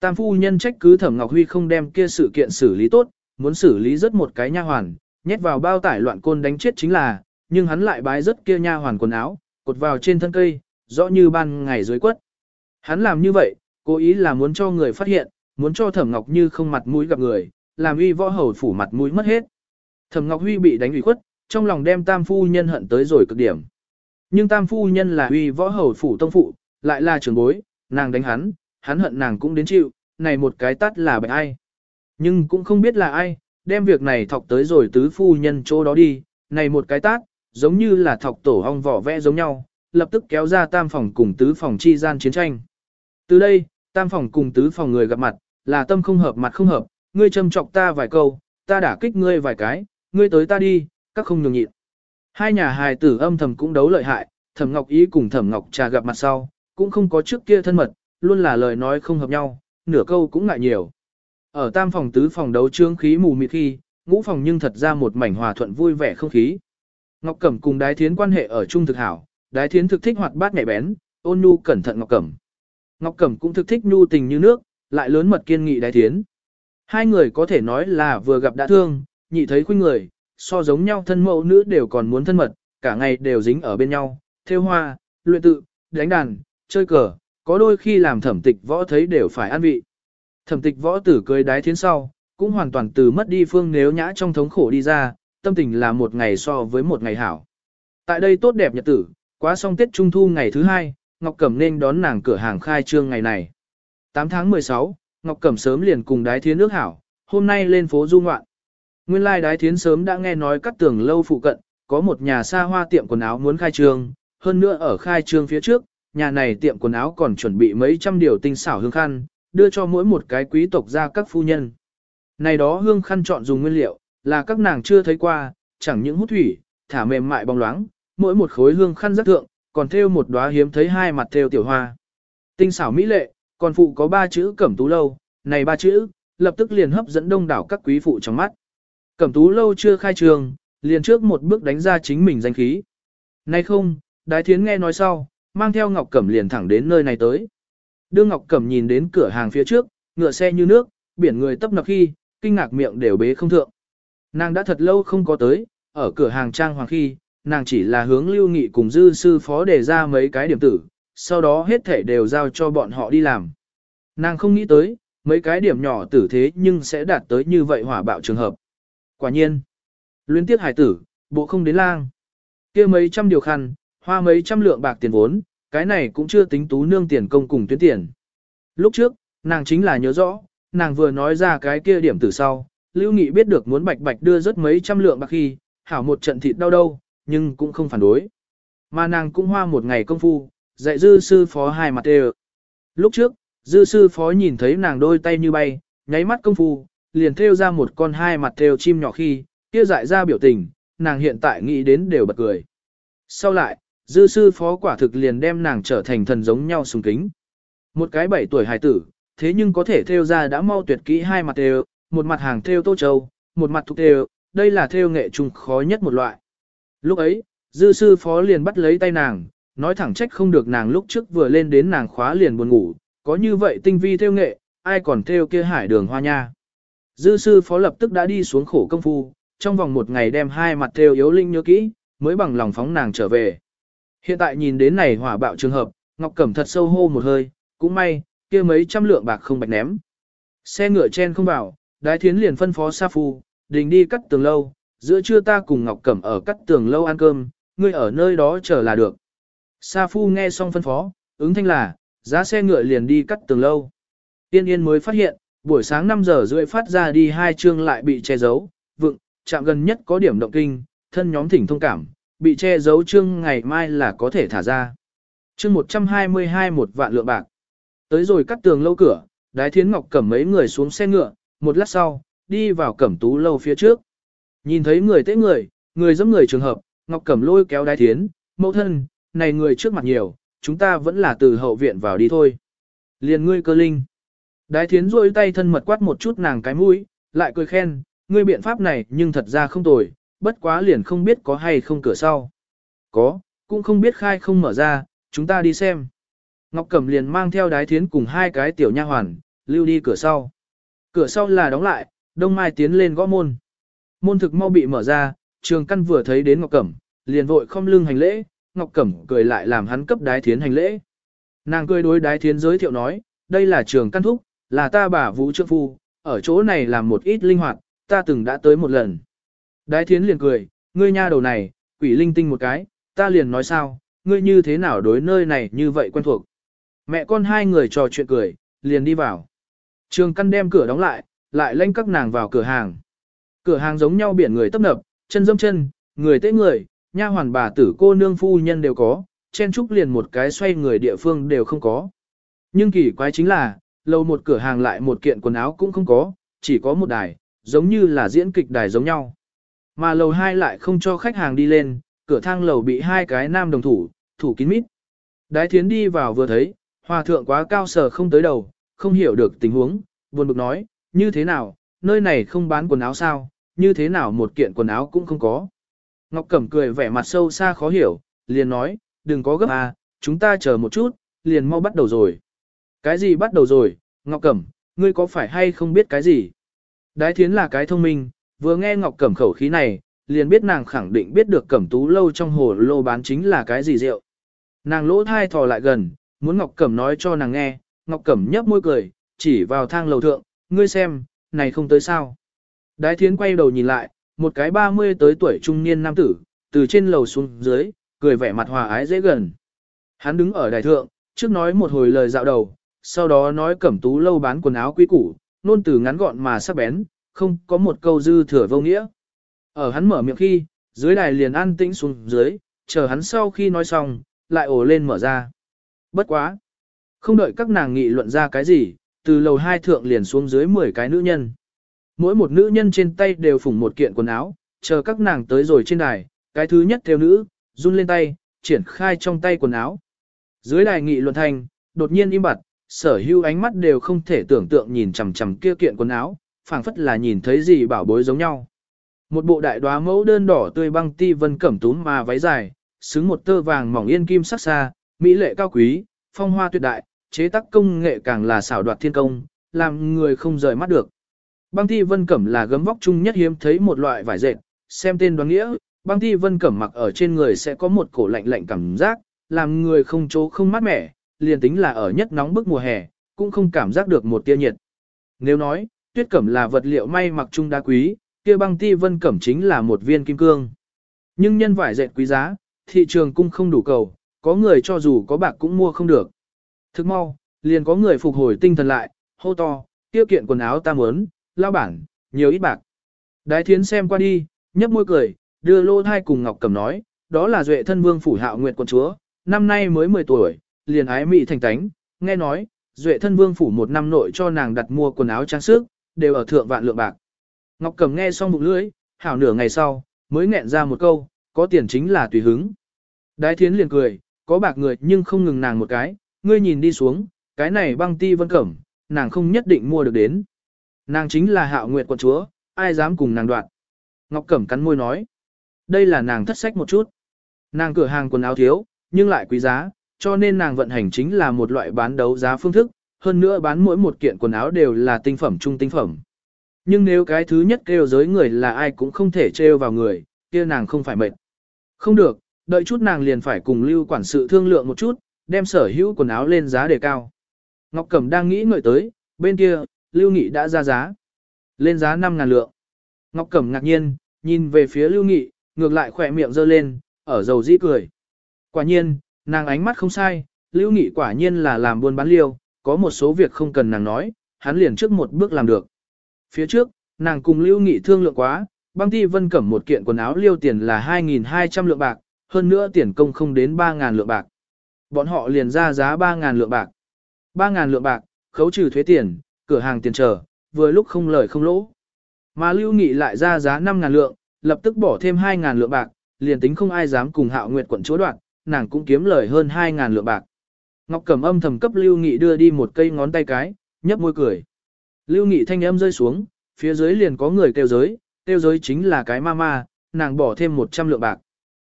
Tam phu nhân trách cứ Thẩm Ngọc Huy không đem kia sự kiện xử lý tốt, muốn xử lý rất một cái nha hoàn, nhét vào bao tải loạn côn đánh chết chính là, nhưng hắn lại bái rất kia nha hoàn quần áo, cột vào trên thân cây, rõ như ban ngày dưới quất. Hắn làm như vậy, cố ý là muốn cho người phát hiện, muốn cho Thẩm Ngọc Như không mặt mũi gặp người, làm uy võ hầu phủ mặt mũi mất hết. Thẩm Ngọc Huy bị đánh ủy khuất, trong lòng đem Tam phu nhân hận tới rồi cực điểm. Nhưng Tam phu nhân là Huy võ hầu phủ tông phụ, lại là trưởng bối, nàng đánh hắn, hắn hận nàng cũng đến chịu, này một cái tát là bệnh ai. Nhưng cũng không biết là ai, đem việc này thọc tới rồi tứ phu nhân chỗ đó đi, này một cái tát, giống như là thọc tổ hong vỏ vẽ giống nhau, lập tức kéo ra tam phòng cùng tứ phòng chi gian chiến tranh. Từ đây, tam phòng cùng tứ phòng người gặp mặt, là tâm không hợp mặt không hợp, ngươi châm chọc ta vài câu, ta đả kích ngươi vài cái, ngươi tới ta đi, các không nhường nhịn. Hai nhà hài tử âm thầm cũng đấu lợi hại, thẩm ngọc ý cùng thẩm ngọc trà gặp mặt sau, cũng không có trước kia thân mật, luôn là lời nói không hợp nhau, nửa câu cũng ngại nhiều. Ở tam phòng tứ phòng đấu trương khí mù mịt khi, ngũ phòng nhưng thật ra một mảnh hòa thuận vui vẻ không khí. Ngọc Cẩm cùng Đái Thiến quan hệ ở chung thực hảo, Đái Thiến thực thích hoạt bát nhẹ bén, ôn nhu cẩn thận Ngọc Cẩm. Ngọc Cẩm cũng thực thích nhu tình như nước, lại lớn mật kiên nghị Đái Thiến. Hai người có thể nói là vừa gặp đã thương, nhị thấy khuynh người, so giống nhau thân mẫu nữ đều còn muốn thân mật, cả ngày đều dính ở bên nhau, theo hoa, luyện tự, đánh đàn, chơi cờ, có đôi khi làm thẩm tịch võ thấy đều phải an vị. Thẩm tịch võ tử cười đái thiến sau, cũng hoàn toàn từ mất đi phương nếu nhã trong thống khổ đi ra, tâm tình là một ngày so với một ngày hảo. Tại đây tốt đẹp nhật tử, quá xong tiết Trung Thu ngày thứ hai, Ngọc Cẩm nên đón nàng cửa hàng khai trương ngày này. 8 tháng 16, Ngọc Cẩm sớm liền cùng đái thiến nước hảo, hôm nay lên phố du ngoạn. Nguyên lai đái thiến sớm đã nghe nói các tường lâu phụ cận, có một nhà xa hoa tiệm quần áo muốn khai trương, hơn nữa ở khai trương phía trước, nhà này tiệm quần áo còn chuẩn bị mấy trăm điều tinh xảo hương khăn, đưa cho mỗi một cái quý tộc ra các phu nhân. Này đó hương khăn chọn dùng nguyên liệu, là các nàng chưa thấy qua, chẳng những hút thủy, thả mềm mại bóng loáng, mỗi một khối hương khăn rất thượng, còn thêu một đóa hiếm thấy hai mặt thêu tiểu hoa. Tinh xảo mỹ lệ, còn phụ có ba chữ cẩm tú lâu, này ba chữ, lập tức liền hấp dẫn đông đảo các quý phụ trong mắt. Cẩm tú lâu chưa khai trường, liền trước một bước đánh ra chính mình danh khí. Nay không, đái thiến nghe nói sau, mang theo Ngọc Cẩm liền thẳng đến nơi này tới. Đưa Ngọc Cẩm nhìn đến cửa hàng phía trước, ngựa xe như nước, biển người tấp nập khi, kinh ngạc miệng đều bế không thượng. Nàng đã thật lâu không có tới, ở cửa hàng trang hoàng khi, nàng chỉ là hướng lưu nghị cùng dư sư phó đề ra mấy cái điểm tử, sau đó hết thể đều giao cho bọn họ đi làm. Nàng không nghĩ tới, mấy cái điểm nhỏ tử thế nhưng sẽ đạt tới như vậy hỏa bạo trường hợp. Quả nhiên, luyến tiếc hải tử, bộ không đến lang. kia mấy trăm điều khăn, hoa mấy trăm lượng bạc tiền vốn, cái này cũng chưa tính tú nương tiền công cùng tuyến tiền. Lúc trước, nàng chính là nhớ rõ, nàng vừa nói ra cái kia điểm từ sau, Lưu Nghị biết được muốn bạch bạch đưa rất mấy trăm lượng bạc khi, hảo một trận thịt đau đâu, nhưng cũng không phản đối. Mà nàng cũng hoa một ngày công phu, dạy dư sư phó hai mặt đều. Lúc trước, dư sư phó nhìn thấy nàng đôi tay như bay, nháy mắt công phu, liền thêu ra một con hai mặt thêu chim nhỏ khi, kia dại ra biểu tình, nàng hiện tại nghĩ đến đều bật cười. Sau lại, dư sư phó quả thực liền đem nàng trở thành thần giống nhau sùng kính. Một cái bảy tuổi hài tử, thế nhưng có thể thêu ra đã mau tuyệt kỹ hai mặt thêu, một mặt hàng thêu tô châu, một mặt thục thêu, đây là thêu nghệ trùng khó nhất một loại. Lúc ấy, dư sư phó liền bắt lấy tay nàng, nói thẳng trách không được nàng lúc trước vừa lên đến nàng khóa liền buồn ngủ, có như vậy tinh vi thêu nghệ, ai còn thêu kia hải đường hoa nha. Dư sư phó lập tức đã đi xuống khổ công phu, trong vòng một ngày đem hai mặt theo yếu linh nhớ kỹ, mới bằng lòng phóng nàng trở về. Hiện tại nhìn đến này hỏa bạo trường hợp, Ngọc Cẩm thật sâu hô một hơi, cũng may, kia mấy trăm lượng bạc không bạch ném. Xe ngựa chen không vào, đái thiến liền phân phó Sa Phu, đình đi cắt tường lâu, giữa trưa ta cùng Ngọc Cẩm ở cắt tường lâu ăn cơm, ngươi ở nơi đó chờ là được. Sa Phu nghe xong phân phó, ứng thanh là, giá xe ngựa liền đi cắt tường lâu. Tiên yên mới phát hiện, buổi sáng 5 giờ rưỡi phát ra đi hai chương lại bị che giấu, vựng, chạm gần nhất có điểm động kinh, thân nhóm thỉnh thông cảm, bị che giấu chương ngày mai là có thể thả ra. Chương 122 một vạn lượng bạc. Tới rồi cắt tường lâu cửa, Đái Thiến Ngọc cầm mấy người xuống xe ngựa, một lát sau, đi vào cẩm tú lâu phía trước. Nhìn thấy người tế người, người giống người trường hợp, Ngọc Cẩm lôi kéo Đái Thiến, mẫu thân, này người trước mặt nhiều, chúng ta vẫn là từ hậu viện vào đi thôi. Liền ngươi cơ linh. Đái thiến rôi tay thân mật quát một chút nàng cái mũi, lại cười khen, ngươi biện pháp này nhưng thật ra không tồi, bất quá liền không biết có hay không cửa sau. Có, cũng không biết khai không mở ra, chúng ta đi xem. Ngọc Cẩm liền mang theo đái thiến cùng hai cái tiểu nha hoàn, lưu đi cửa sau. Cửa sau là đóng lại, Đông Mai tiến lên gõ môn. Môn thực mau bị mở ra, trường căn vừa thấy đến Ngọc Cẩm, liền vội không lưng hành lễ, Ngọc Cẩm cười lại làm hắn cấp đái thiến hành lễ. Nàng cười đối đái thiến giới thiệu nói, đây là trường căn thúc, là ta bà vũ trượng phu, ở chỗ này làm một ít linh hoạt, ta từng đã tới một lần. Đái thiến liền cười, ngươi nha đầu này, quỷ linh tinh một cái, ta liền nói sao, ngươi như thế nào đối nơi này như vậy quen thuộc. Mẹ con hai người trò chuyện cười, liền đi vào. Trường căn đem cửa đóng lại, lại lênh các nàng vào cửa hàng. Cửa hàng giống nhau biển người tấp nập, chân dâm chân, người tế người, nha hoàn bà tử cô nương phu nhân đều có, chen trúc liền một cái xoay người địa phương đều không có. Nhưng kỳ quái chính là, lầu một cửa hàng lại một kiện quần áo cũng không có, chỉ có một đài, giống như là diễn kịch đài giống nhau. Mà lầu hai lại không cho khách hàng đi lên, cửa thang lầu bị hai cái nam đồng thủ, thủ kín mít. Đái thiến đi vào vừa thấy, hòa thượng quá cao sở không tới đầu, không hiểu được tình huống, buồn bực nói, như thế nào, nơi này không bán quần áo sao, như thế nào một kiện quần áo cũng không có. Ngọc Cẩm cười vẻ mặt sâu xa khó hiểu, liền nói, đừng có gấp à, chúng ta chờ một chút, liền mau bắt đầu rồi. Cái gì bắt đầu rồi, Ngọc Cẩm, ngươi có phải hay không biết cái gì? Đái thiến là cái thông minh, vừa nghe Ngọc Cẩm khẩu khí này, liền biết nàng khẳng định biết được Cẩm Tú lâu trong hồ lô bán chính là cái gì rượu. Nàng lỗ thai thò lại gần, muốn Ngọc Cẩm nói cho nàng nghe, Ngọc Cẩm nhấp môi cười, chỉ vào thang lầu thượng, ngươi xem, này không tới sao. Đái thiến quay đầu nhìn lại, một cái 30 tới tuổi trung niên nam tử, từ trên lầu xuống dưới, cười vẻ mặt hòa ái dễ gần. Hắn đứng ở đài thượng, trước nói một hồi lời dạo đầu, sau đó nói cẩm tú lâu bán quần áo quý củ, nôn từ ngắn gọn mà sắc bén, không có một câu dư thừa vô nghĩa. Ở hắn mở miệng khi, dưới đài liền an tĩnh xuống dưới, chờ hắn sau khi nói xong, lại ổ lên mở ra. Bất quá. Không đợi các nàng nghị luận ra cái gì, từ lầu hai thượng liền xuống dưới 10 cái nữ nhân. Mỗi một nữ nhân trên tay đều phủng một kiện quần áo, chờ các nàng tới rồi trên đài, cái thứ nhất theo nữ, run lên tay, triển khai trong tay quần áo. Dưới đài nghị luận thành, đột nhiên im bặt, sở hữu ánh mắt đều không thể tưởng tượng nhìn chằm chằm kia kiện quần áo, phảng phất là nhìn thấy gì bảo bối giống nhau. Một bộ đại đoá mẫu đơn đỏ tươi băng ti vân cẩm túm mà váy dài, xứng một tơ vàng mỏng yên kim sắc xa, mỹ lệ cao quý, phong hoa tuyệt đại, chế tác công nghệ càng là xảo đoạt thiên công, làm người không rời mắt được. Băng ti vân cẩm là gấm vóc chung nhất hiếm thấy một loại vải dệt, xem tên đoán nghĩa, băng ti vân cẩm mặc ở trên người sẽ có một cổ lạnh lạnh cảm giác, làm người không chỗ không mát mẻ, liền tính là ở nhất nóng bức mùa hè, cũng không cảm giác được một tia nhiệt. Nếu nói, tuyết cẩm là vật liệu may mặc trung đa quý, kia băng ti vân cẩm chính là một viên kim cương. Nhưng nhân vải dệt quý giá, thị trường cung không đủ cầu, có người cho dù có bạc cũng mua không được. Thức mau, liền có người phục hồi tinh thần lại, hô to, tiêu kiện quần áo ta muốn, lao bản, nhiều ít bạc. Đái thiến xem qua đi, nhấp môi cười, đưa lô thai cùng Ngọc Cẩm nói, đó là duệ thân vương phủ hạo nguyệt quận chúa, năm nay mới 10 tuổi, liền ái mỹ thành tánh, nghe nói, duệ thân vương phủ một năm nội cho nàng đặt mua quần áo trang sức, đều ở thượng vạn lượng bạc. Ngọc Cầm nghe xong bụng lưỡi, hảo nửa ngày sau, mới nghẹn ra một câu, có tiền chính là tùy hứng. Đái thiến liền cười, có bạc người nhưng không ngừng nàng một cái, ngươi nhìn đi xuống, cái này băng ti vân cẩm, nàng không nhất định mua được đến. Nàng chính là hạo nguyệt quận chúa, ai dám cùng nàng đoạn. Ngọc Cẩm cắn môi nói, đây là nàng thất sách một chút. Nàng cửa hàng quần áo thiếu, nhưng lại quý giá, cho nên nàng vận hành chính là một loại bán đấu giá phương thức, hơn nữa bán mỗi một kiện quần áo đều là tinh phẩm trung tinh phẩm. Nhưng nếu cái thứ nhất kêu giới người là ai cũng không thể trêu vào người, kia nàng không phải mệt. Không được, đợi chút nàng liền phải cùng lưu quản sự thương lượng một chút, đem sở hữu quần áo lên giá đề cao. Ngọc Cẩm đang nghĩ ngợi tới, bên kia, Lưu Nghị đã ra giá. Lên giá 5.000 lượng. Ngọc Cẩm ngạc nhiên, nhìn về phía Lưu Nghị, ngược lại khỏe miệng dơ lên, ở dầu dĩ cười. Quả nhiên, nàng ánh mắt không sai, Lưu Nghị quả nhiên là làm buôn bán liêu, có một số việc không cần nàng nói, hắn liền trước một bước làm được. Phía trước, nàng cùng Lưu Nghị thương lượng quá, băng ti vân cẩm một kiện quần áo liêu tiền là 2.200 lượng bạc, hơn nữa tiền công không đến 3.000 lượng bạc. Bọn họ liền ra giá 3.000 lượng bạc. 3.000 lượng bạc, khấu trừ thuế tiền, cửa hàng tiền trở, vừa lúc không lời không lỗ. Mà Lưu Nghị lại ra giá 5.000 lượng, lập tức bỏ thêm 2.000 lượng bạc, liền tính không ai dám cùng hạo nguyệt quận chúa đoạn, nàng cũng kiếm lời hơn 2.000 lượng bạc. Ngọc cầm âm thầm cấp Lưu Nghị đưa đi một cây ngón tay cái, nhấp môi cười. Lưu Nghị thanh âm rơi xuống, phía dưới liền có người kêu giới, kêu giới chính là cái ma ma, nàng bỏ thêm 100 lượng bạc.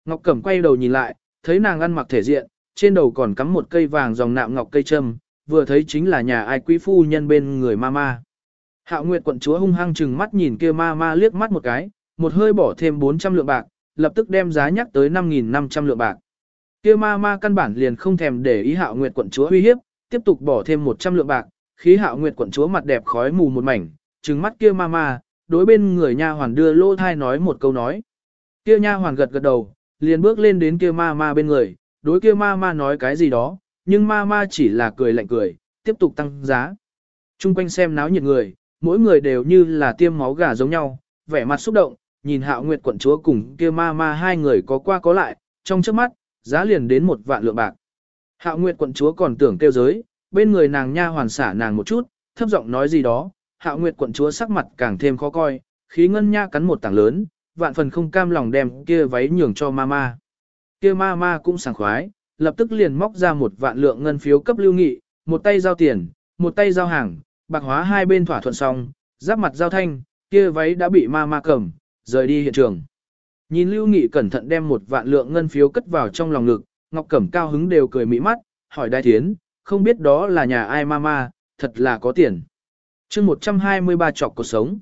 Ngọc Cẩm quay đầu nhìn lại, thấy nàng ăn mặc thể diện, trên đầu còn cắm một cây vàng dòng nạm ngọc cây châm, vừa thấy chính là nhà ai quý phu nhân bên người ma ma. Hạo Nguyệt quận chúa hung hăng chừng mắt nhìn kia ma ma liếc mắt một cái, một hơi bỏ thêm 400 lượng bạc, lập tức đem giá nhắc tới 5.500 lượng bạc kia ma ma căn bản liền không thèm để ý hạo nguyệt quận chúa uy hiếp, tiếp tục bỏ thêm 100 lượng bạc, khí hạo nguyệt quận chúa mặt đẹp khói mù một mảnh, trừng mắt kia ma ma, đối bên người nha hoàn đưa lô thai nói một câu nói. Kia nha hoàn gật gật đầu, liền bước lên đến kia ma ma bên người, đối kia ma ma nói cái gì đó, nhưng ma ma chỉ là cười lạnh cười, tiếp tục tăng giá. chung quanh xem náo nhiệt người, mỗi người đều như là tiêm máu gà giống nhau, vẻ mặt xúc động, nhìn hạo nguyệt quận chúa cùng kia ma ma hai người có qua có lại, trong trước mắt, giá liền đến một vạn lượng bạc. Hạo Nguyệt quận chúa còn tưởng kêu giới, bên người nàng nha hoàn xả nàng một chút, thấp giọng nói gì đó, Hạo Nguyệt quận chúa sắc mặt càng thêm khó coi, khí ngân nha cắn một tảng lớn, vạn phần không cam lòng đem kia váy nhường cho mama. Kia mama cũng sảng khoái, lập tức liền móc ra một vạn lượng ngân phiếu cấp Lưu Nghị, một tay giao tiền, một tay giao hàng, bạc hóa hai bên thỏa thuận xong, giáp mặt giao thanh, kia váy đã bị mama cầm, rời đi hiện trường. Nhìn Lưu Nghị cẩn thận đem một vạn lượng ngân phiếu cất vào trong lòng ngực, Ngọc Cẩm cao hứng đều cười mỹ mắt, hỏi Đai Thiến, không biết đó là nhà ai mama, thật là có tiền. chương 123 trọc cuộc sống.